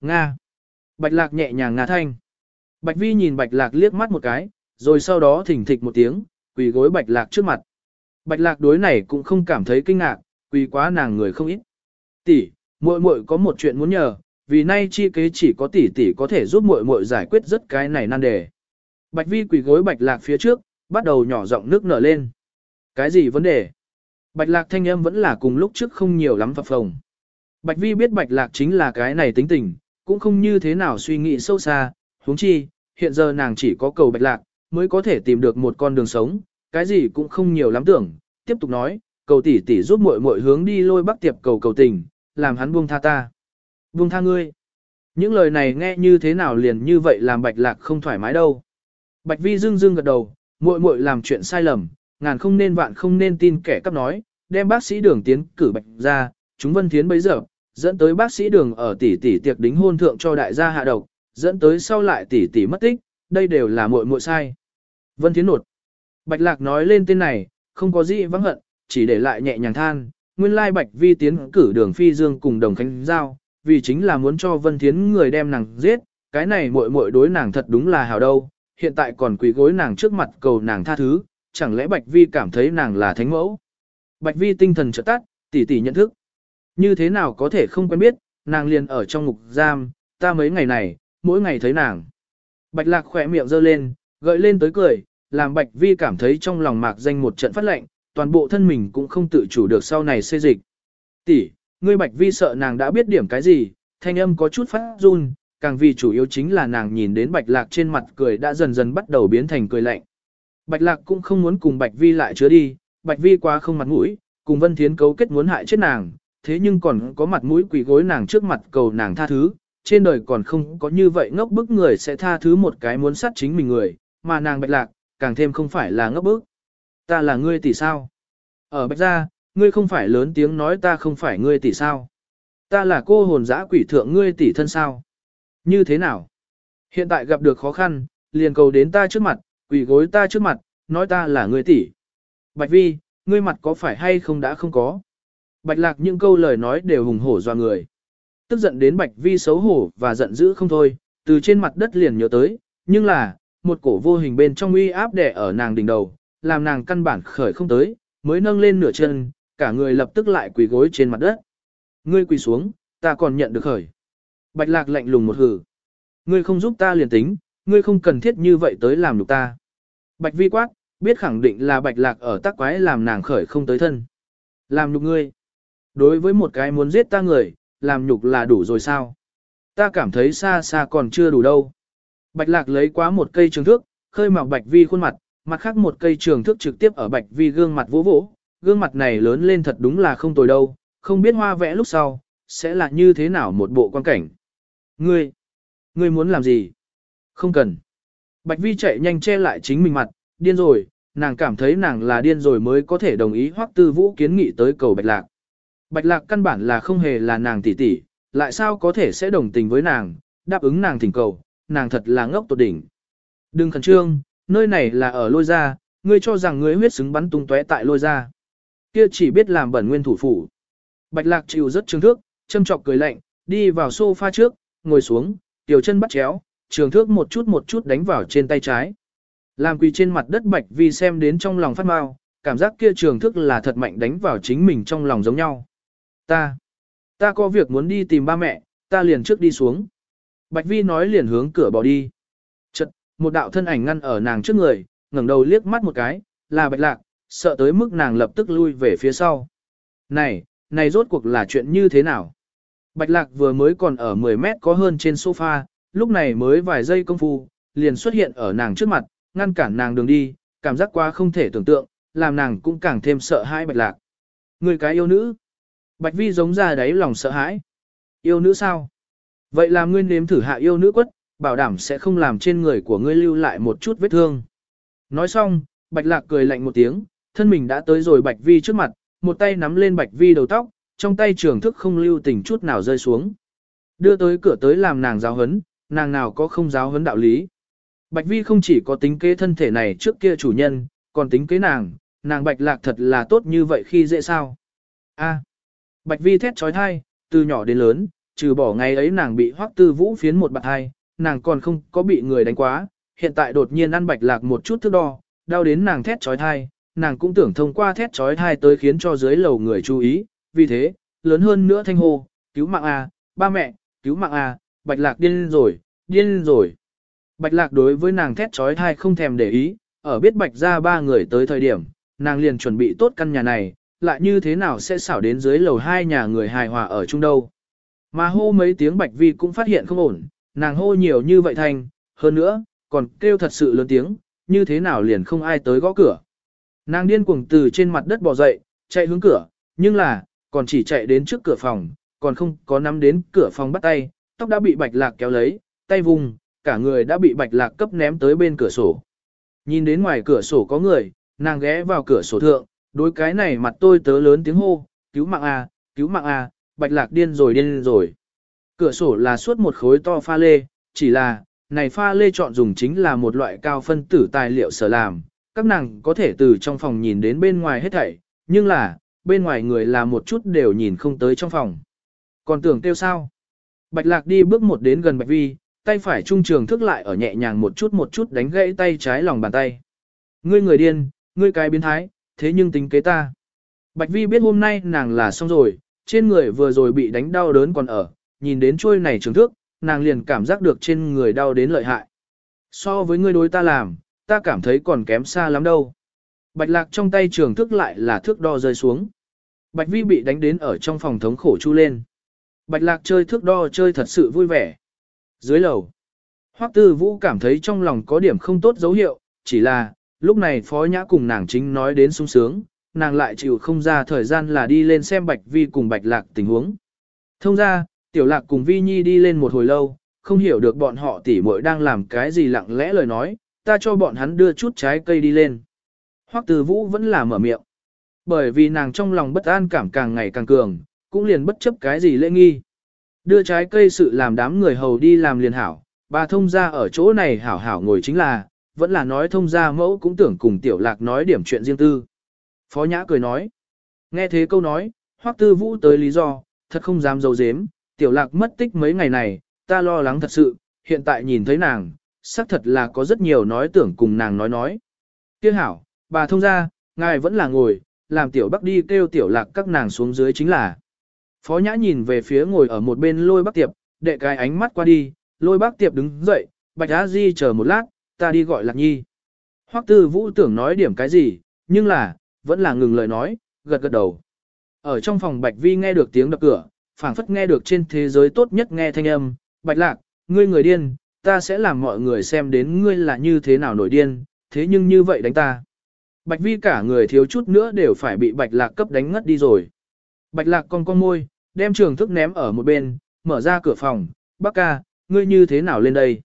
Nga. Bạch lạc nhẹ nhàng ngà thanh. Bạch vi nhìn bạch lạc liếc mắt một cái, rồi sau đó thỉnh thịch một tiếng, quỳ gối bạch lạc trước mặt. Bạch lạc đối này cũng không cảm thấy kinh ngạc, quỳ quá nàng người không ít. Tỷ, muội muội có một chuyện muốn nhờ, vì nay chi kế chỉ có tỷ tỷ có thể giúp muội muội giải quyết rất cái này nan đề. Bạch vi quỳ gối bạch lạc phía trước, bắt đầu nhỏ giọng nước nở lên. Cái gì vấn đề? Bạch lạc thanh âm vẫn là cùng lúc trước không nhiều lắm phập phồng. Bạch vi biết bạch lạc chính là cái này tính tình, cũng không như thế nào suy nghĩ sâu xa, huống chi, hiện giờ nàng chỉ có cầu bạch lạc, mới có thể tìm được một con đường sống, cái gì cũng không nhiều lắm tưởng, tiếp tục nói, cầu tỷ tỷ giúp muội muội hướng đi lôi bắc tiệp cầu cầu tình, làm hắn buông tha ta. Buông tha ngươi. Những lời này nghe như thế nào liền như vậy làm bạch lạc không thoải mái đâu. Bạch vi dưng dưng gật đầu, muội muội làm chuyện sai lầm, ngàn không nên vạn không nên tin kẻ cắp nói, đem bác sĩ đường tiến cử bạch ra, chúng vân thiến bấy giờ, dẫn tới bác sĩ đường ở tỷ tỷ tiệc đính hôn thượng cho đại gia hạ độc, dẫn tới sau lại tỷ tỷ mất tích, đây đều là muội muội sai. Vân thiến nột. Bạch lạc nói lên tên này, không có gì vắng hận, chỉ để lại nhẹ nhàng than, nguyên lai bạch vi tiến cử đường phi dương cùng đồng khánh giao, vì chính là muốn cho vân thiến người đem nàng giết, cái này muội muội đối nàng thật đúng là hào đâu, hiện tại còn quỳ gối nàng trước mặt cầu nàng tha thứ, chẳng lẽ Bạch Vi cảm thấy nàng là thánh mẫu? Bạch Vi tinh thần chợt tắt, tỷ tỷ nhận thức. Như thế nào có thể không quen biết, nàng liền ở trong ngục giam, ta mấy ngày này, mỗi ngày thấy nàng. Bạch Lạc khỏe miệng giơ lên, gợi lên tới cười, làm Bạch Vi cảm thấy trong lòng mạc danh một trận phát lệnh, toàn bộ thân mình cũng không tự chủ được sau này xê dịch. Tỷ, ngươi Bạch Vi sợ nàng đã biết điểm cái gì, thanh âm có chút phát run, càng vì chủ yếu chính là nàng nhìn đến Bạch Lạc trên mặt cười đã dần dần bắt đầu biến thành cười lạnh. Bạch Lạc cũng không muốn cùng Bạch Vi lại chứa đi, Bạch Vi quá không mặt mũi, cùng Vân Thiến cấu kết muốn hại chết nàng, thế nhưng còn có mặt mũi quỷ gối nàng trước mặt cầu nàng tha thứ, trên đời còn không có như vậy ngốc bức người sẽ tha thứ một cái muốn sát chính mình người, mà nàng Bạch Lạc, càng thêm không phải là ngốc bức. Ta là ngươi tỷ sao? Ở Bạch Gia, ngươi không phải lớn tiếng nói ta không phải ngươi tỷ sao? Ta là cô hồn dã quỷ thượng ngươi tỷ thân sao? Như thế nào? Hiện tại gặp được khó khăn, liền cầu đến ta trước mặt, quỷ gối ta trước mặt, nói ta là ngươi tỷ. Bạch vi, ngươi mặt có phải hay không đã không có. Bạch lạc những câu lời nói đều hùng hổ doa người. Tức giận đến bạch vi xấu hổ và giận dữ không thôi, từ trên mặt đất liền nhớ tới, nhưng là, một cổ vô hình bên trong uy áp đè ở nàng đỉnh đầu, làm nàng căn bản khởi không tới, mới nâng lên nửa chân, cả người lập tức lại quỳ gối trên mặt đất. Ngươi quỳ xuống, ta còn nhận được khởi. Bạch lạc lạnh lùng một hử. Ngươi không giúp ta liền tính, ngươi không cần thiết như vậy tới làm nhục ta. Bạch vi quát, biết khẳng định là bạch lạc ở tác quái làm nàng khởi không tới thân. Làm nhục ngươi. Đối với một cái muốn giết ta người, làm nhục là đủ rồi sao? Ta cảm thấy xa xa còn chưa đủ đâu. Bạch lạc lấy quá một cây trường thước, khơi mạo bạch vi khuôn mặt, mặt khác một cây trường thước trực tiếp ở bạch vi gương mặt vỗ vỗ. Gương mặt này lớn lên thật đúng là không tồi đâu, không biết hoa vẽ lúc sau, sẽ là như thế nào một bộ quan cảnh. Ngươi, ngươi muốn làm gì? Không cần. Bạch Vi chạy nhanh che lại chính mình mặt, điên rồi, nàng cảm thấy nàng là điên rồi mới có thể đồng ý hoắc tư vũ kiến nghị tới cầu Bạch Lạc. Bạch Lạc căn bản là không hề là nàng tỷ tỷ, lại sao có thể sẽ đồng tình với nàng, đáp ứng nàng thỉnh cầu, nàng thật là ngốc tột đỉnh. Đừng khẩn trương, nơi này là ở lôi ra, ngươi cho rằng ngươi huyết xứng bắn tung tóe tại lôi ra. Kia chỉ biết làm bẩn nguyên thủ phủ. Bạch Lạc chịu rất trương thước, châm chọc cười lạnh, đi vào sofa trước, ngồi xuống, tiểu chân bắt chéo, trường thước một chút một chút đánh vào trên tay trái. Làm quỳ trên mặt đất bạch vi xem đến trong lòng phát mau, cảm giác kia trường thước là thật mạnh đánh vào chính mình trong lòng giống nhau. Ta, ta có việc muốn đi tìm ba mẹ, ta liền trước đi xuống. Bạch vi nói liền hướng cửa bỏ đi. Chật, một đạo thân ảnh ngăn ở nàng trước người, ngẩng đầu liếc mắt một cái, là bạch lạc, sợ tới mức nàng lập tức lui về phía sau. Này, này rốt cuộc là chuyện như thế nào? Bạch lạc vừa mới còn ở 10 mét có hơn trên sofa, lúc này mới vài giây công phu, liền xuất hiện ở nàng trước mặt, ngăn cản nàng đường đi, cảm giác quá không thể tưởng tượng, làm nàng cũng càng thêm sợ hãi bạch lạc. Người cái yêu nữ. Bạch vi giống ra đáy lòng sợ hãi. Yêu nữ sao? Vậy làm ngươi nếm thử hạ yêu nữ quất, bảo đảm sẽ không làm trên người của ngươi lưu lại một chút vết thương. Nói xong, bạch lạc cười lạnh một tiếng, thân mình đã tới rồi bạch vi trước mặt, một tay nắm lên bạch vi đầu tóc, trong tay trường thức không lưu tình chút nào rơi xuống. Đưa tới cửa tới làm nàng giáo hấn, nàng nào có không giáo huấn đạo lý. Bạch Vi không chỉ có tính kế thân thể này trước kia chủ nhân, còn tính kế nàng, nàng Bạch Lạc thật là tốt như vậy khi dễ sao. A. Bạch Vi thét trói thai, từ nhỏ đến lớn, trừ bỏ ngày ấy nàng bị hoắc tư vũ phiến một bạt hai, nàng còn không có bị người đánh quá, hiện tại đột nhiên ăn bạch lạc một chút thước đo, đau đến nàng thét trói thai, nàng cũng tưởng thông qua thét trói thai tới khiến cho dưới lầu người chú ý, vì thế, lớn hơn nữa thanh hô, cứu mạng a, ba mẹ, cứu mạng a, bạch lạc điên rồi, điên rồi. Bạch lạc đối với nàng thét trói thai không thèm để ý, ở biết bạch ra ba người tới thời điểm, nàng liền chuẩn bị tốt căn nhà này, lại như thế nào sẽ xảo đến dưới lầu hai nhà người hài hòa ở chung đâu. Mà hô mấy tiếng bạch vi cũng phát hiện không ổn, nàng hô nhiều như vậy thành, hơn nữa, còn kêu thật sự lớn tiếng, như thế nào liền không ai tới gõ cửa. Nàng điên cuồng từ trên mặt đất bò dậy, chạy hướng cửa, nhưng là, còn chỉ chạy đến trước cửa phòng, còn không có nắm đến cửa phòng bắt tay, tóc đã bị bạch lạc kéo lấy, tay vùng, cả người đã bị bạch lạc cấp ném tới bên cửa sổ. Nhìn đến ngoài cửa sổ có người, nàng ghé vào cửa sổ thượng, đối cái này mặt tôi tớ lớn tiếng hô, cứu mạng à cứu mạng à bạch lạc điên rồi điên rồi. Cửa sổ là suốt một khối to pha lê, chỉ là, này pha lê chọn dùng chính là một loại cao phân tử tài liệu sở làm, các nàng có thể từ trong phòng nhìn đến bên ngoài hết thảy, nhưng là, bên ngoài người là một chút đều nhìn không tới trong phòng. Còn tưởng tiêu sao? Bạch lạc đi bước một đến gần bạch vi, tay phải trung trường thức lại ở nhẹ nhàng một chút một chút đánh gãy tay trái lòng bàn tay. Ngươi người điên, ngươi cái biến thái, thế nhưng tính kế ta. Bạch vi biết hôm nay nàng là xong rồi, trên người vừa rồi bị đánh đau đớn còn ở, nhìn đến chuôi này trường thước, nàng liền cảm giác được trên người đau đến lợi hại. So với ngươi đối ta làm, ta cảm thấy còn kém xa lắm đâu. Bạch lạc trong tay trường thước lại là thước đo rơi xuống. Bạch vi bị đánh đến ở trong phòng thống khổ chu lên. Bạch lạc chơi thước đo chơi thật sự vui vẻ. Dưới lầu, Hoắc Tư Vũ cảm thấy trong lòng có điểm không tốt dấu hiệu, chỉ là, lúc này Phó Nhã cùng nàng chính nói đến sung sướng, nàng lại chịu không ra thời gian là đi lên xem Bạch Vi cùng Bạch Lạc tình huống. Thông ra, Tiểu Lạc cùng Vi Nhi đi lên một hồi lâu, không hiểu được bọn họ tỉ muội đang làm cái gì lặng lẽ lời nói, ta cho bọn hắn đưa chút trái cây đi lên. Hoắc từ Vũ vẫn là mở miệng. Bởi vì nàng trong lòng bất an cảm càng ngày càng cường, cũng liền bất chấp cái gì lễ nghi. Đưa trái cây sự làm đám người hầu đi làm liền hảo, bà thông gia ở chỗ này hảo hảo ngồi chính là, vẫn là nói thông gia mẫu cũng tưởng cùng tiểu lạc nói điểm chuyện riêng tư. Phó Nhã cười nói, nghe thế câu nói, hoắc tư vũ tới lý do, thật không dám dấu dếm, tiểu lạc mất tích mấy ngày này, ta lo lắng thật sự, hiện tại nhìn thấy nàng, xác thật là có rất nhiều nói tưởng cùng nàng nói nói. Tiếc hảo, bà thông gia, ngài vẫn là ngồi, làm tiểu bắc đi kêu tiểu lạc các nàng xuống dưới chính là. Phó Nhã nhìn về phía ngồi ở một bên lôi bắc tiệp, đệ cái ánh mắt qua đi, lôi bắc tiệp đứng dậy, bạch á di chờ một lát, ta đi gọi lạc nhi. Hoắc tư vũ tưởng nói điểm cái gì, nhưng là, vẫn là ngừng lời nói, gật gật đầu. Ở trong phòng bạch vi nghe được tiếng đập cửa, phảng phất nghe được trên thế giới tốt nhất nghe thanh âm, bạch lạc, ngươi người điên, ta sẽ làm mọi người xem đến ngươi là như thế nào nổi điên, thế nhưng như vậy đánh ta. Bạch vi cả người thiếu chút nữa đều phải bị bạch lạc cấp đánh ngất đi rồi. Bạch lạc con con môi, đem trường thức ném ở một bên, mở ra cửa phòng, bác ca, ngươi như thế nào lên đây?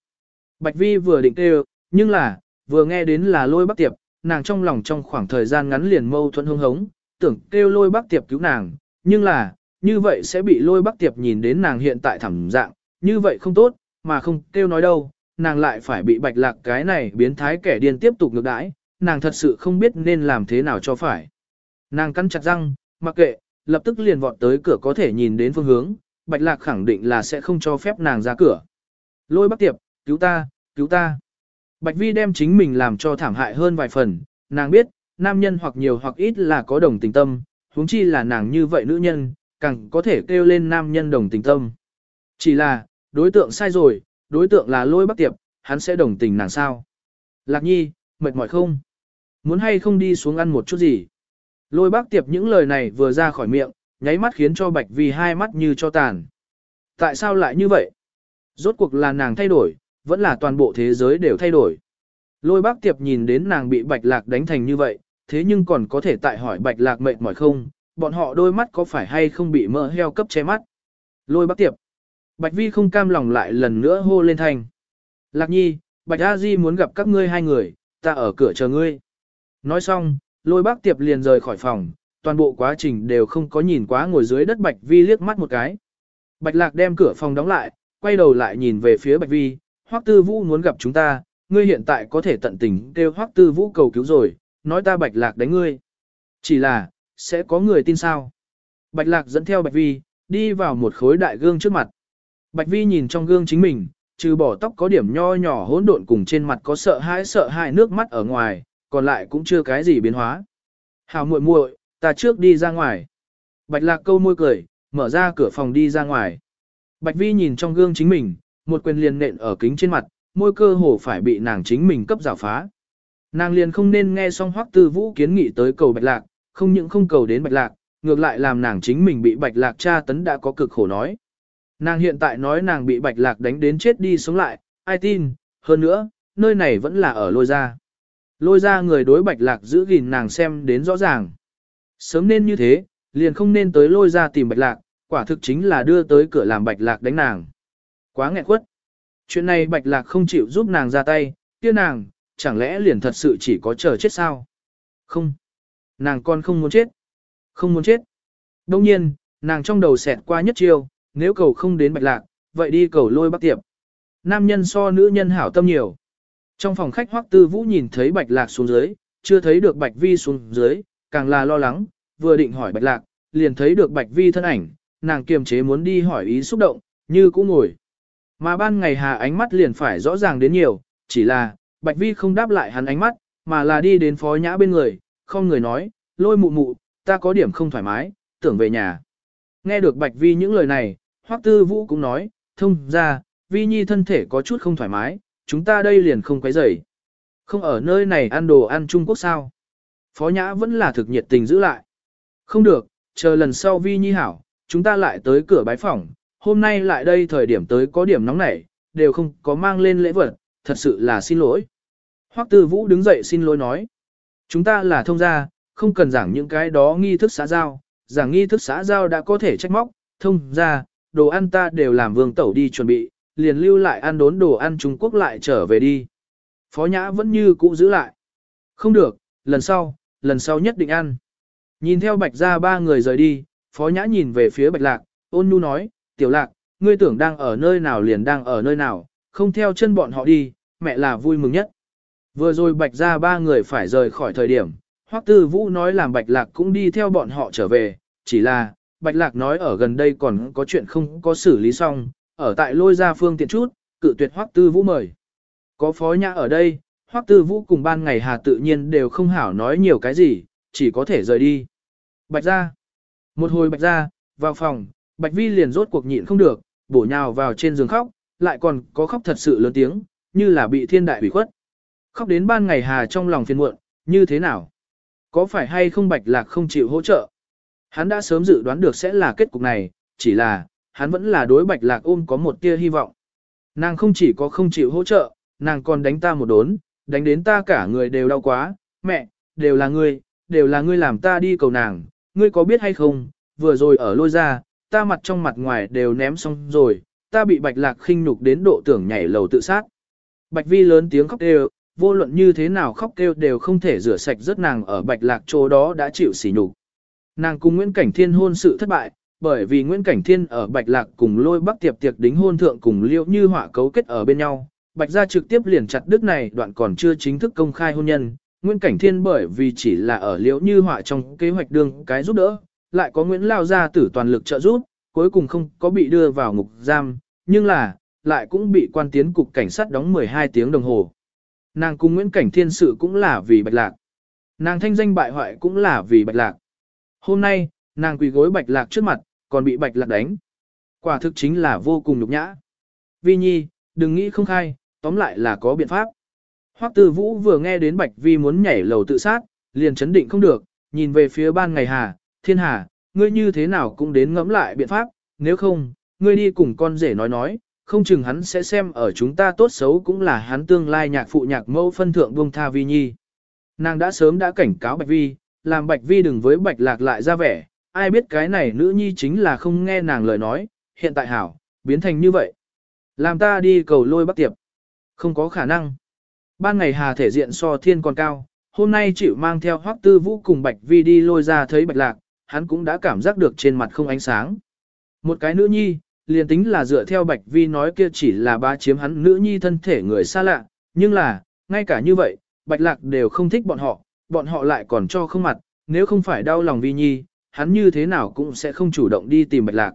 Bạch vi vừa định kêu, nhưng là, vừa nghe đến là lôi bác tiệp, nàng trong lòng trong khoảng thời gian ngắn liền mâu thuẫn hưng hống, tưởng kêu lôi bác tiệp cứu nàng, nhưng là, như vậy sẽ bị lôi bác tiệp nhìn đến nàng hiện tại thẳm dạng, như vậy không tốt, mà không kêu nói đâu, nàng lại phải bị bạch lạc cái này biến thái kẻ điên tiếp tục ngược đãi, nàng thật sự không biết nên làm thế nào cho phải. Nàng cắn chặt răng, mặc kệ, lập tức liền vọt tới cửa có thể nhìn đến phương hướng, Bạch Lạc khẳng định là sẽ không cho phép nàng ra cửa. Lôi Bắc Tiệp, cứu ta, cứu ta. Bạch Vi đem chính mình làm cho thảm hại hơn vài phần, nàng biết, nam nhân hoặc nhiều hoặc ít là có đồng tình tâm, huống chi là nàng như vậy nữ nhân, càng có thể kêu lên nam nhân đồng tình tâm. Chỉ là, đối tượng sai rồi, đối tượng là lôi Bắc Tiệp, hắn sẽ đồng tình nàng sao. Lạc nhi, mệt mỏi không? Muốn hay không đi xuống ăn một chút gì? Lôi bác tiệp những lời này vừa ra khỏi miệng, nháy mắt khiến cho Bạch Vi hai mắt như cho tàn. Tại sao lại như vậy? Rốt cuộc là nàng thay đổi, vẫn là toàn bộ thế giới đều thay đổi. Lôi bác tiệp nhìn đến nàng bị Bạch Lạc đánh thành như vậy, thế nhưng còn có thể tại hỏi Bạch Lạc mệt mỏi không, bọn họ đôi mắt có phải hay không bị mỡ heo cấp che mắt. Lôi bác tiệp. Bạch Vi không cam lòng lại lần nữa hô lên thành. Lạc nhi, Bạch A Di muốn gặp các ngươi hai người, ta ở cửa chờ ngươi. Nói xong, lôi bác tiệp liền rời khỏi phòng, toàn bộ quá trình đều không có nhìn quá ngồi dưới đất Bạch Vi liếc mắt một cái. Bạch Lạc đem cửa phòng đóng lại, quay đầu lại nhìn về phía Bạch Vi, Hoắc Tư Vũ muốn gặp chúng ta, ngươi hiện tại có thể tận tình kêu Hoắc Tư Vũ cầu cứu rồi, nói ta Bạch Lạc đánh ngươi. Chỉ là, sẽ có người tin sao? Bạch Lạc dẫn theo Bạch Vi, đi vào một khối đại gương trước mặt. Bạch Vi nhìn trong gương chính mình, trừ bỏ tóc có điểm nho nhỏ hỗn độn cùng trên mặt có sợ hãi sợ hãi nước mắt ở ngoài, còn lại cũng chưa cái gì biến hóa. Hào muội muội, ta trước đi ra ngoài. Bạch lạc câu môi cười, mở ra cửa phòng đi ra ngoài. Bạch Vi nhìn trong gương chính mình, một quyền liền nện ở kính trên mặt, môi cơ hồ phải bị nàng chính mình cấp rào phá. Nàng liền không nên nghe xong hoắc tư vũ kiến nghị tới cầu bạch lạc, không những không cầu đến bạch lạc, ngược lại làm nàng chính mình bị bạch lạc tra tấn đã có cực khổ nói. Nàng hiện tại nói nàng bị bạch lạc đánh đến chết đi sống lại, ai tin, hơn nữa, nơi này vẫn là ở lôi ra. Lôi ra người đối bạch lạc giữ gìn nàng xem đến rõ ràng. Sớm nên như thế, liền không nên tới lôi ra tìm bạch lạc, quả thực chính là đưa tới cửa làm bạch lạc đánh nàng. Quá nghẹn quất. Chuyện này bạch lạc không chịu giúp nàng ra tay, kia nàng, chẳng lẽ liền thật sự chỉ có chờ chết sao? Không. Nàng con không muốn chết. Không muốn chết. Đông nhiên, nàng trong đầu xẹt qua nhất chiêu, nếu cầu không đến bạch lạc, vậy đi cầu lôi bắc tiệp. Nam nhân so nữ nhân hảo tâm nhiều. Trong phòng khách hoắc tư vũ nhìn thấy bạch lạc xuống dưới, chưa thấy được bạch vi xuống dưới, càng là lo lắng, vừa định hỏi bạch lạc, liền thấy được bạch vi thân ảnh, nàng kiềm chế muốn đi hỏi ý xúc động, như cũng ngồi. Mà ban ngày hà ánh mắt liền phải rõ ràng đến nhiều, chỉ là, bạch vi không đáp lại hắn ánh mắt, mà là đi đến phó nhã bên người, không người nói, lôi mụ mụ, ta có điểm không thoải mái, tưởng về nhà. Nghe được bạch vi những lời này, hoắc tư vũ cũng nói, thông ra, vi nhi thân thể có chút không thoải mái, chúng ta đây liền không quấy rầy. Không ở nơi này ăn đồ ăn Trung Quốc sao? Phó Nhã vẫn là thực nhiệt tình giữ lại. Không được, chờ lần sau Vi Nhi hảo, chúng ta lại tới cửa bái phỏng, hôm nay lại đây thời điểm tới có điểm nóng nảy, đều không có mang lên lễ vật, thật sự là xin lỗi. Hoắc Tư Vũ đứng dậy xin lỗi nói. Chúng ta là thông gia, không cần giảng những cái đó nghi thức xã giao, giảng nghi thức xã giao đã có thể trách móc, thông gia, đồ ăn ta đều làm vương tẩu đi chuẩn bị, liền lưu lại ăn đốn đồ ăn Trung Quốc lại trở về đi. Phó Nhã vẫn như cũ giữ lại. Không được, lần sau, lần sau nhất định ăn. Nhìn theo bạch ra ba người rời đi, phó nhã nhìn về phía bạch lạc, ôn nhu nói, tiểu lạc, ngươi tưởng đang ở nơi nào liền đang ở nơi nào, không theo chân bọn họ đi, mẹ là vui mừng nhất. Vừa rồi bạch ra ba người phải rời khỏi thời điểm, hoắc tư vũ nói làm bạch lạc cũng đi theo bọn họ trở về, chỉ là, bạch lạc nói ở gần đây còn có chuyện không có xử lý xong, ở tại lôi ra phương tiện chút, cự tuyệt hoắc tư vũ mời. Có phó nhã ở đây, Hoắc Tư Vũ cùng ban ngày Hà tự nhiên đều không hảo nói nhiều cái gì, chỉ có thể rời đi. Bạch ra. Một hồi bạch ra, vào phòng, bạch vi liền rốt cuộc nhịn không được, bổ nhào vào trên giường khóc, lại còn có khóc thật sự lớn tiếng, như là bị thiên đại hủy khuất. Khóc đến ban ngày Hà trong lòng phiền muộn, như thế nào? Có phải hay không bạch lạc không chịu hỗ trợ? Hắn đã sớm dự đoán được sẽ là kết cục này, chỉ là, hắn vẫn là đối bạch lạc ôm có một tia hy vọng. Nàng không chỉ có không chịu hỗ trợ, nàng còn đánh ta một đốn, đánh đến ta cả người đều đau quá, mẹ, đều là ngươi, đều là ngươi làm ta đi cầu nàng, ngươi có biết hay không, vừa rồi ở lôi ra, ta mặt trong mặt ngoài đều ném xong rồi, ta bị bạch lạc khinh nhục đến độ tưởng nhảy lầu tự sát. Bạch vi lớn tiếng khóc kêu, vô luận như thế nào khóc kêu đều không thể rửa sạch rất nàng ở bạch lạc chỗ đó đã chịu sỉ nhục. Nàng cùng Nguyễn Cảnh Thiên hôn sự thất bại, bởi vì Nguyễn Cảnh Thiên ở Bạch Lạc cùng lôi bắc tiệp tiệc đính hôn thượng cùng liễu như họa cấu kết ở bên nhau, Bạch gia trực tiếp liền chặt đứt này đoạn còn chưa chính thức công khai hôn nhân. Nguyễn Cảnh Thiên bởi vì chỉ là ở liễu như họa trong kế hoạch đương cái giúp đỡ, lại có Nguyễn Lao gia tử toàn lực trợ giúp, cuối cùng không có bị đưa vào ngục giam, nhưng là, lại cũng bị quan tiến cục cảnh sát đóng 12 tiếng đồng hồ. Nàng cùng Nguyễn Cảnh Thiên sự cũng là vì Bạch Lạc. Nàng thanh danh bại hoại cũng là vì Bạch Lạc. Hôm nay, nàng quỳ gối Bạch Lạc trước mặt, còn bị Bạch Lạc đánh. Quả thực chính là vô cùng nhục nhã. Vi Nhi, đừng nghĩ không khai, tóm lại là có biện pháp. Hoắc Tư Vũ vừa nghe đến Bạch Vi muốn nhảy lầu tự sát, liền chấn định không được, nhìn về phía ban ngày hà, thiên hà, ngươi như thế nào cũng đến ngẫm lại biện pháp, nếu không, ngươi đi cùng con rể nói nói, không chừng hắn sẽ xem ở chúng ta tốt xấu cũng là hắn tương lai nhạc phụ nhạc mẫu phân thượng buông tha Vi Nhi. Nàng đã sớm đã cảnh cáo Bạch Vi, làm Bạch Vi đừng với Bạch Lạc lại ra vẻ, ai biết cái này nữ nhi chính là không nghe nàng lời nói, hiện tại hảo, biến thành như vậy. Làm ta đi cầu lôi bắt tiệp. Không có khả năng. Ban ngày hà thể diện so thiên còn cao, hôm nay chịu mang theo hoắc tư vũ cùng bạch vi đi lôi ra thấy bạch lạc, hắn cũng đã cảm giác được trên mặt không ánh sáng. Một cái nữ nhi, liền tính là dựa theo bạch vi nói kia chỉ là ba chiếm hắn nữ nhi thân thể người xa lạ, nhưng là, ngay cả như vậy, bạch lạc đều không thích bọn họ, bọn họ lại còn cho không mặt, nếu không phải đau lòng vi nhi, hắn như thế nào cũng sẽ không chủ động đi tìm bạch lạc.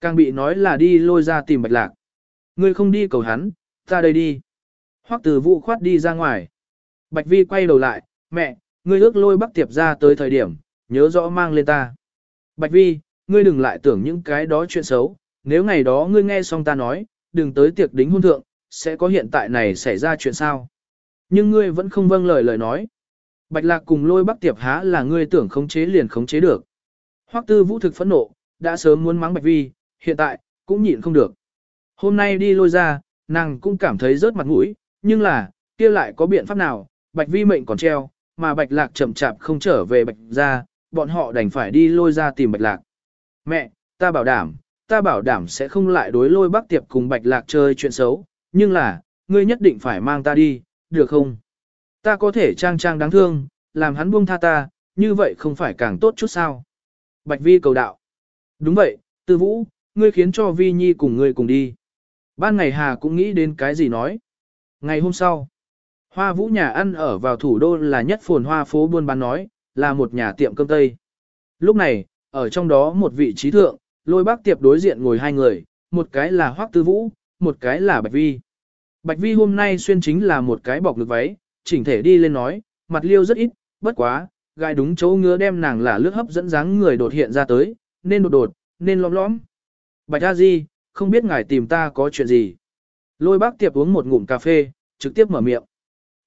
Càng bị nói là đi lôi ra tìm bạch lạc. Ngươi không đi cầu hắn, ta đây đi. Hoắc từ vũ khoát đi ra ngoài. Bạch vi quay đầu lại, mẹ, ngươi ước lôi bắc tiệp ra tới thời điểm, nhớ rõ mang lên ta. Bạch vi, ngươi đừng lại tưởng những cái đó chuyện xấu, nếu ngày đó ngươi nghe xong ta nói, đừng tới tiệc đính hôn thượng, sẽ có hiện tại này xảy ra chuyện sao. Nhưng ngươi vẫn không vâng lời lời nói. Bạch lạc cùng lôi bắc tiệp há là ngươi tưởng khống chế liền khống chế được. Hoắc tư vũ thực phẫn nộ, đã sớm muốn mắng bạch vi, hiện tại, cũng nhịn không được. Hôm nay đi lôi ra, nàng cũng cảm thấy rớt mặt mũi, nhưng là, kia lại có biện pháp nào, bạch vi mệnh còn treo, mà bạch lạc chậm chạp không trở về bạch ra, bọn họ đành phải đi lôi ra tìm bạch lạc. Mẹ, ta bảo đảm, ta bảo đảm sẽ không lại đối lôi bác tiệp cùng bạch lạc chơi chuyện xấu, nhưng là, ngươi nhất định phải mang ta đi, được không? Ta có thể trang trang đáng thương, làm hắn buông tha ta, như vậy không phải càng tốt chút sao? Bạch vi cầu đạo. Đúng vậy, tư vũ, ngươi khiến cho vi nhi cùng ngươi cùng đi. Ban ngày Hà cũng nghĩ đến cái gì nói. Ngày hôm sau, hoa vũ nhà ăn ở vào thủ đô là nhất phồn hoa phố buôn bán nói, là một nhà tiệm cơm tây. Lúc này, ở trong đó một vị trí thượng, lôi bác tiệp đối diện ngồi hai người, một cái là Hoắc Tư Vũ, một cái là Bạch Vi. Bạch Vi hôm nay xuyên chính là một cái bọc lực váy, chỉnh thể đi lên nói, mặt liêu rất ít, bất quá, gai đúng chỗ ngứa đem nàng là lướt hấp dẫn dáng người đột hiện ra tới, nên đột đột, nên lõm lõm. Bạch A Di, không biết ngài tìm ta có chuyện gì. Lôi bác tiệp uống một ngụm cà phê, trực tiếp mở miệng.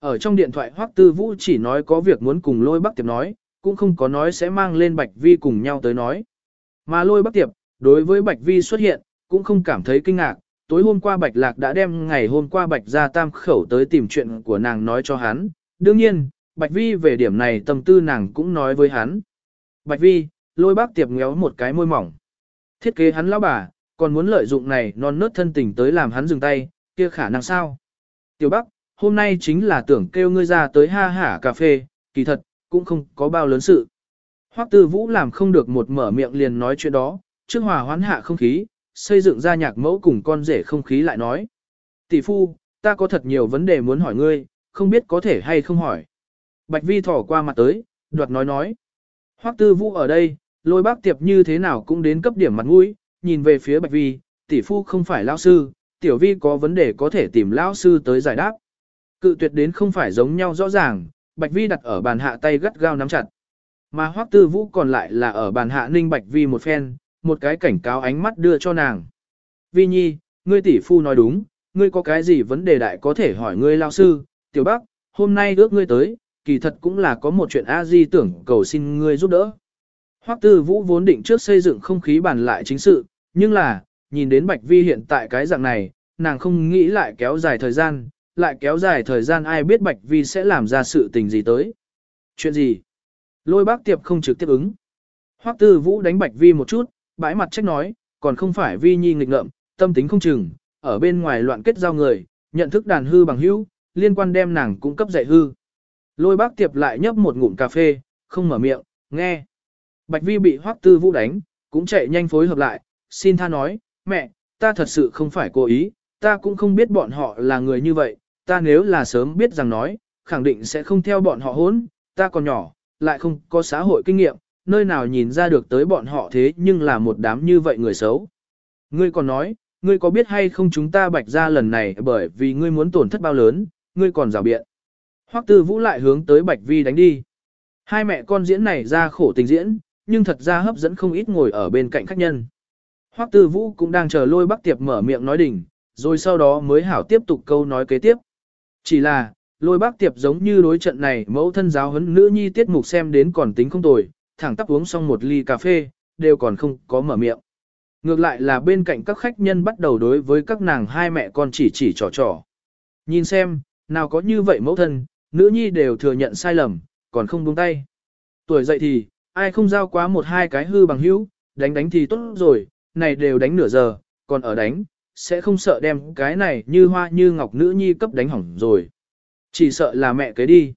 Ở trong điện thoại Hoắc Tư Vũ chỉ nói có việc muốn cùng lôi Bắc tiệp nói, cũng không có nói sẽ mang lên Bạch Vi cùng nhau tới nói. Mà lôi Bắc tiệp, đối với Bạch Vi xuất hiện, cũng không cảm thấy kinh ngạc. Tối hôm qua Bạch Lạc đã đem ngày hôm qua Bạch ra tam khẩu tới tìm chuyện của nàng nói cho hắn. Đương nhiên, Bạch Vi về điểm này tâm tư nàng cũng nói với hắn. Bạch Vi, lôi bác tiệp ngéo một cái môi mỏng. Thiết kế hắn lão bà, còn muốn lợi dụng này non nớt thân tình tới làm hắn dừng tay, kia khả năng sao? Tiểu Bắc, hôm nay chính là tưởng kêu ngươi ra tới ha hả cà phê, kỳ thật, cũng không có bao lớn sự. Hoắc Tư Vũ làm không được một mở miệng liền nói chuyện đó, trước hòa hoán hạ không khí, xây dựng ra nhạc mẫu cùng con rể không khí lại nói. Tỷ phu, ta có thật nhiều vấn đề muốn hỏi ngươi, không biết có thể hay không hỏi. Bạch Vi thỏ qua mặt tới, đoạt nói nói. Hoắc Tư Vũ ở đây, lôi bác tiệp như thế nào cũng đến cấp điểm mặt mũi, nhìn về phía Bạch Vi, tỷ phu không phải lão sư, tiểu vi có vấn đề có thể tìm lão sư tới giải đáp. Cự tuyệt đến không phải giống nhau rõ ràng, Bạch Vi đặt ở bàn hạ tay gắt gao nắm chặt. Mà Hoắc Tư Vũ còn lại là ở bàn hạ ninh Bạch Vi một phen, một cái cảnh cáo ánh mắt đưa cho nàng. Vi Nhi, ngươi tỷ phu nói đúng, ngươi có cái gì vấn đề đại có thể hỏi ngươi lão sư, tiểu bác, hôm nay ước ngươi tới, kỳ thật cũng là có một chuyện a di tưởng cầu xin ngươi giúp đỡ. Hoắc Tư Vũ vốn định trước xây dựng không khí bàn lại chính sự, nhưng là, nhìn đến Bạch Vi hiện tại cái dạng này, nàng không nghĩ lại kéo dài thời gian, lại kéo dài thời gian ai biết Bạch Vi sẽ làm ra sự tình gì tới. Chuyện gì? Lôi bác tiệp không trực tiếp ứng. Hoắc Tư Vũ đánh Bạch Vi một chút, bãi mặt trách nói, còn không phải Vi Nhi nghịch ngợm, tâm tính không chừng, ở bên ngoài loạn kết giao người, nhận thức đàn hư bằng hữu, liên quan đem nàng cung cấp dạy hư. Lôi bác tiệp lại nhấp một ngụm cà phê, không mở miệng, nghe. Bạch Vi bị Hoắc Tư Vũ đánh, cũng chạy nhanh phối hợp lại, xin tha nói, mẹ, ta thật sự không phải cố ý, ta cũng không biết bọn họ là người như vậy, ta nếu là sớm biết rằng nói, khẳng định sẽ không theo bọn họ hốn, ta còn nhỏ, lại không có xã hội kinh nghiệm, nơi nào nhìn ra được tới bọn họ thế nhưng là một đám như vậy người xấu. Ngươi còn nói, ngươi có biết hay không chúng ta bạch ra lần này bởi vì ngươi muốn tổn thất bao lớn, ngươi còn rào biện. Hoắc Tư Vũ lại hướng tới Bạch Vi đánh đi. Hai mẹ con diễn này ra khổ tình diễn, nhưng thật ra hấp dẫn không ít ngồi ở bên cạnh khách nhân. Hoắc Tư Vũ cũng đang chờ lôi Bắc Tiệp mở miệng nói đỉnh, rồi sau đó mới hảo tiếp tục câu nói kế tiếp. Chỉ là, lôi bác Tiệp giống như đối trận này mẫu thân giáo huấn nữ nhi tiết mục xem đến còn tính không tồi, thẳng tắp uống xong một ly cà phê, đều còn không có mở miệng. Ngược lại là bên cạnh các khách nhân bắt đầu đối với các nàng hai mẹ con chỉ chỉ trò trò. Nhìn xem, nào có như vậy mẫu thân, nữ nhi đều thừa nhận sai lầm, còn không buông tay. Tuổi dậy thì, ai không giao quá một hai cái hư bằng hữu, đánh đánh thì tốt rồi, này đều đánh nửa giờ, còn ở đánh, sẽ không sợ đem cái này như hoa như ngọc nữ nhi cấp đánh hỏng rồi. Chỉ sợ là mẹ kế đi.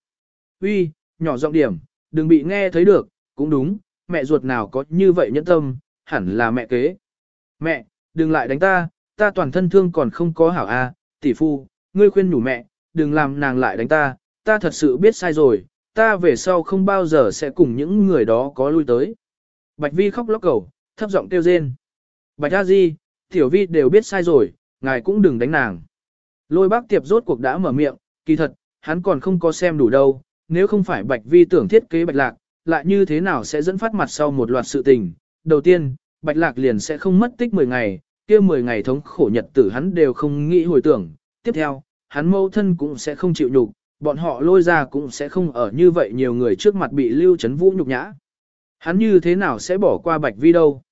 Uy, nhỏ giọng điểm, đừng bị nghe thấy được, cũng đúng, mẹ ruột nào có như vậy nhẫn tâm, hẳn là mẹ kế. Mẹ, đừng lại đánh ta, ta toàn thân thương còn không có hảo a, tỷ phu, ngươi khuyên nhủ mẹ, đừng làm nàng lại đánh ta, ta thật sự biết sai rồi, ta về sau không bao giờ sẽ cùng những người đó có lui tới. Bạch Vi khóc lóc cầu, thấp giọng kêu rên. Bạch A Di, Tiểu Vi đều biết sai rồi, ngài cũng đừng đánh nàng. Lôi bác tiệp rốt cuộc đã mở miệng, kỳ thật, hắn còn không có xem đủ đâu, nếu không phải Bạch Vi tưởng thiết kế Bạch Lạc, lại như thế nào sẽ dẫn phát mặt sau một loạt sự tình. Đầu tiên, Bạch Lạc liền sẽ không mất tích 10 ngày, kia 10 ngày thống khổ nhật tử hắn đều không nghĩ hồi tưởng. Tiếp theo, hắn mâu thân cũng sẽ không chịu nhục, bọn họ lôi ra cũng sẽ không ở như vậy nhiều người trước mặt bị lưu chấn vũ nhục nhã. Hắn như thế nào sẽ bỏ qua Bạch Vi đâu?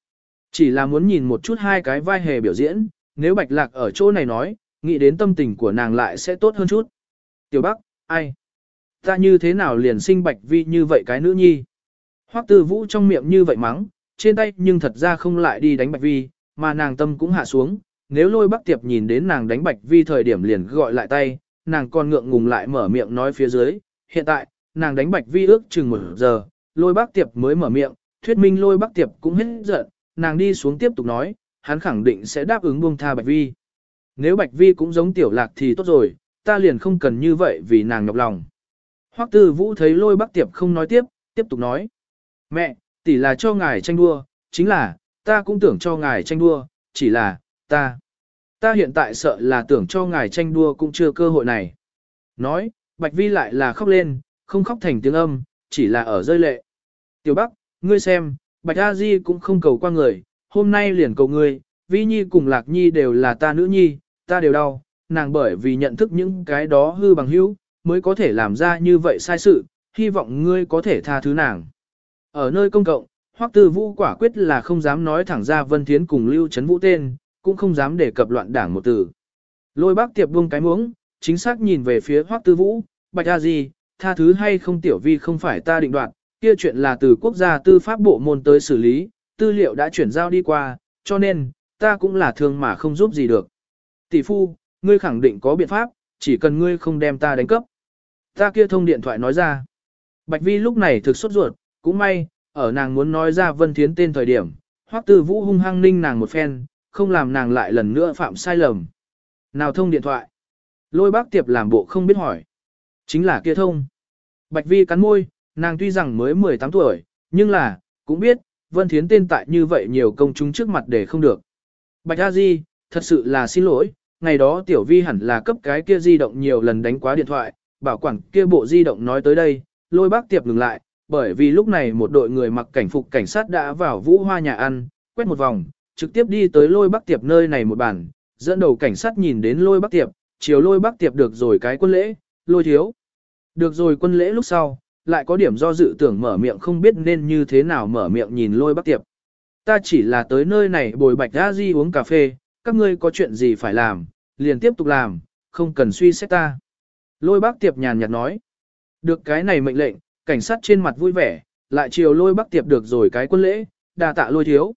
Chỉ là muốn nhìn một chút hai cái vai hề biểu diễn, nếu Bạch Lạc ở chỗ này nói, nghĩ đến tâm tình của nàng lại sẽ tốt hơn chút. Tiểu Bắc, ai? Ta như thế nào liền sinh Bạch Vi như vậy cái nữ nhi? Hoắc Tư Vũ trong miệng như vậy mắng, trên tay nhưng thật ra không lại đi đánh Bạch Vi, mà nàng tâm cũng hạ xuống. Nếu lôi Bắc Tiệp nhìn đến nàng đánh Bạch Vi thời điểm liền gọi lại tay, nàng còn ngượng ngùng lại mở miệng nói phía dưới. Hiện tại, nàng đánh Bạch Vi ước chừng một giờ, lôi Bắc Tiệp mới mở miệng, thuyết minh lôi Bắc Tiệp cũng hết giận, nàng đi xuống tiếp tục nói, hắn khẳng định sẽ đáp ứng buông tha Bạch Vi. Nếu Bạch Vi cũng giống tiểu lạc thì tốt rồi, ta liền không cần như vậy vì nàng nhọc lòng. Hoắc Tư Vũ thấy lôi Bắc Tiệp không nói tiếp, tiếp tục nói. Mẹ, tỷ là cho ngài tranh đua, chính là, ta cũng tưởng cho ngài tranh đua, chỉ là, ta. Ta hiện tại sợ là tưởng cho ngài tranh đua cũng chưa cơ hội này. Nói, Bạch Vi lại là khóc lên, không khóc thành tiếng âm, chỉ là ở rơi lệ. Tiểu Bắc, ngươi xem, Bạch A Di cũng không cầu qua người, hôm nay liền cầu ngươi, Vi Nhi cùng Lạc Nhi đều là ta nữ nhi, ta đều đau, nàng bởi vì nhận thức những cái đó hư bằng hữu, mới có thể làm ra như vậy sai sự, hy vọng ngươi có thể tha thứ nàng. Ở nơi công cộng, Hoắc Tư Vũ quả quyết là không dám nói thẳng ra Vân Thiến cùng Lưu Trấn Vũ tên, cũng không dám đề cập loạn đảng một từ. Lôi bác tiệp buông cái muống, chính xác nhìn về phía Hoắc Tư Vũ, Bạch A Di, tha thứ hay không tiểu vi không phải ta định đoạt, kia chuyện là từ quốc gia tư pháp bộ môn tới xử lý, tư liệu đã chuyển giao đi qua, cho nên, ta cũng là thương mà không giúp gì được. Tỷ phu, ngươi khẳng định có biện pháp, chỉ cần ngươi không đem ta đánh cấp. Ta kia thông điện thoại nói ra. Bạch Vi lúc này thực sốt ruột, cũng may, ở nàng muốn nói ra Vân Thiến tên thời điểm, Hoắc Tư Vũ hung hăng ninh nàng một phen, không làm nàng lại lần nữa phạm sai lầm. Nào thông điện thoại. Lôi bác tiệp làm bộ không biết hỏi. Chính là kia thông. Bạch Vi cắn môi, nàng tuy rằng mới 18 tuổi, nhưng là, cũng biết, Vân Thiến tên tại như vậy nhiều công chúng trước mặt để không được. Bạch A Di, thật sự là xin lỗi, ngày đó Tiểu Vi hẳn là cấp cái kia di động nhiều lần đánh quá điện thoại, bảo quản kia bộ di động nói tới đây, lôi bác tiệp ngừng lại, bởi vì lúc này một đội người mặc cảnh phục cảnh sát đã vào vũ hoa nhà ăn, quét một vòng, trực tiếp đi tới lôi bác tiệp nơi này một bàn, dẫn đầu cảnh sát nhìn đến lôi bác tiệp, chiều lôi bác tiệp được rồi cái quân lễ, lôi thiếu. Được rồi quân lễ lúc sau, lại có điểm do dự tưởng mở miệng không biết nên như thế nào mở miệng nhìn lôi bác tiệp. Ta chỉ là tới nơi này bồi bạch ra di uống cà phê, các ngươi có chuyện gì phải làm, liền tiếp tục làm, không cần suy xét ta. Lôi bác tiệp nhàn nhạt nói. Được cái này mệnh lệnh, cảnh sát trên mặt vui vẻ, lại chiều lôi bác tiệp được rồi cái quân lễ, đà tạ lôi thiếu.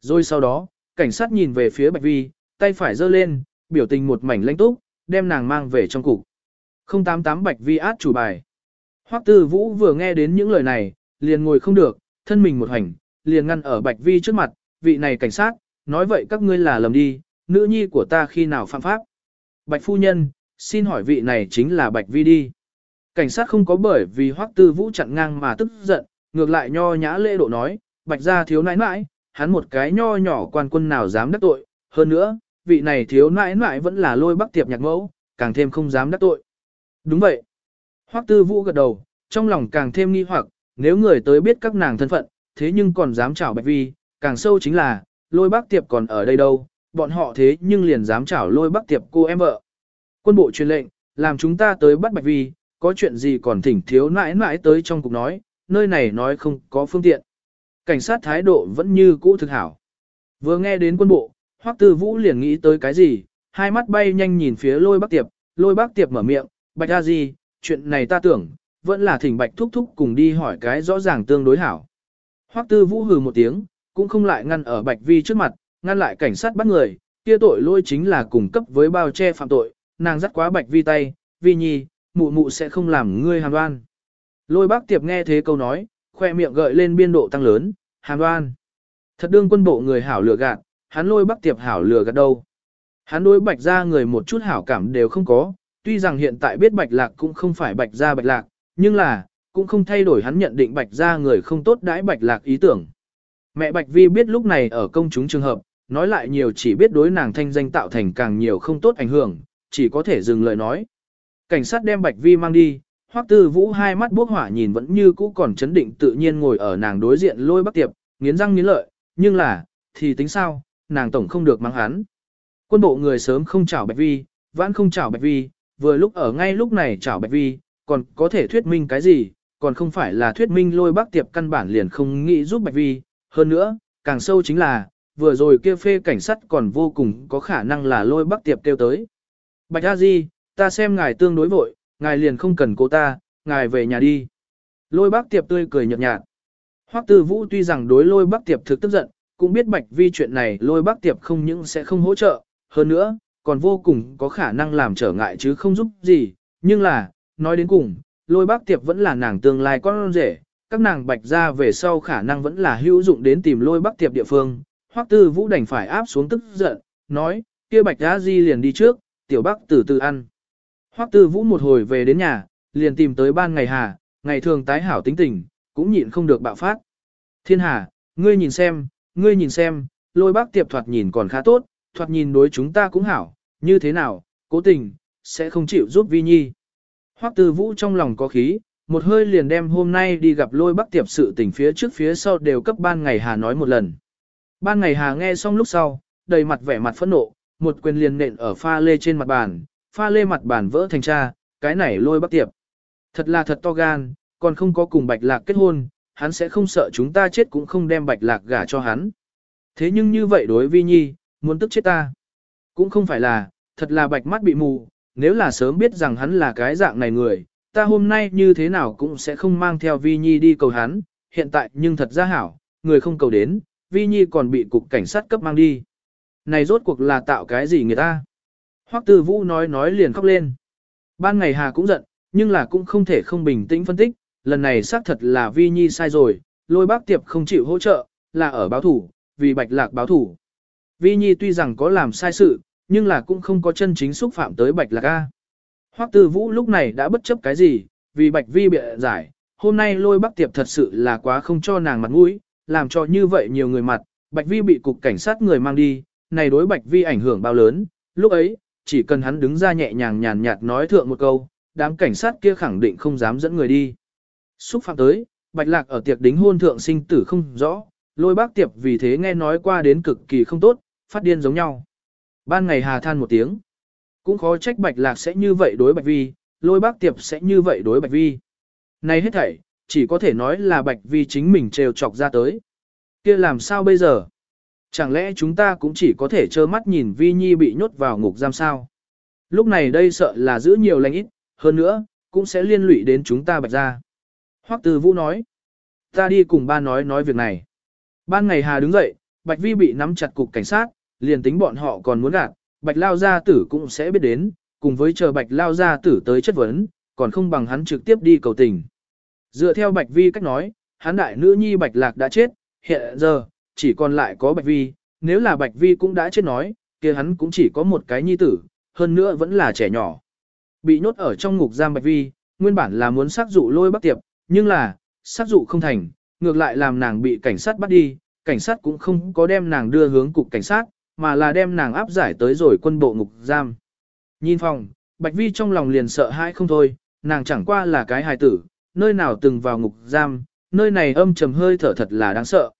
Rồi sau đó, cảnh sát nhìn về phía Bạch Vi, tay phải giơ lên, biểu tình một mảnh lãnh túc, đem nàng mang về trong cục. 088 Bạch Vi át chủ bài. Hoắc Tư Vũ vừa nghe đến những lời này, liền ngồi không được, thân mình một hành, liền ngăn ở Bạch Vi trước mặt, vị này cảnh sát, nói vậy các ngươi là lầm đi, nữ nhi của ta khi nào phạm pháp. Bạch phu nhân, xin hỏi vị này chính là Bạch Vi đi. Cảnh sát không có bởi vì Hoắc Tư Vũ chặn ngang mà tức giận, ngược lại nho nhã lễ độ nói, Bạch gia thiếu nãi nãi, hắn một cái nho nhỏ quan quân nào dám đắc tội, hơn nữa, vị này thiếu nãi nãi vẫn là lôi bắc tiệp nhạc mẫu, càng thêm không dám đắc tội. Đúng vậy. Hoắc Tư Vũ gật đầu, trong lòng càng thêm nghi hoặc, nếu người tới biết các nàng thân phận, thế nhưng còn dám chảo Bạch Vi, càng sâu chính là, lôi bác tiệp còn ở đây đâu, bọn họ thế nhưng liền dám chảo lôi bác tiệp cô em vợ. Quân bộ truyền lệnh, làm chúng ta tới bắt Bạch Vi, có chuyện gì còn thỉnh thiếu nãi nãi tới trong cục nói, nơi này nói không có phương tiện. Cảnh sát thái độ vẫn như cũ thực hảo. Vừa nghe đến quân bộ, Hoắc Tư Vũ liền nghĩ tới cái gì, hai mắt bay nhanh nhìn phía lôi bác tiệp, lôi bác tiệp mở miệng, bạch ra gì, chuyện này ta tưởng, vẫn là thỉnh bạch thúc thúc cùng đi hỏi cái rõ ràng tương đối hảo. Hoắc Tư Vũ hừ một tiếng, cũng không lại ngăn ở bạch vi trước mặt, ngăn lại cảnh sát bắt người, kia tội lỗi chính là cùng cấp với bao che phạm tội, nàng dắt quá bạch vi tay, vi nhi, mụ mụ sẽ không làm ngươi hàm đoan. Lôi bác tiệp nghe thế câu nói, khoe miệng gợi lên biên độ tăng lớn, hàm đoan. Thật đương quân bộ người hảo lừa gạt, hắn lôi bác tiệp hảo lừa gạt đâu. Hắn đối bạch ra người một chút hảo cảm đều không có, tuy rằng hiện tại biết bạch lạc cũng không phải bạch ra bạch lạc, nhưng là, cũng không thay đổi hắn nhận định bạch ra người không tốt đãi bạch lạc ý tưởng. Mẹ bạch vi biết lúc này ở công chúng trường hợp, nói lại nhiều chỉ biết đối nàng thanh danh tạo thành càng nhiều không tốt ảnh hưởng, chỉ có thể dừng lời nói. Cảnh sát đem Bạch Vi mang đi, Hoắc Tư Vũ hai mắt bốc hỏa nhìn vẫn như cũ còn chấn định tự nhiên ngồi ở nàng đối diện lôi bắc tiệp, nghiến răng nghiến lợi, nhưng là, thì tính sao, nàng tổng không được mang hắn. Quân bộ người sớm không chào Bạch Vi, vãn không chào Bạch Vi, vừa lúc ở ngay lúc này chào Bạch Vi, còn có thể thuyết minh cái gì, còn không phải là thuyết minh lôi bắc tiệp căn bản liền không nghĩ giúp Bạch Vi, hơn nữa, càng sâu chính là, vừa rồi kia phê cảnh sát còn vô cùng có khả năng là lôi bắc tiệp kêu tới. Bạch A Di, ta xem ngài tương đối vội, ngài liền không cần cô ta, ngài về nhà đi. Lôi bác tiệp tươi cười nhợt nhạt. Hoắc Tư Vũ tuy rằng đối lôi bác tiệp thực tức giận, cũng biết bạch vi chuyện này lôi bác tiệp không những sẽ không hỗ trợ, hơn nữa, còn vô cùng có khả năng làm trở ngại chứ không giúp gì, nhưng là, nói đến cùng, lôi bác tiệp vẫn là nàng tương lai con rể, các nàng bạch ra về sau khả năng vẫn là hữu dụng đến tìm lôi bác tiệp địa phương. Hoắc Tư Vũ đành phải áp xuống tức giận, nói, kia bạch ra di liền đi trước, tiểu bác từ từ ăn. Hoắc Tư Vũ một hồi về đến nhà, liền tìm tới ban ngày hà, ngày thường tái hảo tính tình, cũng nhịn không được bạo phát. Thiên Hà, ngươi nhìn xem, ngươi nhìn xem, lôi bác tiệp thoạt nhìn còn khá tốt, thoạt nhìn đối chúng ta cũng hảo, như thế nào, cố tình, sẽ không chịu giúp Vi Nhi. Hoắc Tư Vũ trong lòng có khí, một hơi liền đem hôm nay đi gặp lôi Bắc tiệp sự tình phía trước phía sau đều cấp ban ngày Hà nói một lần. Ban ngày Hà nghe xong lúc sau, đầy mặt vẻ mặt phẫn nộ, một quyền liền nện ở pha lê trên mặt bàn, pha lê mặt bàn vỡ thành cha, cái này lôi Bắc tiệp. Thật là thật to gan, còn không có cùng bạch lạc kết hôn, hắn sẽ không sợ chúng ta chết cũng không đem bạch lạc gả cho hắn. Thế nhưng như vậy đối vi nhi, muốn tức chết ta. Cũng không phải là, thật là bạch mắt bị mù, nếu là sớm biết rằng hắn là cái dạng này người, ta hôm nay như thế nào cũng sẽ không mang theo vi nhi đi cầu hắn, hiện tại nhưng thật ra hảo, người không cầu đến, vi nhi còn bị cục cảnh sát cấp mang đi. Này rốt cuộc là tạo cái gì người ta? Hoắc Tư Vũ nói nói liền khóc lên. Ban ngày Hà cũng giận, nhưng là cũng không thể không bình tĩnh phân tích, lần này xác thật là Vi Nhi sai rồi, lôi bác tiệp không chịu hỗ trợ, là ở báo thủ, vì bạch lạc báo thủ. Vi Nhi tuy rằng có làm sai sự, nhưng là cũng không có chân chính xúc phạm tới bạch lạc A. Hoắc Tư Vũ lúc này đã bất chấp cái gì, vì bạch vi bịa giải, hôm nay lôi bắc tiệp thật sự là quá không cho nàng mặt mũi, làm cho như vậy nhiều người mặt, bạch vi bị cục cảnh sát người mang đi, này đối bạch vi ảnh hưởng bao lớn, lúc ấy, chỉ cần hắn đứng ra nhẹ nhàng nhàn nhạt nói thượng một câu, đám cảnh sát kia khẳng định không dám dẫn người đi. Xúc phạm tới, bạch lạc ở tiệc đính hôn thượng sinh tử không rõ, lôi bác tiệp vì thế nghe nói qua đến cực kỳ không tốt, phát điên giống nhau. Ban ngày hà than một tiếng, cũng khó trách bạch lạc sẽ như vậy đối bạch vi, lôi bác tiệp sẽ như vậy đối bạch vi. Này hết thảy, chỉ có thể nói là bạch vi chính mình trêu chọc ra tới. kia làm sao bây giờ? Chẳng lẽ chúng ta cũng chỉ có thể trơ mắt nhìn Vi Nhi bị nhốt vào ngục giam sao? Lúc này đây sợ là giữ nhiều lành ít, hơn nữa, cũng sẽ liên lụy đến chúng ta bạch ra. Hoắc Từ Vũ nói, ta đi cùng ba nói nói việc này. Ban ngày Hà đứng dậy, Bạch Vi bị nắm chặt cục cảnh sát, liền tính bọn họ còn muốn gạt, Bạch Lao Gia Tử cũng sẽ biết đến, cùng với chờ Bạch Lao Gia Tử tới chất vấn, còn không bằng hắn trực tiếp đi cầu tình. Dựa theo Bạch Vi cách nói, hắn đại nữ nhi Bạch Lạc đã chết, hiện giờ, chỉ còn lại có Bạch Vi, nếu là Bạch Vi cũng đã chết nói, kia hắn cũng chỉ có một cái nhi tử, hơn nữa vẫn là trẻ nhỏ. Bị nhốt ở trong ngục giam Bạch Vi, nguyên bản là muốn sát dụ lôi bắc tiệp, nhưng là, sát dụ không thành, ngược lại làm nàng bị cảnh sát bắt đi, cảnh sát cũng không có đem nàng đưa hướng cục cảnh sát, mà là đem nàng áp giải tới rồi quân bộ ngục giam. Nhìn phòng, Bạch Vi trong lòng liền sợ hãi không thôi, nàng chẳng qua là cái hài tử, nơi nào từng vào ngục giam, nơi này âm trầm hơi thở thật là đáng sợ.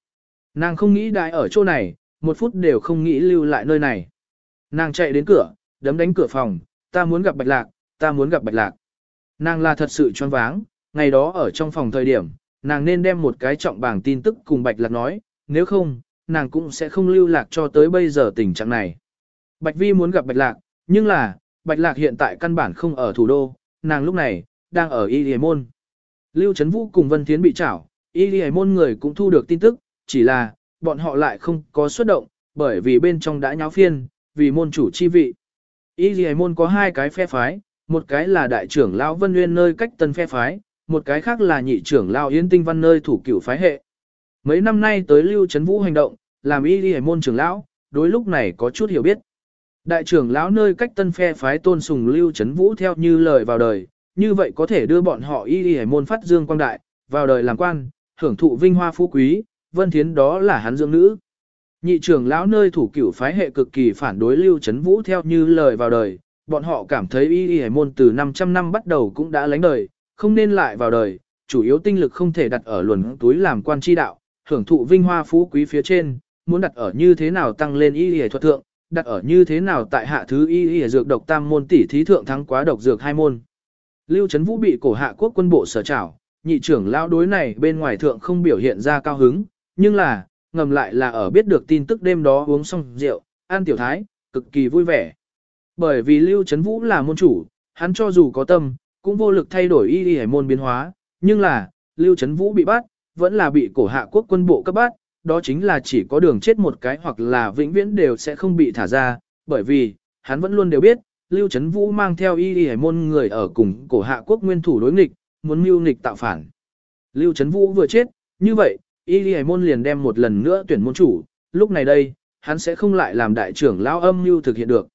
Nàng không nghĩ đại ở chỗ này, một phút đều không nghĩ lưu lại nơi này. Nàng chạy đến cửa, đấm đánh cửa phòng, ta muốn gặp Bạch Lạc, ta muốn gặp Bạch Lạc. Nàng là thật sự choáng váng, ngày đó ở trong phòng thời điểm, nàng nên đem một cái trọng bảng tin tức cùng Bạch Lạc nói, nếu không, nàng cũng sẽ không lưu lạc cho tới bây giờ tình trạng này. Bạch Vi muốn gặp Bạch Lạc, nhưng là, Bạch Lạc hiện tại căn bản không ở thủ đô, nàng lúc này, đang ở Y Lì Môn. Lưu Trấn Vũ cùng Vân Thiến bị trảo, Y Lì Môn người cũng thu được tin tức, chỉ là, bọn họ lại không có xuất động, bởi vì bên trong đã nháo phiên, vì môn chủ chi vị. Y Lì Môn có hai cái phe phái, một cái là đại trưởng lão Vân Nguyên nơi cách tân phe phái, một cái khác là nhị trưởng Lao Yến Tinh Văn nơi thủ cửu phái hệ. Mấy năm nay tới Lưu Trấn Vũ hành động, làm Y Lì Môn trưởng Lão, đối lúc này có chút hiểu biết. Đại trưởng lão nơi cách tân phe phái tôn sùng Lưu Trấn Vũ theo như lời vào đời, như vậy có thể đưa bọn họ Y Lì Môn phát dương quang đại, vào đời làm quan, hưởng thụ vinh hoa phú quý, Vân Thiến đó là hắn dưỡng nữ. Nhị trưởng lão nơi thủ cửu phái hệ cực kỳ phản đối Lưu Chấn Vũ theo như lời vào đời, bọn họ cảm thấy y y hải môn từ 500 năm bắt đầu cũng đã lánh đời, không nên lại vào đời, chủ yếu tinh lực không thể đặt ở luồn túi làm quan chi đạo, hưởng thụ vinh hoa phú quý phía trên, muốn đặt ở như thế nào tăng lên y y thuật thượng, đặt ở như thế nào tại hạ thứ y y dược độc tam môn tỷ thí thượng thắng quá độc dược hai môn. Lưu Trấn Vũ bị cổ hạ quốc quân bộ sở trảo, nhị trưởng lão đối này bên ngoài thượng không biểu hiện ra cao hứng, nhưng là, ngầm lại là ở biết được tin tức đêm đó uống xong rượu, An tiểu thái, cực kỳ vui vẻ. Bởi vì Lưu Trấn Vũ là môn chủ, hắn cho dù có tâm, cũng vô lực thay đổi y y môn biến hóa, nhưng là, Lưu Trấn Vũ bị bắt, vẫn là bị cổ hạ quốc quân bộ cấp bắt, đó chính là chỉ có đường chết một cái hoặc là vĩnh viễn đều sẽ không bị thả ra, bởi vì, hắn vẫn luôn đều biết, Lưu Trấn Vũ mang theo y y môn người ở cùng cổ hạ quốc nguyên thủ đối nghịch, muốn mưu nghịch tạo phản. Lưu Trấn Vũ vừa chết, như vậy, y y môn liền đem một lần nữa tuyển môn chủ, lúc này đây, hắn sẽ không lại làm đại trưởng lao âm mưu thực hiện được.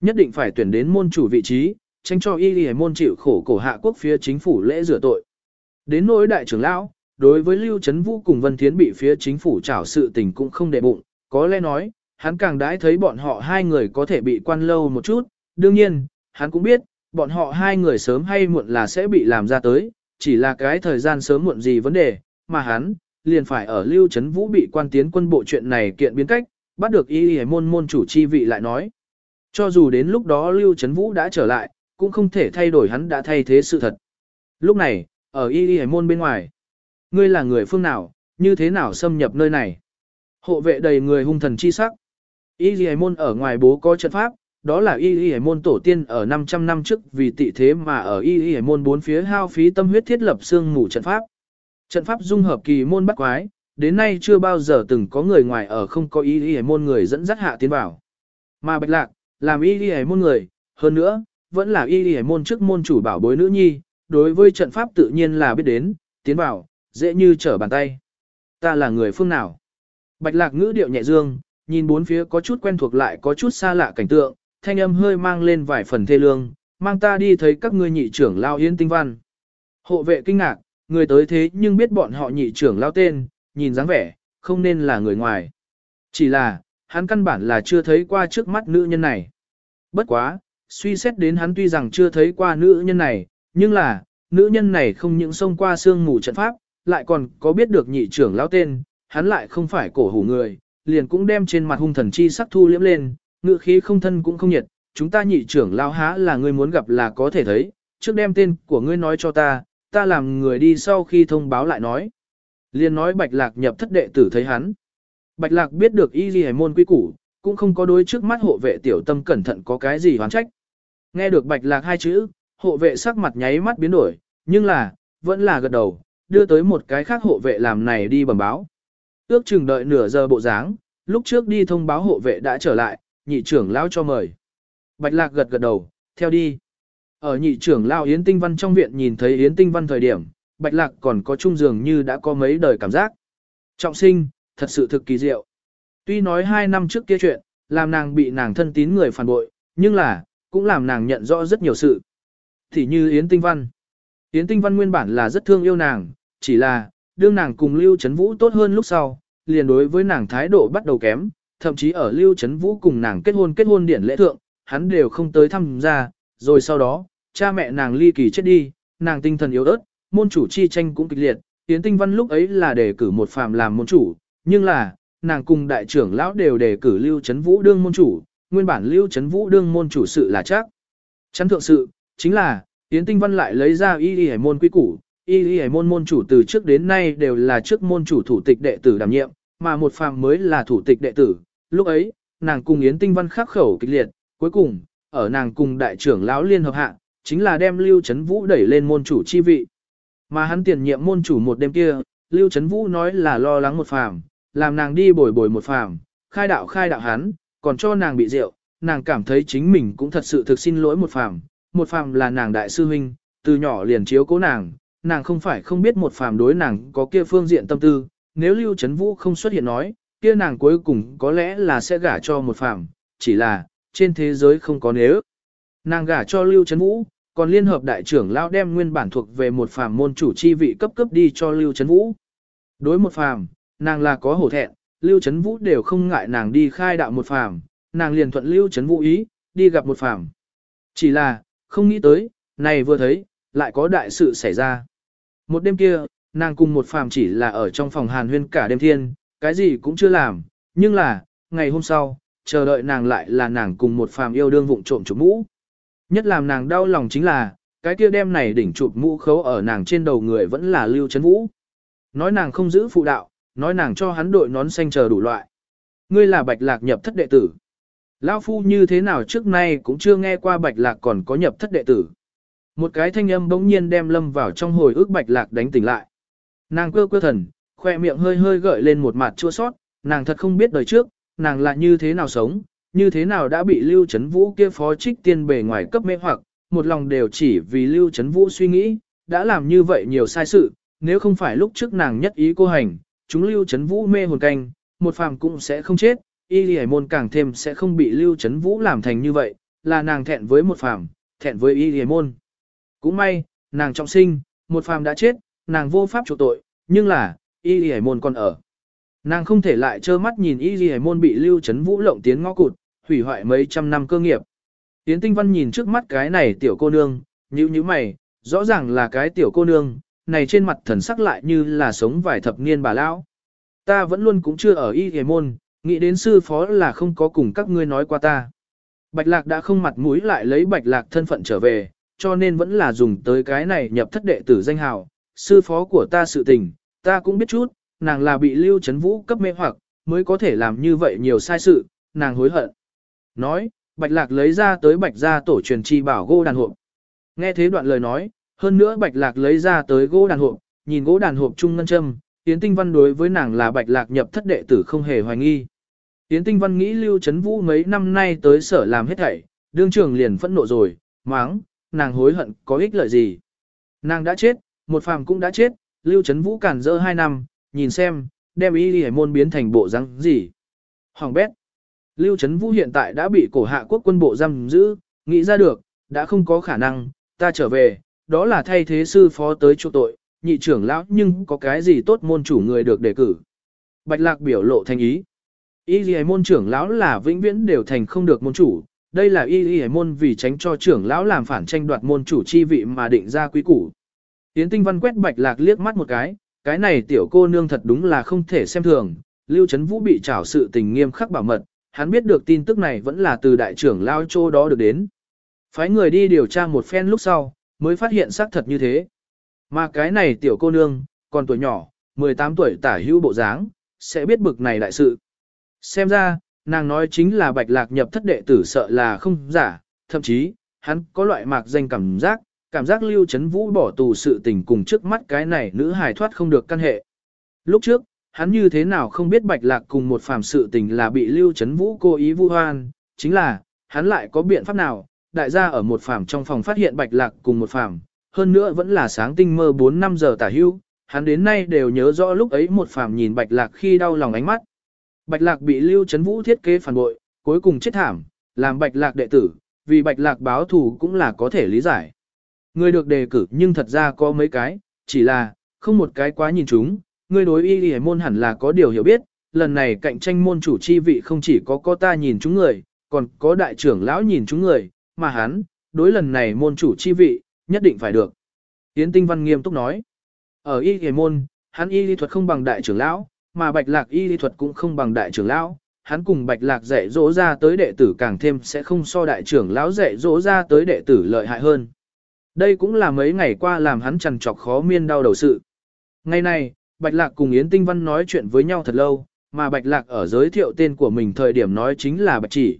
Nhất định phải tuyển đến môn chủ vị trí, tránh cho y y môn chịu khổ cổ hạ quốc phía chính phủ lễ rửa tội. Đến nỗi đại trưởng lão, đối với Lưu Trấn Vũ cùng Vân Thiến bị phía chính phủ trảo sự tình cũng không để bụng, có lẽ nói, hắn càng đãi thấy bọn họ hai người có thể bị quan lâu một chút, đương nhiên, hắn cũng biết, bọn họ hai người sớm hay muộn là sẽ bị làm ra tới, chỉ là cái thời gian sớm muộn gì vấn đề, mà hắn, liền phải ở Lưu Trấn Vũ bị quan tiến quân bộ chuyện này kiện biến cách, bắt được y y môn môn chủ chi vị lại nói. Cho dù đến lúc đó Lưu Trấn Vũ đã trở lại, cũng không thể thay đổi hắn đã thay thế sự thật. Lúc này, ở y y môn bên ngoài, ngươi là người phương nào, như thế nào xâm nhập nơi này? Hộ vệ đầy người hung thần chi sắc. Y y môn ở ngoài bố có trận pháp, đó là y y môn tổ tiên ở 500 năm trước vì tị thế mà ở y y môn bốn phía hao phí tâm huyết thiết lập xương mù trận pháp. Trận pháp dung hợp kỳ môn bắt quái, đến nay chưa bao giờ từng có người ngoài ở không có y y môn người dẫn dắt hạ tiến vào. Mà bạch lạc, làm y y môn người, hơn nữa, vẫn là y y môn trước môn chủ bảo bối nữ nhi, đối với trận pháp tự nhiên là biết đến, tiến vào, dễ như trở bàn tay. Ta là người phương nào? Bạch lạc ngữ điệu nhẹ dương, nhìn bốn phía có chút quen thuộc lại có chút xa lạ cảnh tượng, thanh âm hơi mang lên vài phần thê lương, mang ta đi thấy các ngươi nhị trưởng lao yến tinh văn. Hộ vệ kinh ngạc, người tới thế nhưng biết bọn họ nhị trưởng lao tên, nhìn dáng vẻ, không nên là người ngoài. Chỉ là, hắn căn bản là chưa thấy qua trước mắt nữ nhân này. Bất quá, suy xét đến hắn tuy rằng chưa thấy qua nữ nhân này, nhưng là, nữ nhân này không những xông qua xương mù trận pháp, lại còn có biết được nhị trưởng lão tên, hắn lại không phải cổ hủ người, liền cũng đem trên mặt hung thần chi sắc thu liễm lên, ngự khí không thân cũng không nhiệt, chúng ta nhị trưởng lão há là ngươi muốn gặp là có thể thấy, trước đem tên của ngươi nói cho ta, ta làm người đi sau khi thông báo lại nói. Liền nói bạch lạc nhập thất đệ tử thấy hắn. Bạch lạc biết được y ghi môn quy củ, cũng không có đối trước mắt hộ vệ tiểu tâm cẩn thận có cái gì hoán trách. Nghe được bạch lạc hai chữ, hộ vệ sắc mặt nháy mắt biến đổi, nhưng là, vẫn là gật đầu, đưa tới một cái khác hộ vệ làm này đi bẩm báo. Ước chừng đợi nửa giờ bộ dáng, lúc trước đi thông báo hộ vệ đã trở lại, nhị trưởng lão cho mời. Bạch lạc gật gật đầu, theo đi. Ở nhị trưởng lão Yến Tinh Văn trong viện nhìn thấy Yến Tinh Văn thời điểm, Bạch lạc còn có chung dường như đã có mấy đời cảm giác. Trọng sinh, thật sự thực kỳ diệu. Tuy nói hai năm trước kia chuyện, làm nàng bị nàng thân tín người phản bội, nhưng là, cũng làm nàng nhận rõ rất nhiều sự. Thì như Yến Tinh Văn. Yến Tinh Văn nguyên bản là rất thương yêu nàng, chỉ là, đương nàng cùng Lưu Trấn Vũ tốt hơn lúc sau, liền đối với nàng thái độ bắt đầu kém, thậm chí ở Lưu Trấn Vũ cùng nàng kết hôn kết hôn điển lễ thượng, hắn đều không tới thăm ra, rồi sau đó, cha mẹ nàng ly kỳ chết đi, nàng tinh thần yếu ớt, môn chủ chi tranh cũng kịch liệt, Yến Tinh Văn lúc ấy là để cử một phàm làm môn chủ, nhưng là, nàng cùng đại trưởng lão đều đề cử Lưu Trấn Vũ đương môn chủ, nguyên bản Lưu Trấn Vũ đương môn chủ sự là chắc. Chắn thượng sự, chính là, Yến Tinh Văn lại lấy ra y y môn quý củ, y y môn môn chủ từ trước đến nay đều là trước môn chủ thủ tịch đệ tử đảm nhiệm, mà một phàm mới là thủ tịch đệ tử. Lúc ấy, nàng cùng Yến Tinh Văn khắc khẩu kịch liệt, cuối cùng, ở nàng cùng đại trưởng lão liên hợp hạ, chính là đem Lưu Trấn Vũ đẩy lên môn chủ chi vị. Mà hắn tiền nhiệm môn chủ một đêm kia, Lưu Trấn Vũ nói là lo lắng một phàm, làm nàng đi bồi bồi một phàm, khai đạo khai đạo hắn, còn cho nàng bị rượu, nàng cảm thấy chính mình cũng thật sự thực xin lỗi một phàm, một phàm là nàng đại sư huynh, từ nhỏ liền chiếu cố nàng, nàng không phải không biết một phàm đối nàng có kia phương diện tâm tư, nếu Lưu Trấn Vũ không xuất hiện nói, kia nàng cuối cùng có lẽ là sẽ gả cho một phàm, chỉ là, trên thế giới không có nếu. Nàng gả cho Lưu Trấn Vũ, còn liên hợp đại trưởng lão đem nguyên bản thuộc về một phàm môn chủ chi vị cấp cấp đi cho Lưu Trấn Vũ. Đối một phàm, nàng là có hổ thẹn, Lưu Trấn Vũ đều không ngại nàng đi khai đạo một phàm, nàng liền thuận Lưu Trấn Vũ ý, đi gặp một phàm. Chỉ là, không nghĩ tới, này vừa thấy, lại có đại sự xảy ra. Một đêm kia, nàng cùng một phàm chỉ là ở trong phòng hàn huyên cả đêm thiên, cái gì cũng chưa làm, nhưng là, ngày hôm sau, chờ đợi nàng lại là nàng cùng một phàm yêu đương vụng trộm chụp mũ. Nhất làm nàng đau lòng chính là, cái kia đem này đỉnh chụp mũ khấu ở nàng trên đầu người vẫn là Lưu Trấn Vũ. Nói nàng không giữ phụ đạo, nói nàng cho hắn đội nón xanh chờ đủ loại. Ngươi là bạch lạc nhập thất đệ tử. Lão phu như thế nào trước nay cũng chưa nghe qua bạch lạc còn có nhập thất đệ tử. Một cái thanh âm bỗng nhiên đem lâm vào trong hồi ức bạch lạc đánh tỉnh lại. Nàng quơ quơ thần, khoe miệng hơi hơi gợi lên một mặt chua sót, nàng thật không biết đời trước, nàng là như thế nào sống, như thế nào đã bị Lưu Trấn Vũ kia phó trích tiên bề ngoài cấp mê hoặc, một lòng đều chỉ vì Lưu Trấn Vũ suy nghĩ, đã làm như vậy nhiều sai sự, nếu không phải lúc trước nàng nhất ý cô hành, chúng Lưu chấn Vũ mê hồn canh, một phàm cũng sẽ không chết, y lì môn càng thêm sẽ không bị Lưu chấn Vũ làm thành như vậy, là nàng thẹn với một phàm, thẹn với y lì môn. Cũng may, nàng trọng sinh, một phàm đã chết, nàng vô pháp chủ tội, nhưng là, y lì môn còn ở. Nàng không thể lại trơ mắt nhìn y lì môn bị Lưu chấn Vũ lộng tiến ngõ cụt, hủy hoại mấy trăm năm cơ nghiệp. Tiến tinh văn nhìn trước mắt cái này tiểu cô nương, như như mày, rõ ràng là cái tiểu cô nương, này trên mặt thần sắc lại như là sống vài thập niên bà lão. Ta vẫn luôn cũng chưa ở y hề môn, nghĩ đến sư phó là không có cùng các ngươi nói qua ta. Bạch lạc đã không mặt mũi lại lấy bạch lạc thân phận trở về, cho nên vẫn là dùng tới cái này nhập thất đệ tử danh hào. Sư phó của ta sự tình, ta cũng biết chút, nàng là bị lưu chấn vũ cấp mê hoặc, mới có thể làm như vậy nhiều sai sự, nàng hối hận. Nói, bạch lạc lấy ra tới bạch gia tổ truyền chi bảo gỗ đàn hộp. Nghe thế đoạn lời nói, hơn nữa bạch lạc lấy ra tới gỗ đàn hộp, nhìn gỗ đàn hộp trung ngân châm, Yến Tinh Văn đối với nàng là bạch lạc nhập thất đệ tử không hề hoài nghi. Yến Tinh Văn nghĩ Lưu Trấn Vũ mấy năm nay tới sở làm hết thảy, đương trưởng liền phẫn nộ rồi, máng, nàng hối hận có ích lợi gì. Nàng đã chết, một phàm cũng đã chết, Lưu Trấn Vũ cản rỡ hai năm, nhìn xem, đem y hải môn biến thành bộ răng gì. Hoàng bét. Lưu Trấn Vũ hiện tại đã bị cổ hạ quốc quân bộ giam giữ, nghĩ ra được, đã không có khả năng, ta trở về, đó là thay thế sư phó tới chỗ tội, nhị trưởng lão nhưng có cái gì tốt môn chủ người được đề cử. Bạch lạc biểu lộ thành ý. Y ghi môn trưởng lão là vĩnh viễn đều thành không được môn chủ, đây là y ghi môn vì tránh cho trưởng lão làm phản tranh đoạt môn chủ chi vị mà định ra quý củ. Tiến tinh văn quét bạch lạc liếc mắt một cái, cái này tiểu cô nương thật đúng là không thể xem thường, Lưu Trấn Vũ bị trảo sự tình nghiêm khắc bảo mật, hắn biết được tin tức này vẫn là từ đại trưởng lao chô đó được đến. Phái người đi điều tra một phen lúc sau, mới phát hiện xác thật như thế. Mà cái này tiểu cô nương, còn tuổi nhỏ, 18 tuổi tả hữu bộ dáng, sẽ biết bực này đại sự. Xem ra, nàng nói chính là bạch lạc nhập thất đệ tử sợ là không giả, thậm chí, hắn có loại mạc danh cảm giác, cảm giác lưu chấn vũ bỏ tù sự tình cùng trước mắt cái này nữ hài thoát không được căn hệ. Lúc trước, hắn như thế nào không biết bạch lạc cùng một phàm sự tình là bị lưu chấn vũ cố ý vu hoan, chính là, hắn lại có biện pháp nào, đại gia ở một phàm trong phòng phát hiện bạch lạc cùng một phàm, hơn nữa vẫn là sáng tinh mơ 4-5 giờ tả hưu, hắn đến nay đều nhớ rõ lúc ấy một phàm nhìn bạch lạc khi đau lòng ánh mắt. Bạch lạc bị lưu chấn vũ thiết kế phản bội, cuối cùng chết thảm, làm bạch lạc đệ tử, vì bạch lạc báo thù cũng là có thể lý giải. Người được đề cử nhưng thật ra có mấy cái, chỉ là, không một cái quá nhìn chúng, người đối y y môn hẳn là có điều hiểu biết, lần này cạnh tranh môn chủ chi vị không chỉ có có ta nhìn chúng người, còn có đại trưởng lão nhìn chúng người, mà hắn, đối lần này môn chủ chi vị, nhất định phải được. Yến Tinh Văn nghiêm túc nói, ở y y môn, hắn y lý thuật không bằng đại trưởng lão, mà bạch lạc y lý thuật cũng không bằng đại trưởng lão. Hắn cùng bạch lạc dạy dỗ ra tới đệ tử càng thêm sẽ không so đại trưởng lão dạy dỗ ra tới đệ tử lợi hại hơn. Đây cũng là mấy ngày qua làm hắn trằn trọc khó miên đau đầu sự. Ngày này, Bạch Lạc cùng Yến Tinh Văn nói chuyện với nhau thật lâu, mà Bạch Lạc ở giới thiệu tên của mình thời điểm nói chính là Bạch Chỉ.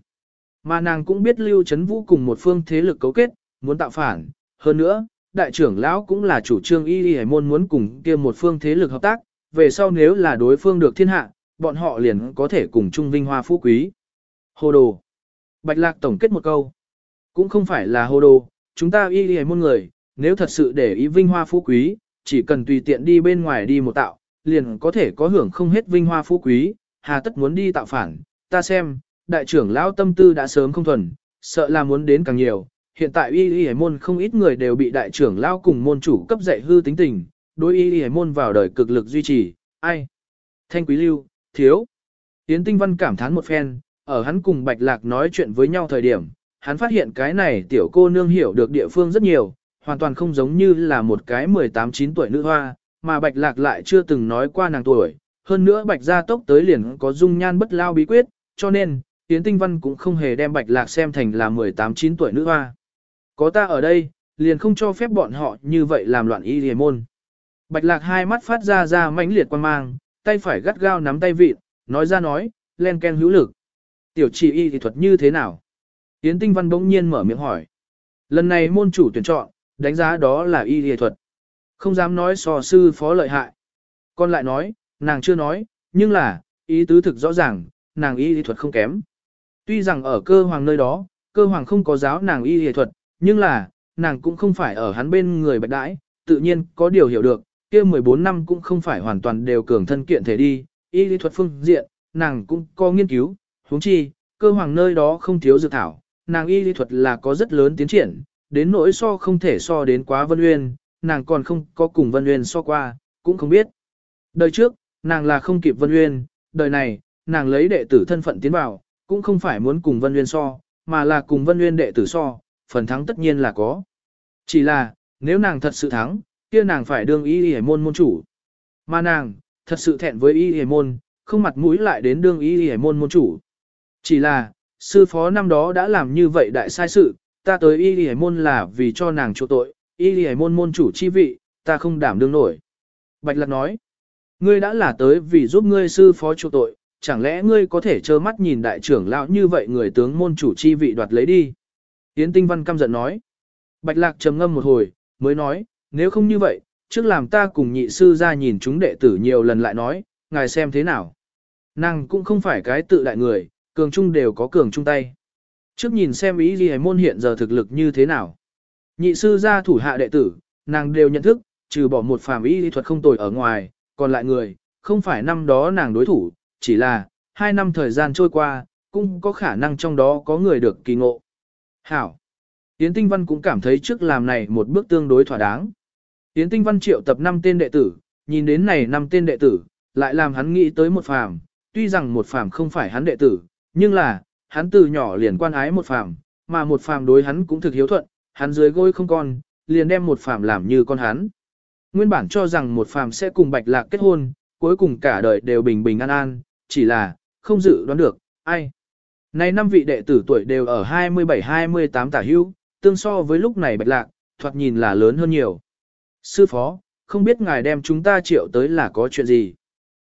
Mà nàng cũng biết Lưu Trấn Vũ cùng một phương thế lực cấu kết, muốn tạo phản. Hơn nữa, đại trưởng lão cũng là chủ trương y y hải môn muốn cùng kia một phương thế lực hợp tác, về sau nếu là đối phương được thiên hạ, bọn họ liền có thể cùng chung vinh hoa phú quý. Hồ đồ. Bạch Lạc tổng kết một câu. Cũng không phải là hồ đồ, chúng ta y y môn người, nếu thật sự để ý vinh hoa phú quý, chỉ cần tùy tiện đi bên ngoài đi một tạo, liền có thể có hưởng không hết vinh hoa phú quý, hà tất muốn đi tạo phản, ta xem, đại trưởng lão tâm tư đã sớm không thuần, sợ là muốn đến càng nhiều, hiện tại y y hải môn không ít người đều bị đại trưởng lão cùng môn chủ cấp dạy hư tính tình, đối y y hải môn vào đời cực lực duy trì, ai? Thanh quý lưu, thiếu. Yến Tinh Văn cảm thán một phen, ở hắn cùng Bạch Lạc nói chuyện với nhau thời điểm, hắn phát hiện cái này tiểu cô nương hiểu được địa phương rất nhiều, hoàn toàn không giống như là một cái 18-9 tuổi nữ hoa, mà Bạch Lạc lại chưa từng nói qua nàng tuổi. Hơn nữa Bạch gia tốc tới liền có dung nhan bất lao bí quyết, cho nên, Yến Tinh Văn cũng không hề đem Bạch Lạc xem thành là 18-9 tuổi nữ hoa. Có ta ở đây, liền không cho phép bọn họ như vậy làm loạn y hề môn. Bạch Lạc hai mắt phát ra ra mãnh liệt quan mang, tay phải gắt gao nắm tay vịt, nói ra nói, len ken hữu lực. Tiểu chỉ y thì thuật như thế nào? Yến Tinh Văn bỗng nhiên mở miệng hỏi. Lần này môn chủ tuyển chọn, đánh giá đó là y y thuật. Không dám nói so sư phó lợi hại. Còn lại nói, nàng chưa nói, nhưng là, ý tứ thực rõ ràng, nàng y y thuật không kém. Tuy rằng ở cơ hoàng nơi đó, cơ hoàng không có giáo nàng y y thuật, nhưng là, nàng cũng không phải ở hắn bên người bạch đãi, tự nhiên có điều hiểu được, kia 14 năm cũng không phải hoàn toàn đều cường thân kiện thể đi, y lý thuật phương diện, nàng cũng có nghiên cứu, huống chi, cơ hoàng nơi đó không thiếu dược thảo, nàng y lý thuật là có rất lớn tiến triển, đến nỗi so không thể so đến quá Vân Uyên, nàng còn không có cùng Vân Uyên so qua, cũng không biết. Đời trước, nàng là không kịp Vân Uyên, đời này, nàng lấy đệ tử thân phận tiến vào, cũng không phải muốn cùng Vân Uyên so, mà là cùng Vân Uyên đệ tử so, phần thắng tất nhiên là có. Chỉ là, nếu nàng thật sự thắng, kia nàng phải đương y y môn môn chủ. Mà nàng, thật sự thẹn với y y môn, không mặt mũi lại đến đương y y môn môn chủ. Chỉ là, sư phó năm đó đã làm như vậy đại sai sự, ta tới y y môn là vì cho nàng chỗ tội, y y môn môn chủ chi vị, ta không đảm đương nổi. Bạch Lạc nói, ngươi đã là tới vì giúp ngươi sư phó chỗ tội, chẳng lẽ ngươi có thể trơ mắt nhìn đại trưởng lão như vậy người tướng môn chủ chi vị đoạt lấy đi. Yến Tinh Văn căm giận nói. Bạch Lạc trầm ngâm một hồi, mới nói, nếu không như vậy, trước làm ta cùng nhị sư ra nhìn chúng đệ tử nhiều lần lại nói, ngài xem thế nào. Nàng cũng không phải cái tự đại người, cường trung đều có cường trung tay. Trước nhìn xem ý gì môn hiện giờ thực lực như thế nào. Nhị sư ra thủ hạ đệ tử, nàng đều nhận thức, trừ bỏ một phàm ý lý thuật không tồi ở ngoài, còn lại người, không phải năm đó nàng đối thủ, chỉ là, hai năm thời gian trôi qua, cũng có khả năng trong đó có người được kỳ ngộ. Hảo. Yến Tinh Văn cũng cảm thấy trước làm này một bước tương đối thỏa đáng. Yến Tinh Văn triệu tập 5 tên đệ tử, nhìn đến này 5 tên đệ tử, lại làm hắn nghĩ tới một phàm, tuy rằng một phàm không phải hắn đệ tử, nhưng là, hắn từ nhỏ liền quan ái một phàm, mà một phàm đối hắn cũng thực hiếu thuận, hắn dưới gối không con, liền đem một phàm làm như con hắn. Nguyên bản cho rằng một phàm sẽ cùng bạch lạc kết hôn, cuối cùng cả đời đều bình bình an an, chỉ là, không dự đoán được, ai. Này năm vị đệ tử tuổi đều ở 27-28 tả hưu, tương so với lúc này bạch lạc, thoạt nhìn là lớn hơn nhiều. Sư phó, không biết ngài đem chúng ta triệu tới là có chuyện gì.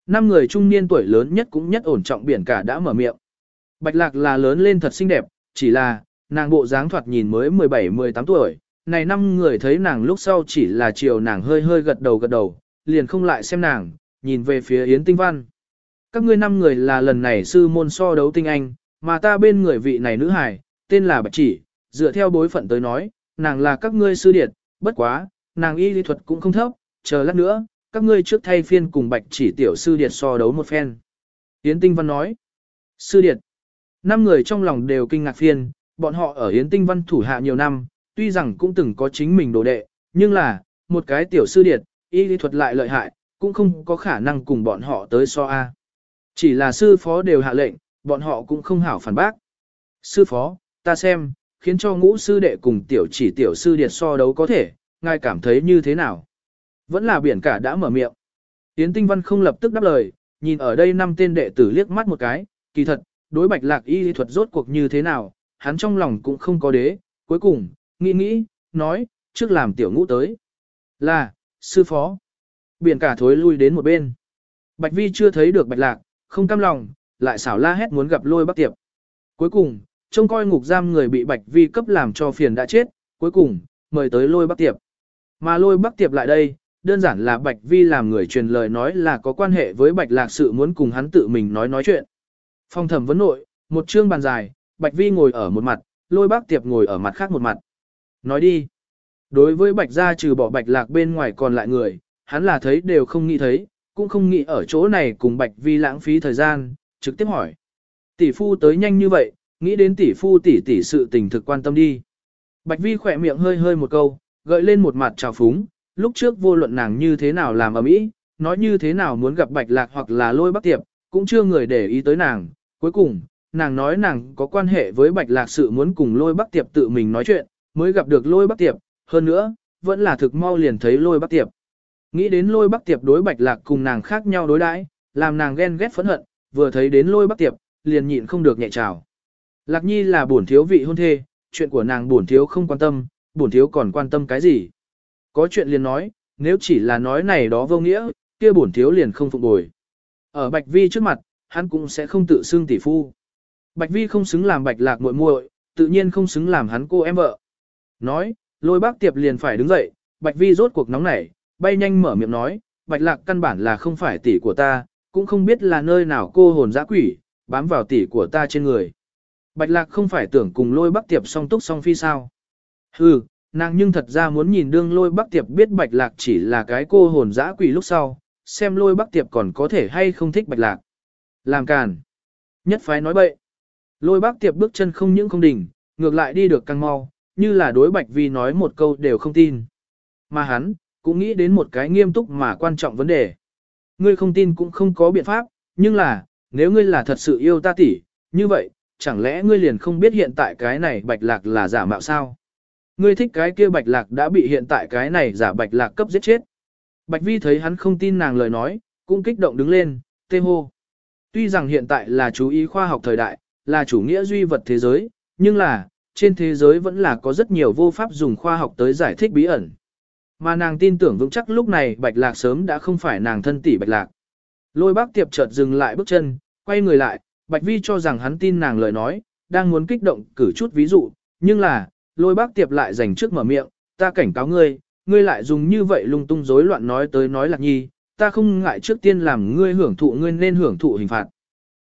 Năm người trung niên tuổi lớn nhất cũng nhất ổn trọng biển cả đã mở miệng. Bạch lạc là lớn lên thật xinh đẹp, chỉ là, nàng bộ dáng thoạt nhìn mới 17-18 tuổi. Này năm người thấy nàng lúc sau chỉ là chiều nàng hơi hơi gật đầu gật đầu, liền không lại xem nàng, nhìn về phía Yến Tinh Văn. Các ngươi năm người là lần này sư môn so đấu tinh anh, mà ta bên người vị này nữ hài, tên là Bạch Chỉ, dựa theo bối phận tới nói, nàng là các ngươi sư điệt, bất quá, nàng y lý thuật cũng không thấp, chờ lát nữa, các ngươi trước thay phiên cùng Bạch Chỉ tiểu sư điệt so đấu một phen. Yến Tinh Văn nói, sư điệt, năm người trong lòng đều kinh ngạc phiên, bọn họ ở Yến Tinh Văn thủ hạ nhiều năm, tuy rằng cũng từng có chính mình đồ đệ, nhưng là, một cái tiểu sư điệt, y lý thuật lại lợi hại, cũng không có khả năng cùng bọn họ tới so A. Chỉ là sư phó đều hạ lệnh, bọn họ cũng không hảo phản bác. Sư phó, ta xem, khiến cho ngũ sư đệ cùng tiểu chỉ tiểu sư điệt so đấu có thể, ngài cảm thấy như thế nào? Vẫn là biển cả đã mở miệng. Yến Tinh Văn không lập tức đáp lời, nhìn ở đây năm tên đệ tử liếc mắt một cái, kỳ thật, đối bạch lạc y thuật rốt cuộc như thế nào, hắn trong lòng cũng không có đế, cuối cùng, nghĩ nghĩ, nói, trước làm tiểu ngũ tới. Là, sư phó. Biển cả thối lui đến một bên. Bạch vi chưa thấy được bạch lạc, không cam lòng, lại xảo la hét muốn gặp lôi bắc tiệp. Cuối cùng, trông coi ngục giam người bị bạch vi cấp làm cho phiền đã chết, cuối cùng, mời tới lôi bắc tiệp. Mà lôi bắc tiệp lại đây, đơn giản là bạch vi làm người truyền lời nói là có quan hệ với bạch lạc sự muốn cùng hắn tự mình nói nói chuyện. Phong thẩm vấn nội, một chương bàn dài, bạch vi ngồi ở một mặt, lôi bắc tiệp ngồi ở mặt khác một mặt. Nói đi. Đối với bạch gia trừ bỏ bạch lạc bên ngoài còn lại người, hắn là thấy đều không nghĩ thấy, cũng không nghĩ ở chỗ này cùng bạch vi lãng phí thời gian, trực tiếp hỏi. Tỷ phu tới nhanh như vậy, nghĩ đến tỷ phu tỷ tỷ sự tình thực quan tâm đi. Bạch vi khỏe miệng hơi hơi một câu, gợi lên một mặt trào phúng, lúc trước vô luận nàng như thế nào làm ở mỹ, nói như thế nào muốn gặp bạch lạc hoặc là lôi bắc tiệp, cũng chưa người để ý tới nàng. Cuối cùng, nàng nói nàng có quan hệ với bạch lạc sự muốn cùng lôi bắc tiệp tự mình nói chuyện, mới gặp được lôi bắc tiệp, hơn nữa, vẫn là thực mau liền thấy lôi bắc tiệp. Nghĩ đến lôi bắc tiệp đối bạch lạc cùng nàng khác nhau đối đãi, làm nàng ghen ghét phẫn hận, vừa thấy đến lôi bắc tiệp, liền nhịn không được nhẹ trào. Lạc nhi là bổn thiếu vị hôn thê, chuyện của nàng bổn thiếu không quan tâm, bổn thiếu còn quan tâm cái gì. Có chuyện liền nói, nếu chỉ là nói này đó vô nghĩa, kia bổn thiếu liền không phục bồi. Ở Bạch Vi trước mặt, hắn cũng sẽ không tự xưng tỷ phu. Bạch Vi không xứng làm Bạch Lạc muội muội, tự nhiên không xứng làm hắn cô em vợ. Nói, lôi bác tiệp liền phải đứng dậy, Bạch Vi rốt cuộc nóng nảy, bay nhanh mở miệng nói, Bạch Lạc căn bản là không phải tỷ của ta, cũng không biết là nơi nào cô hồn dã quỷ, bám vào tỷ của ta trên người. Bạch Lạc không phải tưởng cùng lôi Bắc tiệp song túc song phi sao. Hừ, nàng nhưng thật ra muốn nhìn đương lôi Bắc tiệp biết Bạch Lạc chỉ là cái cô hồn dã quỷ lúc sau, xem lôi Bắc tiệp còn có thể hay không thích Bạch Lạc. Làm càn. Nhất phái nói bậy. Lôi Bắc tiệp bước chân không những không đỉnh, ngược lại đi được càng mau, như là đối Bạch Vi nói một câu đều không tin. Mà hắn, cũng nghĩ đến một cái nghiêm túc mà quan trọng vấn đề. Ngươi không tin cũng không có biện pháp, nhưng là, nếu ngươi là thật sự yêu ta tỷ, như vậy, chẳng lẽ ngươi liền không biết hiện tại cái này bạch lạc là giả mạo sao? Ngươi thích cái kia bạch lạc đã bị hiện tại cái này giả bạch lạc cấp giết chết. Bạch vi thấy hắn không tin nàng lời nói, cũng kích động đứng lên, tê hô. Tuy rằng hiện tại là chú ý khoa học thời đại, là chủ nghĩa duy vật thế giới, nhưng là, trên thế giới vẫn là có rất nhiều vô pháp dùng khoa học tới giải thích bí ẩn. Mà nàng tin tưởng vững chắc lúc này bạch lạc sớm đã không phải nàng thân tỷ bạch lạc. Lôi bác tiệp chợt dừng lại bước chân, quay người lại, bạch vi cho rằng hắn tin nàng lời nói, đang muốn kích động cử chút ví dụ, nhưng là, lôi bác tiệp lại dành trước mở miệng, ta cảnh cáo ngươi, ngươi lại dùng như vậy lung tung rối loạn nói tới nói lạc nhi, ta không ngại trước tiên làm ngươi hưởng thụ ngươi nên hưởng thụ hình phạt.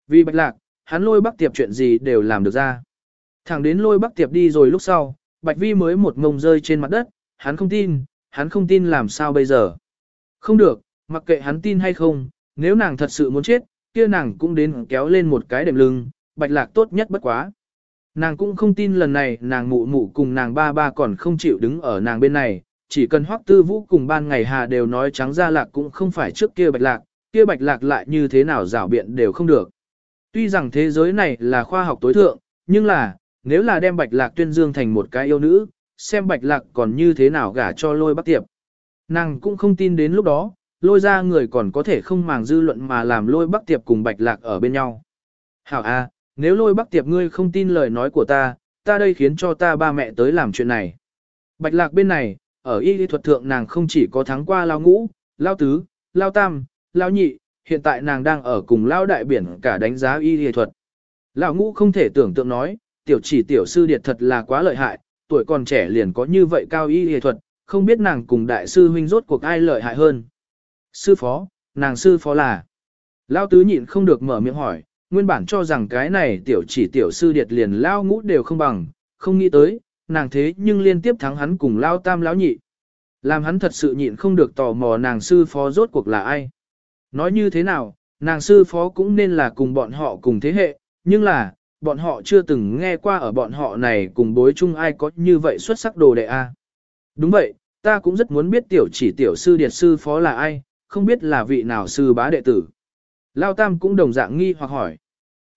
Vì bạch lạc, hắn lôi bác tiệp chuyện gì đều làm được ra. Thẳng đến lôi bác tiệp đi rồi lúc sau, bạch vi mới một ngông rơi trên mặt đất, hắn không tin, hắn không tin làm sao bây giờ. Không được, mặc kệ hắn tin hay không, nếu nàng thật sự muốn chết, kia nàng cũng đến kéo lên một cái đệm lưng, bạch lạc tốt nhất bất quá. Nàng cũng không tin lần này nàng mụ mụ cùng nàng ba ba còn không chịu đứng ở nàng bên này, chỉ cần hoắc tư vũ cùng ban ngày hà đều nói trắng ra lạc cũng không phải trước kia bạch lạc, kia bạch lạc lại như thế nào rảo biện đều không được. Tuy rằng thế giới này là khoa học tối thượng, nhưng là, nếu là đem bạch lạc tuyên dương thành một cái yêu nữ, xem bạch lạc còn như thế nào gả cho lôi bắc tiệp. Nàng cũng không tin đến lúc đó, lôi ra người còn có thể không màng dư luận mà làm lôi bắc tiệp cùng bạch lạc ở bên nhau. Hảo a, nếu lôi bắc tiệp ngươi không tin lời nói của ta, ta đây khiến cho ta ba mẹ tới làm chuyện này. Bạch lạc bên này, ở y lý thuật thượng nàng không chỉ có thắng qua lao ngũ, lao tứ, lao tam, lao nhị, hiện tại nàng đang ở cùng lao đại biển cả đánh giá y lý thuật. Lão ngũ không thể tưởng tượng nói, tiểu chỉ tiểu sư điệt thật là quá lợi hại, tuổi còn trẻ liền có như vậy cao y y thuật, không biết nàng cùng đại sư huynh rốt cuộc ai lợi hại hơn. Sư phó, nàng sư phó là. Lao tứ nhịn không được mở miệng hỏi, nguyên bản cho rằng cái này tiểu chỉ tiểu sư điệt liền lao ngũ đều không bằng, không nghĩ tới, nàng thế nhưng liên tiếp thắng hắn cùng lao tam lão nhị. Làm hắn thật sự nhịn không được tò mò nàng sư phó rốt cuộc là ai. Nói như thế nào, nàng sư phó cũng nên là cùng bọn họ cùng thế hệ, nhưng là, bọn họ chưa từng nghe qua ở bọn họ này cùng bối chung ai có như vậy xuất sắc đồ đệ a. Đúng vậy, ta cũng rất muốn biết tiểu chỉ tiểu sư điệt sư phó là ai, không biết là vị nào sư bá đệ tử. Lao Tam cũng đồng dạng nghi hoặc hỏi.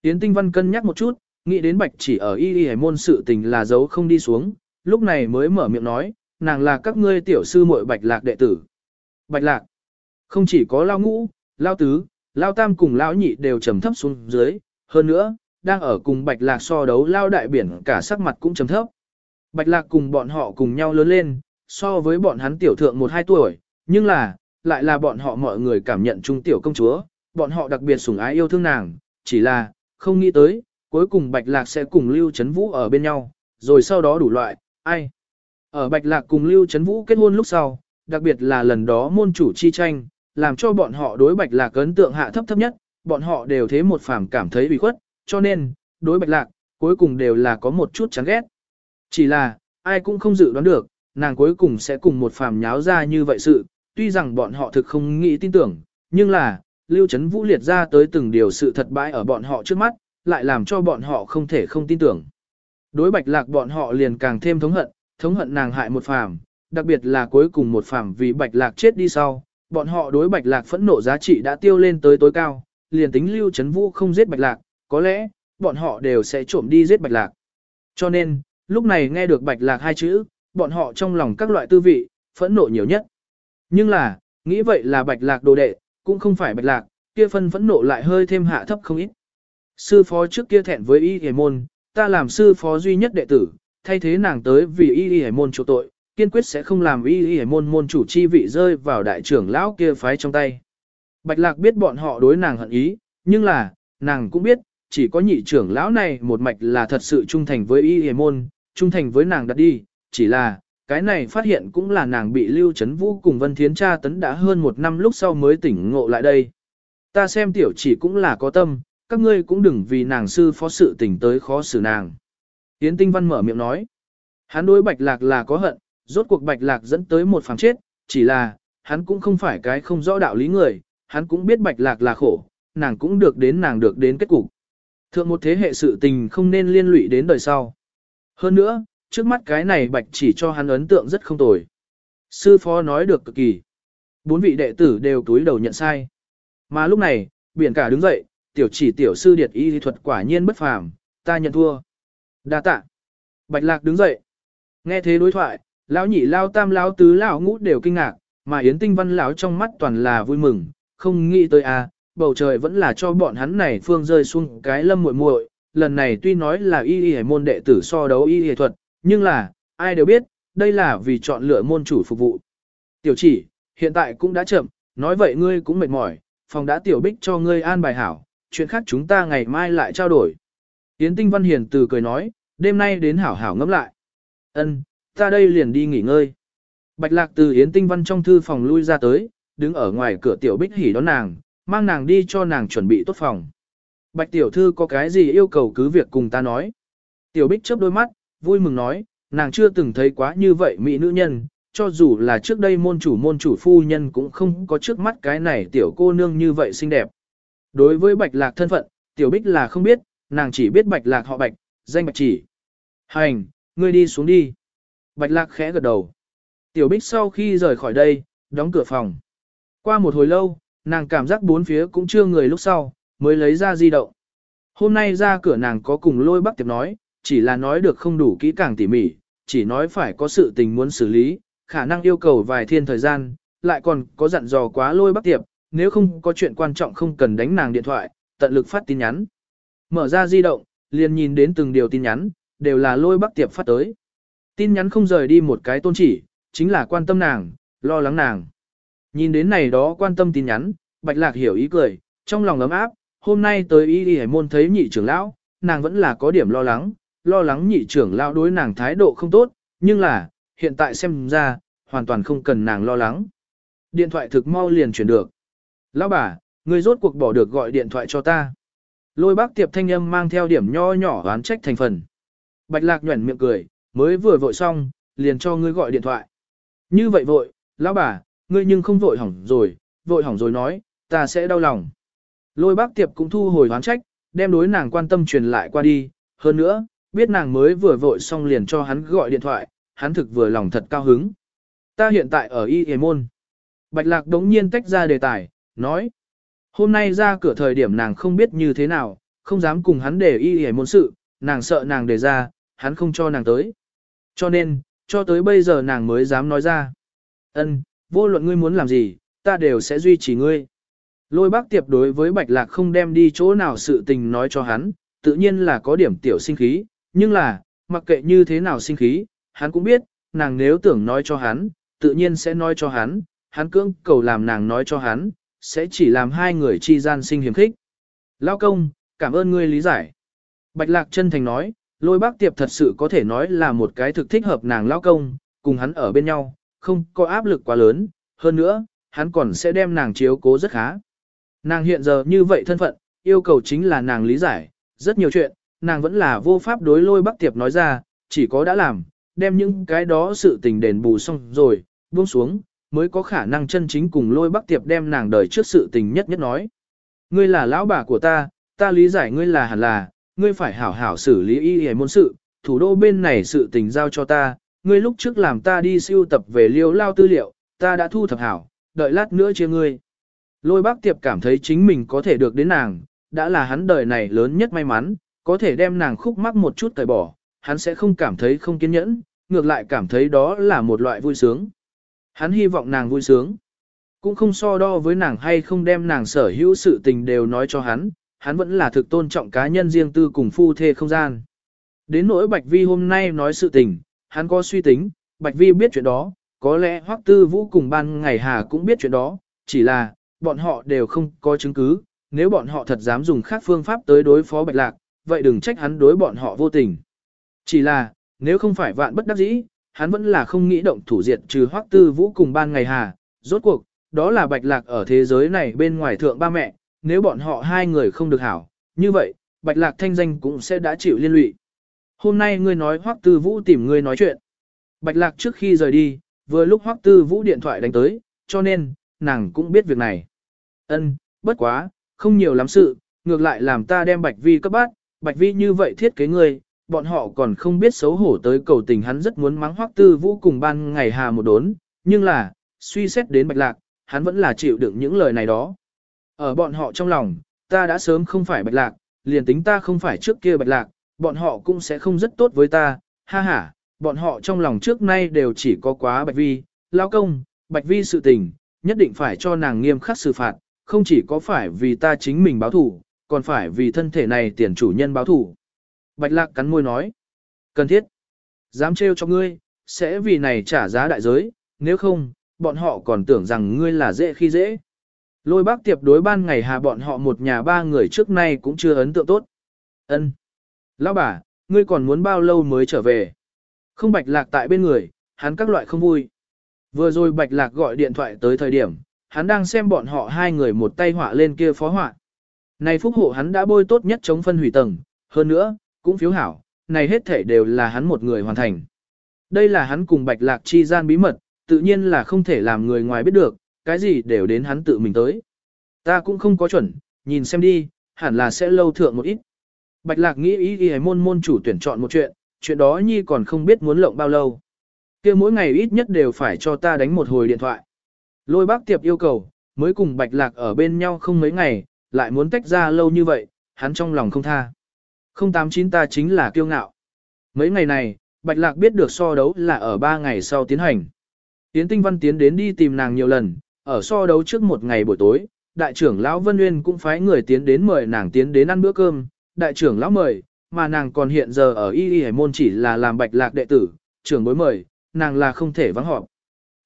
Tiến tinh văn cân nhắc một chút, nghĩ đến bạch chỉ ở y y hải môn sự tình là giấu không đi xuống, lúc này mới mở miệng nói, nàng là các ngươi tiểu sư muội bạch lạc đệ tử. Bạch lạc, không chỉ có lao ngũ, lao tứ, lao tam cùng lao nhị đều trầm thấp xuống dưới, hơn nữa, đang ở cùng Bạch Lạc so đấu lao đại biển cả sắc mặt cũng trầm thấp. Bạch Lạc cùng bọn họ cùng nhau lớn lên, so với bọn hắn tiểu thượng 1-2 tuổi, nhưng là, lại là bọn họ mọi người cảm nhận trung tiểu công chúa, bọn họ đặc biệt sủng ái yêu thương nàng, chỉ là, không nghĩ tới, cuối cùng Bạch Lạc sẽ cùng Lưu Trấn Vũ ở bên nhau, rồi sau đó đủ loại, ai. Ở Bạch Lạc cùng Lưu Trấn Vũ kết hôn lúc sau, đặc biệt là lần đó môn chủ chi tranh, làm cho bọn họ đối Bạch Lạc ấn tượng hạ thấp thấp nhất, bọn họ đều thế một phàm cảm thấy bị khuất, cho nên, đối bạch lạc, cuối cùng đều là có một chút chán ghét. Chỉ là, ai cũng không dự đoán được, nàng cuối cùng sẽ cùng một phàm nháo ra như vậy sự, tuy rằng bọn họ thực không nghĩ tin tưởng, nhưng là, Lưu Trấn Vũ liệt ra tới từng điều sự thật bãi ở bọn họ trước mắt, lại làm cho bọn họ không thể không tin tưởng. Đối bạch lạc bọn họ liền càng thêm thống hận, thống hận nàng hại một phàm, đặc biệt là cuối cùng một phàm vì bạch lạc chết đi sau, bọn họ đối bạch lạc phẫn nộ giá trị đã tiêu lên tới tối cao, liền tính Lưu Trấn Vũ không giết Bạch Lạc, có lẽ, bọn họ đều sẽ trộm đi giết Bạch Lạc. Cho nên, lúc này nghe được Bạch Lạc hai chữ, bọn họ trong lòng các loại tư vị, phẫn nộ nhiều nhất. Nhưng là, nghĩ vậy là Bạch Lạc đồ đệ, cũng không phải Bạch Lạc, kia phân phẫn nộ lại hơi thêm hạ thấp không ít. Sư phó trước kia thẹn với y hề môn, ta làm sư phó duy nhất đệ tử, thay thế nàng tới vì y hề môn chỗ tội, kiên quyết sẽ không làm y hề môn môn chủ chi vị rơi vào đại trưởng lão kia phái trong tay. Bạch Lạc biết bọn họ đối nàng hận ý, nhưng là, nàng cũng biết, chỉ có nhị trưởng lão này một mạch là thật sự trung thành với y hề môn, trung thành với nàng đặt đi, chỉ là, cái này phát hiện cũng là nàng bị Lưu Trấn Vũ cùng Vân Thiến tra tấn đã hơn một năm lúc sau mới tỉnh ngộ lại đây. Ta xem tiểu chỉ cũng là có tâm, các ngươi cũng đừng vì nàng sư phó sự tỉnh tới khó xử nàng. Yến Tinh Văn mở miệng nói, hắn đối Bạch Lạc là có hận, rốt cuộc Bạch Lạc dẫn tới một phàng chết, chỉ là, hắn cũng không phải cái không rõ đạo lý người, hắn cũng biết Bạch Lạc là khổ, nàng cũng được đến nàng được đến kết cục. Thượng một thế hệ sự tình không nên liên lụy đến đời sau. Hơn nữa, trước mắt cái này Bạch chỉ cho hắn ấn tượng rất không tồi. Sư phó nói được cực kỳ. Bốn vị đệ tử đều túi đầu nhận sai. Mà lúc này, biển cả đứng dậy, tiểu chỉ tiểu sư điệt y thuật quả nhiên bất phàm, ta nhận thua. Đa tạ. Bạch lạc đứng dậy. Nghe thế đối thoại, lão nhị lao tam lao tứ lão ngũ đều kinh ngạc, mà yến tinh văn lão trong mắt toàn là vui mừng, không nghĩ tới à, bầu trời vẫn là cho bọn hắn này phương rơi xuống cái lâm muội muội. lần này tuy nói là y y môn đệ tử so đấu y y thuật, nhưng là, ai đều biết, đây là vì chọn lựa môn chủ phục vụ. Tiểu chỉ, hiện tại cũng đã chậm, nói vậy ngươi cũng mệt mỏi, phòng đã tiểu bích cho ngươi an bài hảo, chuyện khác chúng ta ngày mai lại trao đổi. Yến Tinh Văn Hiền từ cười nói, đêm nay đến hảo hảo ngẫm lại. Ân, ta đây liền đi nghỉ ngơi. Bạch Lạc từ Yến Tinh Văn trong thư phòng lui ra tới, đứng ở ngoài cửa tiểu bích hỉ đón nàng, mang nàng đi cho nàng chuẩn bị tốt phòng. Bạch tiểu thư có cái gì yêu cầu cứ việc cùng ta nói. Tiểu bích chớp đôi mắt, vui mừng nói, nàng chưa từng thấy quá như vậy mỹ nữ nhân, cho dù là trước đây môn chủ môn chủ phu nhân cũng không có trước mắt cái này tiểu cô nương như vậy xinh đẹp. Đối với bạch lạc thân phận, tiểu bích là không biết, nàng chỉ biết bạch lạc họ bạch, danh bạch chỉ. Hành, ngươi đi xuống đi. Bạch lạc khẽ gật đầu. Tiểu bích sau khi rời khỏi đây, đóng cửa phòng. Qua một hồi lâu, nàng cảm giác bốn phía cũng chưa người lúc sau, mới lấy ra di động. Hôm nay ra cửa nàng có cùng lôi bắc tiệp nói, chỉ là nói được không đủ kỹ càng tỉ mỉ, chỉ nói phải có sự tình muốn xử lý, khả năng yêu cầu vài thiên thời gian, lại còn có dặn dò quá lôi bắc tiệp, nếu không có chuyện quan trọng không cần đánh nàng điện thoại, tận lực phát tin nhắn. Mở ra di động, liền nhìn đến từng điều tin nhắn, đều là lôi bắc tiệp phát tới. Tin nhắn không rời đi một cái tôn chỉ, chính là quan tâm nàng, lo lắng nàng. Nhìn đến này đó quan tâm tin nhắn, Bạch Lạc hiểu ý cười, trong lòng ấm áp, hôm nay tới y đi hải môn thấy nhị trưởng lão, nàng vẫn là có điểm lo lắng, lo lắng nhị trưởng lão đối nàng thái độ không tốt, nhưng là, hiện tại xem ra, hoàn toàn không cần nàng lo lắng. Điện thoại thực mau liền chuyển được. Lão bà, người rốt cuộc bỏ được gọi điện thoại cho ta. Lôi bác tiệp thanh âm mang theo điểm nho nhỏ oán trách thành phần. Bạch lạc nhuẩn miệng cười, mới vừa vội xong, liền cho ngươi gọi điện thoại. Như vậy vội, lão bà, ngươi nhưng không vội hỏng rồi, vội hỏng rồi nói, ta sẽ đau lòng. Lôi bác tiệp cũng thu hồi hoán trách, đem đối nàng quan tâm truyền lại qua đi, hơn nữa, biết nàng mới vừa vội xong liền cho hắn gọi điện thoại, hắn thực vừa lòng thật cao hứng. Ta hiện tại ở Y Hề Môn. Bạch Lạc đống nhiên tách ra đề tài, nói. Hôm nay ra cửa thời điểm nàng không biết như thế nào, không dám cùng hắn để Y Hề Môn sự, nàng sợ nàng đề ra, hắn không cho nàng tới. Cho nên, cho tới bây giờ nàng mới dám nói ra. Ân, vô luận ngươi muốn làm gì, ta đều sẽ duy trì ngươi. Lôi bác tiệp đối với Bạch Lạc không đem đi chỗ nào sự tình nói cho hắn, tự nhiên là có điểm tiểu sinh khí, nhưng là, mặc kệ như thế nào sinh khí, hắn cũng biết, nàng nếu tưởng nói cho hắn, tự nhiên sẽ nói cho hắn, hắn cưỡng cầu làm nàng nói cho hắn, sẽ chỉ làm hai người chi gian sinh hiểm khích. Lao công, cảm ơn ngươi lý giải. Bạch Lạc chân thành nói, lôi bác tiệp thật sự có thể nói là một cái thực thích hợp nàng lao công, cùng hắn ở bên nhau, không có áp lực quá lớn, hơn nữa, hắn còn sẽ đem nàng chiếu cố rất khá. Nàng hiện giờ như vậy thân phận, yêu cầu chính là nàng lý giải, rất nhiều chuyện, nàng vẫn là vô pháp đối lôi bắc tiệp nói ra, chỉ có đã làm, đem những cái đó sự tình đền bù xong rồi, buông xuống, mới có khả năng chân chính cùng lôi bắc tiệp đem nàng đời trước sự tình nhất nhất nói. Ngươi là lão bà của ta, ta lý giải ngươi là hẳn là, ngươi phải hảo hảo xử lý y hề môn sự, thủ đô bên này sự tình giao cho ta, ngươi lúc trước làm ta đi siêu tập về liêu lao tư liệu, ta đã thu thập hảo, đợi lát nữa chia ngươi. lôi bác tiệp cảm thấy chính mình có thể được đến nàng, đã là hắn đời này lớn nhất may mắn, có thể đem nàng khúc mắc một chút tẩy bỏ, hắn sẽ không cảm thấy không kiên nhẫn, ngược lại cảm thấy đó là một loại vui sướng. Hắn hy vọng nàng vui sướng, cũng không so đo với nàng hay không đem nàng sở hữu sự tình đều nói cho hắn, hắn vẫn là thực tôn trọng cá nhân riêng tư cùng phu thê không gian. Đến nỗi Bạch Vi hôm nay nói sự tình, hắn có suy tính, Bạch Vi biết chuyện đó, có lẽ Hoắc Tư Vũ cùng ban ngày Hà cũng biết chuyện đó, chỉ là, bọn họ đều không có chứng cứ, nếu bọn họ thật dám dùng khác phương pháp tới đối phó Bạch Lạc, vậy đừng trách hắn đối bọn họ vô tình. Chỉ là, nếu không phải vạn bất đắc dĩ, hắn vẫn là không nghĩ động thủ diệt trừ Hoắc Tư Vũ cùng ban ngày Hà, rốt cuộc, đó là Bạch Lạc ở thế giới này bên ngoài thượng ba mẹ, nếu bọn họ hai người không được hảo, như vậy, Bạch Lạc thanh danh cũng sẽ đã chịu liên lụy. Hôm nay ngươi nói Hoắc Tư Vũ tìm ngươi nói chuyện. Bạch Lạc trước khi rời đi, vừa lúc Hoắc Tư Vũ điện thoại đánh tới, cho nên, nàng cũng biết việc này. Ân, bất quá, không nhiều lắm sự, ngược lại làm ta đem Bạch Vi cấp bát, Bạch Vi như vậy thiết kế ngươi, bọn họ còn không biết xấu hổ tới cầu tình hắn rất muốn mắng Hoắc Tư Vũ cùng ban ngày hà một đốn, nhưng là, suy xét đến Bạch Lạc, hắn vẫn là chịu đựng những lời này đó. Ở bọn họ trong lòng, ta đã sớm không phải Bạch Lạc, liền tính ta không phải trước kia Bạch Lạc, bọn họ cũng sẽ không rất tốt với ta, ha ha, bọn họ trong lòng trước nay đều chỉ có quá Bạch Vi, lao công, Bạch Vi sự tình, nhất định phải cho nàng nghiêm khắc xử phạt, không chỉ có phải vì ta chính mình báo thủ, còn phải vì thân thể này tiền chủ nhân báo thủ. Bạch Lạc cắn môi nói, cần thiết, dám trêu cho ngươi, sẽ vì này trả giá đại giới, nếu không, bọn họ còn tưởng rằng ngươi là dễ khi dễ. Lôi bác tiệp đối ban ngày hà bọn họ một nhà ba người trước nay cũng chưa ấn tượng tốt. ân Lão bà, ngươi còn muốn bao lâu mới trở về? Không bạch lạc tại bên người, hắn các loại không vui. Vừa rồi bạch lạc gọi điện thoại tới thời điểm, hắn đang xem bọn họ hai người một tay họa lên kia phó họa. Này phúc hộ hắn đã bôi tốt nhất chống phân hủy tầng, hơn nữa, cũng phiếu hảo, này hết thể đều là hắn một người hoàn thành. Đây là hắn cùng bạch lạc chi gian bí mật, tự nhiên là không thể làm người ngoài biết được, cái gì đều đến hắn tự mình tới. Ta cũng không có chuẩn, nhìn xem đi, hẳn là sẽ lâu thượng một ít. Bạch Lạc nghĩ ý ý môn môn chủ tuyển chọn một chuyện, chuyện đó nhi còn không biết muốn lộng bao lâu. kia mỗi ngày ít nhất đều phải cho ta đánh một hồi điện thoại. Lôi bác tiệp yêu cầu, mới cùng Bạch Lạc ở bên nhau không mấy ngày, lại muốn tách ra lâu như vậy, hắn trong lòng không tha. 089 ta chính là kiêu ngạo. Mấy ngày này, Bạch Lạc biết được so đấu là ở 3 ngày sau tiến hành. Tiến tinh văn tiến đến đi tìm nàng nhiều lần, ở so đấu trước một ngày buổi tối, đại trưởng lão Vân Nguyên cũng phái người tiến đến mời nàng tiến đến ăn bữa cơm, đại trưởng lão mời, mà nàng còn hiện giờ ở y y hải môn chỉ là làm bạch lạc đệ tử, trưởng bối mời, nàng là không thể vắng họp.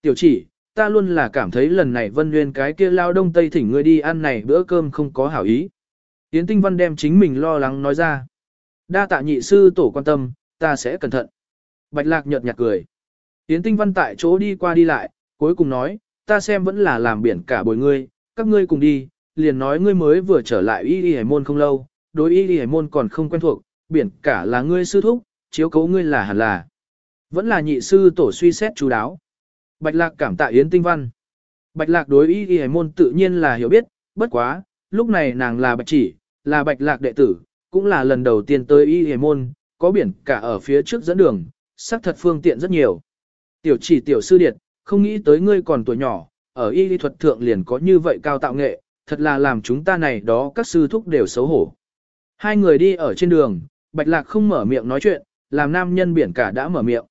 Tiểu chỉ, ta luôn là cảm thấy lần này Vân Nguyên cái kia lao đông tây thỉnh ngươi đi ăn này bữa cơm không có hảo ý. Yến Tinh Văn đem chính mình lo lắng nói ra. Đa tạ nhị sư tổ quan tâm, ta sẽ cẩn thận. Bạch lạc nhợt nhạt cười. Yến Tinh Văn tại chỗ đi qua đi lại, cuối cùng nói, ta xem vẫn là làm biển cả bồi ngươi, các ngươi cùng đi, liền nói ngươi mới vừa trở lại y y hải môn không lâu, đối y y hải môn còn không quen thuộc, biển cả là ngươi sư thúc, chiếu cấu ngươi là hẳn là. Vẫn là nhị sư tổ suy xét chú đáo. Bạch lạc cảm tạ Yến Tinh Văn. Bạch lạc đối y y hải môn tự nhiên là hiểu biết, bất quá, lúc này nàng là bạch chỉ, là bạch lạc đệ tử, cũng là lần đầu tiên tới y y hải môn, có biển cả ở phía trước dẫn đường, sắc thật phương tiện rất nhiều. Tiểu chỉ tiểu sư điệt, không nghĩ tới ngươi còn tuổi nhỏ, ở y lý thuật thượng liền có như vậy cao tạo nghệ, thật là làm chúng ta này đó các sư thúc đều xấu hổ. Hai người đi ở trên đường, Bạch Lạc không mở miệng nói chuyện, làm nam nhân biển cả đã mở miệng.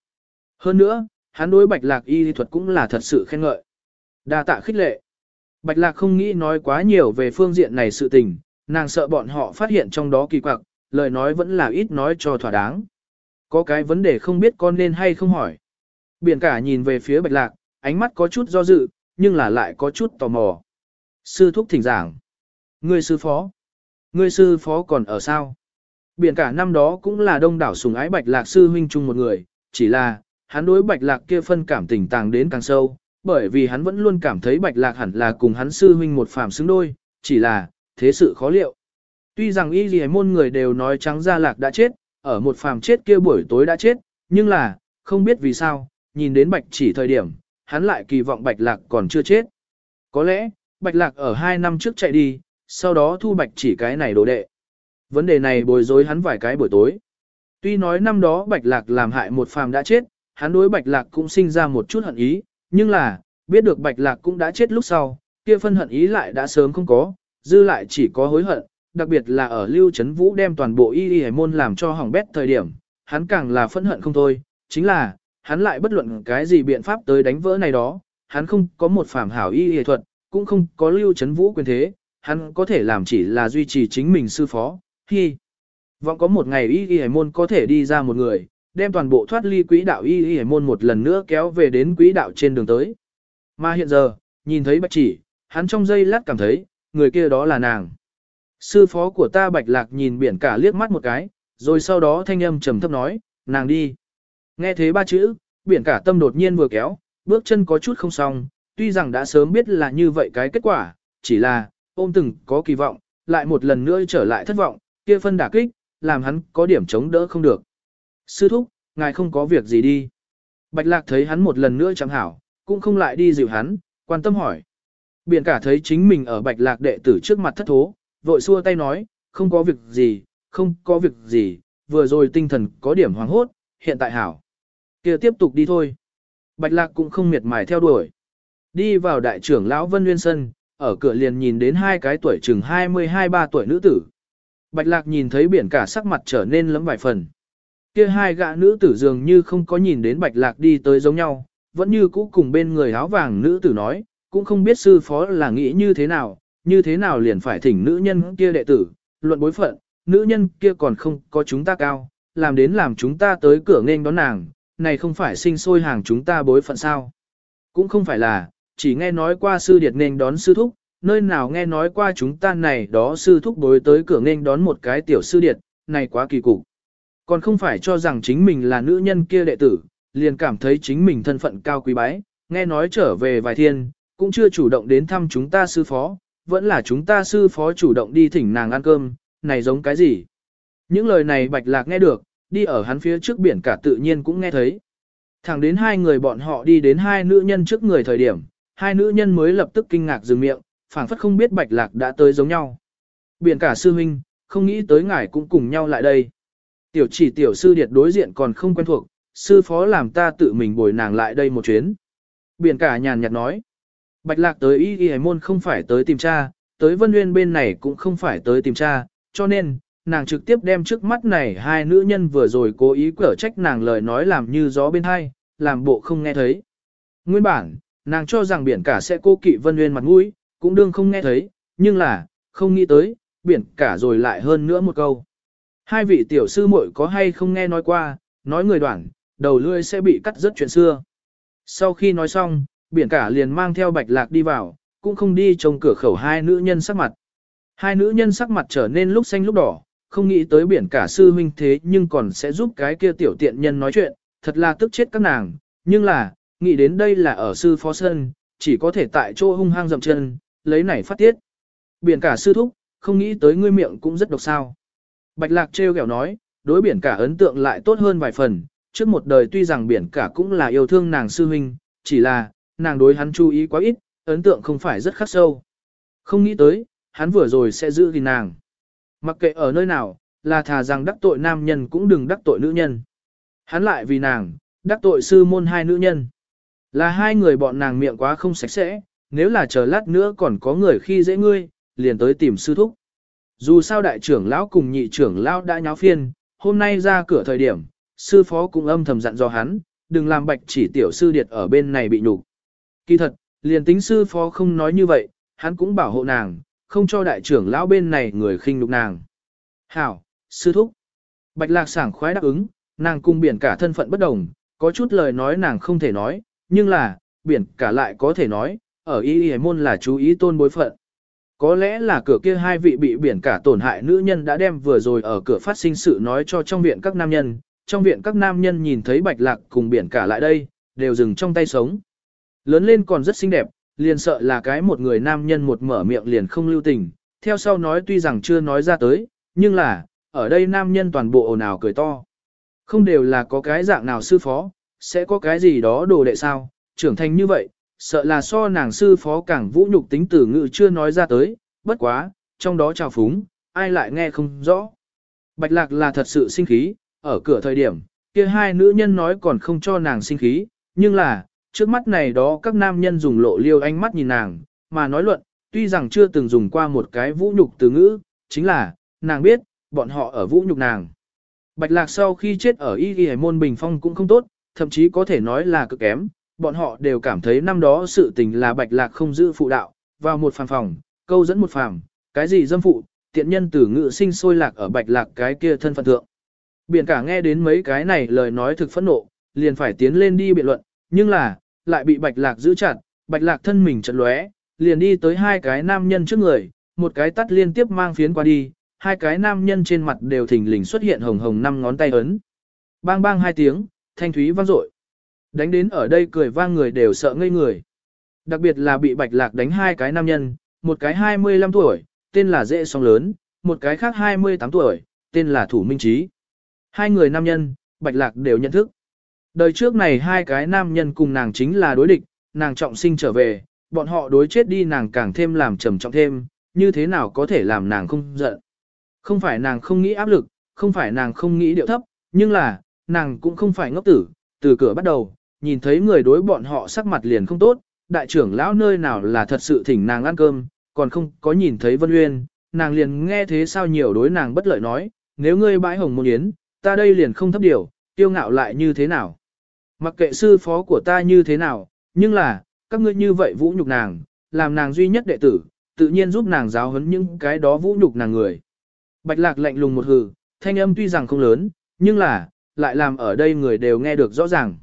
Hơn nữa, hắn đối Bạch Lạc y thuật cũng là thật sự khen ngợi. đa tạ khích lệ. Bạch Lạc không nghĩ nói quá nhiều về phương diện này sự tình, nàng sợ bọn họ phát hiện trong đó kỳ quặc, lời nói vẫn là ít nói cho thỏa đáng. Có cái vấn đề không biết con nên hay không hỏi. Biển cả nhìn về phía Bạch Lạc, ánh mắt có chút do dự, nhưng là lại có chút tò mò. Sư thúc thỉnh giảng. người sư phó. Ngươi sư phó còn ở sao? Biển cả năm đó cũng là đông đảo sùng ái bạch lạc sư huynh chung một người, chỉ là, hắn đối bạch lạc kia phân cảm tình tàng đến càng sâu, bởi vì hắn vẫn luôn cảm thấy bạch lạc hẳn là cùng hắn sư huynh một phàm xứng đôi, chỉ là, thế sự khó liệu. Tuy rằng y gì môn người đều nói trắng ra lạc đã chết, ở một phàm chết kia buổi tối đã chết, nhưng là, không biết vì sao, nhìn đến bạch chỉ thời điểm, hắn lại kỳ vọng Bạch Lạc còn chưa chết. Có lẽ, Bạch Lạc ở hai năm trước chạy đi, sau đó thu Bạch chỉ cái này đồ đệ. Vấn đề này bồi dối hắn vài cái buổi tối. Tuy nói năm đó Bạch Lạc làm hại một phàm đã chết, hắn đối Bạch Lạc cũng sinh ra một chút hận ý, nhưng là, biết được Bạch Lạc cũng đã chết lúc sau, kia phân hận ý lại đã sớm không có, dư lại chỉ có hối hận, đặc biệt là ở Lưu Trấn Vũ đem toàn bộ y y môn làm cho hỏng bét thời điểm, hắn càng là phẫn hận không thôi, chính là, hắn lại bất luận cái gì biện pháp tới đánh vỡ này đó, hắn không có một phàm hảo y y thuật, cũng không có Lưu Trấn Vũ quyền thế, hắn có thể làm chỉ là duy trì chính mình sư phó, hi. Vọng có một ngày y y môn có thể đi ra một người, đem toàn bộ thoát ly quỹ đạo y y môn một lần nữa kéo về đến quỹ đạo trên đường tới. Mà hiện giờ, nhìn thấy bạch chỉ, hắn trong giây lát cảm thấy, người kia đó là nàng. Sư phó của ta bạch lạc nhìn biển cả liếc mắt một cái, rồi sau đó thanh âm trầm thấp nói, nàng đi. Nghe thế ba chữ, biển cả tâm đột nhiên vừa kéo, bước chân có chút không xong, tuy rằng đã sớm biết là như vậy cái kết quả, chỉ là, ôm từng có kỳ vọng, lại một lần nữa trở lại thất vọng, kia phân đả kích, làm hắn có điểm chống đỡ không được. Sư thúc, ngài không có việc gì đi. Bạch lạc thấy hắn một lần nữa chẳng hảo, cũng không lại đi dịu hắn, quan tâm hỏi. Biển cả thấy chính mình ở bạch lạc đệ tử trước mặt thất thố, vội xua tay nói, không có việc gì, không có việc gì, vừa rồi tinh thần có điểm hoảng hốt, hiện tại hảo. kia tiếp tục đi thôi. Bạch lạc cũng không miệt mài theo đuổi. Đi vào đại trưởng lão Vân Nguyên Sân, ở cửa liền nhìn đến hai cái tuổi chừng 22-3 tuổi nữ tử. Bạch lạc nhìn thấy biển cả sắc mặt trở nên lấm vài phần. Kia hai gã nữ tử dường như không có nhìn đến bạch lạc đi tới giống nhau, vẫn như cũ cùng bên người áo vàng nữ tử nói, cũng không biết sư phó là nghĩ như thế nào, như thế nào liền phải thỉnh nữ nhân kia đệ tử, luận bối phận, nữ nhân kia còn không có chúng ta cao, làm đến làm chúng ta tới cửa nghênh đón nàng, này không phải sinh sôi hàng chúng ta bối phận sao. Cũng không phải là, chỉ nghe nói qua sư điệt nên đón sư thúc, nơi nào nghe nói qua chúng ta này đó sư thúc đối tới cửa nên đón một cái tiểu sư điệt, này quá kỳ cục. Còn không phải cho rằng chính mình là nữ nhân kia đệ tử, liền cảm thấy chính mình thân phận cao quý bái, nghe nói trở về vài thiên, cũng chưa chủ động đến thăm chúng ta sư phó, vẫn là chúng ta sư phó chủ động đi thỉnh nàng ăn cơm, này giống cái gì? Những lời này bạch lạc nghe được, đi ở hắn phía trước biển cả tự nhiên cũng nghe thấy. Thẳng đến hai người bọn họ đi đến hai nữ nhân trước người thời điểm, hai nữ nhân mới lập tức kinh ngạc dừng miệng, phảng phất không biết bạch lạc đã tới giống nhau. Biển cả sư huynh, không nghĩ tới ngài cũng cùng nhau lại đây. Tiểu chỉ tiểu sư điệt đối diện còn không quen thuộc, sư phó làm ta tự mình bồi nàng lại đây một chuyến. Biển cả nhàn nhạt nói. Bạch lạc tới y y môn không phải tới tìm cha, tới vân nguyên bên này cũng không phải tới tìm cha, cho nên, nàng trực tiếp đem trước mắt này hai nữ nhân vừa rồi cố ý cở trách nàng lời nói làm như gió bên hai, làm bộ không nghe thấy. Nguyên bản, nàng cho rằng biển cả sẽ cô kỵ vân nguyên mặt mũi, cũng đương không nghe thấy, nhưng là, không nghĩ tới, biển cả rồi lại hơn nữa một câu. Hai vị tiểu sư muội có hay không nghe nói qua, nói người đoạn, đầu lưỡi sẽ bị cắt rất chuyện xưa. Sau khi nói xong, biển cả liền mang theo bạch lạc đi vào, cũng không đi trông cửa khẩu hai nữ nhân sắc mặt. Hai nữ nhân sắc mặt trở nên lúc xanh lúc đỏ, không nghĩ tới biển cả sư huynh thế nhưng còn sẽ giúp cái kia tiểu tiện nhân nói chuyện, thật là tức chết các nàng, nhưng là, nghĩ đến đây là ở sư phó sơn, chỉ có thể tại chỗ hung hăng dậm chân, lấy này phát tiết. Biển cả sư thúc, không nghĩ tới ngươi miệng cũng rất độc sao. Bạch lạc trêu ghẹo nói, đối biển cả ấn tượng lại tốt hơn vài phần, trước một đời tuy rằng biển cả cũng là yêu thương nàng sư huynh, chỉ là, nàng đối hắn chú ý quá ít, ấn tượng không phải rất khắc sâu. Không nghĩ tới, hắn vừa rồi sẽ giữ gìn nàng. Mặc kệ ở nơi nào, là thà rằng đắc tội nam nhân cũng đừng đắc tội nữ nhân. Hắn lại vì nàng, đắc tội sư môn hai nữ nhân. Là hai người bọn nàng miệng quá không sạch sẽ, nếu là chờ lát nữa còn có người khi dễ ngươi, liền tới tìm sư thúc. Dù sao đại trưởng lão cùng nhị trưởng lão đã nháo phiên, hôm nay ra cửa thời điểm, sư phó cũng âm thầm dặn dò hắn, đừng làm bạch chỉ tiểu sư điệt ở bên này bị nhục. Kỳ thật, liền tính sư phó không nói như vậy, hắn cũng bảo hộ nàng, không cho đại trưởng lão bên này người khinh nhục nàng. Hảo, sư thúc. Bạch lạc sảng khoái đáp ứng, nàng cùng biển cả thân phận bất đồng, có chút lời nói nàng không thể nói, nhưng là, biển cả lại có thể nói, ở y y môn là chú ý tôn bối phận. Có lẽ là cửa kia hai vị bị biển cả tổn hại nữ nhân đã đem vừa rồi ở cửa phát sinh sự nói cho trong viện các nam nhân, trong viện các nam nhân nhìn thấy bạch lạc cùng biển cả lại đây, đều dừng trong tay sống. Lớn lên còn rất xinh đẹp, liền sợ là cái một người nam nhân một mở miệng liền không lưu tình, theo sau nói tuy rằng chưa nói ra tới, nhưng là, ở đây nam nhân toàn bộ ồn ào cười to. Không đều là có cái dạng nào sư phó, sẽ có cái gì đó đồ đệ sao, trưởng thành như vậy, sợ là so nàng sư phó càng vũ nhục tính tử ngữ chưa nói ra tới, bất quá, trong đó trào phúng, ai lại nghe không rõ. Bạch lạc là thật sự sinh khí, ở cửa thời điểm, kia hai nữ nhân nói còn không cho nàng sinh khí, nhưng là, trước mắt này đó các nam nhân dùng lộ liêu ánh mắt nhìn nàng, mà nói luận, tuy rằng chưa từng dùng qua một cái vũ nhục từ ngữ, chính là, nàng biết, bọn họ ở vũ nhục nàng. Bạch lạc sau khi chết ở y ghi môn bình phong cũng không tốt, thậm chí có thể nói là cực kém, bọn họ đều cảm thấy năm đó sự tình là bạch lạc không giữ phụ đạo, vào một phàm phòng, câu dẫn một phàm, cái gì dâm phụ, tiện nhân tử ngự sinh sôi lạc ở bạch lạc cái kia thân phận thượng. Biển cả nghe đến mấy cái này lời nói thực phẫn nộ, liền phải tiến lên đi biện luận, nhưng là, lại bị bạch lạc giữ chặt, bạch lạc thân mình chật lóe, liền đi tới hai cái nam nhân trước người, một cái tắt liên tiếp mang phiến qua đi, hai cái nam nhân trên mặt đều thình lình xuất hiện hồng hồng năm ngón tay ấn. Bang bang hai tiếng, thanh thúy vang dội. Đánh đến ở đây cười vang người đều sợ ngây người. Đặc biệt là bị bạch lạc đánh hai cái nam nhân, một cái 25 tuổi, tên là Dễ Song Lớn, một cái khác 28 tuổi, tên là Thủ Minh Trí. Hai người nam nhân, bạch lạc đều nhận thức. Đời trước này hai cái nam nhân cùng nàng chính là đối địch, nàng trọng sinh trở về, bọn họ đối chết đi nàng càng thêm làm trầm trọng thêm, như thế nào có thể làm nàng không giận. Không phải nàng không nghĩ áp lực, không phải nàng không nghĩ điệu thấp, nhưng là, nàng cũng không phải ngốc tử, từ cửa bắt đầu, nhìn thấy người đối bọn họ sắc mặt liền không tốt, đại trưởng lão nơi nào là thật sự thỉnh nàng ăn cơm, còn không có nhìn thấy Vân Uyên, nàng liền nghe thế sao nhiều đối nàng bất lợi nói, nếu ngươi bãi hồng môn yến, ta đây liền không thấp điều, tiêu ngạo lại như thế nào. Mặc kệ sư phó của ta như thế nào, nhưng là, các ngươi như vậy vũ nhục nàng, làm nàng duy nhất đệ tử, tự nhiên giúp nàng giáo huấn những cái đó vũ nhục nàng người. Bạch lạc lạnh lùng một hừ, thanh âm tuy rằng không lớn, nhưng là, lại làm ở đây người đều nghe được rõ ràng.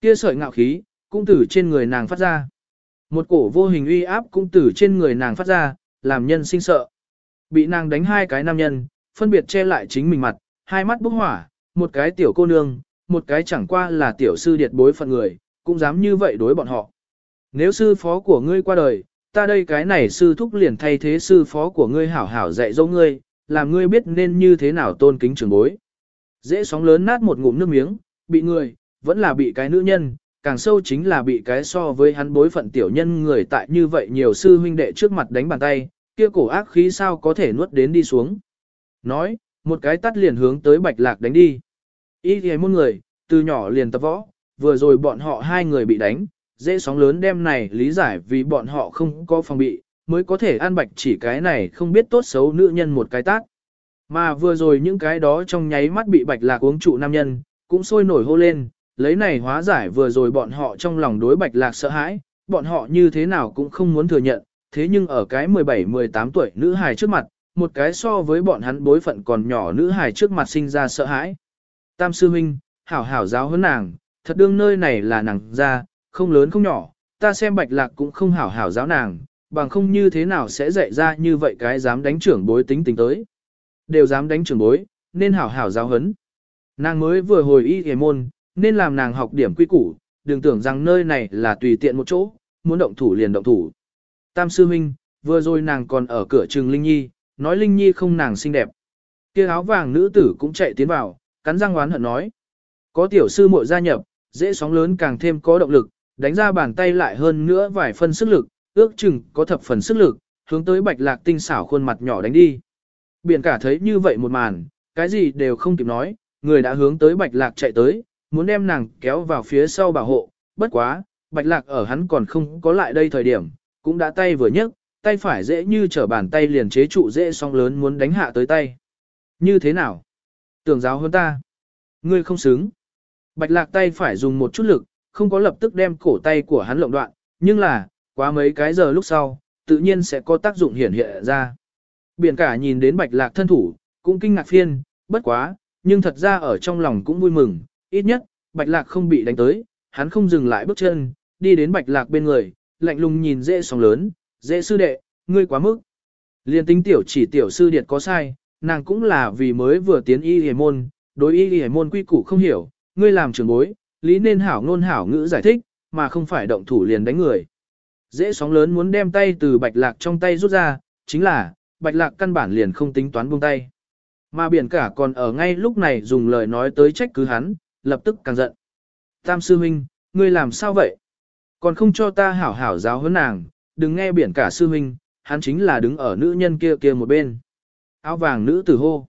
Kia sợi ngạo khí, cũng từ trên người nàng phát ra. Một cổ vô hình uy áp cũng từ trên người nàng phát ra, làm nhân sinh sợ. Bị nàng đánh hai cái nam nhân, phân biệt che lại chính mình mặt, hai mắt bốc hỏa, một cái tiểu cô nương, một cái chẳng qua là tiểu sư điệt bối phận người, cũng dám như vậy đối bọn họ. Nếu sư phó của ngươi qua đời, ta đây cái này sư thúc liền thay thế sư phó của ngươi hảo hảo dạy dỗ ngươi, làm ngươi biết nên như thế nào tôn kính trưởng bối. Dễ sóng lớn nát một ngụm nước miếng, bị người, vẫn là bị cái nữ nhân, càng sâu chính là bị cái so với hắn bối phận tiểu nhân người tại như vậy nhiều sư huynh đệ trước mặt đánh bàn tay, kia cổ ác khí sao có thể nuốt đến đi xuống. Nói, một cái tắt liền hướng tới bạch lạc đánh đi. Ý thì môn người, từ nhỏ liền tập võ, vừa rồi bọn họ hai người bị đánh, dễ sóng lớn đem này lý giải vì bọn họ không có phòng bị, mới có thể an bạch chỉ cái này không biết tốt xấu nữ nhân một cái tát. Mà vừa rồi những cái đó trong nháy mắt bị bạch lạc uống trụ nam nhân, cũng sôi nổi hô lên, lấy này hóa giải vừa rồi bọn họ trong lòng đối bạch lạc sợ hãi, bọn họ như thế nào cũng không muốn thừa nhận, thế nhưng ở cái 17-18 tuổi nữ hài trước mặt, một cái so với bọn hắn bối phận còn nhỏ nữ hài trước mặt sinh ra sợ hãi. Tam sư huynh, hảo hảo giáo huấn nàng, thật đương nơi này là nàng ra, không lớn không nhỏ, ta xem bạch lạc cũng không hảo hảo giáo nàng, bằng không như thế nào sẽ dạy ra như vậy cái dám đánh trưởng bối tính tình tới. Đều dám đánh trưởng bối, nên hảo hảo giáo huấn. Nàng mới vừa hồi y hề môn, nên làm nàng học điểm quy củ, đừng tưởng rằng nơi này là tùy tiện một chỗ, muốn động thủ liền động thủ. Tam sư huynh, vừa rồi nàng còn ở cửa trường Linh Nhi, nói Linh Nhi không nàng xinh đẹp. kia áo vàng nữ tử cũng chạy tiến vào, cắn răng oán hận nói. Có tiểu sư muội gia nhập, dễ sóng lớn càng thêm có động lực, đánh ra bàn tay lại hơn nữa vài phân sức lực, ước chừng có thập phần sức lực, hướng tới bạch lạc tinh xảo khuôn mặt nhỏ đánh đi. Biển cả thấy như vậy một màn, cái gì đều không kịp nói, người đã hướng tới bạch lạc chạy tới, muốn đem nàng kéo vào phía sau bảo hộ, bất quá, bạch lạc ở hắn còn không có lại đây thời điểm, cũng đã tay vừa nhấc, tay phải dễ như trở bàn tay liền chế trụ dễ song lớn muốn đánh hạ tới tay. Như thế nào? Tưởng giáo hơn ta. Ngươi không xứng. Bạch lạc tay phải dùng một chút lực, không có lập tức đem cổ tay của hắn lộng đoạn, nhưng là, quá mấy cái giờ lúc sau, tự nhiên sẽ có tác dụng hiển hiện ra. Biển cả nhìn đến bạch lạc thân thủ, cũng kinh ngạc phiên, bất quá, nhưng thật ra ở trong lòng cũng vui mừng, ít nhất, bạch lạc không bị đánh tới, hắn không dừng lại bước chân, đi đến bạch lạc bên người, lạnh lùng nhìn dễ sóng lớn, dễ sư đệ, ngươi quá mức. Liên tính tiểu chỉ tiểu sư điệt có sai, nàng cũng là vì mới vừa tiến y hề môn, đối y hề môn quy củ không hiểu, ngươi làm trưởng bối, lý nên hảo ngôn hảo ngữ giải thích, mà không phải động thủ liền đánh người. Dễ sóng lớn muốn đem tay từ bạch lạc trong tay rút ra, chính là, bạch lạc căn bản liền không tính toán buông tay. Mà biển cả còn ở ngay lúc này dùng lời nói tới trách cứ hắn, lập tức càng giận. Tam sư huynh, ngươi làm sao vậy? Còn không cho ta hảo hảo giáo huấn nàng, đừng nghe biển cả sư huynh, hắn chính là đứng ở nữ nhân kia kia một bên. Áo vàng nữ tử hô.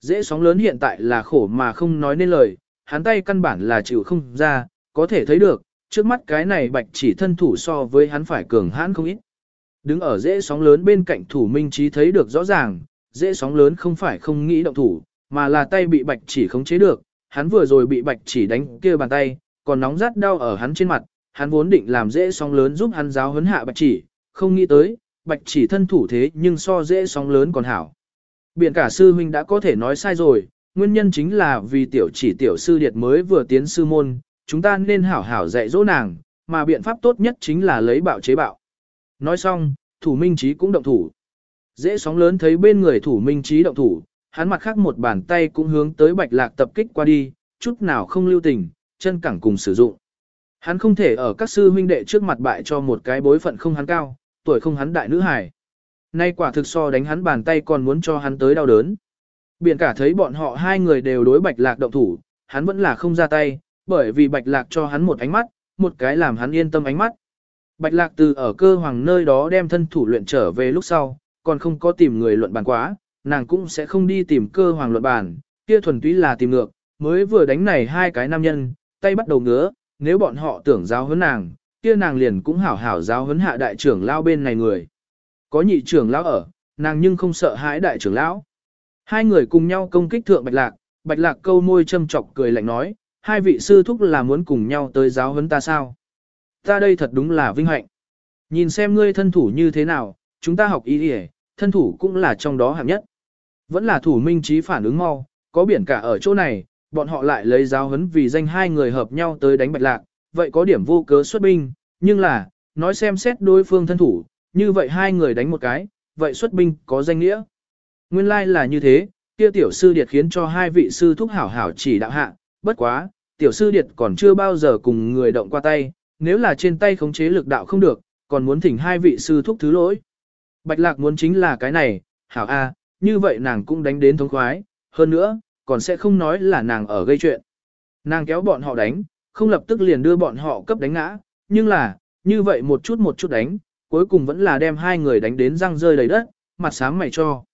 Dễ sóng lớn hiện tại là khổ mà không nói nên lời, hắn tay căn bản là chịu không ra, có thể thấy được, trước mắt cái này bạch chỉ thân thủ so với hắn phải cường hãn không ít. Đứng ở dễ sóng lớn bên cạnh thủ minh trí thấy được rõ ràng, dễ sóng lớn không phải không nghĩ động thủ, mà là tay bị bạch chỉ khống chế được, hắn vừa rồi bị bạch chỉ đánh kia bàn tay, còn nóng rát đau ở hắn trên mặt, hắn vốn định làm dễ sóng lớn giúp hắn giáo huấn hạ bạch chỉ, không nghĩ tới, bạch chỉ thân thủ thế nhưng so dễ sóng lớn còn hảo. Biện cả sư huynh đã có thể nói sai rồi, nguyên nhân chính là vì tiểu chỉ tiểu sư điệt mới vừa tiến sư môn, chúng ta nên hảo hảo dạy dỗ nàng, mà biện pháp tốt nhất chính là lấy bạo chế bạo. Nói xong, thủ minh trí cũng động thủ. Dễ sóng lớn thấy bên người thủ minh trí động thủ, hắn mặt khác một bàn tay cũng hướng tới bạch lạc tập kích qua đi, chút nào không lưu tình, chân cẳng cùng sử dụng. Hắn không thể ở các sư huynh đệ trước mặt bại cho một cái bối phận không hắn cao, tuổi không hắn đại nữ hài. Nay quả thực so đánh hắn bàn tay còn muốn cho hắn tới đau đớn. Biển cả thấy bọn họ hai người đều đối bạch lạc động thủ, hắn vẫn là không ra tay, bởi vì bạch lạc cho hắn một ánh mắt, một cái làm hắn yên tâm ánh mắt. Bạch lạc từ ở cơ hoàng nơi đó đem thân thủ luyện trở về lúc sau, còn không có tìm người luận bàn quá, nàng cũng sẽ không đi tìm cơ hoàng luận bàn, kia thuần túy là tìm ngược, mới vừa đánh này hai cái nam nhân, tay bắt đầu ngứa, nếu bọn họ tưởng giáo huấn nàng, kia nàng liền cũng hảo hảo giáo huấn hạ đại trưởng lao bên này người. Có nhị trưởng lão ở, nàng nhưng không sợ hãi đại trưởng lão. Hai người cùng nhau công kích thượng bạch lạc, bạch lạc câu môi châm chọc cười lạnh nói, hai vị sư thúc là muốn cùng nhau tới giáo huấn ta sao? Ta đây thật đúng là vinh hạnh. Nhìn xem ngươi thân thủ như thế nào, chúng ta học y y thân thủ cũng là trong đó hạng nhất. Vẫn là thủ minh trí phản ứng mau, có biển cả ở chỗ này, bọn họ lại lấy giáo huấn vì danh hai người hợp nhau tới đánh bạch lạc, vậy có điểm vô cớ xuất binh, nhưng là, nói xem xét đối phương thân thủ, như vậy hai người đánh một cái, vậy xuất binh có danh nghĩa. Nguyên lai like là như thế, kia tiểu sư điệt khiến cho hai vị sư thúc hảo hảo chỉ đạo hạ, bất quá, tiểu sư điệt còn chưa bao giờ cùng người động qua tay, nếu là trên tay khống chế lực đạo không được, còn muốn thỉnh hai vị sư thúc thứ lỗi. Bạch lạc muốn chính là cái này, hảo a, như vậy nàng cũng đánh đến thống khoái, hơn nữa, còn sẽ không nói là nàng ở gây chuyện. Nàng kéo bọn họ đánh, không lập tức liền đưa bọn họ cấp đánh ngã, nhưng là, như vậy một chút một chút đánh, cuối cùng vẫn là đem hai người đánh đến răng rơi đầy đất, mặt sáng mày cho.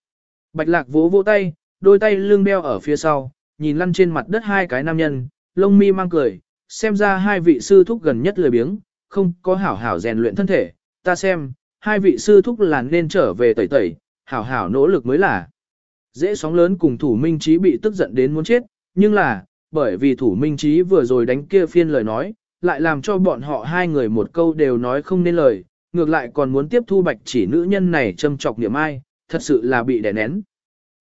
Bạch lạc vỗ vỗ tay, đôi tay lưng đeo ở phía sau, nhìn lăn trên mặt đất hai cái nam nhân, lông mi mang cười, xem ra hai vị sư thúc gần nhất lười biếng, không có hảo hảo rèn luyện thân thể, ta xem, hai vị sư thúc là nên trở về tẩy tẩy, hảo hảo nỗ lực mới là. Dễ sóng lớn cùng thủ minh trí bị tức giận đến muốn chết, nhưng là, bởi vì thủ minh trí vừa rồi đánh kia phiên lời nói, lại làm cho bọn họ hai người một câu đều nói không nên lời, ngược lại còn muốn tiếp thu bạch chỉ nữ nhân này châm chọc niệm ai, thật sự là bị đè nén.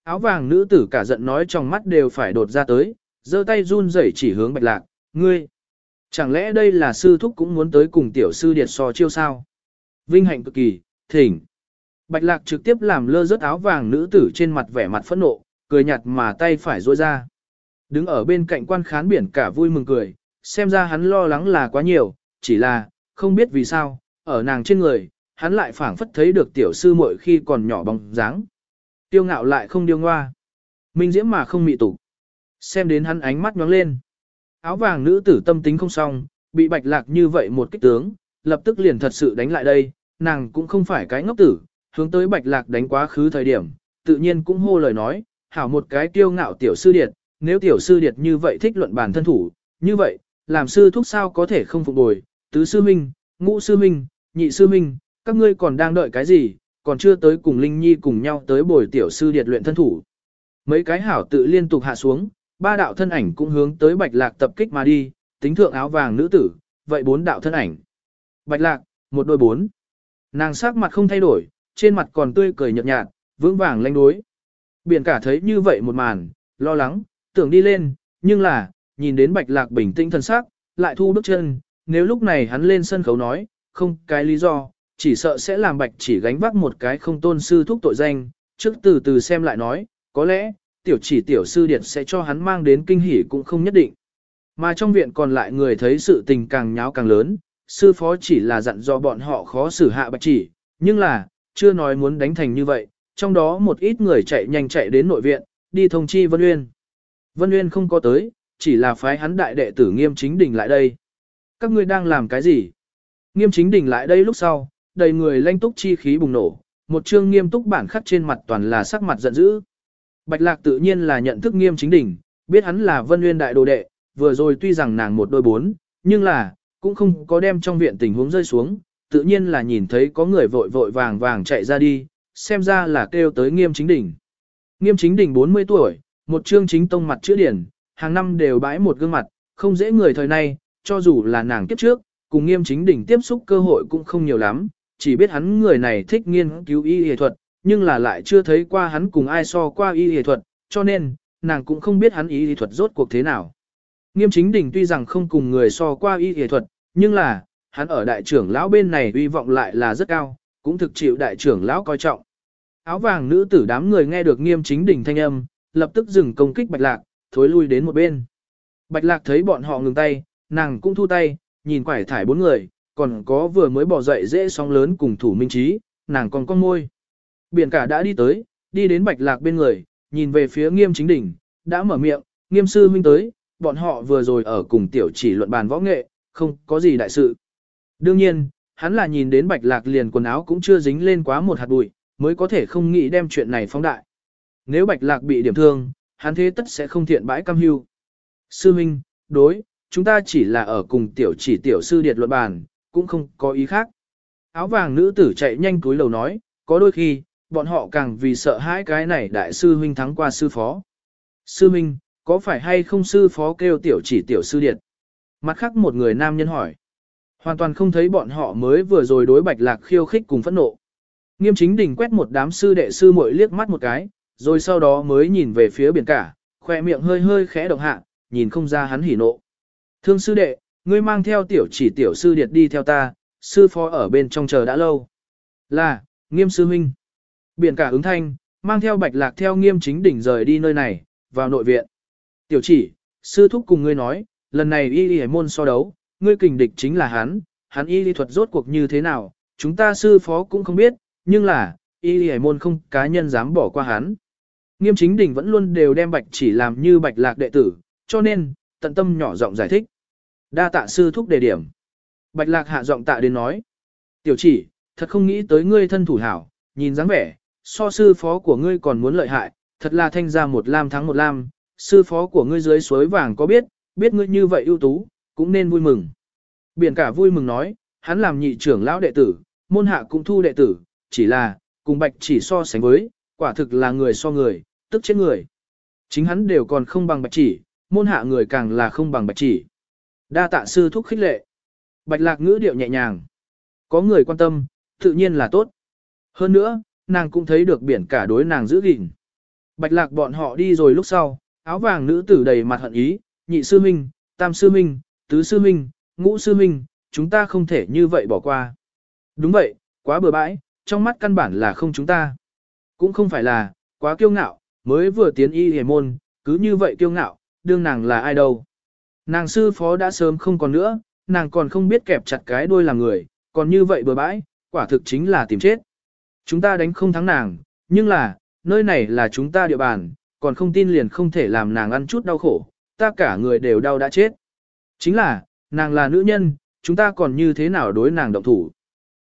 Áo vàng nữ tử cả giận nói trong mắt đều phải đột ra tới, giơ tay run rẩy chỉ hướng bạch lạc, ngươi. Chẳng lẽ đây là sư thúc cũng muốn tới cùng tiểu sư điệt so chiêu sao? Vinh hạnh cực kỳ, thỉnh. Bạch lạc trực tiếp làm lơ rớt áo vàng nữ tử trên mặt vẻ mặt phẫn nộ, cười nhạt mà tay phải rôi ra. Đứng ở bên cạnh quan khán biển cả vui mừng cười, xem ra hắn lo lắng là quá nhiều, chỉ là, không biết vì sao, ở nàng trên người, hắn lại phảng phất thấy được tiểu sư muội khi còn nhỏ bóng dáng. Tiêu ngạo lại không điêu ngoa. Minh diễm mà không mị tục. Xem đến hắn ánh mắt nhóng lên. Áo vàng nữ tử tâm tính không xong, bị bạch lạc như vậy một kích tướng, lập tức liền thật sự đánh lại đây, nàng cũng không phải cái ngốc tử, hướng tới bạch lạc đánh quá khứ thời điểm, tự nhiên cũng hô lời nói, hảo một cái tiêu ngạo tiểu sư điệt, nếu tiểu sư điệt như vậy thích luận bản thân thủ, như vậy, làm sư thúc sao có thể không phục bồi, tứ sư minh, ngũ sư minh, nhị sư minh, các ngươi còn đang đợi cái gì, còn chưa tới cùng Linh Nhi cùng nhau tới bồi tiểu sư điệt luyện thân thủ. Mấy cái hảo tự liên tục hạ xuống, ba đạo thân ảnh cũng hướng tới bạch lạc tập kích mà đi, tính thượng áo vàng nữ tử, vậy bốn đạo thân ảnh. Bạch lạc, một đôi bốn. Nàng sắc mặt không thay đổi, trên mặt còn tươi cười nhợt nhạt, vững vàng lanh đối. Biển cả thấy như vậy một màn, lo lắng, tưởng đi lên, nhưng là, nhìn đến bạch lạc bình tĩnh thân sắc, lại thu bước chân, nếu lúc này hắn lên sân khấu nói, không cái lý do, chỉ sợ sẽ làm bạch chỉ gánh vác một cái không tôn sư thúc tội danh, trước từ từ xem lại nói, có lẽ, tiểu chỉ tiểu sư điệt sẽ cho hắn mang đến kinh hỉ cũng không nhất định. Mà trong viện còn lại người thấy sự tình càng nháo càng lớn, sư phó chỉ là dặn do bọn họ khó xử hạ bạch chỉ, nhưng là, chưa nói muốn đánh thành như vậy, trong đó một ít người chạy nhanh chạy đến nội viện, đi thông chi Vân Uyên. Vân Uyên không có tới, chỉ là phái hắn đại đệ tử nghiêm chính đình lại đây. Các ngươi đang làm cái gì? Nghiêm chính đình lại đây lúc sau, đầy người lanh túc chi khí bùng nổ, một chương nghiêm túc bản khắc trên mặt toàn là sắc mặt giận dữ. Bạch Lạc tự nhiên là nhận thức nghiêm chính đỉnh, biết hắn là Vân Nguyên đại đồ đệ, vừa rồi tuy rằng nàng một đôi bốn, nhưng là, cũng không có đem trong viện tình huống rơi xuống, tự nhiên là nhìn thấy có người vội vội vàng vàng chạy ra đi, xem ra là kêu tới nghiêm chính đỉnh. Nghiêm chính đỉnh 40 tuổi, một chương chính tông mặt chữ điển, hàng năm đều bãi một gương mặt, không dễ người thời nay, cho dù là nàng kiếp trước, cùng nghiêm chính đỉnh tiếp xúc cơ hội cũng không nhiều lắm, chỉ biết hắn người này thích nghiên cứu y y thuật, nhưng là lại chưa thấy qua hắn cùng ai so qua y y thuật, cho nên, nàng cũng không biết hắn y y thuật rốt cuộc thế nào. Nghiêm chính đỉnh tuy rằng không cùng người so qua y y thuật, nhưng là, hắn ở đại trưởng lão bên này uy vọng lại là rất cao, cũng thực chịu đại trưởng lão coi trọng. Áo vàng nữ tử đám người nghe được nghiêm chính đỉnh thanh âm, lập tức dừng công kích bạch lạc, thối lui đến một bên. Bạch lạc thấy bọn họ ngừng tay, nàng cũng thu tay, nhìn quải thải bốn người, còn có vừa mới bỏ dậy dễ sóng lớn cùng thủ minh trí, nàng còn con môi. Biển cả đã đi tới, đi đến bạch lạc bên người, nhìn về phía nghiêm chính đỉnh, đã mở miệng, nghiêm sư huynh tới, bọn họ vừa rồi ở cùng tiểu chỉ luận bàn võ nghệ, không có gì đại sự. Đương nhiên, hắn là nhìn đến bạch lạc liền quần áo cũng chưa dính lên quá một hạt bụi, mới có thể không nghĩ đem chuyện này phóng đại. Nếu bạch lạc bị điểm thương, hắn thế tất sẽ không thiện bãi cam hưu. Sư Minh, đối, chúng ta chỉ là ở cùng tiểu chỉ tiểu sư điệt luận bàn, cũng không có ý khác. Áo vàng nữ tử chạy nhanh túi lầu nói, có đôi khi, bọn họ càng vì sợ hãi cái này đại sư huynh thắng qua sư phó. Sư Minh, có phải hay không sư phó kêu tiểu chỉ tiểu sư điệt? Mặt khác một người nam nhân hỏi. Hoàn toàn không thấy bọn họ mới vừa rồi đối bạch lạc khiêu khích cùng phẫn nộ. Nghiêm chính đỉnh quét một đám sư đệ sư muội liếc mắt một cái, rồi sau đó mới nhìn về phía biển cả, khoe miệng hơi hơi khẽ động hạ, nhìn không ra hắn hỉ nộ. Thương sư đệ, ngươi mang theo tiểu chỉ tiểu sư điệt đi theo ta, sư phó ở bên trong chờ đã lâu. Là, nghiêm sư huynh. Biển cả ứng thanh, mang theo bạch lạc theo nghiêm chính đỉnh rời đi nơi này, vào nội viện. Tiểu chỉ, sư thúc cùng ngươi nói, lần này y y môn so đấu, ngươi kình địch chính là hắn, hắn y y thuật rốt cuộc như thế nào, chúng ta sư phó cũng không biết, nhưng là, y y môn không cá nhân dám bỏ qua hắn. Nghiêm chính đỉnh vẫn luôn đều đem bạch chỉ làm như bạch lạc đệ tử, cho nên, tận tâm nhỏ giọng giải thích. Đa tạ sư thúc đề điểm. Bạch lạc hạ giọng tạ đến nói. Tiểu chỉ, thật không nghĩ tới ngươi thân thủ hảo, nhìn dáng vẻ, so sư phó của ngươi còn muốn lợi hại, thật là thanh ra một lam thắng một lam, sư phó của ngươi dưới suối vàng có biết, biết ngươi như vậy ưu tú, cũng nên vui mừng. Biển cả vui mừng nói, hắn làm nhị trưởng lão đệ tử, môn hạ cũng thu đệ tử, chỉ là, cùng bạch chỉ so sánh với, quả thực là người so người, tức chết người. Chính hắn đều còn không bằng bạch chỉ, môn hạ người càng là không bằng bạch chỉ. Đa tạ sư thúc khích lệ. Bạch lạc ngữ điệu nhẹ nhàng. Có người quan tâm, tự nhiên là tốt. Hơn nữa, nàng cũng thấy được biển cả đối nàng giữ gìn. Bạch lạc bọn họ đi rồi lúc sau, áo vàng nữ tử đầy mặt hận ý, nhị sư minh, tam sư minh, tứ sư minh, ngũ sư minh, chúng ta không thể như vậy bỏ qua. Đúng vậy, quá bừa bãi, trong mắt căn bản là không chúng ta. Cũng không phải là, quá kiêu ngạo, mới vừa tiến y hề môn, cứ như vậy kiêu ngạo, đương nàng là ai đâu. Nàng sư phó đã sớm không còn nữa, nàng còn không biết kẹp chặt cái đuôi làm người, còn như vậy bừa bãi, quả thực chính là tìm chết. Chúng ta đánh không thắng nàng, nhưng là, nơi này là chúng ta địa bàn, còn không tin liền không thể làm nàng ăn chút đau khổ, ta cả người đều đau đã chết. Chính là, nàng là nữ nhân, chúng ta còn như thế nào đối nàng động thủ.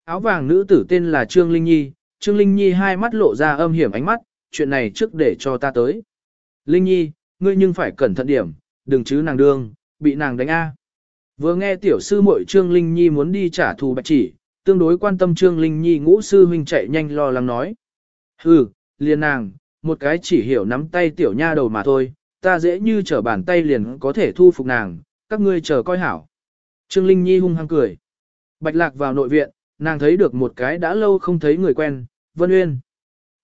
Áo vàng nữ tử tên là Trương Linh Nhi, Trương Linh Nhi hai mắt lộ ra âm hiểm ánh mắt, chuyện này trước để cho ta tới. Linh Nhi, ngươi nhưng phải cẩn thận điểm, đừng chứ nàng đương, bị nàng đánh A. Vừa nghe tiểu sư muội Trương Linh Nhi muốn đi trả thù bạch chỉ, tương đối quan tâm Trương Linh Nhi ngũ sư huynh chạy nhanh lo lắng nói. Hừ, liền nàng, một cái chỉ hiểu nắm tay tiểu nha đầu mà thôi, ta dễ như trở bàn tay liền có thể thu phục nàng, các ngươi chờ coi hảo. Trương Linh Nhi hung hăng cười. Bạch lạc vào nội viện, nàng thấy được một cái đã lâu không thấy người quen, Vân Uyên.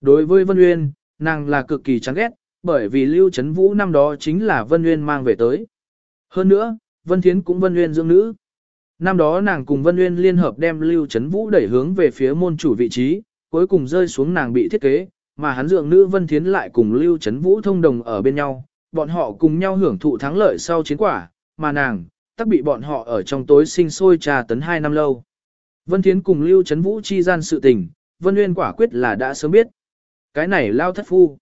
Đối với Vân Uyên, nàng là cực kỳ chán ghét, bởi vì Lưu Trấn Vũ năm đó chính là Vân Uyên mang về tới. Hơn nữa, Vân Thiến cũng Vân Uyên dưỡng nữ. Năm đó nàng cùng Vân Uyên liên hợp đem Lưu Trấn Vũ đẩy hướng về phía môn chủ vị trí, cuối cùng rơi xuống nàng bị thiết kế, mà hắn dượng nữ Vân Thiến lại cùng Lưu Trấn Vũ thông đồng ở bên nhau, bọn họ cùng nhau hưởng thụ thắng lợi sau chiến quả, mà nàng, tắc bị bọn họ ở trong tối sinh sôi trà tấn 2 năm lâu. Vân Thiến cùng Lưu Trấn Vũ chi gian sự tình, Vân Uyên quả quyết là đã sớm biết. Cái này lao thất phu.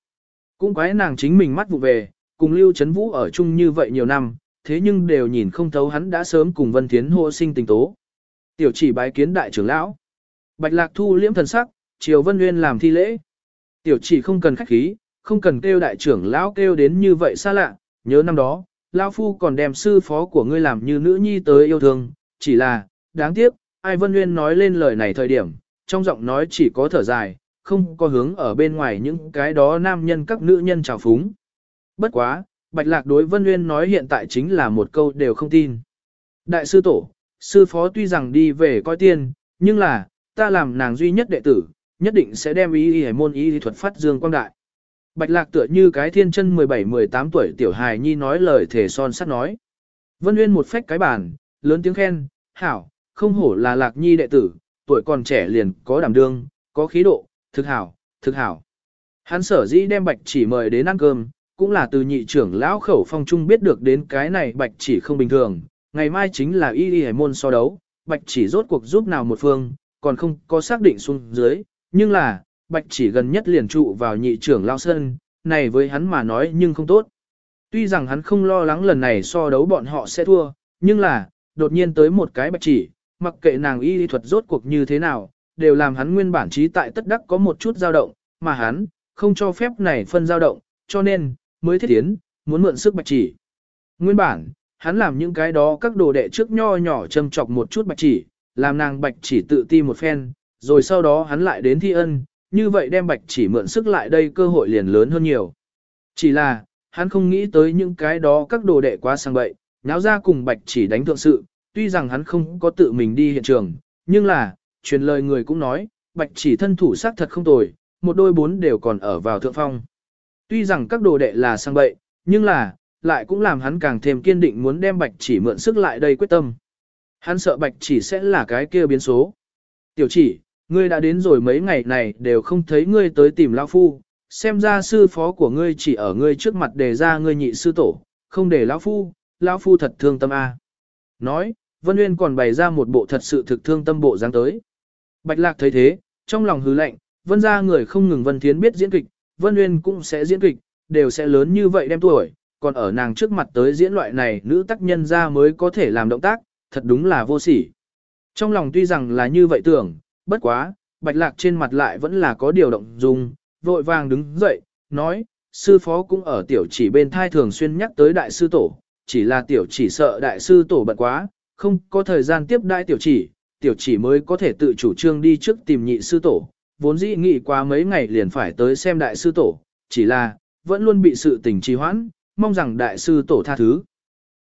Cũng quái nàng chính mình mắt vụ về, cùng Lưu Trấn Vũ ở chung như vậy nhiều năm, thế nhưng đều nhìn không thấu hắn đã sớm cùng Vân Thiến hô sinh tình tố. Tiểu chỉ bái kiến đại trưởng lão. Bạch Lạc Thu liễm thần sắc, chiều Vân Nguyên làm thi lễ. Tiểu chỉ không cần khách khí, không cần kêu đại trưởng lão kêu đến như vậy xa lạ, nhớ năm đó, lão phu còn đem sư phó của ngươi làm như nữ nhi tới yêu thương, chỉ là, đáng tiếc, ai Vân Nguyên nói lên lời này thời điểm, trong giọng nói chỉ có thở dài, không có hướng ở bên ngoài những cái đó nam nhân các nữ nhân trào phúng. Bất quá, Bạch Lạc đối Vân Nguyên nói hiện tại chính là một câu đều không tin. Đại sư tổ, sư phó tuy rằng đi về coi tiên, nhưng là, ta làm nàng duy nhất đệ tử, nhất định sẽ đem ý y môn ý thuật phát dương quang đại. Bạch Lạc tựa như cái thiên chân 17-18 tuổi tiểu hài nhi nói lời thể son sắt nói. Vân Nguyên một phách cái bàn, lớn tiếng khen, hảo, không hổ là Lạc nhi đệ tử, tuổi còn trẻ liền có đảm đương, có khí độ, thực hảo, thực hảo. Hắn sở dĩ đem bạch chỉ mời đến ăn cơm, cũng là từ nhị trưởng lão khẩu phong trung biết được đến cái này bạch chỉ không bình thường, ngày mai chính là y y hải môn so đấu, bạch chỉ rốt cuộc giúp nào một phương, còn không có xác định xuống dưới, nhưng là, bạch chỉ gần nhất liền trụ vào nhị trưởng lão sân, này với hắn mà nói nhưng không tốt. Tuy rằng hắn không lo lắng lần này so đấu bọn họ sẽ thua, nhưng là, đột nhiên tới một cái bạch chỉ, mặc kệ nàng y lý thuật rốt cuộc như thế nào, đều làm hắn nguyên bản trí tại tất đắc có một chút dao động, mà hắn, không cho phép này phân dao động, cho nên, mới thiết tiến, muốn mượn sức bạch chỉ. Nguyên bản, hắn làm những cái đó các đồ đệ trước nho nhỏ châm chọc một chút bạch chỉ, làm nàng bạch chỉ tự ti một phen, rồi sau đó hắn lại đến thi ân, như vậy đem bạch chỉ mượn sức lại đây cơ hội liền lớn hơn nhiều. Chỉ là, hắn không nghĩ tới những cái đó các đồ đệ quá sang bậy, náo ra cùng bạch chỉ đánh thượng sự, tuy rằng hắn không có tự mình đi hiện trường, nhưng là, truyền lời người cũng nói, bạch chỉ thân thủ xác thật không tồi, một đôi bốn đều còn ở vào thượng phong. Tuy rằng các đồ đệ là sang bậy, nhưng là, lại cũng làm hắn càng thêm kiên định muốn đem bạch chỉ mượn sức lại đây quyết tâm. Hắn sợ bạch chỉ sẽ là cái kia biến số. Tiểu chỉ, ngươi đã đến rồi mấy ngày này đều không thấy ngươi tới tìm lão phu, xem ra sư phó của ngươi chỉ ở ngươi trước mặt đề ra ngươi nhị sư tổ, không để lão phu, lão phu thật thương tâm a. Nói, Vân Uyên còn bày ra một bộ thật sự thực thương tâm bộ dáng tới. Bạch Lạc thấy thế, trong lòng hứ lạnh, Vân gia người không ngừng Vân Thiến biết diễn kịch, Vân Uyên cũng sẽ diễn kịch, đều sẽ lớn như vậy đem tuổi, còn ở nàng trước mặt tới diễn loại này nữ tác nhân ra mới có thể làm động tác, thật đúng là vô sỉ. Trong lòng tuy rằng là như vậy tưởng, bất quá, Bạch Lạc trên mặt lại vẫn là có điều động dung, vội vàng đứng dậy, nói, sư phó cũng ở tiểu chỉ bên thai thường xuyên nhắc tới đại sư tổ, chỉ là tiểu chỉ sợ đại sư tổ bận quá, không có thời gian tiếp đại tiểu chỉ, tiểu chỉ mới có thể tự chủ trương đi trước tìm nhị sư tổ, vốn dĩ nghĩ qua mấy ngày liền phải tới xem đại sư tổ, chỉ là, vẫn luôn bị sự tình trì hoãn, mong rằng đại sư tổ tha thứ.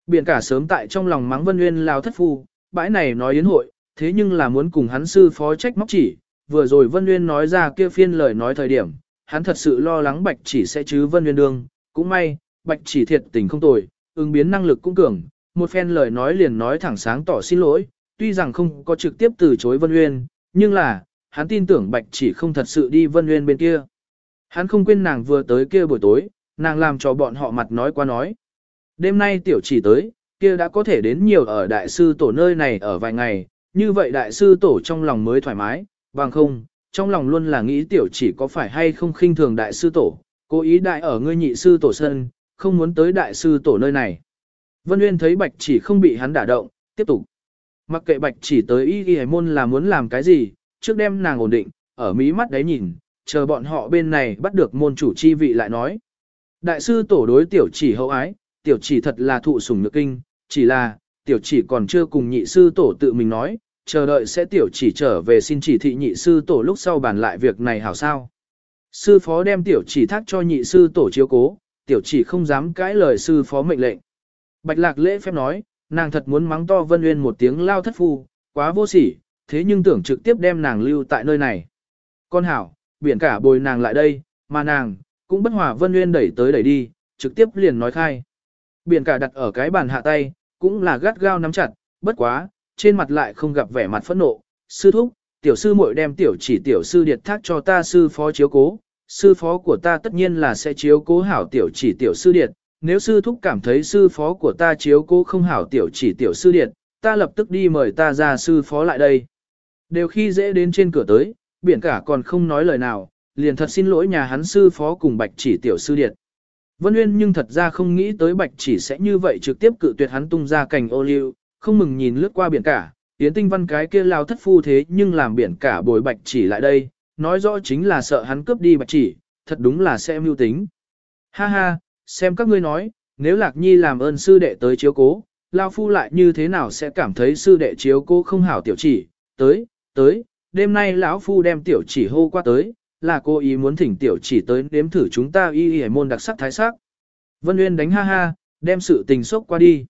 Biển cả sớm tại trong lòng mắng Vân Nguyên lao thất phu, bãi này nói yến hội, thế nhưng là muốn cùng hắn sư phó trách móc chỉ, vừa rồi Vân Nguyên nói ra kia phiên lời nói thời điểm, hắn thật sự lo lắng Bạch chỉ sẽ chứ Vân Nguyên đương, cũng may, Bạch chỉ thiệt tình không tồi, ứng biến năng lực cũng cường, một phen lời nói liền nói thẳng sáng tỏ xin lỗi, tuy rằng không có trực tiếp từ chối Vân Nguyên, nhưng là, hắn tin tưởng Bạch chỉ không thật sự đi Vân Nguyên bên kia. Hắn không quên nàng vừa tới kia buổi tối, nàng làm cho bọn họ mặt nói qua nói. Đêm nay tiểu chỉ tới, kia đã có thể đến nhiều ở đại sư tổ nơi này ở vài ngày, như vậy đại sư tổ trong lòng mới thoải mái, bằng không, trong lòng luôn là nghĩ tiểu chỉ có phải hay không khinh thường đại sư tổ, cố ý đại ở ngươi nhị sư tổ sân, không muốn tới đại sư tổ nơi này. Vân Nguyên thấy bạch chỉ không bị hắn đả động, tiếp tục. Mặc kệ bạch chỉ tới y ghi môn là muốn làm cái gì, trước đem nàng ổn định, ở mí mắt đấy nhìn, chờ bọn họ bên này bắt được môn chủ chi vị lại nói. Đại sư tổ đối tiểu chỉ hậu ái, tiểu chỉ thật là thụ sủng nhược kinh, chỉ là, tiểu chỉ còn chưa cùng nhị sư tổ tự mình nói, chờ đợi sẽ tiểu chỉ trở về xin chỉ thị nhị sư tổ lúc sau bàn lại việc này hảo sao. Sư phó đem tiểu chỉ thác cho nhị sư tổ chiếu cố, tiểu chỉ không dám cãi lời sư phó mệnh lệnh. Bạch lạc lễ phép nói, nàng thật muốn mắng to Vân Uyên một tiếng lao thất phu, quá vô sỉ, thế nhưng tưởng trực tiếp đem nàng lưu tại nơi này. Con hảo, biển cả bồi nàng lại đây, mà nàng, cũng bất hòa Vân nguyên đẩy tới đẩy đi, trực tiếp liền nói khai. Biển cả đặt ở cái bàn hạ tay, cũng là gắt gao nắm chặt, bất quá, trên mặt lại không gặp vẻ mặt phẫn nộ. Sư thúc, tiểu sư muội đem tiểu chỉ tiểu sư điệt thác cho ta sư phó chiếu cố, sư phó của ta tất nhiên là sẽ chiếu cố hảo tiểu chỉ tiểu sư điệt, nếu sư thúc cảm thấy sư phó của ta chiếu cố không hảo tiểu chỉ tiểu sư điệt, ta lập tức đi mời ta ra sư phó lại đây. Đều khi dễ đến trên cửa tới, biển cả còn không nói lời nào, liền thật xin lỗi nhà hắn sư phó cùng bạch chỉ tiểu sư điệt. Vân Uyên nhưng thật ra không nghĩ tới bạch chỉ sẽ như vậy trực tiếp cự tuyệt hắn tung ra cành ô liu, không mừng nhìn lướt qua biển cả, tiến tinh văn cái kia lao thất phu thế nhưng làm biển cả bồi bạch chỉ lại đây, nói rõ chính là sợ hắn cướp đi bạch chỉ, thật đúng là sẽ mưu tính. Ha ha, xem các ngươi nói, nếu Lạc Nhi làm ơn sư đệ tới chiếu cố, Lao Phu lại như thế nào sẽ cảm thấy sư đệ chiếu cố không hảo tiểu chỉ, tới, tới, đêm nay lão phu đem tiểu chỉ hô qua tới, là cô ý muốn thỉnh tiểu chỉ tới nếm thử chúng ta y y môn đặc sắc thái sắc. Vân Uyên đánh ha ha, đem sự tình sốc qua đi.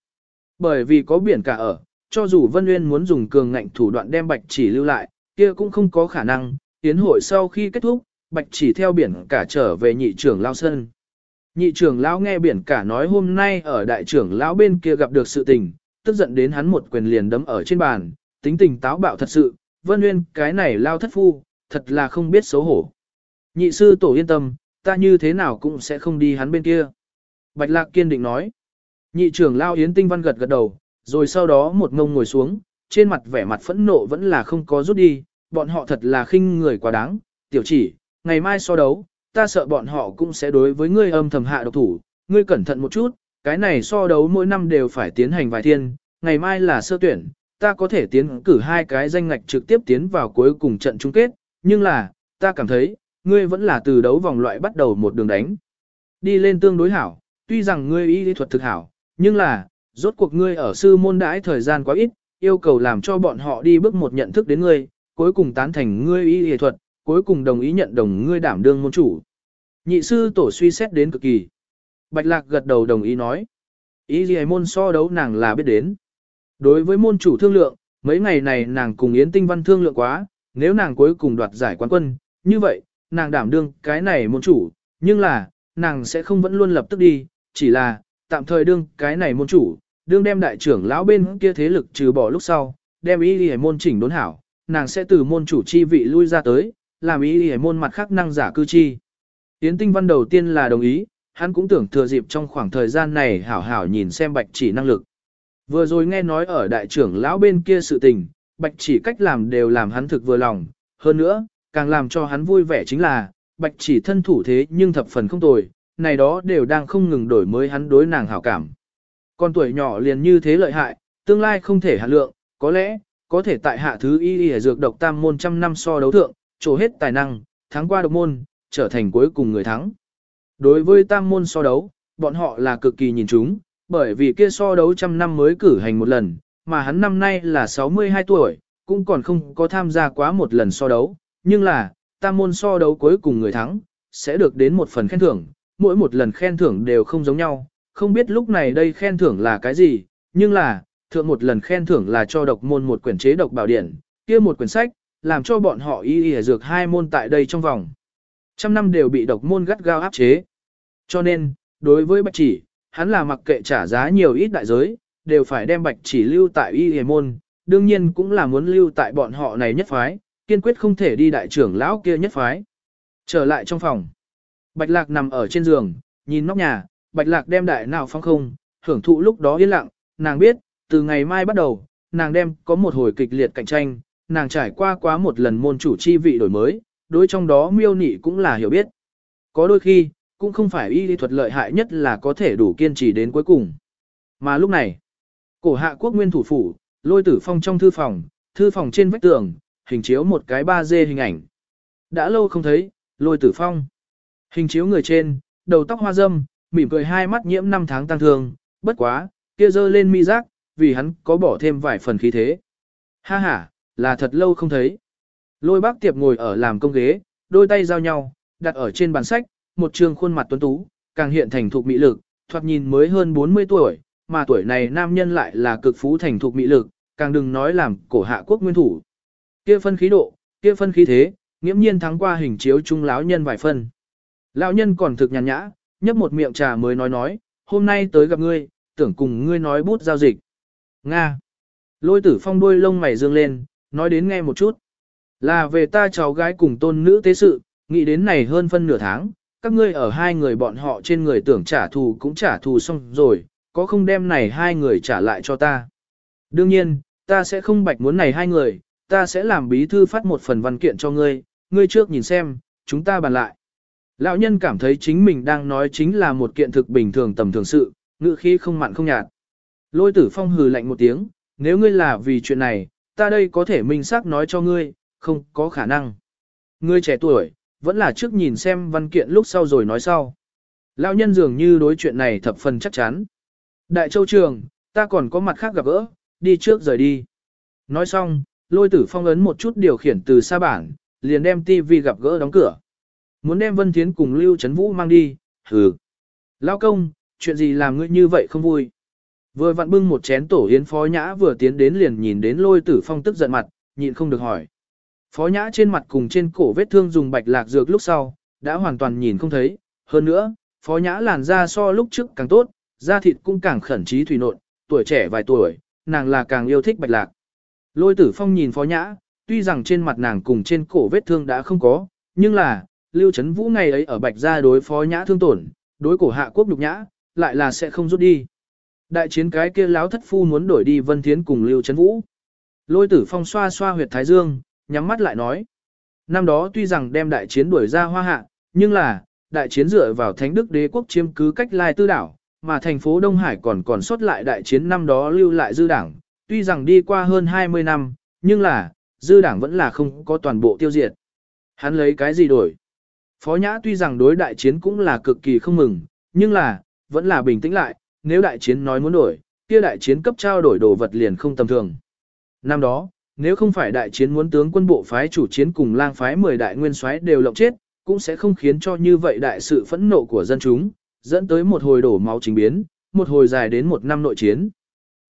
Bởi vì có biển cả ở, cho dù Vân Uyên muốn dùng cường ngạnh thủ đoạn đem bạch chỉ lưu lại, kia cũng không có khả năng, tiến hội sau khi kết thúc, bạch chỉ theo biển cả trở về nhị trưởng lao sân. Nhị trưởng lão nghe biển cả nói hôm nay ở đại trưởng lão bên kia gặp được sự tình, tức giận đến hắn một quyền liền đấm ở trên bàn, tính tình táo bạo thật sự, Vân Nguyên cái này lao thất phu, thật là không biết xấu hổ. Nhị sư tổ yên tâm, ta như thế nào cũng sẽ không đi hắn bên kia. Bạch Lạc kiên định nói. Nhị trưởng lao Yến Tinh Văn gật gật đầu, rồi sau đó một ngông ngồi xuống, trên mặt vẻ mặt phẫn nộ vẫn là không có rút đi, bọn họ thật là khinh người quá đáng, tiểu chỉ, ngày mai so đấu, ta sợ bọn họ cũng sẽ đối với ngươi âm thầm hạ độc thủ, ngươi cẩn thận một chút, cái này so đấu mỗi năm đều phải tiến hành vài thiên, ngày mai là sơ tuyển, ta có thể tiến cử hai cái danh ngạch trực tiếp tiến vào cuối cùng trận chung kết, nhưng là, ta cảm thấy, ngươi vẫn là từ đấu vòng loại bắt đầu một đường đánh. Đi lên tương đối hảo, tuy rằng ngươi y lý thuật thực hảo, nhưng là, rốt cuộc ngươi ở sư môn đãi thời gian quá ít, yêu cầu làm cho bọn họ đi bước một nhận thức đến ngươi, cuối cùng tán thành ngươi y lý thuật, cuối cùng đồng ý nhận đồng ngươi đảm đương môn chủ. Nhị sư tổ suy xét đến cực kỳ. Bạch Lạc gật đầu đồng ý nói. Ý gì môn so đấu nàng là biết đến. Đối với môn chủ thương lượng, mấy ngày này nàng cùng Yến Tinh Văn thương lượng quá, nếu nàng cuối cùng đoạt giải quán quân, như vậy, nàng đảm đương cái này môn chủ, nhưng là, nàng sẽ không vẫn luôn lập tức đi, chỉ là, tạm thời đương cái này môn chủ, đương đem đại trưởng lão bên kia thế lực trừ bỏ lúc sau, đem ý đi môn chỉnh đốn hảo, nàng sẽ từ môn chủ chi vị lui ra tới, làm ý đi môn mặt khác năng giả cư chi. Yến Tinh Văn đầu tiên là đồng ý, hắn cũng tưởng thừa dịp trong khoảng thời gian này hảo hảo nhìn xem bạch chỉ năng lực. Vừa rồi nghe nói ở đại trưởng lão bên kia sự tình, bạch chỉ cách làm đều làm hắn thực vừa lòng, hơn nữa, càng làm cho hắn vui vẻ chính là, bạch chỉ thân thủ thế nhưng thập phần không tồi, này đó đều đang không ngừng đổi mới hắn đối nàng hảo cảm. Con tuổi nhỏ liền như thế lợi hại, tương lai không thể hạ lượng, có lẽ, có thể tại hạ thứ y y dược độc tam môn trăm năm so đấu thượng, trổ hết tài năng, thắng qua độc môn, trở thành cuối cùng người thắng. Đối với tam môn so đấu, bọn họ là cực kỳ nhìn chúng, bởi vì kia so đấu trăm năm mới cử hành một lần, mà hắn năm nay là 62 tuổi, cũng còn không có tham gia quá một lần so đấu, nhưng là, tam môn so đấu cuối cùng người thắng, sẽ được đến một phần khen thưởng, mỗi một lần khen thưởng đều không giống nhau, không biết lúc này đây khen thưởng là cái gì, nhưng là, thượng một lần khen thưởng là cho độc môn một quyển chế độc bảo điển, kia một quyển sách, làm cho bọn họ y y dược hai môn tại đây trong vòng. Trăm năm đều bị độc môn gắt gao áp chế. Cho nên, đối với bạch chỉ, hắn là mặc kệ trả giá nhiều ít đại giới, đều phải đem bạch chỉ lưu tại y hề môn, đương nhiên cũng là muốn lưu tại bọn họ này nhất phái, kiên quyết không thể đi đại trưởng lão kia nhất phái. Trở lại trong phòng. Bạch lạc nằm ở trên giường, nhìn nóc nhà, bạch lạc đem đại nào phong không, hưởng thụ lúc đó yên lặng, nàng biết, từ ngày mai bắt đầu, nàng đem có một hồi kịch liệt cạnh tranh, nàng trải qua quá một lần môn chủ chi vị đổi mới, đối trong đó miêu nị cũng là hiểu biết. Có đôi khi, cũng không phải y lý thuật lợi hại nhất là có thể đủ kiên trì đến cuối cùng. Mà lúc này, cổ hạ quốc nguyên thủ phủ, lôi tử phong trong thư phòng, thư phòng trên vách tường, hình chiếu một cái 3D hình ảnh. Đã lâu không thấy, lôi tử phong. Hình chiếu người trên, đầu tóc hoa dâm, mỉm cười hai mắt nhiễm năm tháng tăng thương, bất quá, kia dơ lên mi giác, vì hắn có bỏ thêm vài phần khí thế. Ha ha, là thật lâu không thấy. Lôi bác tiệp ngồi ở làm công ghế, đôi tay giao nhau, đặt ở trên bàn sách, một trường khuôn mặt tuấn tú, càng hiện thành thục mỹ lực, thoạt nhìn mới hơn 40 tuổi, mà tuổi này nam nhân lại là cực phú thành thục mỹ lực, càng đừng nói làm cổ hạ quốc nguyên thủ. Kia phân khí độ, kia phân khí thế, nghiễm nhiên thắng qua hình chiếu trung lão nhân vài phân. Lão nhân còn thực nhàn nhã, nhấp một miệng trà mới nói nói, hôm nay tới gặp ngươi, tưởng cùng ngươi nói bút giao dịch. Nga. Lôi tử phong đuôi lông mày dương lên, nói đến nghe một chút. Là về ta cháu gái cùng tôn nữ tế sự, nghĩ đến này hơn phân nửa tháng, các ngươi ở hai người bọn họ trên người tưởng trả thù cũng trả thù xong rồi, có không đem này hai người trả lại cho ta. Đương nhiên, ta sẽ không bạch muốn này hai người, ta sẽ làm bí thư phát một phần văn kiện cho ngươi, ngươi trước nhìn xem, chúng ta bàn lại. Lão nhân cảm thấy chính mình đang nói chính là một kiện thực bình thường tầm thường sự, ngữ khí không mặn không nhạt. Lôi tử phong hừ lạnh một tiếng, nếu ngươi là vì chuyện này, ta đây có thể minh xác nói cho ngươi, không có khả năng. Ngươi trẻ tuổi, vẫn là trước nhìn xem văn kiện lúc sau rồi nói sau. Lão nhân dường như đối chuyện này thập phần chắc chắn. Đại châu trường, ta còn có mặt khác gặp gỡ, đi trước rời đi. Nói xong, lôi tử phong ấn một chút điều khiển từ xa bản, liền đem tivi gặp gỡ đóng cửa. Muốn đem Vân Thiến cùng Lưu Trấn Vũ mang đi, hừ. Lao công, chuyện gì làm ngươi như vậy không vui. Vừa vặn bưng một chén tổ yến phó nhã vừa tiến đến liền nhìn đến lôi tử phong tức giận mặt, nhịn không được hỏi. Phó nhã trên mặt cùng trên cổ vết thương dùng bạch lạc dược lúc sau, đã hoàn toàn nhìn không thấy. Hơn nữa, phó nhã làn da so lúc trước càng tốt, da thịt cũng càng khẩn trí thủy nộn, tuổi trẻ vài tuổi, nàng là càng yêu thích bạch lạc. Lôi tử phong nhìn phó nhã, tuy rằng trên mặt nàng cùng trên cổ vết thương đã không có, nhưng là, lưu chấn vũ ngày ấy ở bạch gia đối phó nhã thương tổn, đối cổ hạ quốc nhục nhã, lại là sẽ không rút đi. Đại chiến cái kia láo thất phu muốn đổi đi vân thiến cùng lưu chấn vũ. Lôi tử phong xoa xoa huyệt thái dương, nhắm mắt lại nói. Năm đó tuy rằng đem đại chiến đuổi ra hoa hạ, nhưng là, đại chiến dựa vào thánh đức đế quốc chiếm cứ cách lai tư đảo, mà thành phố Đông Hải còn còn sót lại đại chiến năm đó lưu lại dư đảng, tuy rằng đi qua hơn 20 năm, nhưng là, dư đảng vẫn là không có toàn bộ tiêu diệt. Hắn lấy cái gì đổi? Phó Nhã tuy rằng đối đại chiến cũng là cực kỳ không mừng, nhưng là, vẫn là bình tĩnh lại, nếu đại chiến nói muốn đổi, kia đại chiến cấp trao đổi đồ vật liền không tầm thường. Năm đó, nếu không phải đại chiến muốn tướng quân bộ phái chủ chiến cùng lang phái 10 đại nguyên soái đều lộng chết, cũng sẽ không khiến cho như vậy đại sự phẫn nộ của dân chúng, dẫn tới một hồi đổ máu chính biến, một hồi dài đến một năm nội chiến.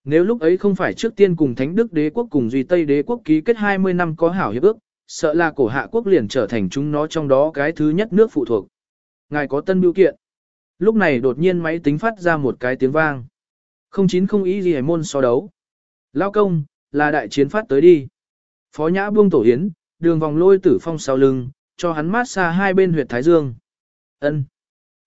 Nếu lúc ấy không phải trước tiên cùng Thánh Đức đế quốc cùng Duy Tây đế quốc ký kết 20 năm có hảo hiệp ước, sợ là cổ hạ quốc liền trở thành chúng nó trong đó cái thứ nhất nước phụ thuộc. Ngài có tân biểu kiện. Lúc này đột nhiên máy tính phát ra một cái tiếng vang. Không chín không ý gì môn so đấu. Lao công, là đại chiến phát tới đi. Phó nhã buông tổ hiến, đường vòng lôi tử phong sau lưng, cho hắn mát xa hai bên huyệt thái dương. ân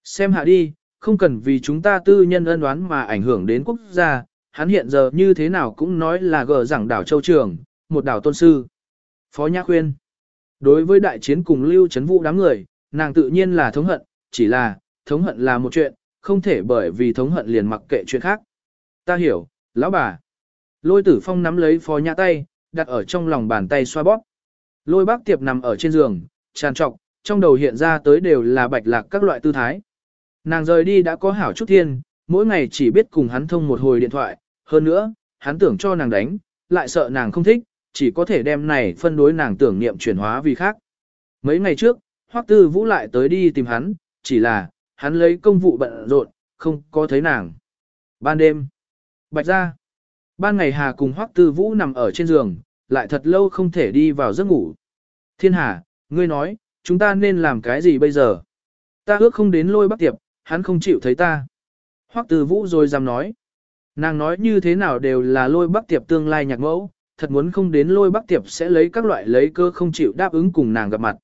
Xem hạ đi, không cần vì chúng ta tư nhân ân đoán mà ảnh hưởng đến quốc gia, hắn hiện giờ như thế nào cũng nói là gờ rằng đảo châu trường, một đảo tôn sư. Phó Nhã khuyên, đối với đại chiến cùng lưu chấn vũ đám người, nàng tự nhiên là thống hận, chỉ là, thống hận là một chuyện, không thể bởi vì thống hận liền mặc kệ chuyện khác. Ta hiểu, lão bà. Lôi tử phong nắm lấy phó nhã tay, đặt ở trong lòng bàn tay xoa bóp. Lôi bác tiệp nằm ở trên giường, tràn trọc, trong đầu hiện ra tới đều là bạch lạc các loại tư thái. Nàng rời đi đã có hảo chút thiên, mỗi ngày chỉ biết cùng hắn thông một hồi điện thoại, hơn nữa, hắn tưởng cho nàng đánh, lại sợ nàng không thích, chỉ có thể đem này phân đối nàng tưởng niệm chuyển hóa vì khác. Mấy ngày trước, Hoắc Tư Vũ lại tới đi tìm hắn, chỉ là, hắn lấy công vụ bận rộn, không có thấy nàng. Ban đêm, bạch ra. Ban ngày Hà cùng Hoắc Tư Vũ nằm ở trên giường, lại thật lâu không thể đi vào giấc ngủ. Thiên Hà, ngươi nói, chúng ta nên làm cái gì bây giờ? Ta ước không đến lôi bắc tiệp, hắn không chịu thấy ta. Hoắc Tư Vũ rồi dám nói. Nàng nói như thế nào đều là lôi bắc tiệp tương lai nhạc mẫu, thật muốn không đến lôi bắc tiệp sẽ lấy các loại lấy cơ không chịu đáp ứng cùng nàng gặp mặt.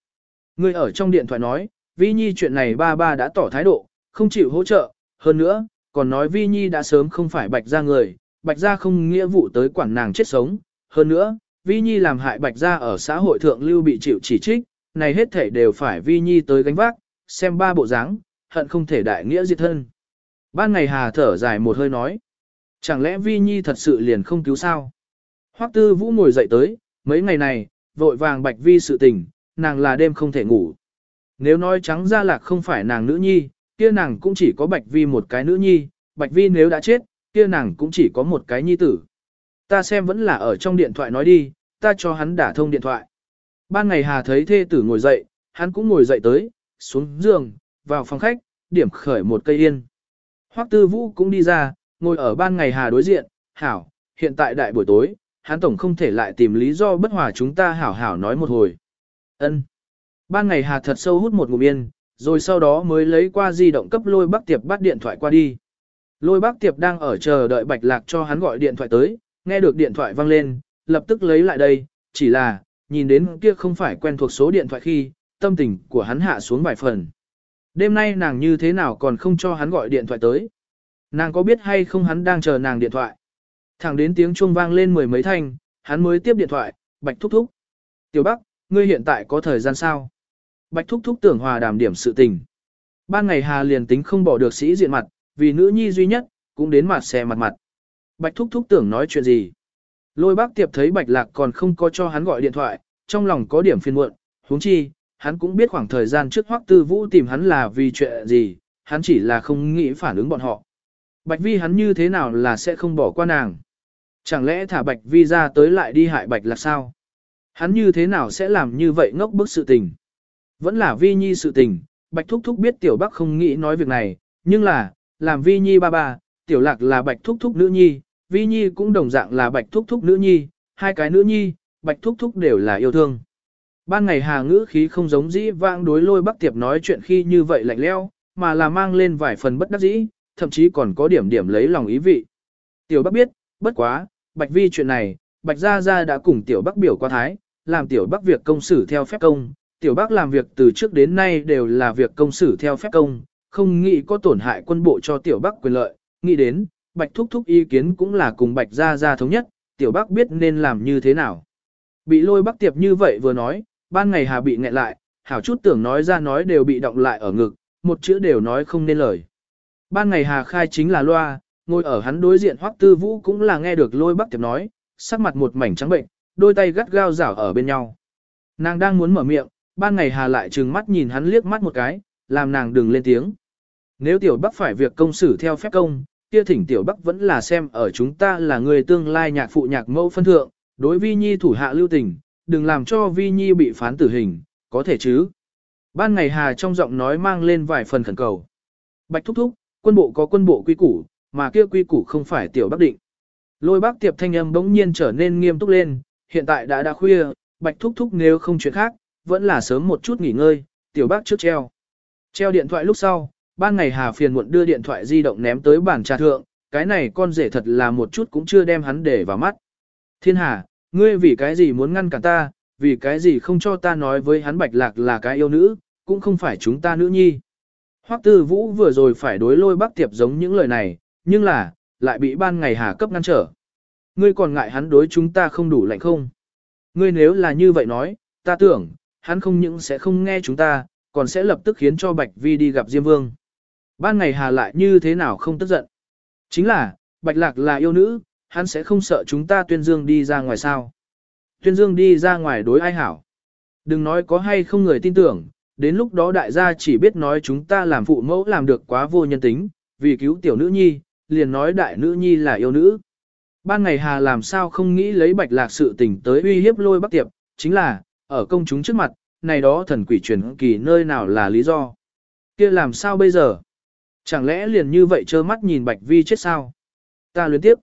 Ngươi ở trong điện thoại nói, Vi Nhi chuyện này ba ba đã tỏ thái độ, không chịu hỗ trợ, hơn nữa, còn nói Vi Nhi đã sớm không phải bạch ra người, bạch Gia không nghĩa vụ tới quản nàng chết sống, hơn nữa, Vi Nhi làm hại bạch Gia ở xã hội thượng lưu bị chịu chỉ trích, này hết thể đều phải Vi Nhi tới gánh vác, xem ba bộ dáng, hận không thể đại nghĩa diệt thân. Ban ngày Hà thở dài một hơi nói, chẳng lẽ Vi Nhi thật sự liền không cứu sao? Hoắc Tư Vũ ngồi dậy tới, mấy ngày này, vội vàng Bạch Vi sự tình, nàng là đêm không thể ngủ. Nếu nói trắng ra là không phải nàng nữ nhi, kia nàng cũng chỉ có Bạch Vi một cái nữ nhi, Bạch Vi nếu đã chết, kia nàng cũng chỉ có một cái nhi tử. Ta xem vẫn là ở trong điện thoại nói đi, ta cho hắn đả thông điện thoại. Ban ngày Hà thấy thê tử ngồi dậy, hắn cũng ngồi dậy tới, xuống giường, vào phòng khách, điểm khởi một cây yên. Hoắc Tư Vũ cũng đi ra, ngồi ở ban ngày Hà đối diện, hảo, hiện tại đại buổi tối, hắn tổng không thể lại tìm lý do bất hòa chúng ta hảo hảo nói một hồi. Ân. Ban ngày Hà thật sâu hút một ngụm yên, rồi sau đó mới lấy qua di động cấp lôi Bắc tiệp bắt điện thoại qua đi. Lôi bác tiệp đang ở chờ đợi bạch lạc cho hắn gọi điện thoại tới, nghe được điện thoại vang lên, lập tức lấy lại đây, chỉ là, nhìn đến kia không phải quen thuộc số điện thoại khi, tâm tình của hắn hạ xuống vài phần. Đêm nay nàng như thế nào còn không cho hắn gọi điện thoại tới. Nàng có biết hay không hắn đang chờ nàng điện thoại. Thẳng đến tiếng chuông vang lên mười mấy thanh, hắn mới tiếp điện thoại, Bạch Thúc Thúc. Tiểu Bắc, ngươi hiện tại có thời gian sao? Bạch Thúc Thúc tưởng hòa đàm điểm sự tình. Ban ngày Hà liền tính không bỏ được sĩ diện mặt, vì nữ nhi duy nhất, cũng đến mặt xe mặt mặt. Bạch Thúc Thúc tưởng nói chuyện gì? Lôi bác tiệp thấy Bạch Lạc còn không có cho hắn gọi điện thoại, trong lòng có điểm phiền muộn, huống chi, hắn cũng biết khoảng thời gian trước Hoắc Tư Vũ tìm hắn là vì chuyện gì, hắn chỉ là không nghĩ phản ứng bọn họ. Bạch Vi hắn như thế nào là sẽ không bỏ qua nàng. Chẳng lẽ thả Bạch Vi ra tới lại đi hại Bạch Lạc sao? Hắn như thế nào sẽ làm như vậy ngốc bức sự tình? Vẫn là vi nhi sự tình, Bạch Thúc Thúc biết Tiểu Bắc không nghĩ nói việc này, nhưng là, làm vi nhi ba ba, Tiểu Lạc là Bạch Thúc Thúc nữ nhi, vi nhi cũng đồng dạng là Bạch Thúc Thúc nữ nhi, hai cái nữ nhi, Bạch Thúc Thúc đều là yêu thương. Ban ngày hà ngữ khí không giống dĩ vãng đối lôi bắc tiệp nói chuyện khi như vậy lạnh leo, mà là mang lên vài phần bất đắc dĩ, thậm chí còn có điểm điểm lấy lòng ý vị. Tiểu Bắc biết, bất quá, Bạch Vi chuyện này, Bạch Gia Gia đã cùng Tiểu Bắc biểu qua thái, làm Tiểu Bắc việc công xử theo phép công, Tiểu Bắc làm việc từ trước đến nay đều là việc công xử theo phép công, không nghĩ có tổn hại quân bộ cho Tiểu Bắc quyền lợi, nghĩ đến, Bạch Thúc Thúc ý kiến cũng là cùng Bạch Gia Gia thống nhất, Tiểu Bắc biết nên làm như thế nào. Bị lôi Bắc Tiệp như vậy vừa nói, ban ngày Hà bị nghẹn lại, hảo chút tưởng nói ra nói đều bị động lại ở ngực, một chữ đều nói không nên lời. Ban ngày Hà khai chính là loa, ngồi ở hắn đối diện Hoắc Tư Vũ cũng là nghe được lôi Bắc Tiệp nói, sắc mặt một mảnh trắng bệnh, đôi tay gắt gao rảo ở bên nhau. Nàng đang muốn mở miệng, ban ngày Hà lại trừng mắt nhìn hắn liếc mắt một cái, làm nàng đừng lên tiếng. Nếu Tiểu Bắc phải việc công xử theo phép công, kia thỉnh Tiểu Bắc vẫn là xem ở chúng ta là người tương lai nhạc phụ nhạc mẫu phân thượng, đối Vi Nhi thủ hạ lưu tình, đừng làm cho Vi Nhi bị phán tử hình, có thể chứ. Ban ngày Hà trong giọng nói mang lên vài phần khẩn cầu. Bạch thúc thúc, quân bộ có quân bộ quy củ, mà kia quy củ không phải Tiểu Bắc định. Lôi bác tiệp thanh âm bỗng nhiên trở nên nghiêm túc lên, hiện tại đã đã khuya, Bạch thúc thúc nếu không chuyện khác, vẫn là sớm một chút nghỉ ngơi, Tiểu Bác trước treo. Treo điện thoại lúc sau, ban ngày Hà phiền muộn đưa điện thoại di động ném tới bàn trà thượng, cái này con rể thật là một chút cũng chưa đem hắn để vào mắt. Thiên Hà, ngươi vì cái gì muốn ngăn cản ta, vì cái gì không cho ta nói với hắn bạch lạc là cái yêu nữ, cũng không phải chúng ta nữ nhi. Hoắc Tư Vũ vừa rồi phải đối lôi bác tiệp giống những lời này, nhưng là, lại bị ban ngày Hà cấp ngăn trở. Ngươi còn ngại hắn đối chúng ta không đủ lạnh không? Ngươi nếu là như vậy nói, ta tưởng, hắn không những sẽ không nghe chúng ta, còn sẽ lập tức khiến cho Bạch Vi đi gặp Diêm Vương. Ban ngày Hà lại như thế nào không tức giận? Chính là, Bạch Lạc là yêu nữ, hắn sẽ không sợ chúng ta tuyên dương đi ra ngoài sao. Tuyên dương đi ra ngoài đối ai hảo. Đừng nói có hay không người tin tưởng, đến lúc đó đại gia chỉ biết nói chúng ta làm phụ mẫu làm được quá vô nhân tính, vì cứu tiểu nữ nhi, liền nói đại nữ nhi là yêu nữ. Ban ngày Hà làm sao không nghĩ lấy Bạch Lạc sự tình tới uy hiếp lôi bắc tiệp, chính là, ở công chúng trước mặt, này đó thần quỷ truyền kỳ nơi nào là lý do. kia làm sao bây giờ? Chẳng lẽ liền như vậy trơ mắt nhìn Bạch Vi chết sao? Ta luyến tiếp.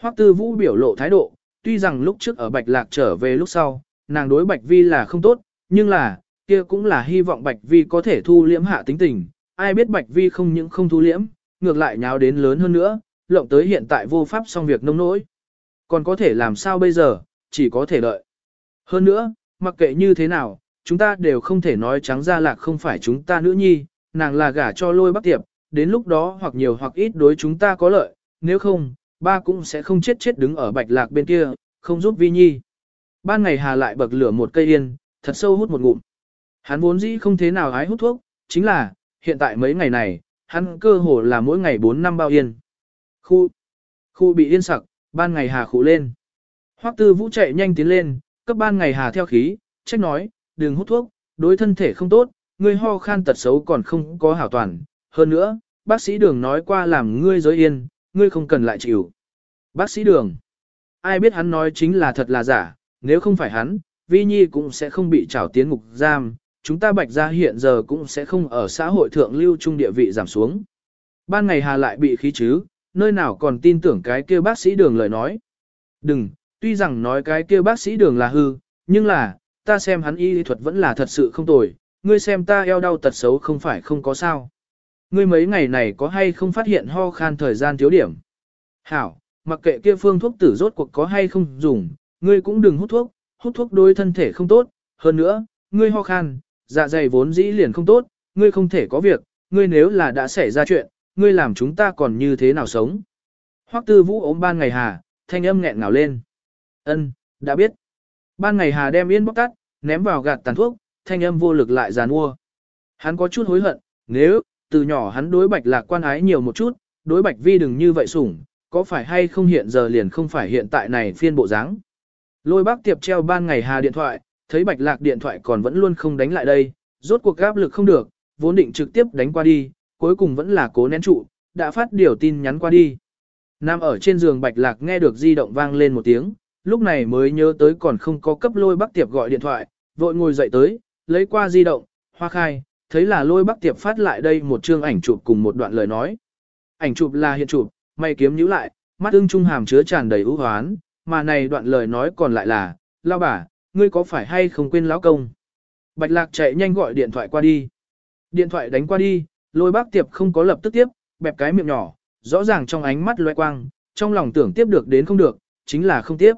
Hoắc Tư Vũ biểu lộ thái độ, tuy rằng lúc trước ở Bạch Lạc trở về lúc sau, nàng đối Bạch Vi là không tốt, nhưng là, kia cũng là hy vọng Bạch Vi có thể thu liễm hạ tính tình. Ai biết Bạch Vi không những không thu liễm, ngược lại nháo đến lớn hơn nữa, lộng tới hiện tại vô pháp xong việc nông nỗi. Còn có thể làm sao bây giờ, chỉ có thể đợi. Hơn nữa, mặc kệ như thế nào, chúng ta đều không thể nói trắng ra lạc không phải chúng ta nữ nhi, nàng là gả cho lôi bắc tiệp, đến lúc đó hoặc nhiều hoặc ít đối chúng ta có lợi, nếu không, ba cũng sẽ không chết chết đứng ở bạch lạc bên kia, không giúp vi nhi. Ban ngày hà lại bậc lửa một cây yên, thật sâu hút một ngụm. Hắn vốn dĩ không thế nào hái hút thuốc, chính là, hiện tại mấy ngày này, hắn cơ hồ là mỗi ngày 4 năm bao yên. Khu, khu bị yên sặc, ban ngày hà khụ lên. Hoắc tư vũ chạy nhanh tiến lên, cấp ban ngày hà theo khí, trách nói, đừng hút thuốc, đối thân thể không tốt, người ho khan tật xấu còn không có hảo toàn. Hơn nữa, bác sĩ đường nói qua làm ngươi giới yên, ngươi không cần lại chịu. Bác sĩ đường, ai biết hắn nói chính là thật là giả, nếu không phải hắn, Vi Nhi cũng sẽ không bị trảo tiến ngục giam, chúng ta bạch ra hiện giờ cũng sẽ không ở xã hội thượng lưu trung địa vị giảm xuống. Ban ngày Hà lại bị khí chứ, nơi nào còn tin tưởng cái kia bác sĩ đường lời nói. Đừng, tuy rằng nói cái kia bác sĩ đường là hư, nhưng là, ta xem hắn y thuật vẫn là thật sự không tồi, ngươi xem ta eo đau tật xấu không phải không có sao. Ngươi mấy ngày này có hay không phát hiện ho khan thời gian thiếu điểm. Hảo, mặc kệ kia phương thuốc tử rốt cuộc có hay không dùng, ngươi cũng đừng hút thuốc, hút thuốc đối thân thể không tốt, hơn nữa, ngươi ho khan, dạ dày vốn dĩ liền không tốt, ngươi không thể có việc, ngươi nếu là đã xảy ra chuyện, ngươi làm chúng ta còn như thế nào sống. Hoắc tư vũ ốm ban ngày hà, thanh âm nghẹn ngào lên. Ân, đã biết. Ban ngày hà đem yên bóc tắt, ném vào gạt tàn thuốc, thanh âm vô lực lại giàn mua. Hắn có chút hối hận, nếu, từ nhỏ hắn đối bạch lạc quan ái nhiều một chút, đối bạch vi đừng như vậy sủng, có phải hay không hiện giờ liền không phải hiện tại này phiên bộ dáng. Lôi bác tiệp treo ban ngày hà điện thoại, thấy bạch lạc điện thoại còn vẫn luôn không đánh lại đây, rốt cuộc áp lực không được, vốn định trực tiếp đánh qua đi, cuối cùng vẫn là cố nén trụ, đã phát điều tin nhắn qua đi. Nam ở trên giường bạch lạc nghe được di động vang lên một tiếng, lúc này mới nhớ tới còn không có cấp lôi bác tiệp gọi điện thoại, vội ngồi dậy tới, lấy qua di động, hoa khai, thấy là lôi bác tiệp phát lại đây một chương ảnh chụp cùng một đoạn lời nói. Ảnh chụp là hiện chụp, mày kiếm nhíu lại, mắt ưng trung hàm chứa tràn đầy ưu hoán, mà này đoạn lời nói còn lại là, lao bà, ngươi có phải hay không quên lão công? Bạch lạc chạy nhanh gọi điện thoại qua đi. Điện thoại đánh qua đi, lôi bác tiệp không có lập tức tiếp, bẹp cái miệng nhỏ, rõ ràng trong ánh mắt loe quang, trong lòng tưởng tiếp được đến không được, chính là không tiếp.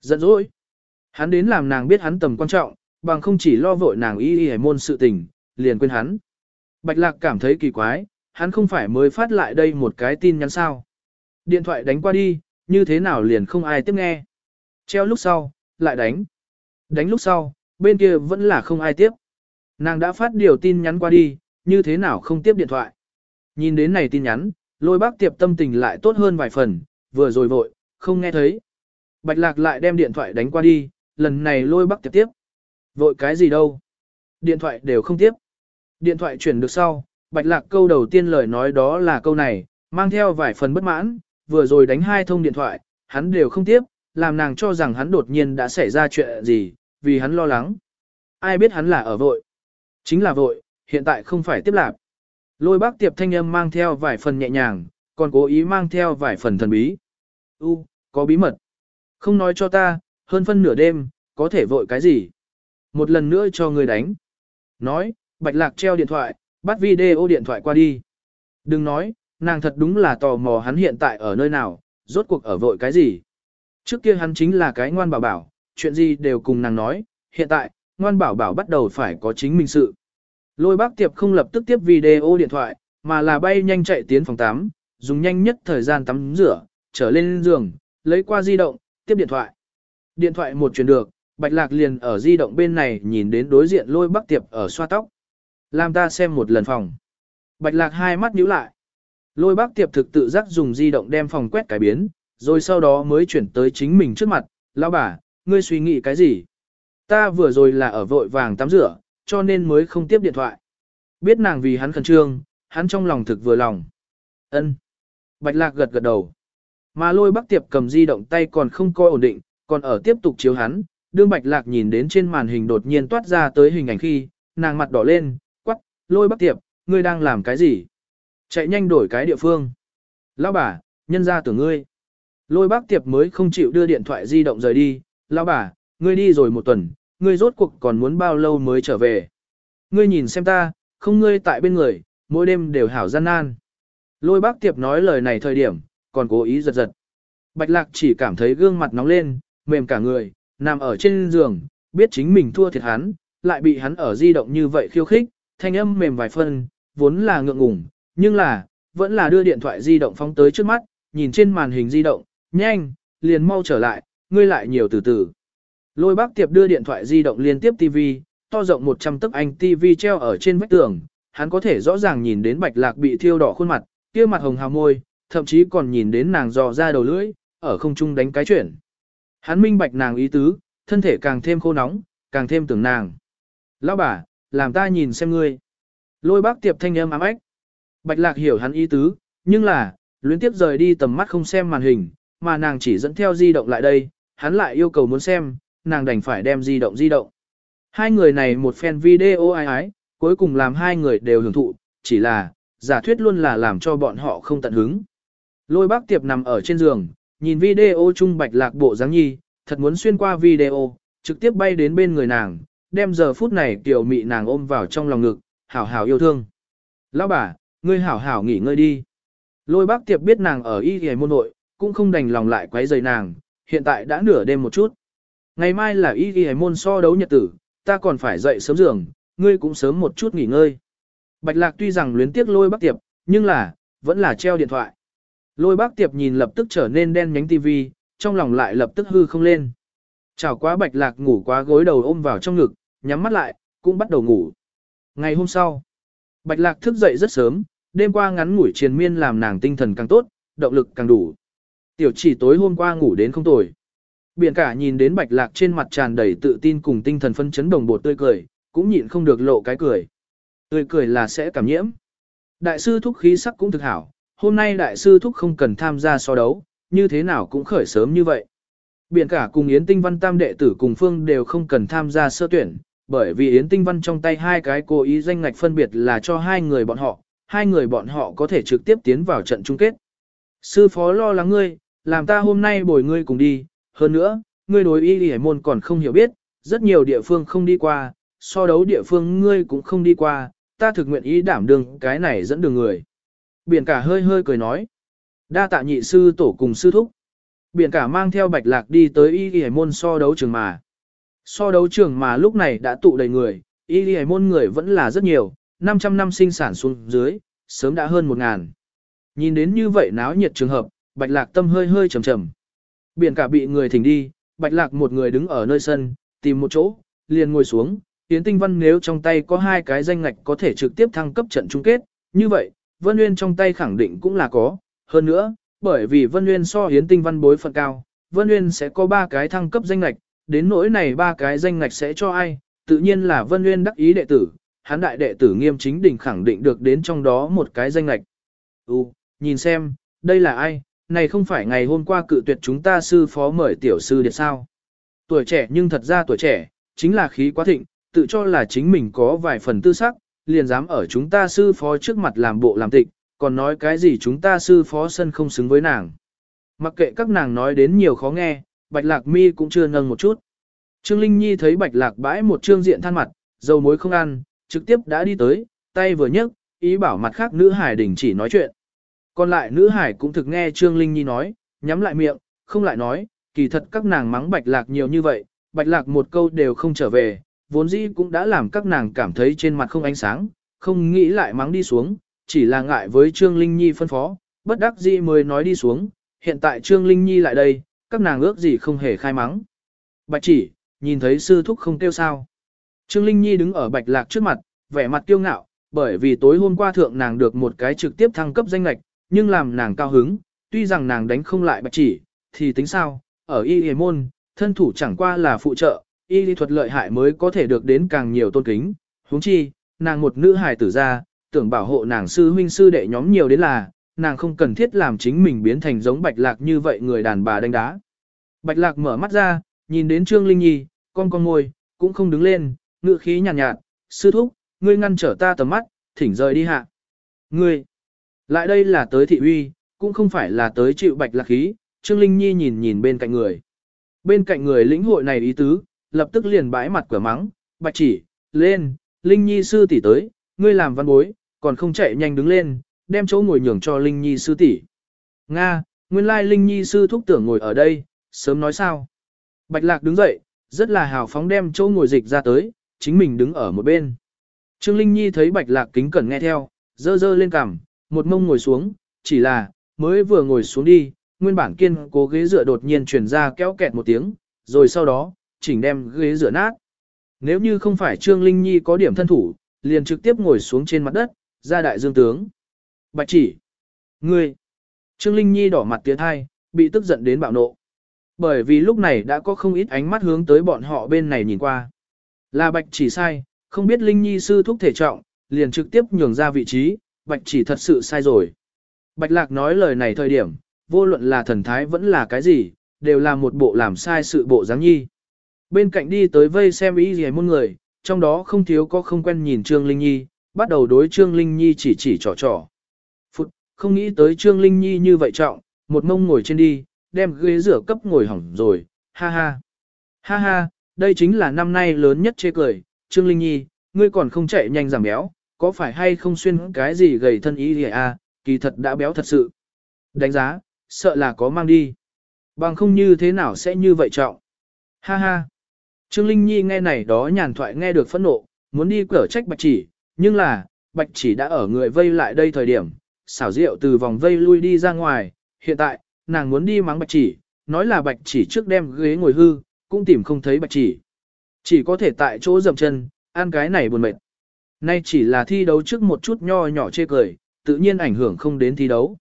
Giận dỗi. Hắn đến làm nàng biết hắn tầm quan trọng, bằng không chỉ lo vội nàng y y hải môn sự tình, liền quên hắn. Bạch lạc cảm thấy kỳ quái, hắn không phải mới phát lại đây một cái tin nhắn sao. Điện thoại đánh qua đi, như thế nào liền không ai tiếp nghe. Treo lúc sau, lại đánh. Đánh lúc sau, bên kia vẫn là không ai tiếp. Nàng đã phát điều tin nhắn qua đi, như thế nào không tiếp điện thoại. Nhìn đến này tin nhắn, lôi bác tiệp tâm tình lại tốt hơn vài phần, vừa rồi vội, không nghe thấy. Bạch lạc lại đem điện thoại đánh qua đi, lần này lôi bác tiệp tiếp. Vội cái gì đâu. Điện thoại đều không tiếp. Điện thoại chuyển được sau, bạch lạc câu đầu tiên lời nói đó là câu này, mang theo vài phần bất mãn, vừa rồi đánh hai thông điện thoại, hắn đều không tiếp, làm nàng cho rằng hắn đột nhiên đã xảy ra chuyện gì, vì hắn lo lắng. Ai biết hắn là ở vội. Chính là vội, hiện tại không phải tiếp lạc. Lôi bác tiệp thanh âm mang theo vài phần nhẹ nhàng, còn cố ý mang theo vài phần thần bí. U, có bí mật. Không nói cho ta, hơn phân nửa đêm, có thể vội cái gì. Một lần nữa cho người đánh. Nói, bạch lạc treo điện thoại, bắt video điện thoại qua đi. Đừng nói, nàng thật đúng là tò mò hắn hiện tại ở nơi nào, rốt cuộc ở vội cái gì. Trước kia hắn chính là cái ngoan bảo bảo, chuyện gì đều cùng nàng nói, hiện tại, ngoan bảo bảo bắt đầu phải có chính mình sự. Lôi bác tiệp không lập tức tiếp video điện thoại, mà là bay nhanh chạy tiến phòng tắm, dùng nhanh nhất thời gian tắm rửa, trở lên giường, lấy qua di động, tiếp điện thoại. Điện thoại một chuyển được, Bạch Lạc liền ở di động bên này nhìn đến đối diện lôi Bắc tiệp ở xoa tóc. Làm ta xem một lần phòng. Bạch Lạc hai mắt nhíu lại. Lôi Bắc tiệp thực tự giác dùng di động đem phòng quét cải biến, rồi sau đó mới chuyển tới chính mình trước mặt. Lão bà, ngươi suy nghĩ cái gì? Ta vừa rồi là ở vội vàng tắm rửa, cho nên mới không tiếp điện thoại. Biết nàng vì hắn khẩn trương, hắn trong lòng thực vừa lòng. Ân. Bạch lạc gật gật đầu. Mà lôi bắc tiệp cầm di động tay còn không coi ổn định, còn ở tiếp tục chiếu hắn. Đương bạch lạc nhìn đến trên màn hình đột nhiên toát ra tới hình ảnh khi, nàng mặt đỏ lên, quắc, lôi bắc tiệp, ngươi đang làm cái gì? Chạy nhanh đổi cái địa phương. Lão bà, nhân ra tưởng ngươi. Lôi bác tiệp mới không chịu đưa điện thoại di động rời đi. Lão bà, ngươi đi rồi một tuần, ngươi rốt cuộc còn muốn bao lâu mới trở về. Ngươi nhìn xem ta, không ngươi tại bên người, mỗi đêm đều hảo gian nan. Lôi bác tiệp nói lời này thời điểm, còn cố ý giật giật. Bạch lạc chỉ cảm thấy gương mặt nóng lên, mềm cả người, nằm ở trên giường, biết chính mình thua thiệt hắn, lại bị hắn ở di động như vậy khiêu khích, thanh âm mềm vài phân, vốn là ngượng ngùng, nhưng là, vẫn là đưa điện thoại di động phóng tới trước mắt, nhìn trên màn hình di động, nhanh, liền mau trở lại, ngươi lại nhiều từ từ. Lôi bác tiệp đưa điện thoại di động liên tiếp TV, to rộng 100 tấc anh TV treo ở trên vách tường, hắn có thể rõ ràng nhìn đến bạch lạc bị thiêu đỏ khuôn mặt, kia mặt hồng hào môi, thậm chí còn nhìn đến nàng dò ra đầu lưỡi, ở không trung đánh cái chuyển. Hắn minh bạch nàng ý tứ, thân thể càng thêm khô nóng, càng thêm tưởng nàng. Lão bà, làm ta nhìn xem ngươi. Lôi bác tiệp thanh âm ám ách. Bạch lạc hiểu hắn ý tứ, nhưng là, luyến tiếp rời đi tầm mắt không xem màn hình, mà nàng chỉ dẫn theo di động lại đây, hắn lại yêu cầu muốn xem, nàng đành phải đem di động di động. Hai người này một fan video ai ái, cuối cùng làm hai người đều hưởng thụ, chỉ là, giả thuyết luôn là làm cho bọn họ không tận hứng. Lôi bác tiệp nằm ở trên giường, nhìn video chung bạch lạc bộ dáng nhi, thật muốn xuyên qua video, trực tiếp bay đến bên người nàng, đem giờ phút này tiểu mị nàng ôm vào trong lòng ngực, hảo hảo yêu thương. Lão bà, ngươi hảo hảo nghỉ ngơi đi. Lôi bác tiệp biết nàng ở y hề môn nội, cũng không đành lòng lại quấy rầy nàng, hiện tại đã nửa đêm một chút. Ngày mai là y hề môn so đấu nhật tử, ta còn phải dậy sớm giường, ngươi cũng sớm một chút nghỉ ngơi. Bạch lạc tuy rằng luyến tiếc lôi bác tiệp, nhưng là, vẫn là treo điện thoại. Lôi bác tiệp nhìn lập tức trở nên đen nhánh tivi, trong lòng lại lập tức hư không lên. Chào quá bạch lạc ngủ quá gối đầu ôm vào trong ngực, nhắm mắt lại, cũng bắt đầu ngủ. Ngày hôm sau, bạch lạc thức dậy rất sớm, đêm qua ngắn ngủi triền miên làm nàng tinh thần càng tốt, động lực càng đủ. Tiểu chỉ tối hôm qua ngủ đến không tồi. Biển cả nhìn đến bạch lạc trên mặt tràn đầy tự tin cùng tinh thần phân chấn đồng bột tươi cười, cũng nhịn không được lộ cái cười. Tươi cười là sẽ cảm nhiễm. Đại sư thúc khí sắc cũng thực hảo, hôm nay đại sư thúc không cần tham gia so đấu, như thế nào cũng khởi sớm như vậy. Biển cả cùng Yến Tinh Văn tam đệ tử cùng phương đều không cần tham gia sơ tuyển, bởi vì Yến Tinh Văn trong tay hai cái cố ý danh ngạch phân biệt là cho hai người bọn họ, hai người bọn họ có thể trực tiếp tiến vào trận chung kết. Sư phó lo lắng ngươi, làm ta hôm nay bồi ngươi cùng đi, hơn nữa, ngươi đối y hải môn còn không hiểu biết, rất nhiều địa phương không đi qua, so đấu địa phương ngươi cũng không đi qua, ta thực nguyện ý đảm đương cái này dẫn đường người. Biển cả hơi hơi cười nói, đa tạ nhị sư tổ cùng sư thúc. Biển cả mang theo bạch lạc đi tới y ghi môn so đấu trường mà. So đấu trường mà lúc này đã tụ đầy người, y ghi môn người vẫn là rất nhiều, 500 năm sinh sản xuống dưới, sớm đã hơn 1.000. Nhìn đến như vậy náo nhiệt trường hợp, bạch lạc tâm hơi hơi trầm trầm. Biển cả bị người thỉnh đi, bạch lạc một người đứng ở nơi sân, tìm một chỗ, liền ngồi xuống. Yến Tinh Văn nếu trong tay có hai cái danh ngạch có thể trực tiếp thăng cấp trận chung kết, như vậy, Vân Nguyên trong tay khẳng định cũng là có. Hơn nữa, bởi vì Vân Nguyên so Hiến Tinh Văn bối phận cao, Vân Nguyên sẽ có ba cái thăng cấp danh ngạch, đến nỗi này ba cái danh ngạch sẽ cho ai, tự nhiên là Vân Nguyên đắc ý đệ tử, hắn đại đệ tử nghiêm chính đỉnh khẳng định được đến trong đó một cái danh ngạch. Ừ, nhìn xem, đây là ai, này không phải ngày hôm qua cự tuyệt chúng ta sư phó mời tiểu sư điệt sao. Tuổi trẻ nhưng thật ra tuổi trẻ, chính là khí quá thịnh, tự cho là chính mình có vài phần tư sắc, liền dám ở chúng ta sư phó trước mặt làm bộ làm tịch, còn nói cái gì chúng ta sư phó sân không xứng với nàng. Mặc kệ các nàng nói đến nhiều khó nghe, bạch lạc mi cũng chưa nâng một chút. Trương Linh Nhi thấy bạch lạc bãi một trương diện than mặt, dầu muối không ăn, trực tiếp đã đi tới, tay vừa nhấc, ý bảo mặt khác nữ hải đình chỉ nói chuyện. Còn lại nữ hải cũng thực nghe Trương Linh Nhi nói, nhắm lại miệng, không lại nói, kỳ thật các nàng mắng bạch lạc nhiều như vậy, bạch lạc một câu đều không trở về, vốn dĩ cũng đã làm các nàng cảm thấy trên mặt không ánh sáng, không nghĩ lại mắng đi xuống, chỉ là ngại với Trương Linh Nhi phân phó, bất đắc dĩ mới nói đi xuống, hiện tại Trương Linh Nhi lại đây, các nàng ước gì không hề khai mắng. Bạch chỉ, nhìn thấy sư thúc không kêu sao. Trương Linh Nhi đứng ở bạch lạc trước mặt, vẻ mặt kiêu ngạo, bởi vì tối hôm qua thượng nàng được một cái trực tiếp thăng cấp danh lạch, nhưng làm nàng cao hứng, tuy rằng nàng đánh không lại bạch chỉ, thì tính sao, ở y hề môn, thân thủ chẳng qua là phụ trợ, y lý thuật lợi hại mới có thể được đến càng nhiều tôn kính, huống chi, nàng một nữ hài tử ra, tưởng bảo hộ nàng sư huynh sư đệ nhóm nhiều đến là, nàng không cần thiết làm chính mình biến thành giống bạch lạc như vậy người đàn bà đánh đá. Bạch lạc mở mắt ra, nhìn đến Trương Linh Nhi, con con ngồi, cũng không đứng lên, ngựa khí nhàn nhạt, nhạt, sư thúc, ngươi ngăn trở ta tầm mắt, thỉnh rời đi hạ. Ngươi, lại đây là tới thị uy, cũng không phải là tới chịu bạch lạc khí, Trương Linh Nhi nhìn nhìn bên cạnh người. Bên cạnh người lĩnh hội này ý tứ, lập tức liền bãi mặt cửa mắng, bạch chỉ, lên, Linh Nhi sư tỷ tới, ngươi làm văn bối, còn không chạy nhanh đứng lên, đem chỗ ngồi nhường cho Linh Nhi sư tỷ. Nga, nguyên lai Linh Nhi sư thúc tưởng ngồi ở đây, sớm nói sao. Bạch lạc đứng dậy, rất là hào phóng đem chỗ ngồi dịch ra tới, chính mình đứng ở một bên. Trương Linh Nhi thấy bạch lạc kính cẩn nghe theo, dơ dơ lên cằm, một mông ngồi xuống, chỉ là, mới vừa ngồi xuống đi, nguyên bản kiên cố ghế dựa đột nhiên truyền ra kéo kẹt một tiếng, rồi sau đó, chỉnh đem ghế rửa nát. Nếu như không phải Trương Linh Nhi có điểm thân thủ, liền trực tiếp ngồi xuống trên mặt đất, ra đại dương tướng. Bạch chỉ. Ngươi. Trương Linh Nhi đỏ mặt tiến thai, bị tức giận đến bạo nộ. Bởi vì lúc này đã có không ít ánh mắt hướng tới bọn họ bên này nhìn qua. Là bạch chỉ sai, không biết Linh Nhi sư thúc thể trọng, liền trực tiếp nhường ra vị trí, bạch chỉ thật sự sai rồi. Bạch lạc nói lời này thời điểm, vô luận là thần thái vẫn là cái gì, đều là một bộ làm sai sự bộ dáng nhi. Bên cạnh đi tới vây xem ý gì môn người, trong đó không thiếu có không quen nhìn Trương Linh Nhi, bắt đầu đối Trương Linh Nhi chỉ chỉ trò trò. Phụt, không nghĩ tới Trương Linh Nhi như vậy trọng, một mông ngồi trên đi, đem ghế rửa cấp ngồi hỏng rồi, ha ha. Ha ha, đây chính là năm nay lớn nhất chê cười, Trương Linh Nhi, ngươi còn không chạy nhanh giảm béo, có phải hay không xuyên cái gì gầy thân ý gì à, kỳ thật đã béo thật sự. Đánh giá, sợ là có mang đi. Bằng không như thế nào sẽ như vậy trọng. Ha ha. Trương Linh Nhi nghe này đó nhàn thoại nghe được phẫn nộ, muốn đi cở trách bạch chỉ, nhưng là, bạch chỉ đã ở người vây lại đây thời điểm, xảo diệu từ vòng vây lui đi ra ngoài, hiện tại, nàng muốn đi mắng bạch chỉ, nói là bạch chỉ trước đem ghế ngồi hư, cũng tìm không thấy bạch chỉ. Chỉ có thể tại chỗ dậm chân, ăn cái này buồn mệt. Nay chỉ là thi đấu trước một chút nho nhỏ chê cười, tự nhiên ảnh hưởng không đến thi đấu.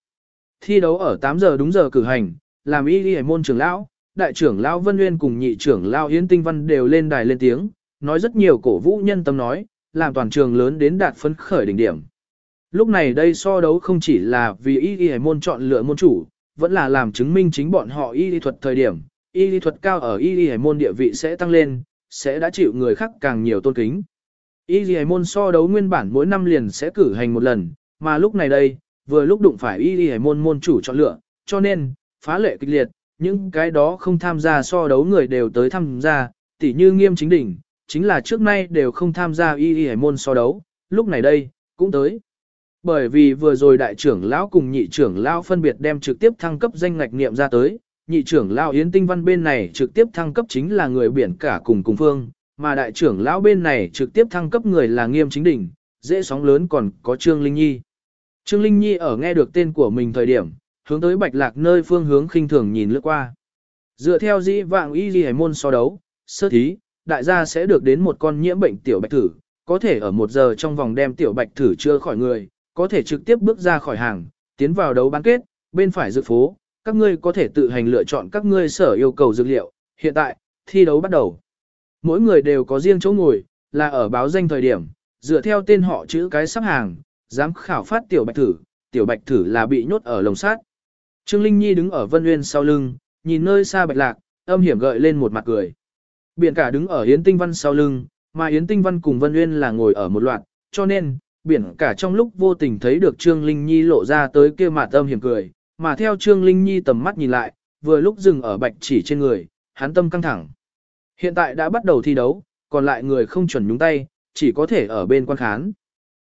Thi đấu ở 8 giờ đúng giờ cử hành, làm y đi môn trưởng lão, đại trưởng lão Vân Nguyên cùng nhị trưởng lão Yến Tinh Văn đều lên đài lên tiếng, nói rất nhiều cổ vũ nhân tâm nói, làm toàn trường lớn đến đạt phấn khởi đỉnh điểm. Lúc này đây so đấu không chỉ là vì y y môn chọn lựa môn chủ, vẫn là làm chứng minh chính bọn họ y y thuật thời điểm, y lý thuật cao ở y y môn địa vị sẽ tăng lên, sẽ đã chịu người khác càng nhiều tôn kính. Y y môn so đấu nguyên bản mỗi năm liền sẽ cử hành một lần, mà lúc này đây, vừa lúc đụng phải y y môn môn chủ chọn lựa, cho nên, phá lệ kịch liệt, những cái đó không tham gia so đấu người đều tới tham gia, tỉ như nghiêm chính đỉnh, chính là trước nay đều không tham gia y y môn so đấu, lúc này đây, cũng tới. Bởi vì vừa rồi đại trưởng lão cùng nhị trưởng lão phân biệt đem trực tiếp thăng cấp danh ngạch niệm ra tới, nhị trưởng lão Yến Tinh Văn bên này trực tiếp thăng cấp chính là người biển cả cùng cùng phương, mà đại trưởng lão bên này trực tiếp thăng cấp người là nghiêm chính đỉnh, dễ sóng lớn còn có Trương Linh Nhi. Trương Linh Nhi ở nghe được tên của mình thời điểm, hướng tới bạch lạc nơi phương hướng khinh thường nhìn lướt qua. Dựa theo dĩ vạng y ghi môn so đấu, sơ thí, đại gia sẽ được đến một con nhiễm bệnh tiểu bạch thử, có thể ở một giờ trong vòng đem tiểu bạch thử chưa khỏi người, có thể trực tiếp bước ra khỏi hàng, tiến vào đấu bán kết, bên phải dược phố, các ngươi có thể tự hành lựa chọn các ngươi sở yêu cầu dược liệu. Hiện tại, thi đấu bắt đầu. Mỗi người đều có riêng chỗ ngồi, là ở báo danh thời điểm, dựa theo tên họ chữ cái sắp hàng, dám khảo phát tiểu bạch thử, tiểu bạch thử là bị nhốt ở lồng sát. Trương Linh Nhi đứng ở Vân Uyên sau lưng, nhìn nơi xa bạch lạc, âm hiểm gợi lên một mặt cười. Biển cả đứng ở Yến Tinh Văn sau lưng, mà Yến Tinh Văn cùng Vân Uyên là ngồi ở một loạt, cho nên, biển cả trong lúc vô tình thấy được Trương Linh Nhi lộ ra tới kia mặt âm hiểm cười, mà theo Trương Linh Nhi tầm mắt nhìn lại, vừa lúc dừng ở bạch chỉ trên người, hắn tâm căng thẳng. Hiện tại đã bắt đầu thi đấu, còn lại người không chuẩn nhúng tay, chỉ có thể ở bên quan khán.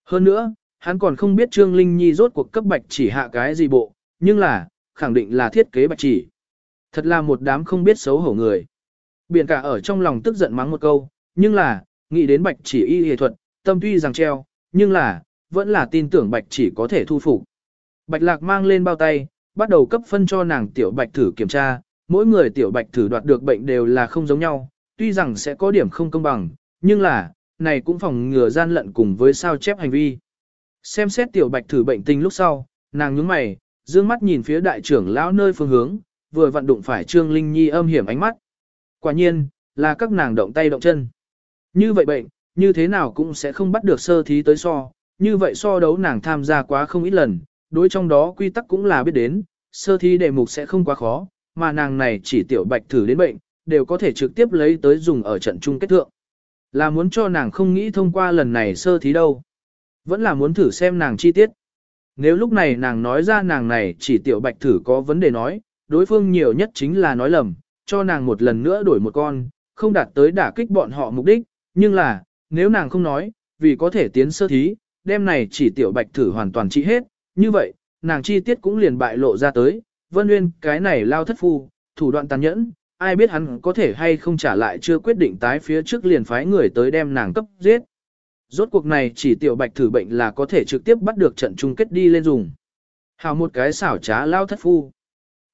Hơn nữa, hắn còn không biết Trương Linh Nhi rốt cuộc cấp bạch chỉ hạ cái gì bộ, nhưng là, khẳng định là thiết kế bạch chỉ. Thật là một đám không biết xấu hổ người. Biển cả ở trong lòng tức giận mắng một câu, nhưng là, nghĩ đến bạch chỉ y y thuật, tâm tuy rằng treo, nhưng là, vẫn là tin tưởng bạch chỉ có thể thu phục. Bạch lạc mang lên bao tay, bắt đầu cấp phân cho nàng tiểu bạch thử kiểm tra, mỗi người tiểu bạch thử đoạt được bệnh đều là không giống nhau, tuy rằng sẽ có điểm không công bằng, nhưng là, này cũng phòng ngừa gian lận cùng với sao chép hành vi. Xem xét tiểu bạch thử bệnh tình lúc sau, nàng nhướng mày, dương mắt nhìn phía đại trưởng lão nơi phương hướng, vừa vận đụng phải Trương Linh Nhi âm hiểm ánh mắt. Quả nhiên, là các nàng động tay động chân. Như vậy bệnh, như thế nào cũng sẽ không bắt được sơ thí tới so, như vậy so đấu nàng tham gia quá không ít lần, đối trong đó quy tắc cũng là biết đến, sơ thí đề mục sẽ không quá khó, mà nàng này chỉ tiểu bạch thử đến bệnh, đều có thể trực tiếp lấy tới dùng ở trận chung kết thượng. Là muốn cho nàng không nghĩ thông qua lần này sơ thí đâu. Vẫn là muốn thử xem nàng chi tiết. Nếu lúc này nàng nói ra nàng này chỉ tiểu bạch thử có vấn đề nói, đối phương nhiều nhất chính là nói lầm, cho nàng một lần nữa đổi một con, không đạt tới đả kích bọn họ mục đích, nhưng là, nếu nàng không nói, vì có thể tiến sơ thí, đêm này chỉ tiểu bạch thử hoàn toàn trị hết, như vậy, nàng chi tiết cũng liền bại lộ ra tới, vân nguyên cái này lao thất phu, thủ đoạn tàn nhẫn, ai biết hắn có thể hay không trả lại chưa quyết định tái phía trước liền phái người tới đem nàng cấp giết. Rốt cuộc này chỉ tiểu bạch thử bệnh là có thể trực tiếp bắt được trận chung kết đi lên dùng. Hào một cái xảo trá lao thất phu.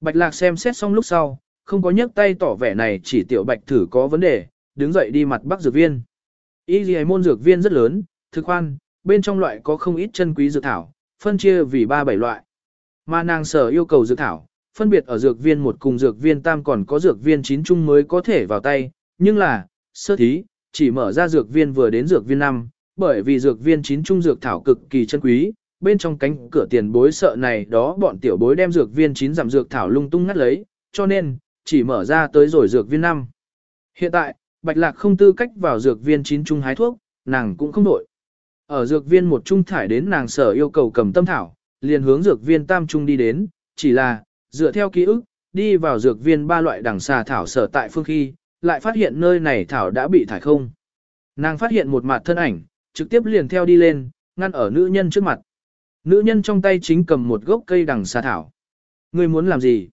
Bạch lạc xem xét xong lúc sau, không có nhấc tay tỏ vẻ này chỉ tiểu bạch thử có vấn đề, đứng dậy đi mặt bắc dược viên. Y dì môn dược viên rất lớn, thực khoan, bên trong loại có không ít chân quý dược thảo, phân chia vì ba bảy loại. Mà nàng sở yêu cầu dược thảo, phân biệt ở dược viên một cùng dược viên tam còn có dược viên chín chung mới có thể vào tay, nhưng là, sơ thí, chỉ mở ra dược viên vừa đến dược viên năm, bởi vì dược viên chín trung dược thảo cực kỳ chân quý, bên trong cánh cửa tiền bối sợ này đó bọn tiểu bối đem dược viên chín giảm dược thảo lung tung ngắt lấy, cho nên, chỉ mở ra tới rồi dược viên năm. Hiện tại, Bạch Lạc không tư cách vào dược viên chín trung hái thuốc, nàng cũng không đổi. Ở dược viên một trung thải đến nàng sở yêu cầu cầm tâm thảo, liền hướng dược viên tam trung đi đến, chỉ là, dựa theo ký ức, đi vào dược viên ba loại đằng xà thảo sở tại phương khi, lại phát hiện nơi này thảo đã bị thải không. Nàng phát hiện một mặt thân ảnh, trực tiếp liền theo đi lên, ngăn ở nữ nhân trước mặt. Nữ nhân trong tay chính cầm một gốc cây đằng xà thảo. Ngươi muốn làm gì?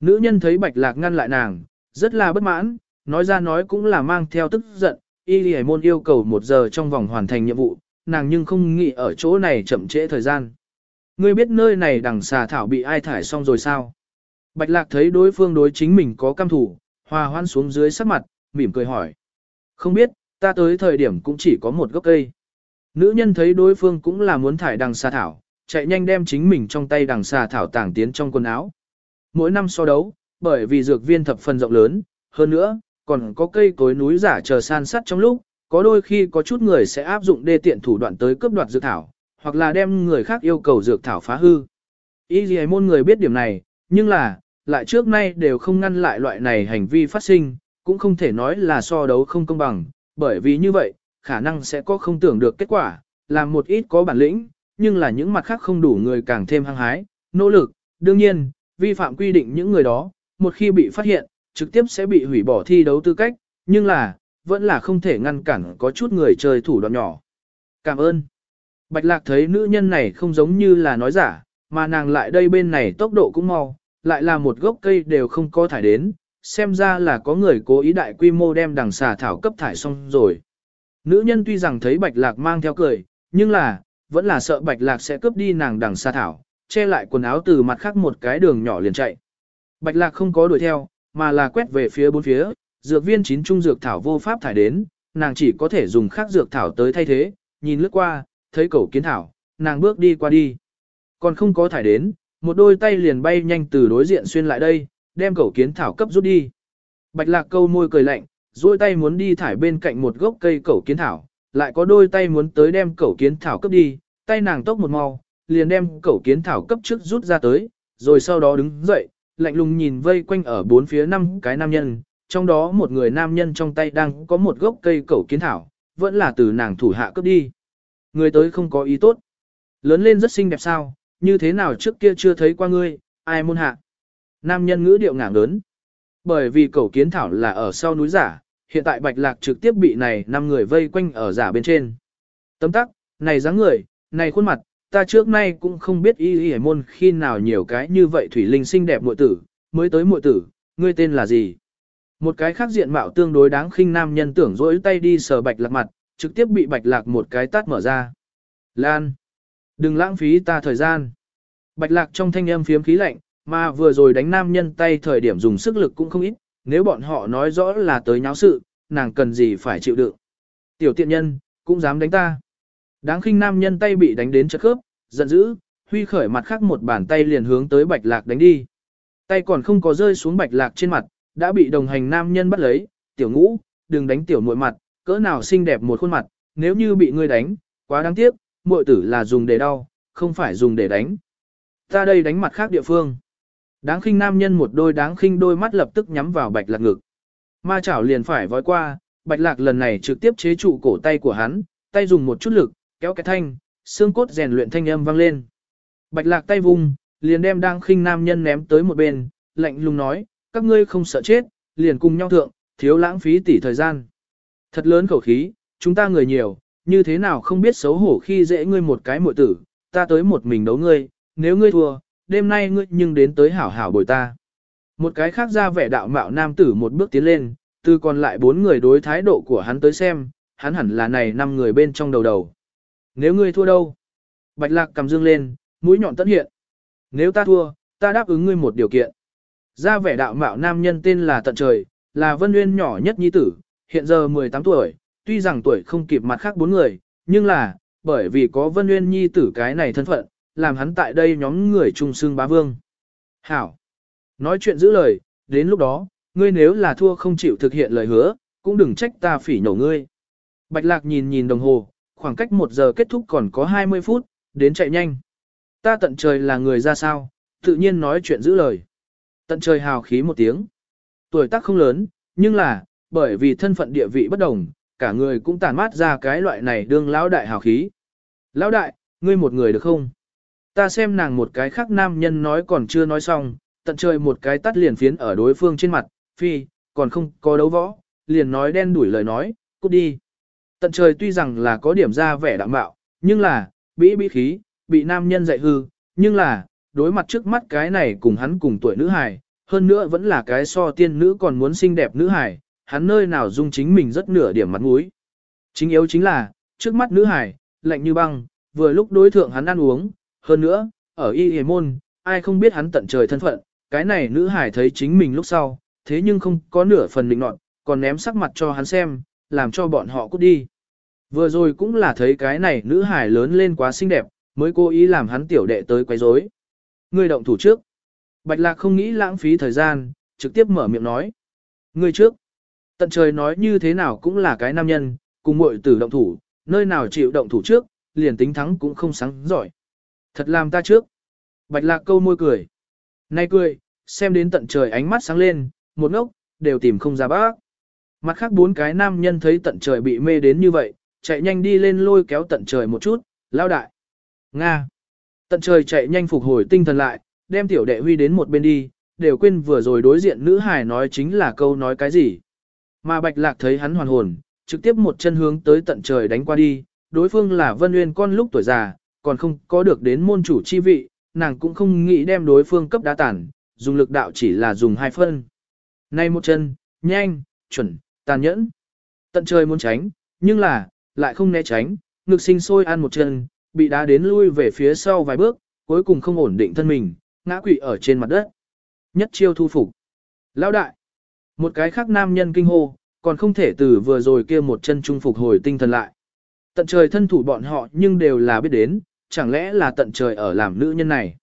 Nữ nhân thấy bạch lạc ngăn lại nàng, rất là bất mãn, nói ra nói cũng là mang theo tức giận, y lì môn yêu cầu một giờ trong vòng hoàn thành nhiệm vụ, nàng nhưng không nghĩ ở chỗ này chậm trễ thời gian. Ngươi biết nơi này đằng xà thảo bị ai thải xong rồi sao? Bạch lạc thấy đối phương đối chính mình có cam thủ, hòa hoan xuống dưới sắc mặt, mỉm cười hỏi. Không biết, ta tới thời điểm cũng chỉ có một gốc cây. Nữ nhân thấy đối phương cũng là muốn thải đằng xà thảo, chạy nhanh đem chính mình trong tay đằng xà thảo tàng tiến trong quần áo. Mỗi năm so đấu, bởi vì dược viên thập phần rộng lớn, hơn nữa, còn có cây cối núi giả chờ san sắt trong lúc, có đôi khi có chút người sẽ áp dụng đê tiện thủ đoạn tới cướp đoạt dược thảo, hoặc là đem người khác yêu cầu dược thảo phá hư. Y gì môn người biết điểm này, nhưng là, lại trước nay đều không ngăn lại loại này hành vi phát sinh, cũng không thể nói là so đấu không công bằng, bởi vì như vậy, khả năng sẽ có không tưởng được kết quả, làm một ít có bản lĩnh, nhưng là những mặt khác không đủ người càng thêm hăng hái, nỗ lực, đương nhiên, vi phạm quy định những người đó, một khi bị phát hiện, trực tiếp sẽ bị hủy bỏ thi đấu tư cách, nhưng là, vẫn là không thể ngăn cản có chút người chơi thủ đoạn nhỏ. Cảm ơn. Bạch Lạc thấy nữ nhân này không giống như là nói giả, mà nàng lại đây bên này tốc độ cũng mau, lại là một gốc cây đều không có thải đến, xem ra là có người cố ý đại quy mô đem đằng xà thảo cấp thải xong rồi. Nữ nhân tuy rằng thấy Bạch Lạc mang theo cười, nhưng là, vẫn là sợ Bạch Lạc sẽ cướp đi nàng đằng xà thảo, che lại quần áo từ mặt khác một cái đường nhỏ liền chạy. Bạch Lạc không có đuổi theo, mà là quét về phía bốn phía, dược viên chín trung dược thảo vô pháp thải đến, nàng chỉ có thể dùng khác dược thảo tới thay thế, nhìn lướt qua, thấy cầu kiến thảo, nàng bước đi qua đi. Còn không có thải đến, một đôi tay liền bay nhanh từ đối diện xuyên lại đây, đem cẩu kiến thảo cấp rút đi. Bạch lạc câu môi cười lạnh, duỗi tay muốn đi thải bên cạnh một gốc cây cẩu kiến thảo, lại có đôi tay muốn tới đem cẩu kiến thảo cấp đi, tay nàng tốc một mau, liền đem cẩu kiến thảo cấp trước rút ra tới, rồi sau đó đứng dậy, lạnh lùng nhìn vây quanh ở bốn phía năm cái nam nhân, trong đó một người nam nhân trong tay đang có một gốc cây cẩu kiến thảo, vẫn là từ nàng thủ hạ cấp đi. Người tới không có ý tốt. Lớn lên rất xinh đẹp sao, như thế nào trước kia chưa thấy qua ngươi, ai môn hạ. Nam nhân ngữ điệu ngảng lớn. Bởi vì cầu kiến thảo là ở sau núi giả, hiện tại bạch lạc trực tiếp bị này năm người vây quanh ở giả bên trên. Tấm tắc, này dáng người, này khuôn mặt, ta trước nay cũng không biết y y môn khi nào nhiều cái như vậy thủy linh xinh đẹp muội tử, mới tới muội tử, ngươi tên là gì? Một cái khác diện mạo tương đối đáng khinh nam nhân tưởng dỗi tay đi sờ bạch lạc mặt, trực tiếp bị bạch lạc một cái tát mở ra. Lan! Đừng lãng phí ta thời gian. Bạch lạc trong thanh âm phiếm khí lạnh, mà vừa rồi đánh nam nhân tay thời điểm dùng sức lực cũng không ít, nếu bọn họ nói rõ là tới nháo sự, nàng cần gì phải chịu đựng. Tiểu tiện nhân, cũng dám đánh ta. Đáng khinh nam nhân tay bị đánh đến chất khớp, giận dữ, huy khởi mặt khác một bàn tay liền hướng tới bạch lạc đánh đi. Tay còn không có rơi xuống bạch lạc trên mặt, đã bị đồng hành nam nhân bắt lấy, tiểu ngũ, đừng đánh tiểu muội mặt, cỡ nào xinh đẹp một khuôn mặt, nếu như bị ngươi đánh, quá đáng tiếc, muội tử là dùng để đau, không phải dùng để đánh. Ta đây đánh mặt khác địa phương. Đáng khinh nam nhân một đôi đáng khinh đôi mắt lập tức nhắm vào bạch lạc ngực. Ma chảo liền phải vói qua, bạch lạc lần này trực tiếp chế trụ cổ tay của hắn, tay dùng một chút lực, kéo cái thanh, xương cốt rèn luyện thanh âm vang lên. Bạch lạc tay vung, liền đem đang khinh nam nhân ném tới một bên, lạnh lùng nói, các ngươi không sợ chết, liền cùng nhau thượng, thiếu lãng phí tỷ thời gian. Thật lớn khẩu khí, chúng ta người nhiều, như thế nào không biết xấu hổ khi dễ ngươi một cái muội tử, ta tới một mình đấu ngươi, nếu ngươi thua, đêm nay ngươi nhưng đến tới hảo hảo bồi ta. Một cái khác ra vẻ đạo mạo nam tử một bước tiến lên, từ còn lại bốn người đối thái độ của hắn tới xem, hắn hẳn là này năm người bên trong đầu đầu. Nếu ngươi thua đâu? Bạch lạc cầm dương lên, mũi nhọn tất hiện. Nếu ta thua, ta đáp ứng ngươi một điều kiện. Ra vẻ đạo mạo nam nhân tên là Tận Trời, là Vân Nguyên nhỏ nhất nhi tử, hiện giờ 18 tuổi, tuy rằng tuổi không kịp mặt khác bốn người, nhưng là, bởi vì có Vân Nguyên nhi tử cái này thân phận, làm hắn tại đây nhóm người trung xưng bá vương. Hảo! Nói chuyện giữ lời, đến lúc đó, ngươi nếu là thua không chịu thực hiện lời hứa, cũng đừng trách ta phỉ nhổ ngươi. Bạch lạc nhìn nhìn đồng hồ, khoảng cách một giờ kết thúc còn có 20 phút, đến chạy nhanh. Ta tận trời là người ra sao, tự nhiên nói chuyện giữ lời. Tận trời hào khí một tiếng. Tuổi tác không lớn, nhưng là, bởi vì thân phận địa vị bất đồng, cả người cũng tàn mát ra cái loại này đương lão đại hào khí. Lão đại, ngươi một người được không? Ta xem nàng một cái khác nam nhân nói còn chưa nói xong, tận trời một cái tắt liền phiến ở đối phương trên mặt, phi, còn không có đấu võ, liền nói đen đuổi lời nói, cút đi. Tận trời tuy rằng là có điểm ra vẻ đạm bạo, nhưng là, bĩ bĩ khí, bị nam nhân dạy hư, nhưng là, đối mặt trước mắt cái này cùng hắn cùng tuổi nữ hài, hơn nữa vẫn là cái so tiên nữ còn muốn xinh đẹp nữ hài, hắn nơi nào dung chính mình rất nửa điểm mặt mũi. Chính yếu chính là, trước mắt nữ hài, lạnh như băng, vừa lúc đối thượng hắn ăn uống, hơn nữa, ở y hề môn, ai không biết hắn tận trời thân phận, cái này nữ hải thấy chính mình lúc sau, thế nhưng không có nửa phần định nọt, còn ném sắc mặt cho hắn xem, làm cho bọn họ cút đi. Vừa rồi cũng là thấy cái này nữ hải lớn lên quá xinh đẹp, mới cố ý làm hắn tiểu đệ tới quấy rối. Ngươi động thủ trước. Bạch lạc không nghĩ lãng phí thời gian, trực tiếp mở miệng nói. Ngươi trước. Tận trời nói như thế nào cũng là cái nam nhân, cùng muội tử động thủ, nơi nào chịu động thủ trước, liền tính thắng cũng không sáng giỏi. Thật làm ta trước. Bạch lạc câu môi cười. Nay cười, xem đến tận trời ánh mắt sáng lên, một ngốc, đều tìm không ra bác. Mặt khác bốn cái nam nhân thấy tận trời bị mê đến như vậy, chạy nhanh đi lên lôi kéo tận trời một chút, lao đại. Nga. Tận trời chạy nhanh phục hồi tinh thần lại, đem tiểu đệ huy đến một bên đi, đều quên vừa rồi đối diện nữ hài nói chính là câu nói cái gì. Mà bạch lạc thấy hắn hoàn hồn, trực tiếp một chân hướng tới tận trời đánh qua đi, đối phương là Vân Nguyên con lúc tuổi già, còn không có được đến môn chủ chi vị, nàng cũng không nghĩ đem đối phương cấp đá tản, dùng lực đạo chỉ là dùng hai phân. Nay một chân, nhanh, chuẩn, tàn nhẫn. Tận trời muốn tránh, nhưng là, lại không né tránh, ngực sinh sôi ăn một chân, bị đá đến lui về phía sau vài bước, cuối cùng không ổn định thân mình, ngã quỵ ở trên mặt đất. Nhất chiêu thu phục. Lão đại. Một cái khác nam nhân kinh hô, còn không thể từ vừa rồi kia một chân trung phục hồi tinh thần lại. Tận trời thân thủ bọn họ nhưng đều là biết đến, chẳng lẽ là tận trời ở làm nữ nhân này.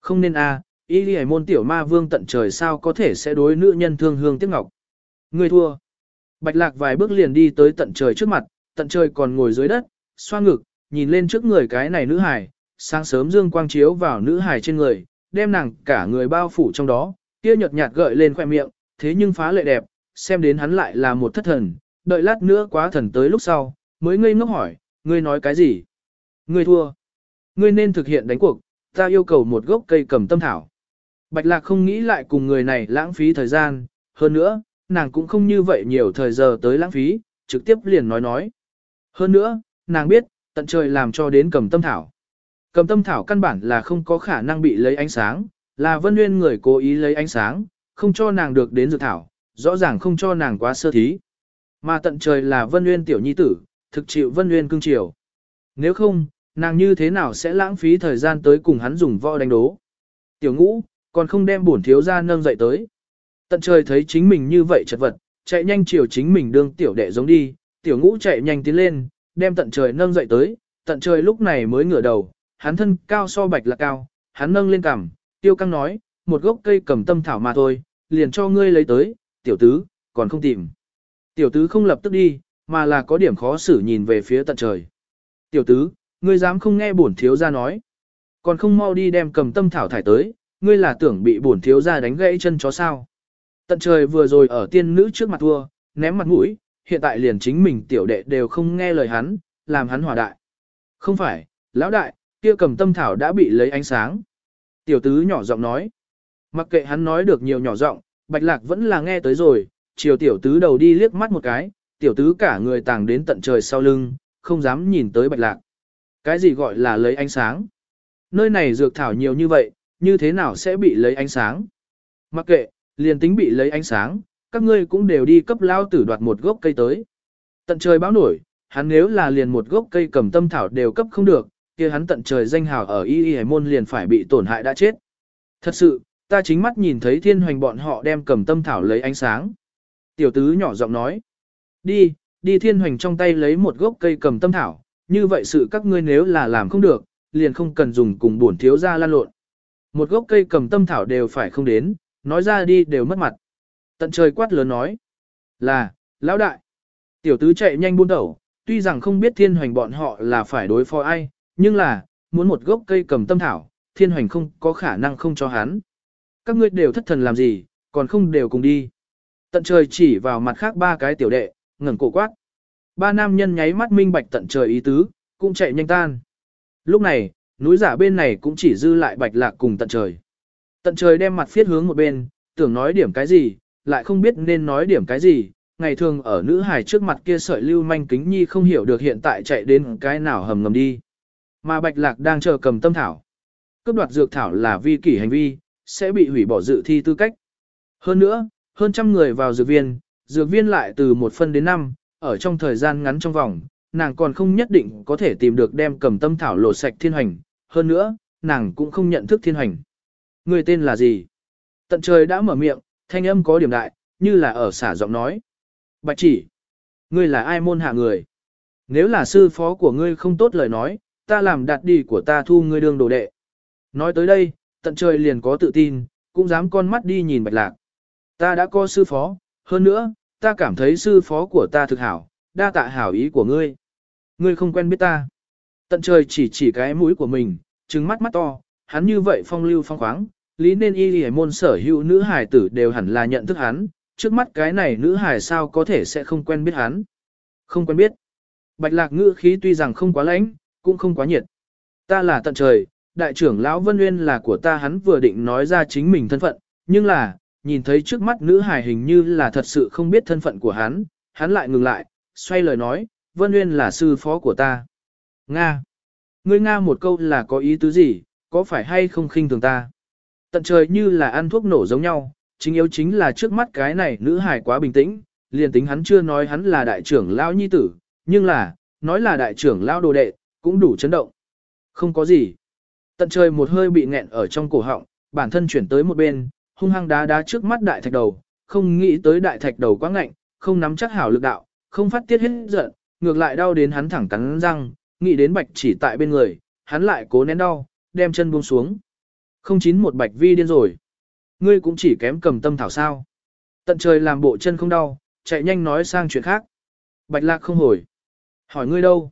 Không nên a, à, y đi môn tiểu ma vương tận trời sao có thể sẽ đối nữ nhân thương hương tiếc ngọc. Người thua. Bạch lạc vài bước liền đi tới tận trời trước mặt, tận trời còn ngồi dưới đất, xoa ngực, nhìn lên trước người cái này nữ hài, sáng sớm dương quang chiếu vào nữ hài trên người, đem nàng cả người bao phủ trong đó, kia nhợt nhạt gợi lên khoe miệng, thế nhưng phá lệ đẹp, xem đến hắn lại là một thất thần, đợi lát nữa quá thần tới lúc sau, mới ngây ngốc hỏi, ngươi nói cái gì? Ngươi thua. Ngươi nên thực hiện đánh cuộc, ta yêu cầu một gốc cây cầm tâm thảo. Bạch lạc không nghĩ lại cùng người này lãng phí thời gian, hơn nữa, nàng cũng không như vậy nhiều thời giờ tới lãng phí, trực tiếp liền nói nói. Hơn nữa, nàng biết, tận trời làm cho đến cầm tâm thảo. Cầm tâm thảo căn bản là không có khả năng bị lấy ánh sáng, là vân nguyên người cố ý lấy ánh sáng, không cho nàng được đến dược thảo, rõ ràng không cho nàng quá sơ thí. Mà tận trời là vân nguyên tiểu nhi tử, thực chịu vân nguyên cưng chiều. Nếu không, nàng như thế nào sẽ lãng phí thời gian tới cùng hắn dùng võ đánh đố. Tiểu ngũ, còn không đem bổn thiếu ra nâng dậy tới. Tận trời thấy chính mình như vậy chật vật, chạy nhanh chiều chính mình đương tiểu đệ giống đi, tiểu ngũ chạy nhanh tiến lên, đem tận trời nâng dậy tới, tận trời lúc này mới ngửa đầu, hắn thân cao so bạch là cao, hắn nâng lên cằm, tiêu căng nói, một gốc cây cầm tâm thảo mà thôi, liền cho ngươi lấy tới, tiểu tứ, còn không tìm. Tiểu tứ không lập tức đi, mà là có điểm khó xử nhìn về phía tận trời. Tiểu tứ, ngươi dám không nghe bổn thiếu gia nói. Còn không mau đi đem cầm tâm thảo thải tới, ngươi là tưởng bị bổn thiếu gia đánh gãy chân chó sao. Tận trời vừa rồi ở tiên nữ trước mặt thua, ném mặt mũi, hiện tại liền chính mình tiểu đệ đều không nghe lời hắn, làm hắn hòa đại. Không phải, lão đại, kia cầm tâm thảo đã bị lấy ánh sáng. Tiểu tứ nhỏ giọng nói. Mặc kệ hắn nói được nhiều nhỏ giọng, bạch lạc vẫn là nghe tới rồi, chiều tiểu tứ đầu đi liếc mắt một cái, tiểu tứ cả người tàng đến tận trời sau lưng, không dám nhìn tới bạch lạc. Cái gì gọi là lấy ánh sáng? Nơi này dược thảo nhiều như vậy, như thế nào sẽ bị lấy ánh sáng? Mặc kệ, liền tính bị lấy ánh sáng, các ngươi cũng đều đi cấp lao tử đoạt một gốc cây tới. Tận trời báo nổi, hắn nếu là liền một gốc cây cầm tâm thảo đều cấp không được, kia hắn tận trời danh hào ở y y môn liền phải bị tổn hại đã chết. Thật sự, ta chính mắt nhìn thấy thiên hoành bọn họ đem cầm tâm thảo lấy ánh sáng. Tiểu tứ nhỏ giọng nói, đi, đi thiên hoành trong tay lấy một gốc cây cầm tâm thảo, như vậy sự các ngươi nếu là làm không được, liền không cần dùng cùng bổn thiếu ra lan lộn. Một gốc cây cầm tâm thảo đều phải không đến, nói ra đi đều mất mặt. Tận trời quát lớn nói, là, lão đại. Tiểu tứ chạy nhanh buôn đầu, tuy rằng không biết thiên hoành bọn họ là phải đối phó ai, nhưng là, muốn một gốc cây cầm tâm thảo, thiên hoành không có khả năng không cho hắn. Các ngươi đều thất thần làm gì, còn không đều cùng đi. Tận trời chỉ vào mặt khác ba cái tiểu đệ, ngẩng cổ quát. Ba nam nhân nháy mắt minh bạch tận trời ý tứ, cũng chạy nhanh tan. Lúc này, núi giả bên này cũng chỉ dư lại bạch lạc cùng tận trời. Tận trời đem mặt phiết hướng một bên, tưởng nói điểm cái gì, lại không biết nên nói điểm cái gì. Ngày thường ở nữ hài trước mặt kia sợi lưu manh kính nhi không hiểu được hiện tại chạy đến cái nào hầm ngầm đi. Mà bạch lạc đang chờ cầm tâm thảo. Cướp đoạt dược thảo là vi kỷ hành vi, sẽ bị hủy bỏ dự thi tư cách. Hơn nữa, hơn trăm người vào dược viên, dược viên lại từ một phân đến năm, ở trong thời gian ngắn trong vòng, nàng còn không nhất định có thể tìm được đem cầm tâm thảo lột sạch thiên hành. Hơn nữa, nàng cũng không nhận thức thiên hành. Người tên là gì? Tận trời đã mở miệng, thanh âm có điểm đại, như là ở xả giọng nói. Bạch chỉ. Ngươi là ai môn hạ người? Nếu là sư phó của ngươi không tốt lời nói, ta làm đạt đi của ta thu ngươi đương đồ đệ. Nói tới đây, tận trời liền có tự tin, cũng dám con mắt đi nhìn bạch lạc. Ta đã có sư phó, hơn nữa, ta cảm thấy sư phó của ta thực hảo, đa tạ hảo ý của ngươi. Ngươi không quen biết ta. Tận trời chỉ chỉ cái mũi của mình, trừng mắt mắt to, hắn như vậy phong lưu phong khoáng, lý nên y lì môn sở hữu nữ hài tử đều hẳn là nhận thức hắn, trước mắt cái này nữ hài sao có thể sẽ không quen biết hắn. Không quen biết. Bạch lạc ngữ khí tuy rằng không quá lãnh, cũng không quá nhiệt. Ta là tận trời, đại trưởng lão Vân Nguyên là của ta hắn vừa định nói ra chính mình thân phận, nhưng là, nhìn thấy trước mắt nữ hải hình như là thật sự không biết thân phận của hắn, hắn lại ngừng lại, xoay lời nói, Vân Nguyên là sư phó của ta. Nga. Ngươi Nga một câu là có ý tứ gì, có phải hay không khinh thường ta? Tận trời như là ăn thuốc nổ giống nhau, chính yếu chính là trước mắt cái này nữ hải quá bình tĩnh, liền tính hắn chưa nói hắn là đại trưởng lão nhi tử, nhưng là, nói là đại trưởng lão đồ đệ, cũng đủ chấn động. Không có gì. Tận trời một hơi bị nghẹn ở trong cổ họng, bản thân chuyển tới một bên, hung hăng đá đá trước mắt đại thạch đầu, không nghĩ tới đại thạch đầu quá ngạnh, không nắm chắc hảo lực đạo, không phát tiết hết giận, ngược lại đau đến hắn thẳng cắn răng, nghĩ đến bạch chỉ tại bên người, hắn lại cố nén đau, đem chân buông xuống. Không chín một bạch vi điên rồi. Ngươi cũng chỉ kém cầm tâm thảo sao. Tận trời làm bộ chân không đau, chạy nhanh nói sang chuyện khác. Bạch lạc không hồi. Hỏi ngươi đâu?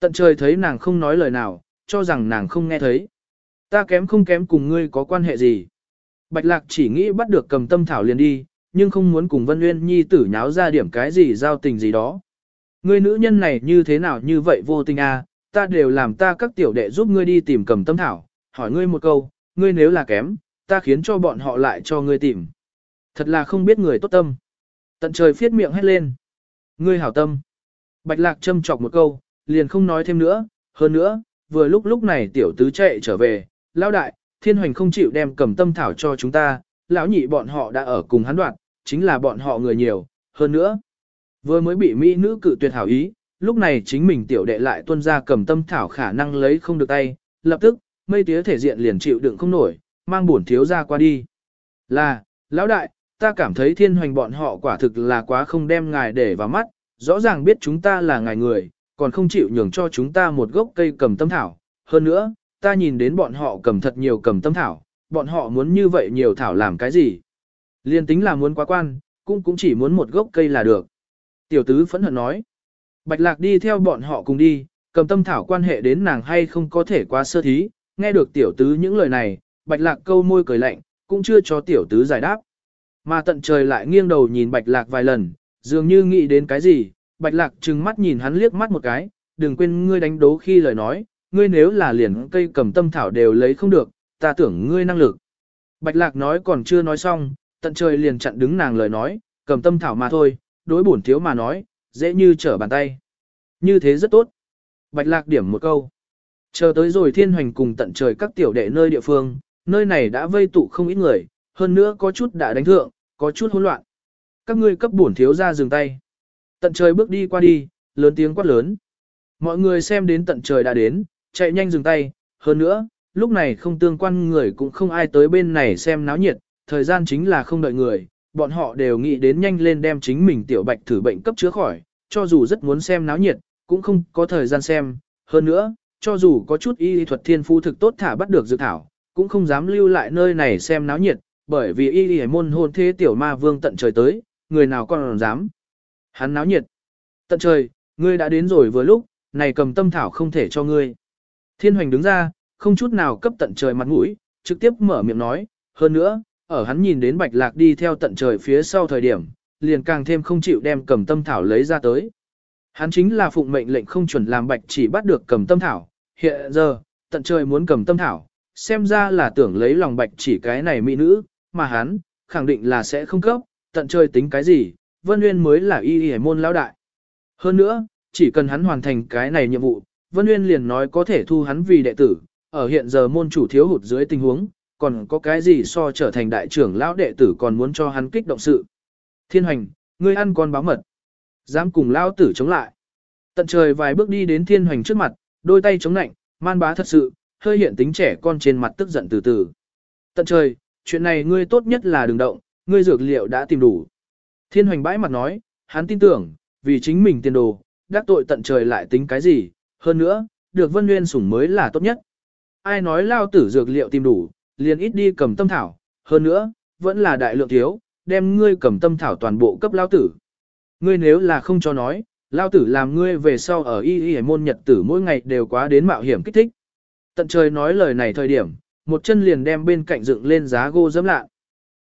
Tận trời thấy nàng không nói lời nào, cho rằng nàng không nghe thấy. Ta kém không kém cùng ngươi có quan hệ gì. Bạch lạc chỉ nghĩ bắt được cầm tâm thảo liền đi, nhưng không muốn cùng Vân Uyên Nhi tử nháo ra điểm cái gì giao tình gì đó. Ngươi nữ nhân này như thế nào như vậy vô tình à, ta đều làm ta các tiểu đệ giúp ngươi đi tìm cầm tâm thảo, hỏi ngươi một câu, ngươi nếu là kém, ta khiến cho bọn họ lại cho ngươi tìm. Thật là không biết người tốt tâm. Tận trời phiết miệng hét lên. Ngươi hảo tâm. Bạch lạc châm chọc một câu, liền không nói thêm nữa, hơn nữa, vừa lúc lúc này tiểu tứ chạy trở về, lao đại, thiên hoành không chịu đem cầm tâm thảo cho chúng ta, lão nhị bọn họ đã ở cùng hắn đoạn, chính là bọn họ người nhiều, hơn nữa. Vừa mới bị mỹ nữ cự tuyệt hảo ý, lúc này chính mình tiểu đệ lại tuân ra cầm tâm thảo khả năng lấy không được tay, lập tức, mây tía thể diện liền chịu đựng không nổi, mang bổn thiếu ra qua đi. Là, lão đại, ta cảm thấy thiên hoành bọn họ quả thực là quá không đem ngài để vào mắt, rõ ràng biết chúng ta là ngài người, còn không chịu nhường cho chúng ta một gốc cây cầm tâm thảo. Hơn nữa, ta nhìn đến bọn họ cầm thật nhiều cầm tâm thảo, bọn họ muốn như vậy nhiều thảo làm cái gì? Liên tính là muốn quá quan, cũng cũng chỉ muốn một gốc cây là được. Tiểu tứ phẫn hận nói. Bạch lạc đi theo bọn họ cùng đi, cầm tâm thảo quan hệ đến nàng hay không có thể quá sơ thí, nghe được tiểu tứ những lời này, bạch lạc câu môi cười lạnh, cũng chưa cho tiểu tứ giải đáp. Mà tận trời lại nghiêng đầu nhìn bạch lạc vài lần, dường như nghĩ đến cái gì, bạch lạc trừng mắt nhìn hắn liếc mắt một cái, đừng quên ngươi đánh đố khi lời nói, ngươi nếu là liền cây cầm tâm thảo đều lấy không được, ta tưởng ngươi năng lực. Bạch lạc nói còn chưa nói xong, tận trời liền chặn đứng nàng lời nói, cầm tâm thảo mà thôi, đối bổn thiếu mà nói, dễ như trở bàn tay. Như thế rất tốt. Bạch lạc điểm một câu. Chờ tới rồi thiên hoành cùng tận trời các tiểu đệ nơi địa phương, nơi này đã vây tụ không ít người, hơn nữa có chút đã đánh thượng, có chút hỗn loạn. Các ngươi cấp bổn thiếu ra dừng tay. Tận trời bước đi qua đi, lớn tiếng quát lớn. Mọi người xem đến tận trời đã đến, chạy nhanh dừng tay, hơn nữa, lúc này không tương quan người cũng không ai tới bên này xem náo nhiệt, thời gian chính là không đợi người, bọn họ đều nghĩ đến nhanh lên đem chính mình tiểu bạch thử bệnh cấp chữa khỏi, cho dù rất muốn xem náo nhiệt, cũng không có thời gian xem, hơn nữa, cho dù có chút y thuật thiên phu thực tốt thả bắt được dự thảo, cũng không dám lưu lại nơi này xem náo nhiệt, bởi vì y y môn hôn thế tiểu ma vương tận trời tới, người nào còn dám. Hắn náo nhiệt. Tận trời, ngươi đã đến rồi vừa lúc, này cầm tâm thảo không thể cho ngươi. Thiên hoành đứng ra, không chút nào cấp tận trời mặt mũi, trực tiếp mở miệng nói, hơn nữa, ở hắn nhìn đến bạch lạc đi theo tận trời phía sau thời điểm, liền càng thêm không chịu đem cầm tâm thảo lấy ra tới. Hắn chính là phụng mệnh lệnh không chuẩn làm bạch chỉ bắt được cầm tâm thảo, hiện giờ, tận trời muốn cầm tâm thảo, xem ra là tưởng lấy lòng bạch chỉ cái này mỹ nữ, mà hắn, khẳng định là sẽ không cấp, tận trời tính cái gì, Vân Nguyên mới là y y môn lão đại. Hơn nữa, chỉ cần hắn hoàn thành cái này nhiệm vụ, Vân Uyên liền nói có thể thu hắn vì đệ tử, ở hiện giờ môn chủ thiếu hụt dưới tình huống, còn có cái gì so trở thành đại trưởng lão đệ tử còn muốn cho hắn kích động sự. Thiên hoành, ngươi ăn con báo mật. Dám cùng lão tử chống lại. Tận trời vài bước đi đến thiên hoành trước mặt, đôi tay chống nạnh, man bá thật sự, hơi hiện tính trẻ con trên mặt tức giận từ từ. Tận trời, chuyện này ngươi tốt nhất là đừng động, ngươi dược liệu đã tìm đủ. Thiên hoành bãi mặt nói, hắn tin tưởng, vì chính mình tiền đồ, đắc tội tận trời lại tính cái gì, hơn nữa, được vân nguyên sủng mới là tốt nhất. Ai nói lao tử dược liệu tìm đủ, liền ít đi cầm tâm thảo, hơn nữa, vẫn là đại lượng thiếu, đem ngươi cầm tâm thảo toàn bộ cấp lao tử. Ngươi nếu là không cho nói, lao tử làm ngươi về sau ở y y môn nhật tử mỗi ngày đều quá đến mạo hiểm kích thích. Tận trời nói lời này thời điểm, một chân liền đem bên cạnh dựng lên giá gỗ dẫm lạ.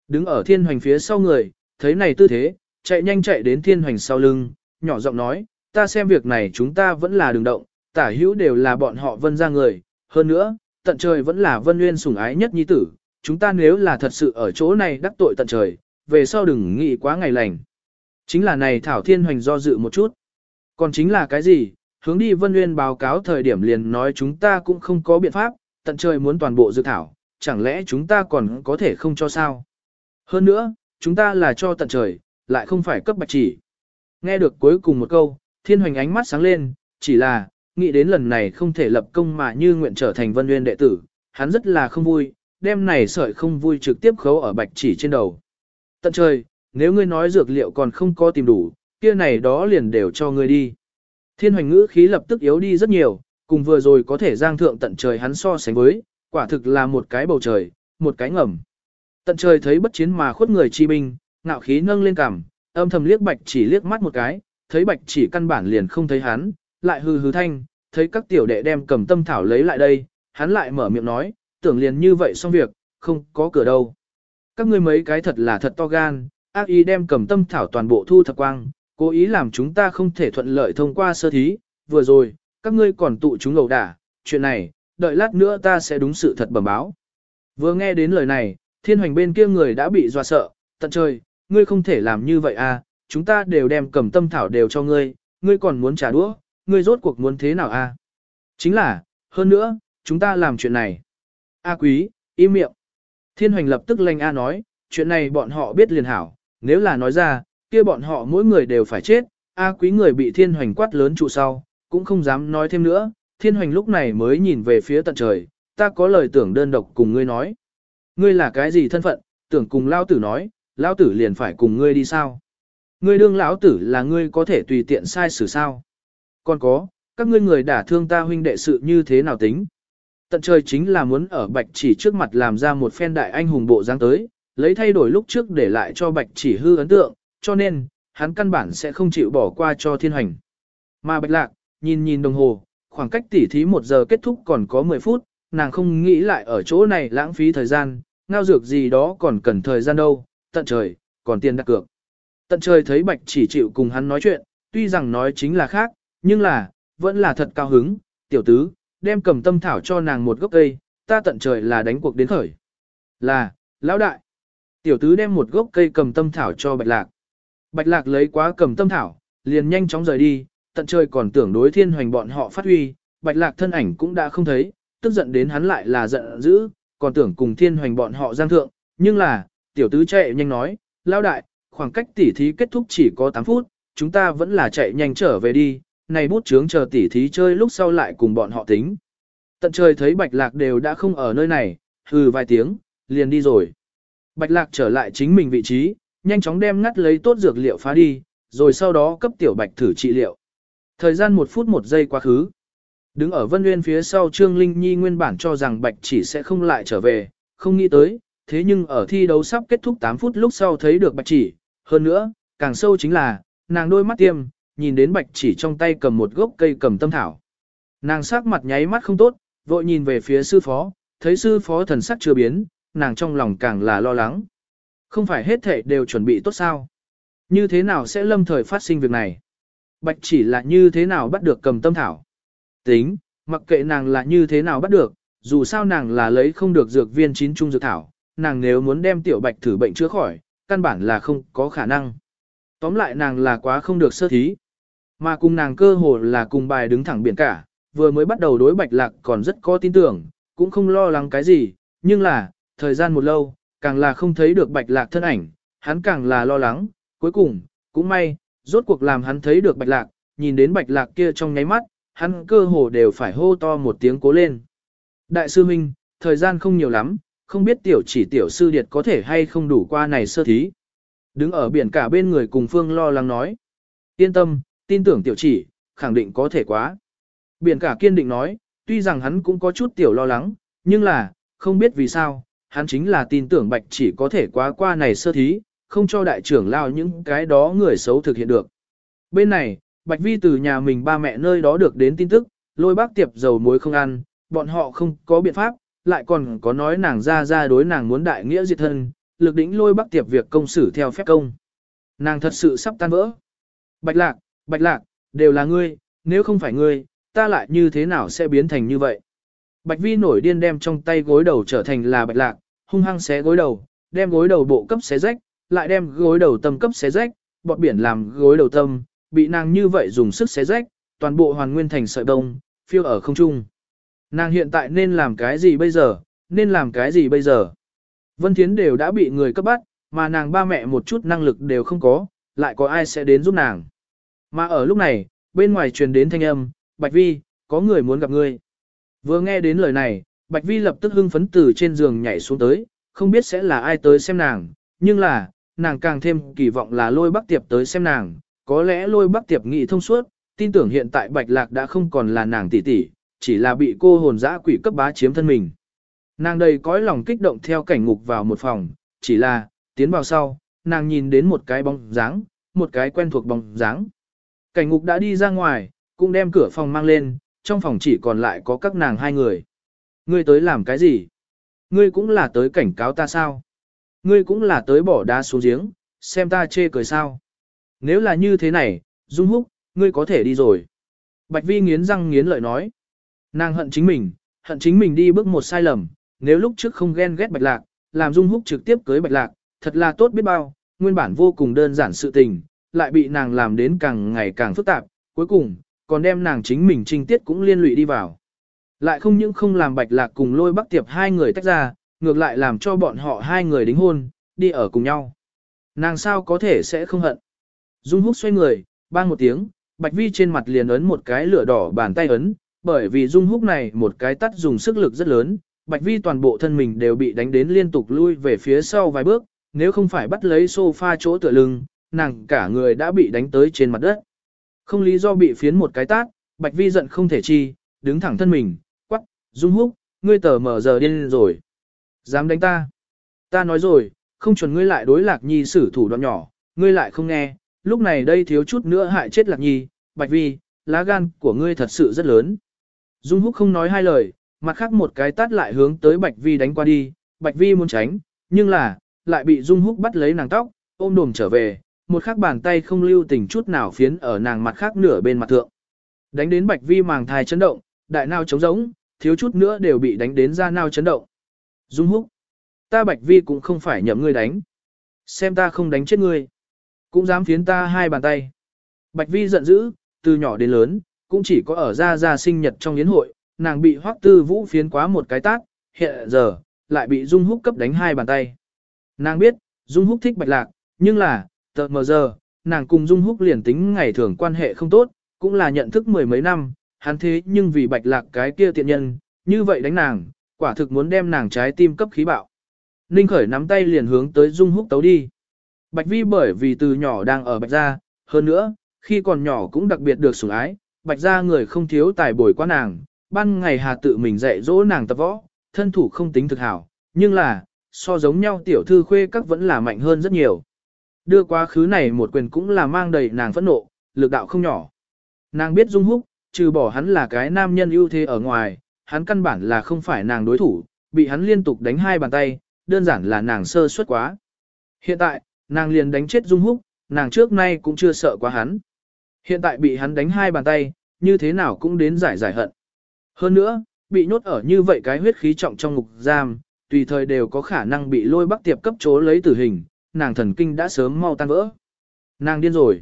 Đứng ở thiên hoành phía sau người, thấy này tư thế, chạy nhanh chạy đến thiên hoành sau lưng, nhỏ giọng nói, ta xem việc này chúng ta vẫn là đường động, tả hữu đều là bọn họ vân ra người, hơn nữa, tận trời vẫn là vân nguyên sủng ái nhất nhi tử, chúng ta nếu là thật sự ở chỗ này đắc tội tận trời, về sau đừng nghĩ quá ngày lành. Chính là này Thảo Thiên Hoành do dự một chút. Còn chính là cái gì, hướng đi Vân Nguyên báo cáo thời điểm liền nói chúng ta cũng không có biện pháp, tận trời muốn toàn bộ dự thảo, chẳng lẽ chúng ta còn có thể không cho sao? Hơn nữa, chúng ta là cho tận trời, lại không phải cấp bạch chỉ. Nghe được cuối cùng một câu, Thiên Hoành ánh mắt sáng lên, chỉ là, nghĩ đến lần này không thể lập công mà như nguyện trở thành Vân Nguyên đệ tử, hắn rất là không vui, đêm này sợi không vui trực tiếp khấu ở bạch chỉ trên đầu. Tận trời, nếu ngươi nói dược liệu còn không có tìm đủ, kia này đó liền đều cho ngươi đi. Thiên hoành ngữ khí lập tức yếu đi rất nhiều, cùng vừa rồi có thể giang thượng tận trời hắn so sánh với, quả thực là một cái bầu trời, một cái ngầm. Tận trời thấy bất chiến mà khuất người chi binh, ngạo khí nâng lên cằm, âm thầm liếc bạch chỉ liếc mắt một cái, thấy bạch chỉ căn bản liền không thấy hắn, lại hư hư thanh, thấy các tiểu đệ đem cầm tâm thảo lấy lại đây, hắn lại mở miệng nói, tưởng liền như vậy xong việc, không có cửa đâu. Các ngươi mấy cái thật là thật to gan, ác ý đem cầm tâm thảo toàn bộ thu thập quang, cố ý làm chúng ta không thể thuận lợi thông qua sơ thí, vừa rồi, các ngươi còn tụ chúng ẩu đả, chuyện này, đợi lát nữa ta sẽ đúng sự thật bẩm báo. Vừa nghe đến lời này, thiên hoành bên kia người đã bị dọa sợ, tận trời, ngươi không thể làm như vậy à, chúng ta đều đem cầm tâm thảo đều cho ngươi, ngươi còn muốn trả đũa, ngươi rốt cuộc muốn thế nào à? Chính là, hơn nữa, chúng ta làm chuyện này. A quý, im miệng. Thiên hoành lập tức lanh A nói, chuyện này bọn họ biết liền hảo, nếu là nói ra, kia bọn họ mỗi người đều phải chết, A quý người bị thiên hoành quát lớn trụ sau, cũng không dám nói thêm nữa, thiên hoành lúc này mới nhìn về phía tận trời, ta có lời tưởng đơn độc cùng ngươi nói. Ngươi là cái gì thân phận, tưởng cùng lao tử nói, lao tử liền phải cùng ngươi đi sao? Ngươi đương lão tử là ngươi có thể tùy tiện sai xử sao? Còn có, các ngươi người đả thương ta huynh đệ sự như thế nào tính? Tận trời chính là muốn ở bạch chỉ trước mặt làm ra một phen đại anh hùng bộ dáng tới, lấy thay đổi lúc trước để lại cho bạch chỉ hư ấn tượng, cho nên, hắn căn bản sẽ không chịu bỏ qua cho thiên hành. Mà bạch lạc, nhìn nhìn đồng hồ, khoảng cách tỉ thí một giờ kết thúc còn có 10 phút, nàng không nghĩ lại ở chỗ này lãng phí thời gian, ngao dược gì đó còn cần thời gian đâu, tận trời, còn tiền đặt cược. Tận trời thấy bạch chỉ chịu cùng hắn nói chuyện, tuy rằng nói chính là khác, nhưng là, vẫn là thật cao hứng, tiểu tứ, đem cầm tâm thảo cho nàng một gốc cây, ta tận trời là đánh cuộc đến khởi. Là, lão đại. Tiểu tứ đem một gốc cây cầm tâm thảo cho bạch lạc. Bạch lạc lấy quá cầm tâm thảo, liền nhanh chóng rời đi, tận trời còn tưởng đối thiên hoành bọn họ phát huy, bạch lạc thân ảnh cũng đã không thấy, tức giận đến hắn lại là giận dữ, còn tưởng cùng thiên hoành bọn họ giang thượng, nhưng là, tiểu tứ chạy nhanh nói, lão đại, khoảng cách tỉ thí kết thúc chỉ có 8 phút, chúng ta vẫn là chạy nhanh trở về đi, này bút chướng chờ tỉ thí chơi lúc sau lại cùng bọn họ tính. Tận trời thấy bạch lạc đều đã không ở nơi này, hừ vài tiếng, liền đi rồi. Bạch lạc trở lại chính mình vị trí, nhanh chóng đem ngắt lấy tốt dược liệu phá đi, rồi sau đó cấp tiểu bạch thử trị liệu. Thời gian một phút một giây quá khứ. Đứng ở vân nguyên phía sau Trương Linh Nhi nguyên bản cho rằng bạch chỉ sẽ không lại trở về, không nghĩ tới, thế nhưng ở thi đấu sắp kết thúc 8 phút lúc sau thấy được bạch chỉ, hơn nữa, càng sâu chính là, nàng đôi mắt tiêm, nhìn đến bạch chỉ trong tay cầm một gốc cây cầm tâm thảo. Nàng sắc mặt nháy mắt không tốt, vội nhìn về phía sư phó, thấy sư phó thần sắc chưa biến, nàng trong lòng càng là lo lắng. Không phải hết thể đều chuẩn bị tốt sao? Như thế nào sẽ lâm thời phát sinh việc này? Bạch chỉ là như thế nào bắt được cầm tâm thảo? Tính, mặc kệ nàng là như thế nào bắt được, dù sao nàng là lấy không được dược viên chín trung dược thảo, nàng nếu muốn đem tiểu bạch thử bệnh chữa khỏi, căn bản là không có khả năng. Tóm lại nàng là quá không được sơ thí. Mà cùng nàng cơ hồ là cùng bài đứng thẳng biển cả, vừa mới bắt đầu đối bạch lạc còn rất có tin tưởng, cũng không lo lắng cái gì, nhưng là, thời gian một lâu, càng là không thấy được bạch lạc thân ảnh, hắn càng là lo lắng, cuối cùng, cũng may, rốt cuộc làm hắn thấy được bạch lạc, nhìn đến bạch lạc kia trong nháy mắt, hắn cơ hồ đều phải hô to một tiếng cố lên. Đại sư Minh, thời gian không nhiều lắm, không biết tiểu chỉ tiểu sư điệt có thể hay không đủ qua này sơ thí. Đứng ở biển cả bên người cùng phương lo lắng nói. Yên tâm, tin tưởng tiểu chỉ, khẳng định có thể quá. Biển cả kiên định nói, tuy rằng hắn cũng có chút tiểu lo lắng, nhưng là, không biết vì sao, hắn chính là tin tưởng bạch chỉ có thể quá qua này sơ thí, không cho đại trưởng lao những cái đó người xấu thực hiện được. Bên này, bạch vi từ nhà mình ba mẹ nơi đó được đến tin tức, lôi bác tiệp dầu muối không ăn, bọn họ không có biện pháp, lại còn có nói nàng ra ra đối nàng muốn đại nghĩa diệt thân, lực đỉnh lôi bác tiệp việc công xử theo phép công. Nàng thật sự sắp tan vỡ. Bạch lạc, bạch lạc, đều là ngươi, nếu không phải ngươi, ta lại như thế nào sẽ biến thành như vậy. Bạch vi nổi điên đem trong tay gối đầu trở thành là bạch lạc, hung hăng xé gối đầu, đem gối đầu bộ cấp xé rách, lại đem gối đầu tâm cấp xé rách, bọt biển làm gối đầu tâm, bị nàng như vậy dùng sức xé rách, toàn bộ hoàn nguyên thành sợi bông, phiêu ở không trung. Nàng hiện tại nên làm cái gì bây giờ, nên làm cái gì bây giờ? Vân Thiến đều đã bị người cấp bắt, mà nàng ba mẹ một chút năng lực đều không có, lại có ai sẽ đến giúp nàng. Mà ở lúc này, bên ngoài truyền đến thanh âm, Bạch Vi, có người muốn gặp ngươi. Vừa nghe đến lời này, Bạch Vi lập tức hưng phấn từ trên giường nhảy xuống tới, không biết sẽ là ai tới xem nàng, nhưng là, nàng càng thêm kỳ vọng là lôi bắc tiệp tới xem nàng, có lẽ lôi bắc tiệp nghị thông suốt, tin tưởng hiện tại Bạch Lạc đã không còn là nàng tỷ tỷ, chỉ là bị cô hồn dã quỷ cấp bá chiếm thân mình. Nàng đầy cõi lòng kích động theo cảnh ngục vào một phòng, chỉ là, tiến vào sau, nàng nhìn đến một cái bóng dáng, một cái quen thuộc bóng dáng. Cảnh ngục đã đi ra ngoài, cũng đem cửa phòng mang lên, trong phòng chỉ còn lại có các nàng hai người. Ngươi tới làm cái gì? Ngươi cũng là tới cảnh cáo ta sao? Ngươi cũng là tới bỏ đá xuống giếng, xem ta chê cười sao? Nếu là như thế này, Dung Húc, ngươi có thể đi rồi. Bạch Vi nghiến răng nghiến lợi nói. Nàng hận chính mình, hận chính mình đi bước một sai lầm, nếu lúc trước không ghen ghét Bạch Lạc, làm Dung Húc trực tiếp cưới Bạch Lạc, thật là tốt biết bao, nguyên bản vô cùng đơn giản sự tình, lại bị nàng làm đến càng ngày càng phức tạp, cuối cùng, còn đem nàng chính mình trinh tiết cũng liên lụy đi vào. Lại không những không làm Bạch Lạc cùng lôi bắc tiệp hai người tách ra, ngược lại làm cho bọn họ hai người đính hôn, đi ở cùng nhau. Nàng sao có thể sẽ không hận. Dung Húc xoay người, bang một tiếng, Bạch Vi trên mặt liền ấn một cái lửa đỏ bàn tay ấn, bởi vì Dung Húc này một cái tắt dùng sức lực rất lớn, Bạch Vi toàn bộ thân mình đều bị đánh đến liên tục lui về phía sau vài bước, nếu không phải bắt lấy sofa chỗ tựa lưng, nàng cả người đã bị đánh tới trên mặt đất. Không lý do bị phiến một cái tát, Bạch Vi giận không thể chi, đứng thẳng thân mình, quắc, Dung Húc, ngươi tờ mở giờ điên rồi. Dám đánh ta. Ta nói rồi, không chuẩn ngươi lại đối lạc nhi xử thủ đoạn nhỏ, ngươi lại không nghe, lúc này đây thiếu chút nữa hại chết lạc nhi, Bạch Vi, lá gan của ngươi thật sự rất lớn. Dung Húc không nói hai lời, mặt khác một cái tát lại hướng tới Bạch Vi đánh qua đi, Bạch Vi muốn tránh, nhưng là, lại bị Dung Húc bắt lấy nàng tóc, ôm đồm trở về, một khắc bàn tay không lưu tình chút nào phiến ở nàng mặt khác nửa bên mặt thượng. Đánh đến Bạch Vi màng thai chấn động, đại nao trống rỗng, thiếu chút nữa đều bị đánh đến ra nao chấn động. Dung Húc, ta Bạch Vi cũng không phải nhậm ngươi đánh. Xem ta không đánh chết ngươi. Cũng dám phiến ta hai bàn tay. Bạch Vi giận dữ, từ nhỏ đến lớn, cũng chỉ có ở ra ra sinh nhật trong yến hội, nàng bị hoắc tư vũ phiến quá một cái tác hiện giờ, lại bị Dung Húc cấp đánh hai bàn tay. Nàng biết, Dung Húc thích Bạch Lạc, nhưng là, tờ mờ giờ, nàng cùng Dung Húc liền tính ngày thường quan hệ không tốt, cũng là nhận thức mười mấy năm, hắn thế nhưng vì Bạch Lạc cái kia tiện nhân, như vậy đánh nàng, quả thực muốn đem nàng trái tim cấp khí bạo. Ninh Khởi nắm tay liền hướng tới Dung Húc tấu đi. Bạch Vi bởi vì từ nhỏ đang ở Bạch Gia, hơn nữa, khi còn nhỏ cũng đặc biệt được sủng ái, Bạch Gia người không thiếu tài bồi quá nàng, ban ngày hà tự mình dạy dỗ nàng tập võ, thân thủ không tính thực hảo, nhưng là, so giống nhau tiểu thư khuê các vẫn là mạnh hơn rất nhiều. Đưa quá khứ này một quyền cũng là mang đầy nàng phẫn nộ, lực đạo không nhỏ. Nàng biết Dung Húc, trừ bỏ hắn là cái nam nhân ưu thế ở ngoài, hắn căn bản là không phải nàng đối thủ, bị hắn liên tục đánh hai bàn tay, đơn giản là nàng sơ suất quá. Hiện tại, nàng liền đánh chết Dung Húc, nàng trước nay cũng chưa sợ quá hắn. Hiện tại bị hắn đánh hai bàn tay, như thế nào cũng đến giải giải hận. Hơn nữa, bị nhốt ở như vậy cái huyết khí trọng trong ngục giam, tùy thời đều có khả năng bị lôi bắc tiệp cấp chố lấy tử hình, nàng thần kinh đã sớm mau tan vỡ. Nàng điên rồi.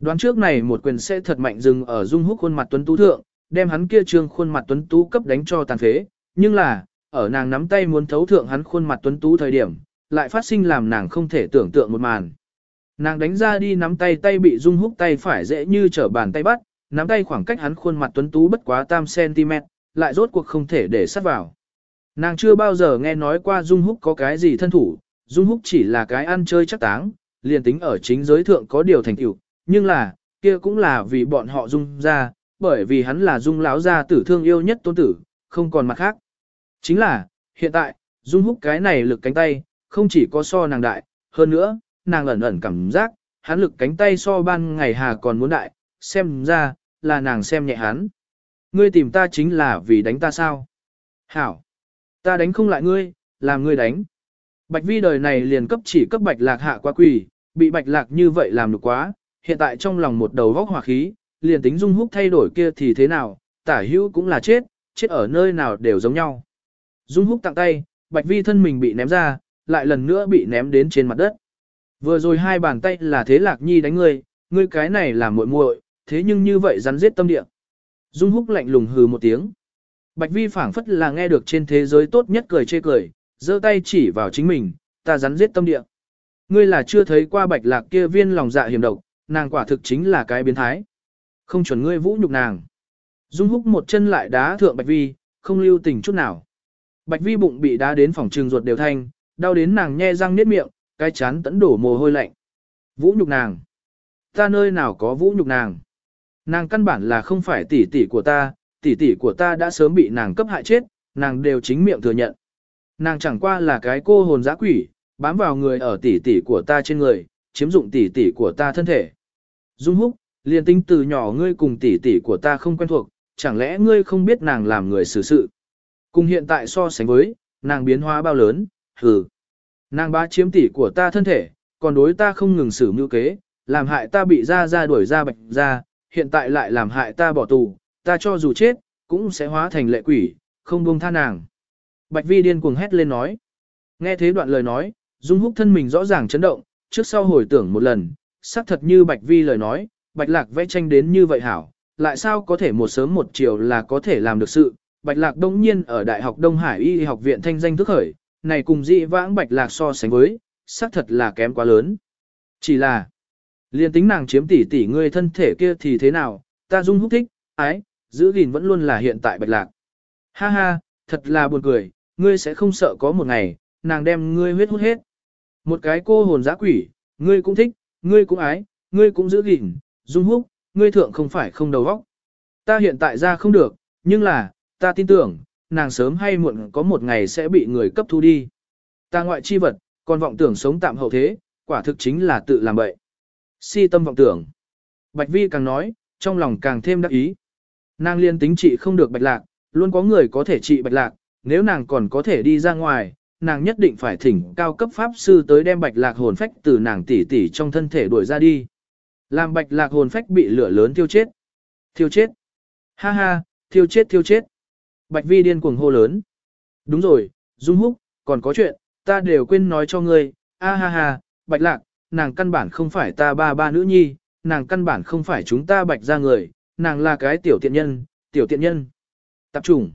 Đoán trước này một quyền sẽ thật mạnh dừng ở dung húc khuôn mặt tuấn tú thượng, đem hắn kia trương khuôn mặt tuấn tú cấp đánh cho tàn phế, nhưng là, ở nàng nắm tay muốn thấu thượng hắn khuôn mặt tuấn tú thời điểm, lại phát sinh làm nàng không thể tưởng tượng một màn. Nàng đánh ra đi nắm tay tay bị dung húc tay phải dễ như trở bàn tay bắt, nắm tay khoảng cách hắn khuôn mặt tuấn tú bất quá tam cm, lại rốt cuộc không thể để sát vào. Nàng chưa bao giờ nghe nói qua dung húc có cái gì thân thủ, dung húc chỉ là cái ăn chơi chắc táng, liền tính ở chính giới thượng có điều thành tựu, nhưng là, kia cũng là vì bọn họ dung ra, bởi vì hắn là dung lão gia tử thương yêu nhất tôn tử, không còn mặt khác. Chính là, hiện tại, dung húc cái này lực cánh tay, không chỉ có so nàng đại, hơn nữa, nàng ẩn ẩn cảm giác, hắn lực cánh tay so ban ngày hà còn muốn đại, xem ra, là nàng xem nhẹ hắn. Ngươi tìm ta chính là vì đánh ta sao? Hảo! Ta đánh không lại ngươi, làm ngươi đánh. Bạch vi đời này liền cấp chỉ cấp bạch lạc hạ quá quỷ, bị bạch lạc như vậy làm được quá, hiện tại trong lòng một đầu vóc hỏa khí, liền tính dung húc thay đổi kia thì thế nào, tả hữu cũng là chết, chết ở nơi nào đều giống nhau. Dung húc tặng tay, bạch vi thân mình bị ném ra, lại lần nữa bị ném đến trên mặt đất. Vừa rồi hai bàn tay là thế lạc nhi đánh ngươi, ngươi cái này là muội muội, thế nhưng như vậy rắn giết tâm địa. Dung húc lạnh lùng hừ một tiếng. Bạch vi phảng phất là nghe được trên thế giới tốt nhất cười chê cười, giơ tay chỉ vào chính mình, ta rắn giết tâm địa. Ngươi là chưa thấy qua bạch lạc kia viên lòng dạ hiểm độc, nàng quả thực chính là cái biến thái. Không chuẩn ngươi vũ nhục nàng. Dung húc một chân lại đá thượng bạch vi, không lưu tình chút nào. Bạch vi bụng bị đá đến phòng trường ruột đều thanh, đau đến nàng nhe răng niết miệng, cái chán tẫn đổ mồ hôi lạnh. Vũ nhục nàng. Ta nơi nào có vũ nhục nàng. Nàng căn bản là không phải tỷ tỷ của ta, tỷ tỷ của ta đã sớm bị nàng cấp hại chết, nàng đều chính miệng thừa nhận. Nàng chẳng qua là cái cô hồn dã quỷ, bám vào người ở tỷ tỷ của ta trên người, chiếm dụng tỷ tỷ của ta thân thể. Dung húc, liền tính từ nhỏ ngươi cùng tỷ tỷ của ta không quen thuộc, chẳng lẽ ngươi không biết nàng làm người xử sự. Cùng hiện tại so sánh với, nàng biến hóa bao lớn, hừ. Nàng bá chiếm tỷ của ta thân thể, còn đối ta không ngừng xử mưu kế, làm hại ta bị ra ra đuổi ra bạch ra, hiện tại lại làm hại ta bỏ tù, ta cho dù chết, cũng sẽ hóa thành lệ quỷ, không buông tha nàng. Bạch vi điên cuồng hét lên nói. Nghe thế đoạn lời nói, Dung húc thân mình rõ ràng chấn động, trước sau hồi tưởng một lần, xác thật như Bạch vi lời nói, Bạch lạc vẽ tranh đến như vậy hảo, lại sao có thể một sớm một chiều là có thể làm được sự. Bạch lạc đông nhiên ở Đại học Đông Hải Y học viện thanh danh thức khởi, này cùng dị vãng Bạch lạc so sánh với, xác thật là kém quá lớn. Chỉ là, liên tính nàng chiếm tỷ tỷ ngươi thân thể kia thì thế nào, ta dung húc thích, ái, giữ gìn vẫn luôn là hiện tại Bạch lạc. Ha ha, thật là buồn cười, ngươi sẽ không sợ có một ngày, nàng đem ngươi huyết hút hết. Một cái cô hồn giã quỷ, ngươi cũng thích, ngươi cũng ái, ngươi cũng giữ gìn, dung húc, ngươi thượng không phải không đầu óc. Ta hiện tại ra không được, nhưng là, ta tin tưởng, nàng sớm hay muộn có một ngày sẽ bị người cấp thu đi. Ta ngoại chi vật, còn vọng tưởng sống tạm hậu thế, quả thực chính là tự làm bậy. Si tâm vọng tưởng. Bạch Vi càng nói, trong lòng càng thêm đắc ý. Nàng liên tính trị không được bạch lạc, luôn có người có thể trị bạch lạc, nếu nàng còn có thể đi ra ngoài, nàng nhất định phải thỉnh cao cấp pháp sư tới đem bạch lạc hồn phách từ nàng tỷ tỷ trong thân thể đuổi ra đi. Làm bạch lạc hồn phách bị lửa lớn thiêu chết. Thiêu chết. Ha ha, thiêu chết thiêu chết. Bạch vi điên cuồng hô lớn. Đúng rồi, Dung Húc, còn có chuyện, ta đều quên nói cho ngươi. A ha ha, bạch lạc, nàng căn bản không phải ta ba ba nữ nhi, nàng căn bản không phải chúng ta bạch ra người, nàng là cái tiểu tiện nhân, tiểu tiện nhân. Tập trung.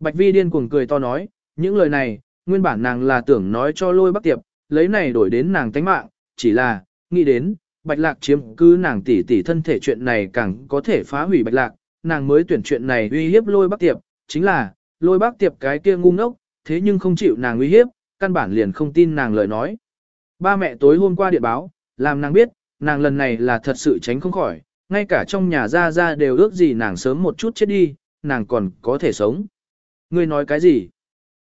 Bạch vi điên cuồng cười to nói, những lời này, nguyên bản nàng là tưởng nói cho lôi bắc tiệp, lấy này đổi đến nàng tánh mạng, chỉ là, nghĩ đến, bạch lạc chiếm cứ nàng tỷ tỷ thân thể chuyện này càng có thể phá hủy bạch lạc, nàng mới tuyển chuyện này uy hiếp lôi bắc tiệp, chính là, lôi bắc tiệp cái kia ngu ngốc, thế nhưng không chịu nàng uy hiếp, căn bản liền không tin nàng lời nói. Ba mẹ tối hôm qua điện báo, làm nàng biết, nàng lần này là thật sự tránh không khỏi, ngay cả trong nhà ra ra đều ước gì nàng sớm một chút chết đi, nàng còn có thể sống. Ngươi nói cái gì?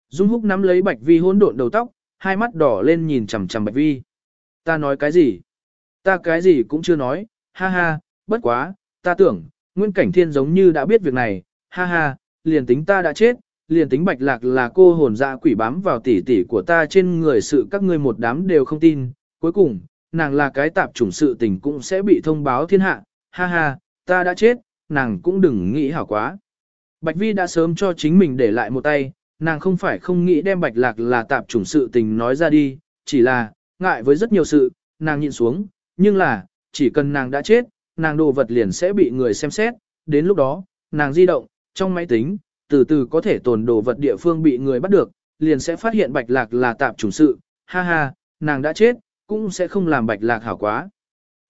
Dung Húc nắm lấy Bạch Vi hỗn độn đầu tóc, hai mắt đỏ lên nhìn chằm chằm Bạch Vi. Ta nói cái gì? Ta cái gì cũng chưa nói, ha ha, bất quá, ta tưởng, Nguyên Cảnh Thiên giống như đã biết việc này, ha ha, liền tính ta đã chết, liền tính Bạch Lạc là cô hồn dạ quỷ bám vào tỉ tỉ của ta trên người sự các ngươi một đám đều không tin, cuối cùng, nàng là cái tạp chủng sự tình cũng sẽ bị thông báo thiên hạ, ha ha, ta đã chết, nàng cũng đừng nghĩ hảo quá. Bạch Vi đã sớm cho chính mình để lại một tay, nàng không phải không nghĩ đem bạch lạc là tạp chủng sự tình nói ra đi, chỉ là, ngại với rất nhiều sự, nàng nhịn xuống, nhưng là, chỉ cần nàng đã chết, nàng đồ vật liền sẽ bị người xem xét, đến lúc đó, nàng di động, trong máy tính, từ từ có thể tồn đồ vật địa phương bị người bắt được, liền sẽ phát hiện bạch lạc là tạp chủng sự, ha ha, nàng đã chết, cũng sẽ không làm bạch lạc hảo quá.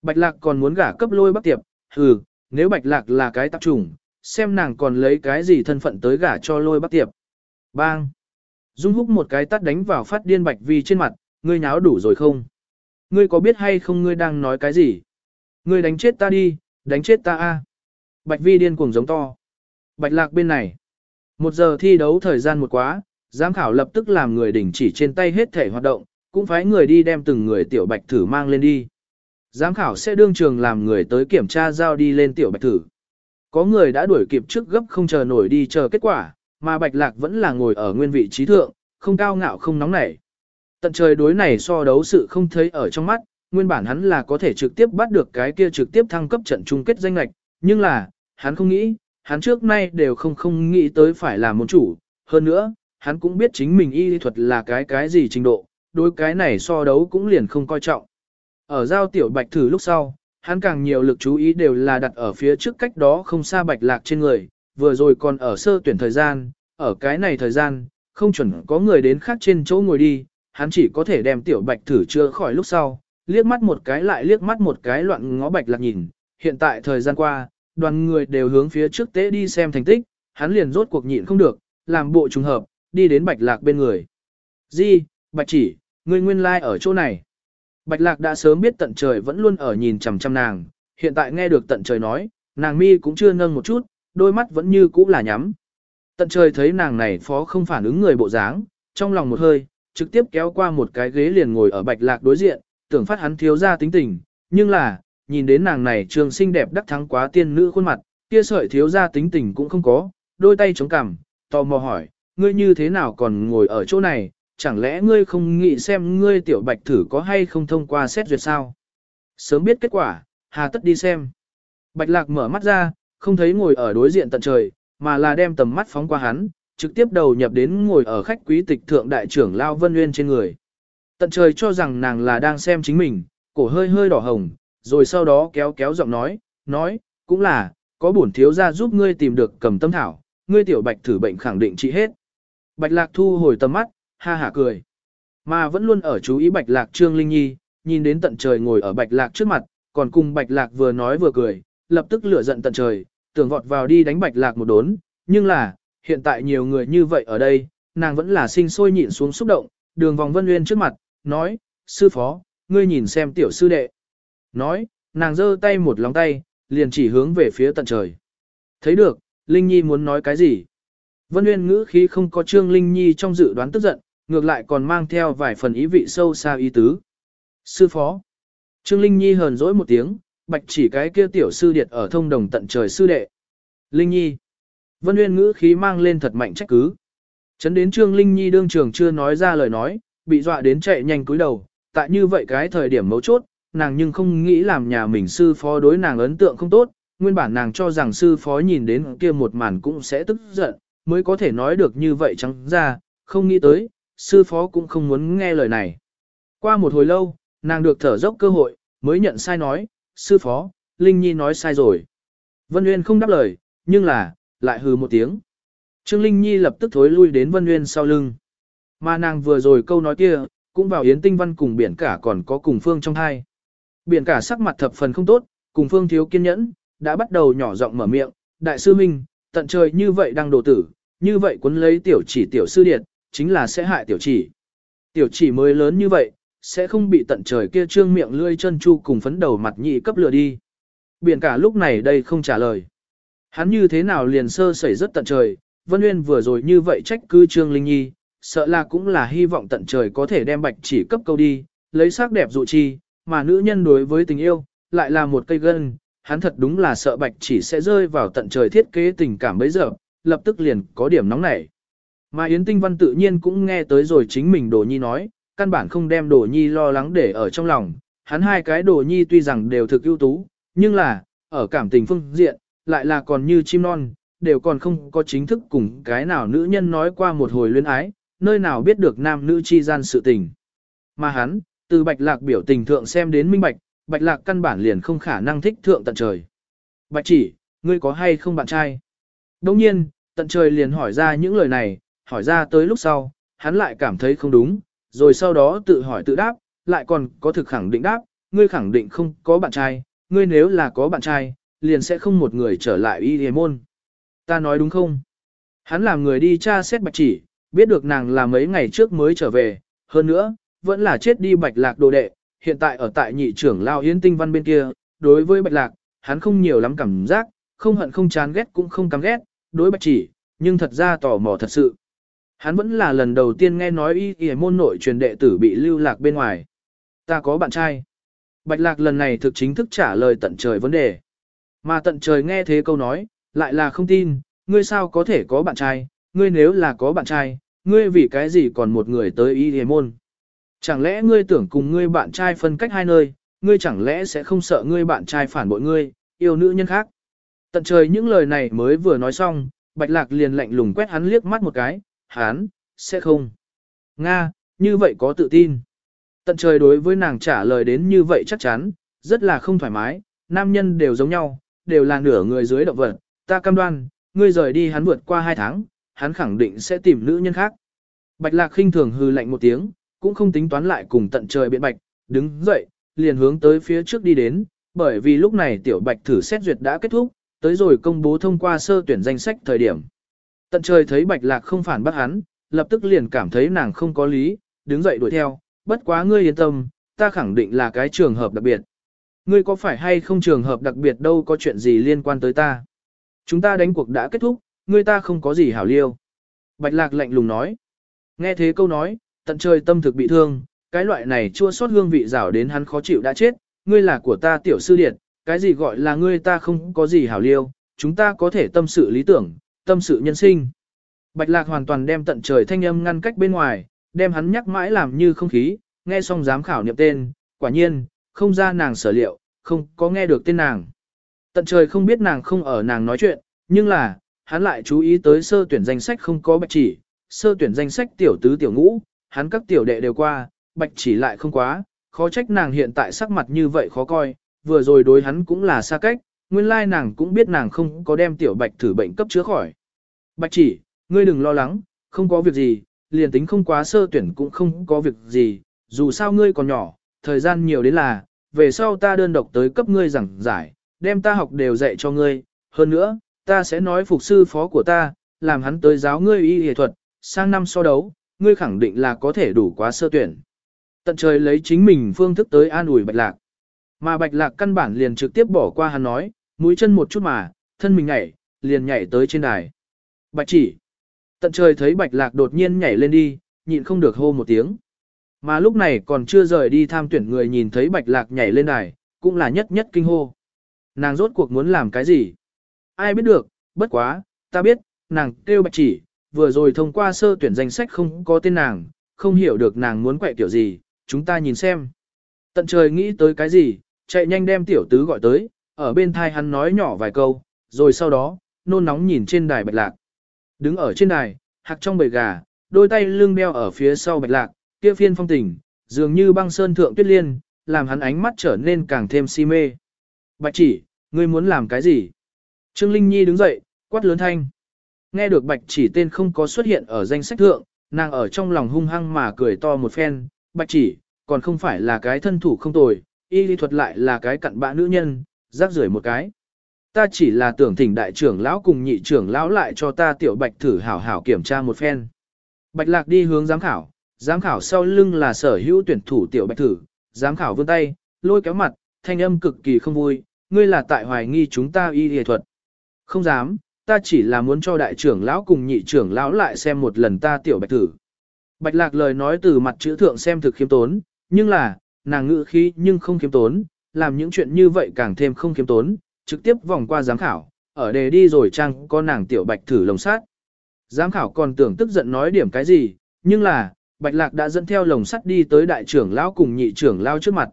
Bạch lạc còn muốn gả cấp lôi bắc tiệp, hừ, nếu bạch lạc là cái tạp chủng, xem nàng còn lấy cái gì thân phận tới gả cho lôi bác tiệp. Bang! Dung húc một cái tắt đánh vào phát điên bạch vi trên mặt, ngươi nháo đủ rồi không? Ngươi có biết hay không ngươi đang nói cái gì? Ngươi đánh chết ta đi, đánh chết ta a! Bạch vi điên cuồng giống to. Bạch lạc bên này. Một giờ thi đấu thời gian một quá, giám khảo lập tức làm người đình chỉ trên tay hết thể hoạt động, cũng phải người đi đem từng người tiểu bạch thử mang lên đi. Giám khảo sẽ đương trường làm người tới kiểm tra giao đi lên tiểu bạch thử. Có người đã đuổi kịp trước gấp không chờ nổi đi chờ kết quả, mà bạch lạc vẫn là ngồi ở nguyên vị trí thượng, không cao ngạo không nóng nảy. Tận trời đối này so đấu sự không thấy ở trong mắt, nguyên bản hắn là có thể trực tiếp bắt được cái kia trực tiếp thăng cấp trận chung kết danh lạch, nhưng là, hắn không nghĩ, hắn trước nay đều không không nghĩ tới phải làm môn chủ, hơn nữa, hắn cũng biết chính mình y thuật là cái cái gì trình độ, đối cái này so đấu cũng liền không coi trọng. Ở giao tiểu bạch thử lúc sau, hắn càng nhiều lực chú ý đều là đặt ở phía trước cách đó không xa bạch lạc trên người, vừa rồi còn ở sơ tuyển thời gian, ở cái này thời gian, không chuẩn có người đến khác trên chỗ ngồi đi, hắn chỉ có thể đem tiểu bạch thử chưa khỏi lúc sau, liếc mắt một cái lại liếc mắt một cái loạn ngó bạch lạc nhìn, hiện tại thời gian qua, đoàn người đều hướng phía trước tế đi xem thành tích, hắn liền rốt cuộc nhịn không được, làm bộ trùng hợp, đi đến bạch lạc bên người. Di, bạch chỉ, ngươi nguyên lai like ở chỗ này. Bạch lạc đã sớm biết tận trời vẫn luôn ở nhìn chằm chằm nàng, hiện tại nghe được tận trời nói, nàng mi cũng chưa nâng một chút, đôi mắt vẫn như cũ là nhắm. Tận trời thấy nàng này phó không phản ứng người bộ dáng, trong lòng một hơi, trực tiếp kéo qua một cái ghế liền ngồi ở bạch lạc đối diện, tưởng phát hắn thiếu ra tính tình, nhưng là, nhìn đến nàng này trường xinh đẹp đắc thắng quá tiên nữ khuôn mặt, kia sợi thiếu ra tính tình cũng không có, đôi tay chống cằm, tò mò hỏi, ngươi như thế nào còn ngồi ở chỗ này, chẳng lẽ ngươi không nghĩ xem ngươi tiểu bạch thử có hay không thông qua xét duyệt sao? Sớm biết kết quả, hà tất đi xem. Bạch lạc mở mắt ra, không thấy ngồi ở đối diện tận trời, mà là đem tầm mắt phóng qua hắn, trực tiếp đầu nhập đến ngồi ở khách quý tịch thượng đại trưởng Lao Vân Nguyên trên người. Tận trời cho rằng nàng là đang xem chính mình, cổ hơi hơi đỏ hồng, rồi sau đó kéo kéo giọng nói, nói, cũng là, có bổn thiếu ra giúp ngươi tìm được cầm tâm thảo, ngươi tiểu bạch thử bệnh khẳng định trị hết. Bạch lạc thu hồi tầm mắt, ha hả cười. Mà vẫn luôn ở chú ý bạch lạc trương linh nhi, nhìn đến tận trời ngồi ở bạch lạc trước mặt, còn cùng bạch lạc vừa nói vừa cười, lập tức lửa giận tận trời, tưởng vọt vào đi đánh bạch lạc một đốn, nhưng là, hiện tại nhiều người như vậy ở đây, nàng vẫn là sinh sôi nhịn xuống xúc động, đường vòng vân nguyên trước mặt, nói, sư phó, ngươi nhìn xem tiểu sư đệ. Nói, nàng giơ tay một lòng tay, liền chỉ hướng về phía tận trời. Thấy được, Linh Nhi muốn nói cái gì? Vân Nguyên ngữ khí không có Trương Linh Nhi trong dự đoán tức giận, ngược lại còn mang theo vài phần ý vị sâu xa ý tứ. Sư phó. Trương Linh Nhi hờn dỗi một tiếng, bạch chỉ cái kia tiểu sư điệt ở thông đồng tận trời sư đệ. Linh Nhi. Vân Nguyên ngữ khí mang lên thật mạnh trách cứ. Chấn đến Trương Linh Nhi đương trường chưa nói ra lời nói, bị dọa đến chạy nhanh cúi đầu, tại như vậy cái thời điểm mấu chốt, nàng nhưng không nghĩ làm nhà mình sư phó đối nàng ấn tượng không tốt, nguyên bản nàng cho rằng sư phó nhìn đến kia một màn cũng sẽ tức giận, mới có thể nói được như vậy trắng ra, không nghĩ tới, sư phó cũng không muốn nghe lời này. Qua một hồi lâu, nàng được thở dốc cơ hội, mới nhận sai nói, sư phó, Linh Nhi nói sai rồi. Vân Uyên không đáp lời, nhưng là, lại hừ một tiếng. Trương Linh Nhi lập tức thối lui đến Vân Uyên sau lưng. Mà nàng vừa rồi câu nói kia, cũng vào Yến Tinh Văn cùng biển cả còn có cùng phương trong hai. Biển cả sắc mặt thập phần không tốt, cùng phương thiếu kiên nhẫn, đã bắt đầu nhỏ giọng mở miệng, đại sư Minh, tận trời như vậy đang đổ tử, như vậy cuốn lấy tiểu chỉ tiểu sư điện, chính là sẽ hại tiểu chỉ. Tiểu chỉ mới lớn như vậy, sẽ không bị tận trời kia trương miệng lươi chân chu cùng phấn đầu mặt nhị cấp lừa đi. Biển cả lúc này đây không trả lời. Hắn như thế nào liền sơ sẩy rất tận trời, Vân Nguyên vừa rồi như vậy trách cứ Trương Linh Nhi, sợ là cũng là hy vọng tận trời có thể đem bạch chỉ cấp câu đi, lấy sắc đẹp dụ chi, mà nữ nhân đối với tình yêu, lại là một cây gân, hắn thật đúng là sợ bạch chỉ sẽ rơi vào tận trời thiết kế tình cảm bấy giờ, lập tức liền có điểm nóng nảy. Mà Yến Tinh Văn tự nhiên cũng nghe tới rồi chính mình Đồ Nhi nói, căn bản không đem Đồ Nhi lo lắng để ở trong lòng, hắn hai cái Đồ Nhi tuy rằng đều thực ưu tú, nhưng là, ở cảm tình phương diện, lại là còn như chim non, đều còn không có chính thức cùng cái nào nữ nhân nói qua một hồi luyến ái, nơi nào biết được nam nữ chi gian sự tình. Mà hắn, từ bạch lạc biểu tình thượng xem đến minh bạch, bạch lạc căn bản liền không khả năng thích thượng tận trời. Bạch chỉ, ngươi có hay không bạn trai? Đồng nhiên, tận trời liền hỏi ra những lời này, hỏi ra tới lúc sau, hắn lại cảm thấy không đúng, rồi sau đó tự hỏi tự đáp, lại còn có thực khẳng định đáp, ngươi khẳng định không có bạn trai, ngươi nếu là có bạn trai, liền sẽ không một người trở lại y hề môn. Ta nói đúng không? Hắn làm người đi tra xét bạch chỉ, biết được nàng là mấy ngày trước mới trở về, hơn nữa, vẫn là chết đi bạch lạc đồ đệ, hiện tại ở tại nhị trưởng lao yến tinh văn bên kia, đối với bạch lạc, hắn không nhiều lắm cảm giác, không hận không chán ghét cũng không căm ghét, đối bạch chỉ, nhưng thật ra tò mò thật sự. Hắn vẫn là lần đầu tiên nghe nói y y môn nội truyền đệ tử bị lưu lạc bên ngoài. Ta có bạn trai. Bạch lạc lần này thực chính thức trả lời tận trời vấn đề. Mà tận trời nghe thế câu nói, lại là không tin, ngươi sao có thể có bạn trai, ngươi nếu là có bạn trai, ngươi vì cái gì còn một người tới y y môn. Chẳng lẽ ngươi tưởng cùng ngươi bạn trai phân cách hai nơi, ngươi chẳng lẽ sẽ không sợ ngươi bạn trai phản bội ngươi, yêu nữ nhân khác. Tận trời những lời này mới vừa nói xong, bạch lạc liền lạnh lùng quét hắn liếc mắt một cái, Hán sẽ không. Nga, như vậy có tự tin. Tận trời đối với nàng trả lời đến như vậy chắc chắn, rất là không thoải mái, nam nhân đều giống nhau, đều là nửa người dưới động vật, ta cam đoan, ngươi rời đi hắn vượt qua hai tháng, hắn khẳng định sẽ tìm nữ nhân khác. Bạch lạc khinh thường hư lạnh một tiếng, cũng không tính toán lại cùng tận trời biện bạch, đứng dậy, liền hướng tới phía trước đi đến, bởi vì lúc này tiểu bạch thử xét duyệt đã kết thúc, tới rồi công bố thông qua sơ tuyển danh sách thời điểm. Tận trời thấy bạch lạc không phản bác hắn, lập tức liền cảm thấy nàng không có lý, đứng dậy đuổi theo, bất quá ngươi yên tâm, ta khẳng định là cái trường hợp đặc biệt. Ngươi có phải hay không trường hợp đặc biệt đâu có chuyện gì liên quan tới ta. Chúng ta đánh cuộc đã kết thúc, ngươi ta không có gì hảo liêu. Bạch lạc lạnh lùng nói. Nghe thế câu nói, tận trời tâm thực bị thương, cái loại này chua xót hương vị rảo đến hắn khó chịu đã chết, ngươi là của ta tiểu sư điệt, cái gì gọi là ngươi ta không có gì hảo liêu, chúng ta có thể tâm sự lý tưởng, tâm sự nhân sinh. Bạch lạc hoàn toàn đem tận trời thanh âm ngăn cách bên ngoài, đem hắn nhắc mãi làm như không khí, nghe xong giám khảo niệm tên, quả nhiên, không ra nàng sở liệu, không có nghe được tên nàng. Tận trời không biết nàng không ở nàng nói chuyện, nhưng là, hắn lại chú ý tới sơ tuyển danh sách không có bạch chỉ, sơ tuyển danh sách tiểu tứ tiểu ngũ, hắn các tiểu đệ đều qua, bạch chỉ lại không quá, khó trách nàng hiện tại sắc mặt như vậy khó coi, vừa rồi đối hắn cũng là xa cách, nguyên lai nàng cũng biết nàng không có đem tiểu bạch thử bệnh cấp chữa khỏi. Bạch chỉ, ngươi đừng lo lắng, không có việc gì, liền tính không quá sơ tuyển cũng không có việc gì, dù sao ngươi còn nhỏ, thời gian nhiều đến là, về sau ta đơn độc tới cấp ngươi giảng giải, đem ta học đều dạy cho ngươi, hơn nữa, ta sẽ nói phục sư phó của ta, làm hắn tới giáo ngươi y y thuật, sang năm so đấu, ngươi khẳng định là có thể đủ quá sơ tuyển. Tận trời lấy chính mình phương thức tới an ủi bạch lạc. Mà bạch lạc căn bản liền trực tiếp bỏ qua hắn nói, mũi chân một chút mà, thân mình nhảy, liền nhảy tới trên đài. Bạch chỉ. Tận trời thấy bạch lạc đột nhiên nhảy lên đi, nhịn không được hô một tiếng. Mà lúc này còn chưa rời đi tham tuyển người nhìn thấy bạch lạc nhảy lên đài, cũng là nhất nhất kinh hô. Nàng rốt cuộc muốn làm cái gì? Ai biết được, bất quá, ta biết, nàng kêu bạch chỉ, vừa rồi thông qua sơ tuyển danh sách không có tên nàng, không hiểu được nàng muốn quậy kiểu gì, chúng ta nhìn xem. Tận trời nghĩ tới cái gì, chạy nhanh đem tiểu tứ gọi tới, ở bên thai hắn nói nhỏ vài câu, rồi sau đó, nôn nóng nhìn trên đài bạch lạc. Đứng ở trên đài, hạc trong bầy gà, đôi tay lưng đeo ở phía sau bạch lạc, kia phiên phong tình, dường như băng sơn thượng tuyết liên, làm hắn ánh mắt trở nên càng thêm si mê. Bạch chỉ, ngươi muốn làm cái gì? Trương Linh Nhi đứng dậy, quát lớn thanh. Nghe được bạch chỉ tên không có xuất hiện ở danh sách thượng, nàng ở trong lòng hung hăng mà cười to một phen, bạch chỉ, còn không phải là cái thân thủ không tồi, y lý thuật lại là cái cặn bã nữ nhân, rác rưởi một cái. Ta chỉ là tưởng thỉnh đại trưởng lão cùng nhị trưởng lão lại cho ta tiểu bạch thử hảo hảo kiểm tra một phen. Bạch lạc đi hướng giám khảo, giám khảo sau lưng là sở hữu tuyển thủ tiểu bạch thử, giám khảo vươn tay, lôi kéo mặt, thanh âm cực kỳ không vui, ngươi là tại hoài nghi chúng ta y y thuật. Không dám, ta chỉ là muốn cho đại trưởng lão cùng nhị trưởng lão lại xem một lần ta tiểu bạch thử. Bạch lạc lời nói từ mặt chữ thượng xem thực khiêm tốn, nhưng là, nàng ngữ khí nhưng không khiêm tốn, làm những chuyện như vậy càng thêm không khiêm tốn, trực tiếp vòng qua giám khảo, ở đề đi rồi chăng có nàng tiểu bạch thử lồng sắt. Giám khảo còn tưởng tức giận nói điểm cái gì, nhưng là, bạch lạc đã dẫn theo lồng sắt đi tới đại trưởng lão cùng nhị trưởng lão trước mặt.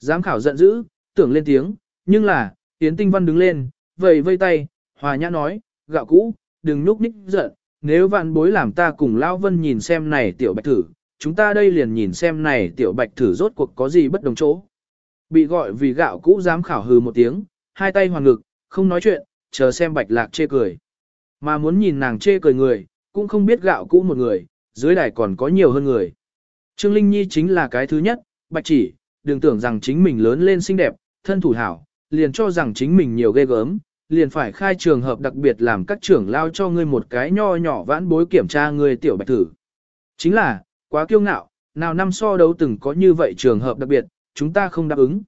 Giám khảo giận dữ, tưởng lên tiếng, nhưng là, Yến Tinh Văn đứng lên, vầy vây tay, hòa nhã nói, gạo cũ, đừng núp ních giận, nếu vạn bối làm ta cùng Lão Vân nhìn xem này tiểu bạch thử, chúng ta đây liền nhìn xem này tiểu bạch thử rốt cuộc có gì bất đồng chỗ. Bị gọi vì gạo cũ dám khảo hừ một tiếng, hai tay hoàn ngực, không nói chuyện, chờ xem bạch lạc chê cười. Mà muốn nhìn nàng chê cười người, cũng không biết gạo cũ một người, dưới đài còn có nhiều hơn người. Trương Linh Nhi chính là cái thứ nhất, bạch chỉ, đừng tưởng rằng chính mình lớn lên xinh đẹp, thân thủ hảo, liền cho rằng chính mình nhiều ghê gớm, liền phải khai trường hợp đặc biệt làm các trưởng lao cho ngươi một cái nho nhỏ vãn bối kiểm tra ngươi tiểu bạch thử. Chính là, quá kiêu ngạo, nào năm so đấu từng có như vậy trường hợp đặc biệt, chúng ta không đáp ứng.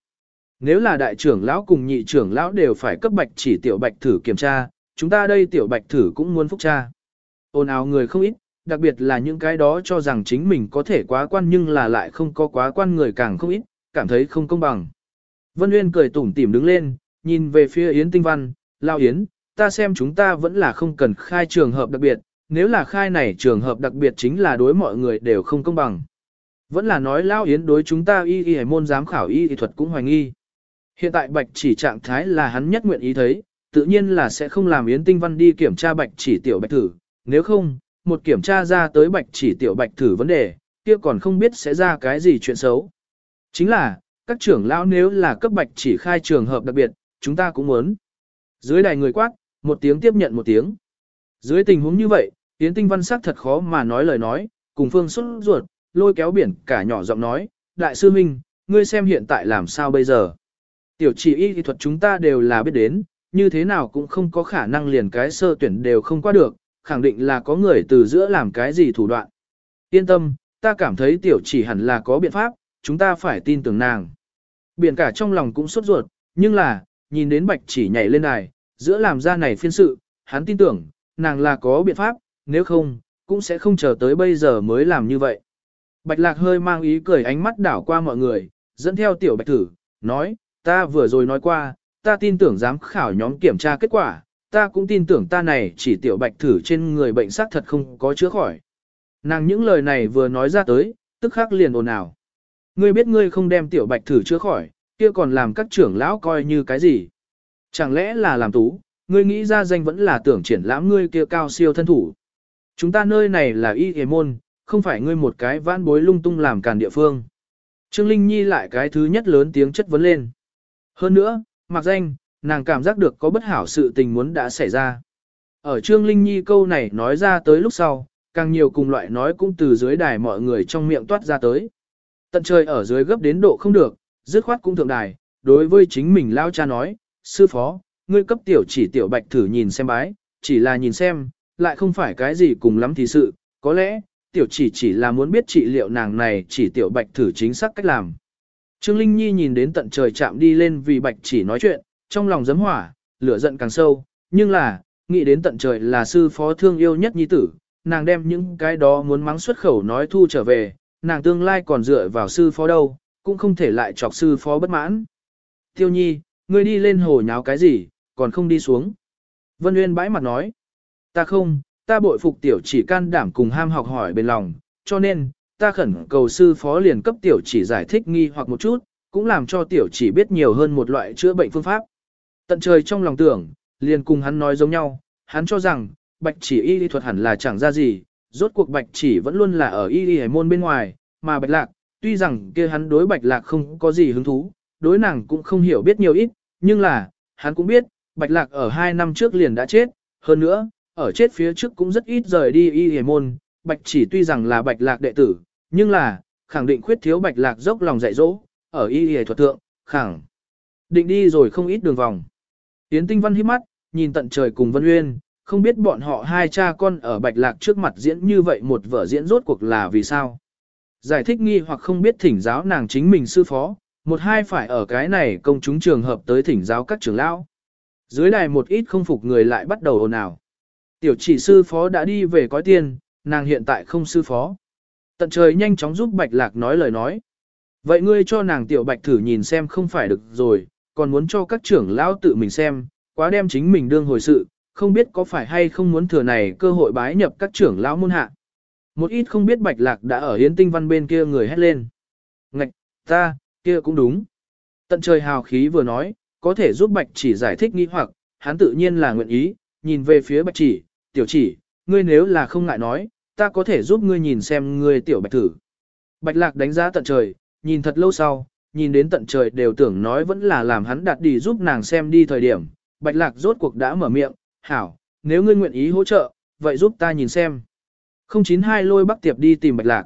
Nếu là đại trưởng lão cùng nhị trưởng lão đều phải cấp bạch chỉ tiểu bạch thử kiểm tra, chúng ta đây tiểu bạch thử cũng muốn phúc tra. Ôn ào người không ít, đặc biệt là những cái đó cho rằng chính mình có thể quá quan nhưng là lại không có quá quan người càng không ít, cảm thấy không công bằng. Vân Uyên cười tủm tỉm đứng lên, nhìn về phía Yến Tinh Văn, Lao Yến, ta xem chúng ta vẫn là không cần khai trường hợp đặc biệt, nếu là khai này trường hợp đặc biệt chính là đối mọi người đều không công bằng. Vẫn là nói Lao Yến đối chúng ta y y môn giám khảo y y thuật cũng hoài nghi. Hiện tại bạch chỉ trạng thái là hắn nhất nguyện ý thấy, tự nhiên là sẽ không làm Yến Tinh Văn đi kiểm tra bạch chỉ tiểu bạch thử, nếu không, một kiểm tra ra tới bạch chỉ tiểu bạch thử vấn đề, kia còn không biết sẽ ra cái gì chuyện xấu. Chính là, các trưởng lão nếu là cấp bạch chỉ khai trường hợp đặc biệt, chúng ta cũng muốn. Dưới đài người quát, một tiếng tiếp nhận một tiếng. Dưới tình huống như vậy, Yến Tinh Văn sắc thật khó mà nói lời nói, cùng phương xuất ruột, lôi kéo biển cả nhỏ giọng nói, Đại sư Minh, ngươi xem hiện tại làm sao bây giờ. Tiểu chỉ y kỹ thuật chúng ta đều là biết đến, như thế nào cũng không có khả năng liền cái sơ tuyển đều không qua được, khẳng định là có người từ giữa làm cái gì thủ đoạn. Yên tâm, ta cảm thấy tiểu chỉ hẳn là có biện pháp, chúng ta phải tin tưởng nàng. Biển cả trong lòng cũng sốt ruột, nhưng là, nhìn đến bạch chỉ nhảy lên đài, giữa làm ra này phiên sự, hắn tin tưởng, nàng là có biện pháp, nếu không, cũng sẽ không chờ tới bây giờ mới làm như vậy. Bạch lạc hơi mang ý cười ánh mắt đảo qua mọi người, dẫn theo tiểu bạch thử, nói, ta vừa rồi nói qua, ta tin tưởng giám khảo nhóm kiểm tra kết quả, ta cũng tin tưởng ta này chỉ tiểu bạch thử trên người bệnh xác thật không có chữa khỏi. Nàng những lời này vừa nói ra tới, tức khắc liền ồn ào. Ngươi biết ngươi không đem tiểu bạch thử chữa khỏi, kia còn làm các trưởng lão coi như cái gì? Chẳng lẽ là làm tú, ngươi nghĩ ra danh vẫn là tưởng triển lãm ngươi kia cao siêu thân thủ. Chúng ta nơi này là y hề môn, không phải ngươi một cái vãn bối lung tung làm càn địa phương. Trương Linh Nhi lại cái thứ nhất lớn tiếng chất vấn lên. Hơn nữa, mặc danh, nàng cảm giác được có bất hảo sự tình muốn đã xảy ra. Ở Trương Linh Nhi câu này nói ra tới lúc sau, càng nhiều cùng loại nói cũng từ dưới đài mọi người trong miệng toát ra tới. Tận trời ở dưới gấp đến độ không được, dứt khoát cũng thượng đài, đối với chính mình lao cha nói, sư phó, ngươi cấp tiểu chỉ tiểu bạch thử nhìn xem bái, chỉ là nhìn xem, lại không phải cái gì cùng lắm thì sự, có lẽ, tiểu chỉ chỉ là muốn biết trị liệu nàng này chỉ tiểu bạch thử chính xác cách làm. Trương Linh Nhi nhìn đến tận trời chạm đi lên vì bạch chỉ nói chuyện, trong lòng giấm hỏa, lửa giận càng sâu, nhưng là, nghĩ đến tận trời là sư phó thương yêu nhất nhi tử, nàng đem những cái đó muốn mắng xuất khẩu nói thu trở về, nàng tương lai còn dựa vào sư phó đâu, cũng không thể lại chọc sư phó bất mãn. Tiêu nhi, ngươi đi lên hồ nháo cái gì, còn không đi xuống. Vân Nguyên bãi mặt nói, ta không, ta bội phục tiểu chỉ can đảm cùng ham học hỏi bên lòng, cho nên, ta khẩn cầu sư phó liền cấp tiểu chỉ giải thích nghi hoặc một chút, cũng làm cho tiểu chỉ biết nhiều hơn một loại chữa bệnh phương pháp. Tận trời trong lòng tưởng, liền cùng hắn nói giống nhau, hắn cho rằng, bạch chỉ y lý thuật hẳn là chẳng ra gì, rốt cuộc bạch chỉ vẫn luôn là ở y lý môn bên ngoài, mà bạch lạc, tuy rằng kia hắn đối bạch lạc không có gì hứng thú, đối nàng cũng không hiểu biết nhiều ít, nhưng là, hắn cũng biết, bạch lạc ở hai năm trước liền đã chết, hơn nữa, ở chết phía trước cũng rất ít rời đi y lý môn, bạch chỉ tuy rằng là bạch lạc đệ tử, nhưng là, khẳng định khuyết thiếu bạch lạc dốc lòng dạy dỗ, ở y y thuật thượng, khẳng định đi rồi không ít đường vòng. Yến Tinh Văn hít mắt, nhìn tận trời cùng Vân Uyên, không biết bọn họ hai cha con ở Bạch Lạc trước mặt diễn như vậy một vở diễn rốt cuộc là vì sao. Giải thích nghi hoặc không biết thỉnh giáo nàng chính mình sư phó, một hai phải ở cái này công chúng trường hợp tới thỉnh giáo các trưởng lão. Dưới đài một ít không phục người lại bắt đầu ồn ào. Tiểu chỉ sư phó đã đi về cõi tiên, nàng hiện tại không sư phó. Tận trời nhanh chóng giúp Bạch Lạc nói lời nói. Vậy ngươi cho nàng tiểu Bạch thử nhìn xem không phải được rồi, còn muốn cho các trưởng lão tự mình xem, quá đem chính mình đương hồi sự, không biết có phải hay không muốn thừa này cơ hội bái nhập các trưởng lão môn hạ. Một ít không biết bạch lạc đã ở hiến tinh văn bên kia người hét lên. Ngạch, ta, kia cũng đúng. Tận trời hào khí vừa nói, có thể giúp bạch chỉ giải thích nghi hoặc, hắn tự nhiên là nguyện ý, nhìn về phía bạch chỉ, tiểu chỉ, ngươi nếu là không ngại nói, ta có thể giúp ngươi nhìn xem ngươi tiểu bạch thử. Bạch lạc đánh giá tận trời, nhìn thật lâu sau, nhìn đến tận trời đều tưởng nói vẫn là làm hắn đặt đi giúp nàng xem đi thời điểm. Bạch lạc rốt cuộc đã mở miệng, hảo, nếu ngươi nguyện ý hỗ trợ, vậy giúp ta nhìn xem. 092 lôi bắc tiệp đi tìm bạch lạc.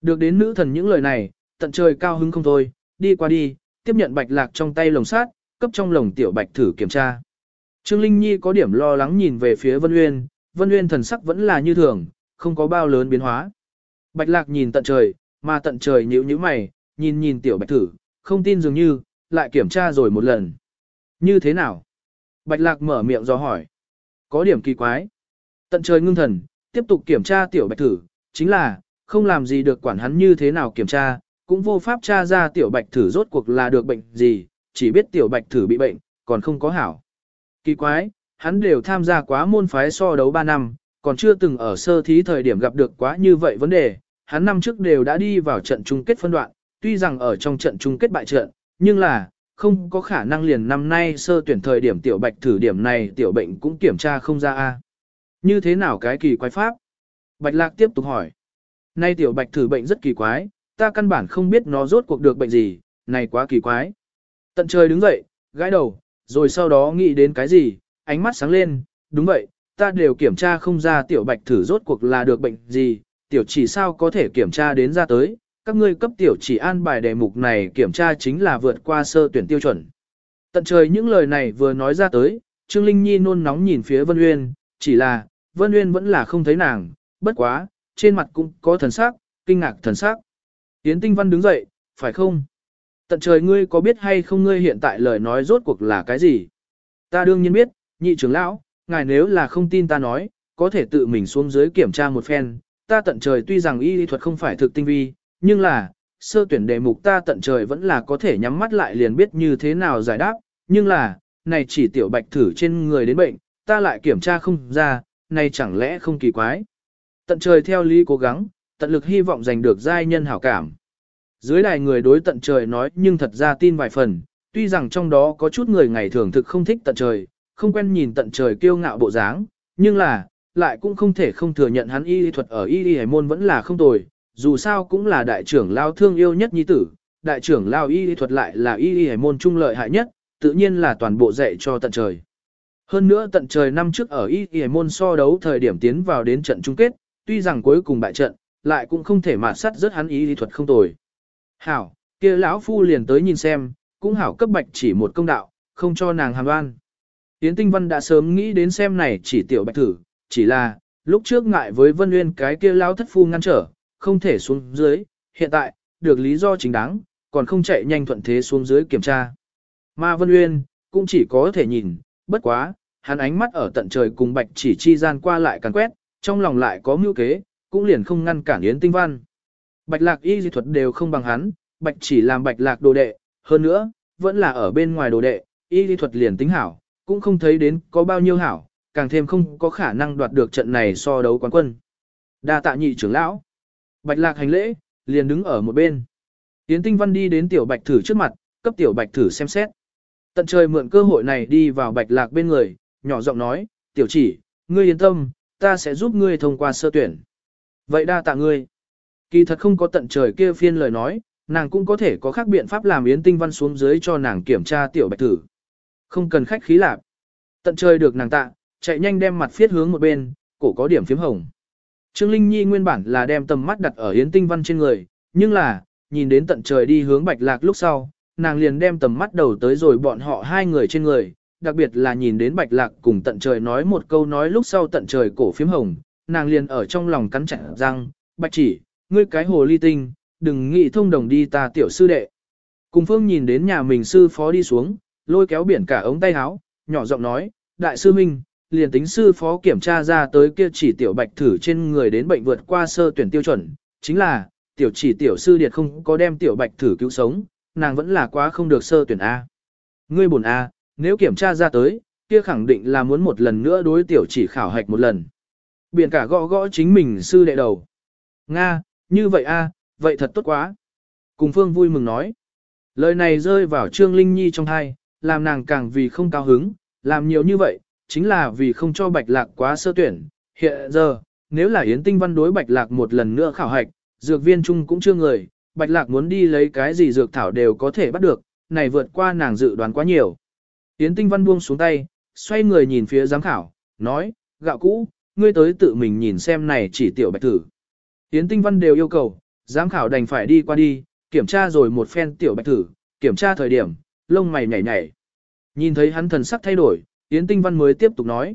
Được đến nữ thần những lời này, tận trời cao hứng không thôi, đi qua đi, tiếp nhận bạch lạc trong tay lồng sát, cấp trong lồng tiểu bạch thử kiểm tra. Trương Linh Nhi có điểm lo lắng nhìn về phía Vân Uyên, Vân Uyên thần sắc vẫn là như thường, không có bao lớn biến hóa. Bạch lạc nhìn tận trời, mà tận trời nhíu nhíu mày, nhìn nhìn tiểu bạch thử, không tin dường như, lại kiểm tra rồi một lần. Như thế nào? Bạch lạc mở miệng do hỏi. Có điểm kỳ quái. Tận trời ngưng thần, tiếp tục kiểm tra tiểu bạch thử, chính là, không làm gì được quản hắn như thế nào kiểm tra, cũng vô pháp tra ra tiểu bạch thử rốt cuộc là được bệnh gì, chỉ biết tiểu bạch thử bị bệnh, còn không có hảo. Kỳ quái, hắn đều tham gia quá môn phái so đấu 3 năm, còn chưa từng ở sơ thí thời điểm gặp được quá như vậy vấn đề, hắn năm trước đều đã đi vào trận chung kết phân đoạn, tuy rằng ở trong trận chung kết bại trận, nhưng là, không có khả năng liền năm nay sơ tuyển thời điểm tiểu bạch thử điểm này tiểu bệnh cũng kiểm tra không ra a. Như thế nào cái kỳ quái pháp? Bạch lạc tiếp tục hỏi. Nay tiểu bạch thử bệnh rất kỳ quái, ta căn bản không biết nó rốt cuộc được bệnh gì, này quá kỳ quái. Tận trời đứng dậy, gãi đầu, rồi sau đó nghĩ đến cái gì, ánh mắt sáng lên, đúng vậy, ta đều kiểm tra không ra tiểu bạch thử rốt cuộc là được bệnh gì, tiểu chỉ sao có thể kiểm tra đến ra tới, các ngươi cấp tiểu chỉ an bài đề mục này kiểm tra chính là vượt qua sơ tuyển tiêu chuẩn. Tận trời những lời này vừa nói ra tới, Trương Linh Nhi nôn nóng nhìn phía Vân Uyên, chỉ là, Vân Uyên vẫn là không thấy nàng, bất quá, trên mặt cũng có thần sắc, kinh ngạc thần sắc. Yến Tinh Văn đứng dậy, phải không? Tận trời ngươi có biết hay không ngươi hiện tại lời nói rốt cuộc là cái gì? Ta đương nhiên biết, nhị trưởng lão, ngài nếu là không tin ta nói, có thể tự mình xuống dưới kiểm tra một phen. Ta tận trời tuy rằng y lý thuật không phải thực tinh vi, nhưng là, sơ tuyển đề mục ta tận trời vẫn là có thể nhắm mắt lại liền biết như thế nào giải đáp, nhưng là, này chỉ tiểu bạch thử trên người đến bệnh, ta lại kiểm tra không ra, này chẳng lẽ không kỳ quái. Tận trời theo lý cố gắng, tận lực hy vọng giành được giai nhân hảo cảm. Dưới đài người đối tận trời nói nhưng thật ra tin vài phần, tuy rằng trong đó có chút người ngày thường thực không thích tận trời, không quen nhìn tận trời kiêu ngạo bộ dáng, nhưng là, lại cũng không thể không thừa nhận hắn y lý thuật ở y lý hải môn vẫn là không tồi, dù sao cũng là đại trưởng lao thương yêu nhất nhi tử, đại trưởng lao y lý thuật lại là y lý hải môn trung lợi hại nhất, tự nhiên là toàn bộ dạy cho tận trời. Hơn nữa tận trời năm trước ở y lý hải môn so đấu thời điểm tiến vào đến trận chung kết, tuy rằng cuối cùng bại trận, lại cũng không thể mà sắt rất hắn y lý thuật không tồi. Hảo, kia lão phu liền tới nhìn xem, cũng hảo cấp bạch chỉ một công đạo, không cho nàng hàm oan. Yến Tinh Văn đã sớm nghĩ đến xem này chỉ tiểu bạch thử, chỉ là, lúc trước ngại với Vân Nguyên cái kia lao thất phu ngăn trở, không thể xuống dưới, hiện tại, được lý do chính đáng, còn không chạy nhanh thuận thế xuống dưới kiểm tra. Mà Vân Nguyên, cũng chỉ có thể nhìn, bất quá, hắn ánh mắt ở tận trời cùng bạch chỉ chi gian qua lại càng quét, trong lòng lại có mưu kế, cũng liền không ngăn cản Yến Tinh Văn. Bạch lạc y di thuật đều không bằng hắn, bạch chỉ làm bạch lạc đồ đệ, hơn nữa, vẫn là ở bên ngoài đồ đệ, y di thuật liền tính hảo, cũng không thấy đến có bao nhiêu hảo, càng thêm không có khả năng đoạt được trận này so đấu quán quân. Đa tạ nhị trưởng lão. Bạch lạc hành lễ, liền đứng ở một bên. Tiến tinh văn đi đến tiểu bạch thử trước mặt, cấp tiểu bạch thử xem xét. Tận trời mượn cơ hội này đi vào bạch lạc bên người, nhỏ giọng nói, tiểu chỉ, ngươi yên tâm, ta sẽ giúp ngươi thông qua sơ tuyển. Vậy đa tạ ngươi. Kỳ thật không có tận trời kia phiên lời nói, nàng cũng có thể có khác biện pháp làm Yến Tinh Văn xuống dưới cho nàng kiểm tra tiểu bạch thử. Không cần khách khí lạp. Tận trời được nàng tạ, chạy nhanh đem mặt phiết hướng một bên, cổ có điểm phím hồng. Trương Linh Nhi nguyên bản là đem tầm mắt đặt ở Yến Tinh Văn trên người, nhưng là, nhìn đến tận trời đi hướng bạch lạc lúc sau, nàng liền đem tầm mắt đầu tới rồi bọn họ hai người trên người, đặc biệt là nhìn đến bạch lạc cùng tận trời nói một câu nói lúc sau tận trời cổ phím hồng, nàng liền ở trong lòng cắn chặt răng, bạch chỉ, ngươi cái hồ ly tinh, đừng nghĩ thông đồng đi ta tiểu sư đệ. Cùng phương nhìn đến nhà mình sư phó đi xuống, lôi kéo biển cả ống tay áo, nhỏ giọng nói, đại sư minh, liền tính sư phó kiểm tra ra tới kia chỉ tiểu bạch thử trên người đến bệnh vượt qua sơ tuyển tiêu chuẩn, chính là, tiểu chỉ tiểu sư điệt không có đem tiểu bạch thử cứu sống, nàng vẫn là quá không được sơ tuyển A. Ngươi buồn A, nếu kiểm tra ra tới, kia khẳng định là muốn một lần nữa đối tiểu chỉ khảo hạch một lần. Biển cả gõ gõ chính mình sư đệ đầu. Nga, như vậy a, vậy thật tốt quá. Cùng Phương vui mừng nói. Lời này rơi vào Trương Linh Nhi trong hai, làm nàng càng vì không cao hứng, làm nhiều như vậy, chính là vì không cho Bạch Lạc quá sơ tuyển. Hiện giờ, nếu là Yến Tinh Văn đối Bạch Lạc một lần nữa khảo hạch, dược viên chung cũng chưa người, Bạch Lạc muốn đi lấy cái gì dược thảo đều có thể bắt được, này vượt qua nàng dự đoán quá nhiều. Yến Tinh Văn buông xuống tay, xoay người nhìn phía giám khảo, nói, gạo cũ, ngươi tới tự mình nhìn xem này chỉ tiểu bạch thử. Yến Tinh Văn đều yêu cầu, giám khảo đành phải đi qua đi, kiểm tra rồi một phen tiểu bạch thử, kiểm tra thời điểm, lông mày nhảy nhảy. Nhìn thấy hắn thần sắc thay đổi, Yến Tinh Văn mới tiếp tục nói.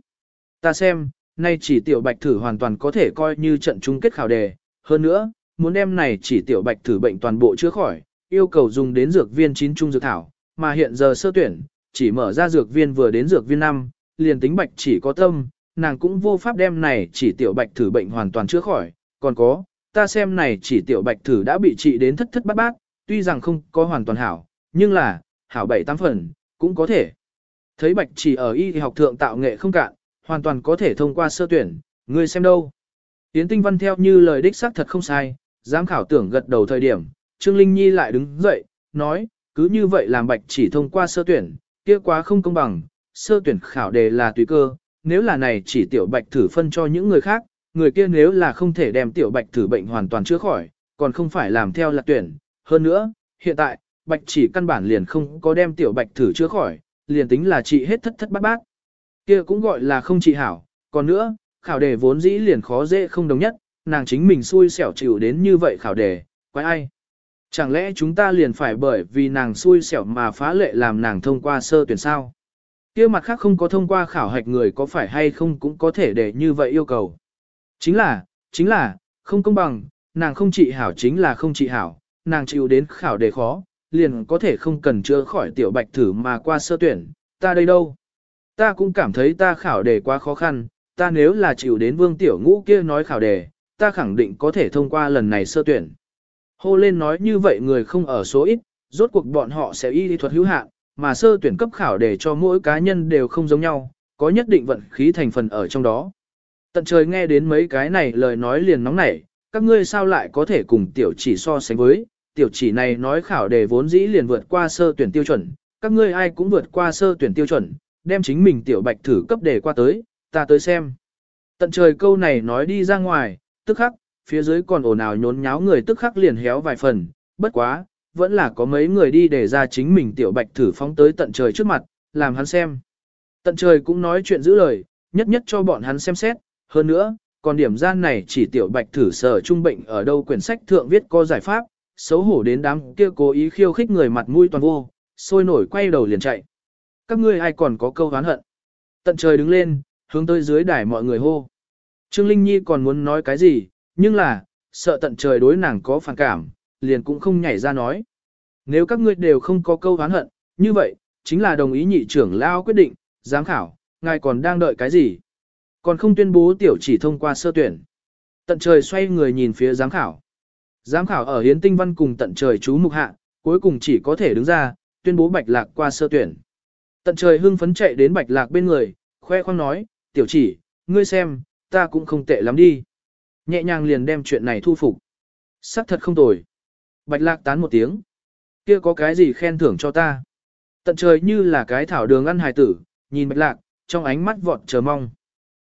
Ta xem, nay chỉ tiểu bạch thử hoàn toàn có thể coi như trận chung kết khảo đề. Hơn nữa, muốn đem này chỉ tiểu bạch thử bệnh toàn bộ chữa khỏi, yêu cầu dùng đến dược viên chín trung dược thảo, mà hiện giờ sơ tuyển, chỉ mở ra dược viên vừa đến dược viên năm liền tính bạch chỉ có tâm, nàng cũng vô pháp đem này chỉ tiểu bạch thử bệnh hoàn toàn chữa khỏi, còn có, ta xem này chỉ tiểu bạch thử đã bị trị đến thất thất bát bát, tuy rằng không có hoàn toàn hảo, nhưng là, hảo bảy tám phần, cũng có thể. Thấy bạch chỉ ở y học thượng tạo nghệ không cạn, hoàn toàn có thể thông qua sơ tuyển, ngươi xem đâu. Yến Tinh Văn theo như lời đích xác thật không sai, giám khảo tưởng gật đầu thời điểm, Trương Linh Nhi lại đứng dậy, nói, cứ như vậy làm bạch chỉ thông qua sơ tuyển, kia quá không công bằng, sơ tuyển khảo đề là tùy cơ, nếu là này chỉ tiểu bạch thử phân cho những người khác, người kia nếu là không thể đem tiểu bạch thử bệnh hoàn toàn chữa khỏi, còn không phải làm theo lạc tuyển. Hơn nữa, hiện tại, bạch chỉ căn bản liền không có đem tiểu bạch thử chữa khỏi, liền tính là trị hết thất thất bát bát. Kia cũng gọi là không trị hảo, còn nữa, khảo đề vốn dĩ liền khó dễ không đồng nhất, nàng chính mình xui xẻo chịu đến như vậy khảo đề, quái ai. Chẳng lẽ chúng ta liền phải bởi vì nàng xui xẻo mà phá lệ làm nàng thông qua sơ tuyển sao? kia mặt khác không có thông qua khảo hạch người có phải hay không cũng có thể để như vậy yêu cầu. Chính là, chính là, không công bằng, nàng không trị hảo chính là không trị hảo, nàng chịu đến khảo đề khó, liền có thể không cần chữa khỏi tiểu bạch thử mà qua sơ tuyển, ta đây đâu? Ta cũng cảm thấy ta khảo đề quá khó khăn, ta nếu là chịu đến vương tiểu ngũ kia nói khảo đề, ta khẳng định có thể thông qua lần này sơ tuyển. Hô lên nói như vậy người không ở số ít, rốt cuộc bọn họ sẽ y lý thuật hữu hạn, mà sơ tuyển cấp khảo đề cho mỗi cá nhân đều không giống nhau, có nhất định vận khí thành phần ở trong đó. Tận trời nghe đến mấy cái này lời nói liền nóng nảy, các ngươi sao lại có thể cùng tiểu chỉ so sánh với, tiểu chỉ này nói khảo đề vốn dĩ liền vượt qua sơ tuyển tiêu chuẩn, các ngươi ai cũng vượt qua sơ tuyển tiêu chuẩn, đem chính mình tiểu bạch thử cấp đề qua tới, ta tới xem. Tận trời câu này nói đi ra ngoài, tức khắc, phía dưới còn ồn ào nhốn nháo người tức khắc liền héo vài phần, bất quá, vẫn là có mấy người đi để ra chính mình tiểu bạch thử phóng tới tận trời trước mặt, làm hắn xem. Tận trời cũng nói chuyện giữ lời, nhất nhất cho bọn hắn xem xét, hơn nữa, còn điểm gian này chỉ tiểu bạch thử sở trung bệnh ở đâu quyển sách thượng viết có giải pháp, xấu hổ đến đám kia cố ý khiêu khích người mặt mũi toàn vô, sôi nổi quay đầu liền chạy. Các ngươi ai còn có câu hán hận. Tận trời đứng lên, hướng tới dưới đài mọi người hô. Trương Linh Nhi còn muốn nói cái gì, nhưng là, sợ tận trời đối nàng có phản cảm, liền cũng không nhảy ra nói. Nếu các ngươi đều không có câu hán hận, như vậy, chính là đồng ý nhị trưởng lao quyết định, giám khảo, ngài còn đang đợi cái gì? Còn không tuyên bố tiểu chỉ thông qua sơ tuyển. Tận trời xoay người nhìn phía giám khảo. Giám khảo ở hiến tinh văn cùng tận trời chú mục hạ, cuối cùng chỉ có thể đứng ra, tuyên bố bạch lạc qua sơ tuyển. Tận trời hưng phấn chạy đến bạch lạc bên người, khoe khoang nói, tiểu chỉ, ngươi xem, ta cũng không tệ lắm đi. Nhẹ nhàng liền đem chuyện này thu phục. Sắc thật không tồi. Bạch lạc tán một tiếng. kia có cái gì khen thưởng cho ta? Tận trời như là cái thảo đường ăn hài tử, nhìn bạch lạc, trong ánh mắt vọt chờ mong.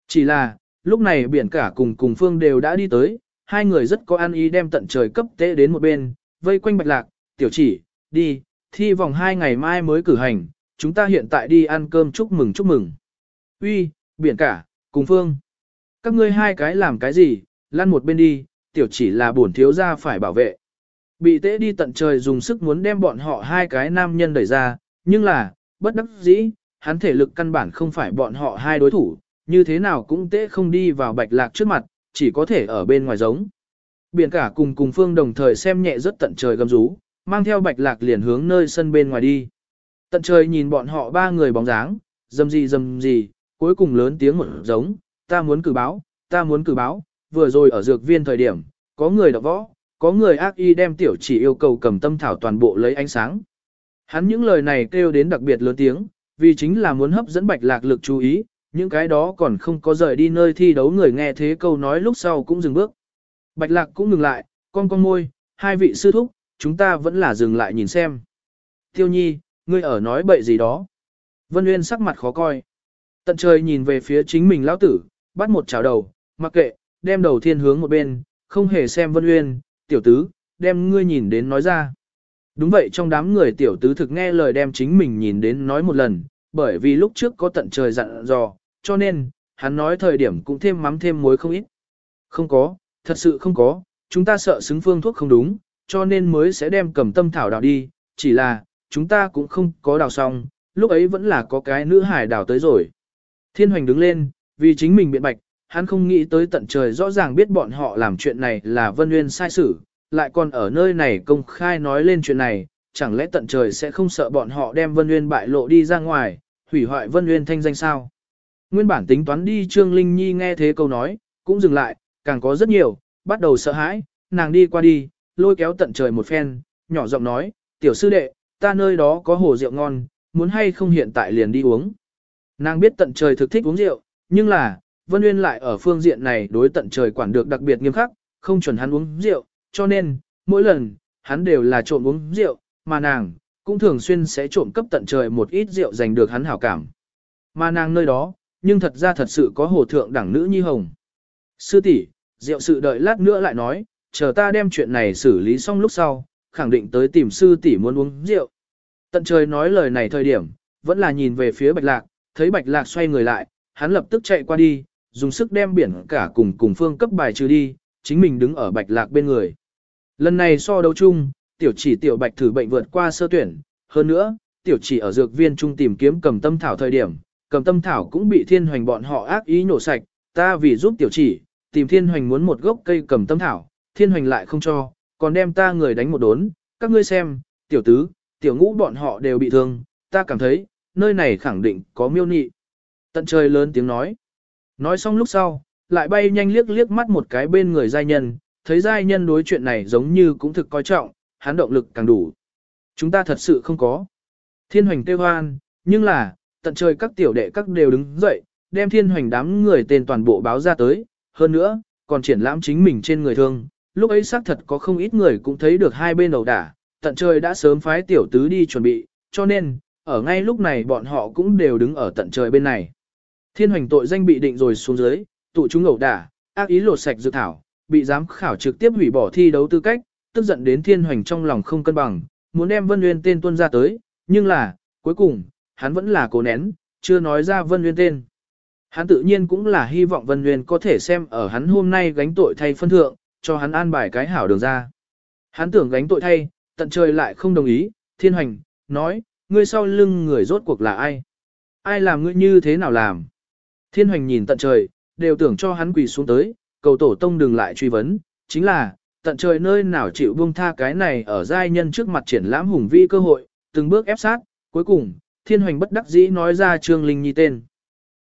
Chỉ là, lúc này biển cả cùng cùng phương đều đã đi tới, hai người rất có ăn ý đem tận trời cấp tế đến một bên, vây quanh bạch lạc, tiểu chỉ, đi, thi vòng hai ngày mai mới cử hành, chúng ta hiện tại đi ăn cơm chúc mừng chúc mừng. Uy, biển cả, cùng phương. Các ngươi hai cái làm cái gì, lăn một bên đi, tiểu chỉ là bổn thiếu gia phải bảo vệ. Bị tế đi tận trời dùng sức muốn đem bọn họ hai cái nam nhân đẩy ra, nhưng là, bất đắc dĩ, hắn thể lực căn bản không phải bọn họ hai đối thủ, như thế nào cũng tế không đi vào bạch lạc trước mặt, chỉ có thể ở bên ngoài giống. Biển cả cùng cùng phương đồng thời xem nhẹ rất tận trời gầm rú, mang theo bạch lạc liền hướng nơi sân bên ngoài đi. Tận trời nhìn bọn họ ba người bóng dáng, dầm gì dầm gì, cuối cùng lớn tiếng một giống, ta muốn cử báo, ta muốn cử báo, vừa rồi ở dược viên thời điểm, có người đọc võ, có người ác y đem tiểu chỉ yêu cầu cầm tâm thảo toàn bộ lấy ánh sáng. Hắn những lời này kêu đến đặc biệt lớn tiếng, vì chính là muốn hấp dẫn bạch lạc lực chú ý, những cái đó còn không có rời đi nơi thi đấu người nghe thế câu nói lúc sau cũng dừng bước. Bạch lạc cũng ngừng lại, con con môi, hai vị sư thúc, chúng ta vẫn là dừng lại nhìn xem. Tiêu nhi, ngươi ở nói bậy gì đó. Vân uyên sắc mặt khó coi. Tận trời nhìn về phía chính mình lão tử, bắt một chảo đầu, mặc kệ, đem đầu thiên hướng một bên, không hề xem Vân uyên tiểu tứ, đem ngươi nhìn đến nói ra. Đúng vậy trong đám người tiểu tứ thực nghe lời đem chính mình nhìn đến nói một lần, bởi vì lúc trước có tận trời dặn dò, cho nên, hắn nói thời điểm cũng thêm mắm thêm muối không ít. Không có, thật sự không có, chúng ta sợ xứng phương thuốc không đúng, cho nên mới sẽ đem cầm tâm thảo đào đi, chỉ là, chúng ta cũng không có đào xong, lúc ấy vẫn là có cái nữ hải đào tới rồi. Thiên hoành đứng lên, vì chính mình biện bạch, hắn không nghĩ tới tận trời rõ ràng biết bọn họ làm chuyện này là Vân Nguyên sai sử lại còn ở nơi này công khai nói lên chuyện này, chẳng lẽ tận trời sẽ không sợ bọn họ đem Vân Nguyên bại lộ đi ra ngoài, hủy hoại Vân Nguyên thanh danh sao? Nguyên bản tính toán đi Trương Linh Nhi nghe thế câu nói, cũng dừng lại, càng có rất nhiều, bắt đầu sợ hãi, nàng đi qua đi, lôi kéo tận trời một phen, nhỏ giọng nói, tiểu sư đệ, ta nơi đó có hồ rượu ngon, muốn hay không hiện tại liền đi uống. Nàng biết tận trời thực thích uống rượu, nhưng là, Vân Uyên lại ở phương diện này đối tận trời quản được đặc biệt nghiêm khắc, không chuẩn hắn uống rượu, cho nên, mỗi lần, hắn đều là trộm uống rượu, mà nàng, cũng thường xuyên sẽ trộm cấp tận trời một ít rượu giành được hắn hảo cảm. Mà nàng nơi đó, nhưng thật ra thật sự có hồ thượng đẳng nữ nhi hồng. Sư tỷ, rượu sự đợi lát nữa lại nói, chờ ta đem chuyện này xử lý xong lúc sau, khẳng định tới tìm sư tỷ muốn uống rượu. Tận trời nói lời này thời điểm, vẫn là nhìn về phía bạch lạc, thấy bạch lạc xoay người lại, hắn lập tức chạy qua đi, dùng sức đem biển cả cùng cùng phương cấp bài trừ đi, chính mình đứng ở bạch lạc bên người. Lần này so đấu chung, tiểu chỉ tiểu bạch thử bệnh vượt qua sơ tuyển, hơn nữa, tiểu chỉ ở dược viên trung tìm kiếm cầm tâm thảo thời điểm, cầm tâm thảo cũng bị thiên hoành bọn họ ác ý nổ sạch, ta vì giúp tiểu chỉ, tìm thiên hoành muốn một gốc cây cầm tâm thảo, thiên hoành lại không cho, còn đem ta người đánh một đốn, các ngươi xem, tiểu tứ, tiểu ngũ bọn họ đều bị thương, ta cảm thấy, nơi này khẳng định có miêu nị. Tận trời lớn tiếng nói. Nói xong lúc sau, lại bay nhanh liếc liếc mắt một cái bên người giai nhân, thấy giai nhân đối chuyện này giống như cũng thực coi trọng, hắn động lực càng đủ. Chúng ta thật sự không có. Thiên hoành tê hoan, nhưng là, tận trời các tiểu đệ các đều đứng dậy, đem thiên hoành đám người tên toàn bộ báo ra tới, hơn nữa, còn triển lãm chính mình trên người thương. Lúc ấy xác thật có không ít người cũng thấy được hai bên đầu đả, tận trời đã sớm phái tiểu tứ đi chuẩn bị, cho nên, ở ngay lúc này bọn họ cũng đều đứng ở tận trời bên này. Thiên hoành tội danh bị định rồi xuống dưới, tụ chúng ẩu đả, ác ý lột sạch dự thảo, bị giám khảo trực tiếp hủy bỏ thi đấu tư cách, tức giận đến thiên hoành trong lòng không cân bằng, muốn đem Vân Nguyên tên tuân ra tới, nhưng là, cuối cùng, hắn vẫn là cố nén, chưa nói ra Vân Nguyên tên. Hắn tự nhiên cũng là hy vọng Vân Nguyên có thể xem ở hắn hôm nay gánh tội thay phân thượng, cho hắn an bài cái hảo đường ra. Hắn tưởng gánh tội thay, tận trời lại không đồng ý, thiên hoành, nói, ngươi sau lưng người rốt cuộc là ai? Ai làm ngươi như thế nào làm? Thiên hoành nhìn tận trời, đều tưởng cho hắn quỳ xuống tới, cầu tổ tông đừng lại truy vấn, chính là, tận trời nơi nào chịu buông tha cái này ở giai nhân trước mặt triển lãm hùng vi cơ hội, từng bước ép sát, cuối cùng, thiên hoành bất đắc dĩ nói ra Trương Linh Nhi tên.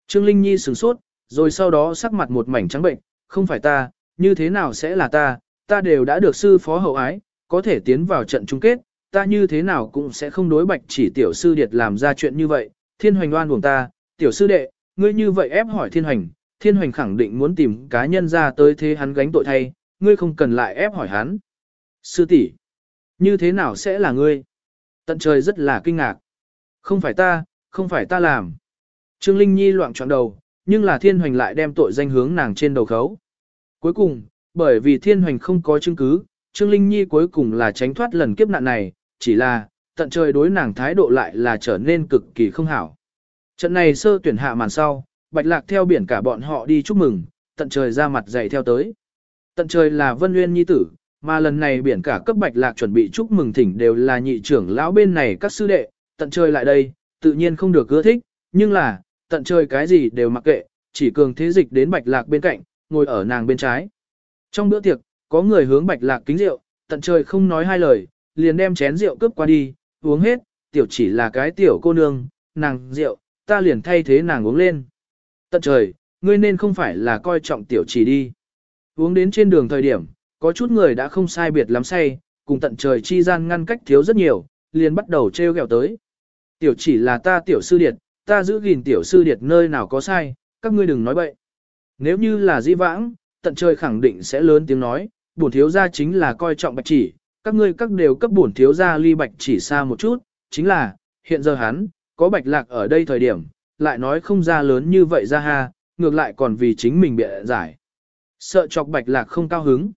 Trương Linh Nhi sửng sốt, rồi sau đó sắc mặt một mảnh trắng bệnh, không phải ta, như thế nào sẽ là ta, ta đều đã được sư phó hậu ái, có thể tiến vào trận chung kết, ta như thế nào cũng sẽ không đối bạch chỉ tiểu sư điệt làm ra chuyện như vậy, thiên hoành oan buồn ta, tiểu sư đệ, ngươi như vậy ép hỏi thiên hoành, thiên hoành khẳng định muốn tìm cá nhân ra tới thế hắn gánh tội thay, ngươi không cần lại ép hỏi hắn. Sư tỷ, như thế nào sẽ là ngươi? Tận trời rất là kinh ngạc. Không phải ta, không phải ta làm. Trương Linh Nhi loạn trọn đầu, nhưng là thiên hoành lại đem tội danh hướng nàng trên đầu khấu. Cuối cùng, bởi vì thiên hoành không có chứng cứ, Trương Linh Nhi cuối cùng là tránh thoát lần kiếp nạn này, chỉ là, tận trời đối nàng thái độ lại là trở nên cực kỳ không hảo. Trận này sơ tuyển hạ màn sau, bạch lạc theo biển cả bọn họ đi chúc mừng, tận trời ra mặt dày theo tới. Tận trời là Vân Nguyên Nhi tử, mà lần này biển cả cấp bạch lạc chuẩn bị chúc mừng thỉnh đều là nhị trưởng lão bên này các sư đệ, tận trời lại đây, tự nhiên không được ưa thích, nhưng là, tận trời cái gì đều mặc kệ, chỉ cường thế dịch đến bạch lạc bên cạnh, ngồi ở nàng bên trái. Trong bữa tiệc, có người hướng bạch lạc kính rượu, tận trời không nói hai lời, liền đem chén rượu cướp qua đi, uống hết, tiểu chỉ là cái tiểu cô nương, nàng rượu, ta liền thay thế nàng uống lên. Tận trời, ngươi nên không phải là coi trọng tiểu chỉ đi. Uống đến trên đường thời điểm, có chút người đã không sai biệt lắm say, cùng tận trời chi gian ngăn cách thiếu rất nhiều, liền bắt đầu treo gẹo tới. Tiểu chỉ là ta tiểu sư điệt, ta giữ gìn tiểu sư điệt nơi nào có sai, các ngươi đừng nói bậy. Nếu như là di vãng, tận trời khẳng định sẽ lớn tiếng nói, bổn thiếu gia chính là coi trọng bạch chỉ, các ngươi các đều cấp bổn thiếu gia ly bạch chỉ xa một chút, chính là, hiện giờ hắn, có bạch lạc ở đây thời điểm, lại nói không ra lớn như vậy ra ha, ngược lại còn vì chính mình bịa giải. Sợ chọc bạch lạc không cao hứng.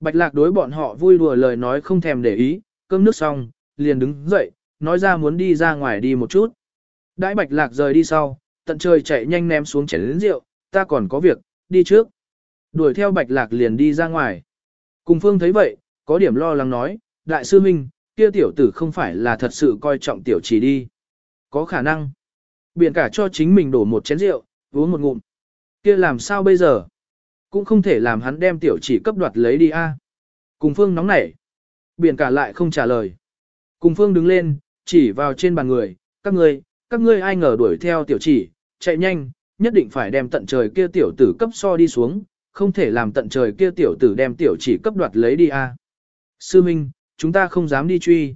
Bạch lạc đối bọn họ vui đùa lời nói không thèm để ý, cơm nước xong, liền đứng dậy, nói ra muốn đi ra ngoài đi một chút. Đãi bạch lạc rời đi sau, tận trời chạy nhanh ném xuống chén lĩnh rượu, ta còn có việc, đi trước. Đuổi theo bạch lạc liền đi ra ngoài. Cùng phương thấy vậy, có điểm lo lắng nói, đại sư minh, kia tiểu tử không phải là thật sự coi trọng tiểu chỉ đi. Có khả năng. Biển cả cho chính mình đổ một chén rượu, uống một ngụm. Kia làm sao bây giờ? Cũng không thể làm hắn đem tiểu chỉ cấp đoạt lấy đi a. Cùng phương nóng nảy. Biển cả lại không trả lời. Cùng phương đứng lên, chỉ vào trên bàn người, các ngươi, các ngươi ai ngờ đuổi theo tiểu chỉ, chạy nhanh, nhất định phải đem tận trời kia tiểu tử cấp so đi xuống, không thể làm tận trời kia tiểu tử đem tiểu chỉ cấp đoạt lấy đi a. Sư Minh, chúng ta không dám đi truy.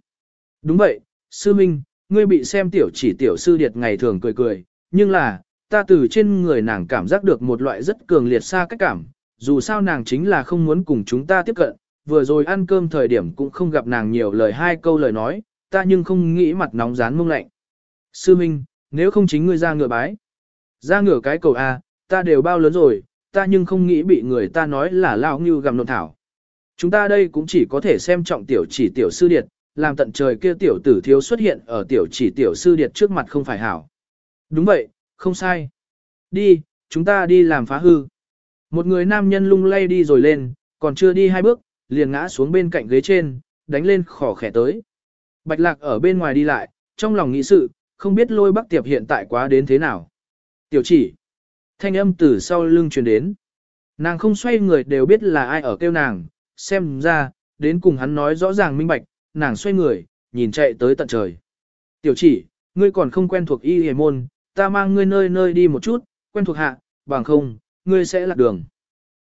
Đúng vậy, Sư Minh, ngươi bị xem tiểu chỉ tiểu sư điệt ngày thường cười cười, nhưng là, ta từ trên người nàng cảm giác được một loại rất cường liệt xa cách cảm, dù sao nàng chính là không muốn cùng chúng ta tiếp cận, vừa rồi ăn cơm thời điểm cũng không gặp nàng nhiều lời hai câu lời nói, ta nhưng không nghĩ mặt nóng rán mông lạnh. Sư Minh, nếu không chính ngươi ra ngựa bái, ra ngựa cái cầu A, ta đều bao lớn rồi, ta nhưng không nghĩ bị người ta nói là lao như gặm nộn thảo. Chúng ta đây cũng chỉ có thể xem trọng tiểu chỉ tiểu sư điệt, làm tận trời kia tiểu tử thiếu xuất hiện ở tiểu chỉ tiểu sư điệt trước mặt không phải hảo. Đúng vậy, không sai. Đi, chúng ta đi làm phá hư. Một người nam nhân lung lay đi rồi lên, còn chưa đi hai bước, liền ngã xuống bên cạnh ghế trên, đánh lên khỏ khẻ tới. Bạch lạc ở bên ngoài đi lại, trong lòng nghĩ sự, không biết lôi bắc tiệp hiện tại quá đến thế nào. Tiểu chỉ. Thanh âm từ sau lưng truyền đến. Nàng không xoay người đều biết là ai ở kêu nàng, xem ra, đến cùng hắn nói rõ ràng minh bạch, nàng xoay người, nhìn chạy tới tận trời. Tiểu chỉ, ngươi còn không quen thuộc y hề môn, ta mang ngươi nơi nơi đi một chút, quen thuộc hạ, bằng không, ngươi sẽ lạc đường.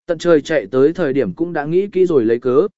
Tận trời chạy tới thời điểm cũng đã nghĩ kỹ rồi lấy cớ.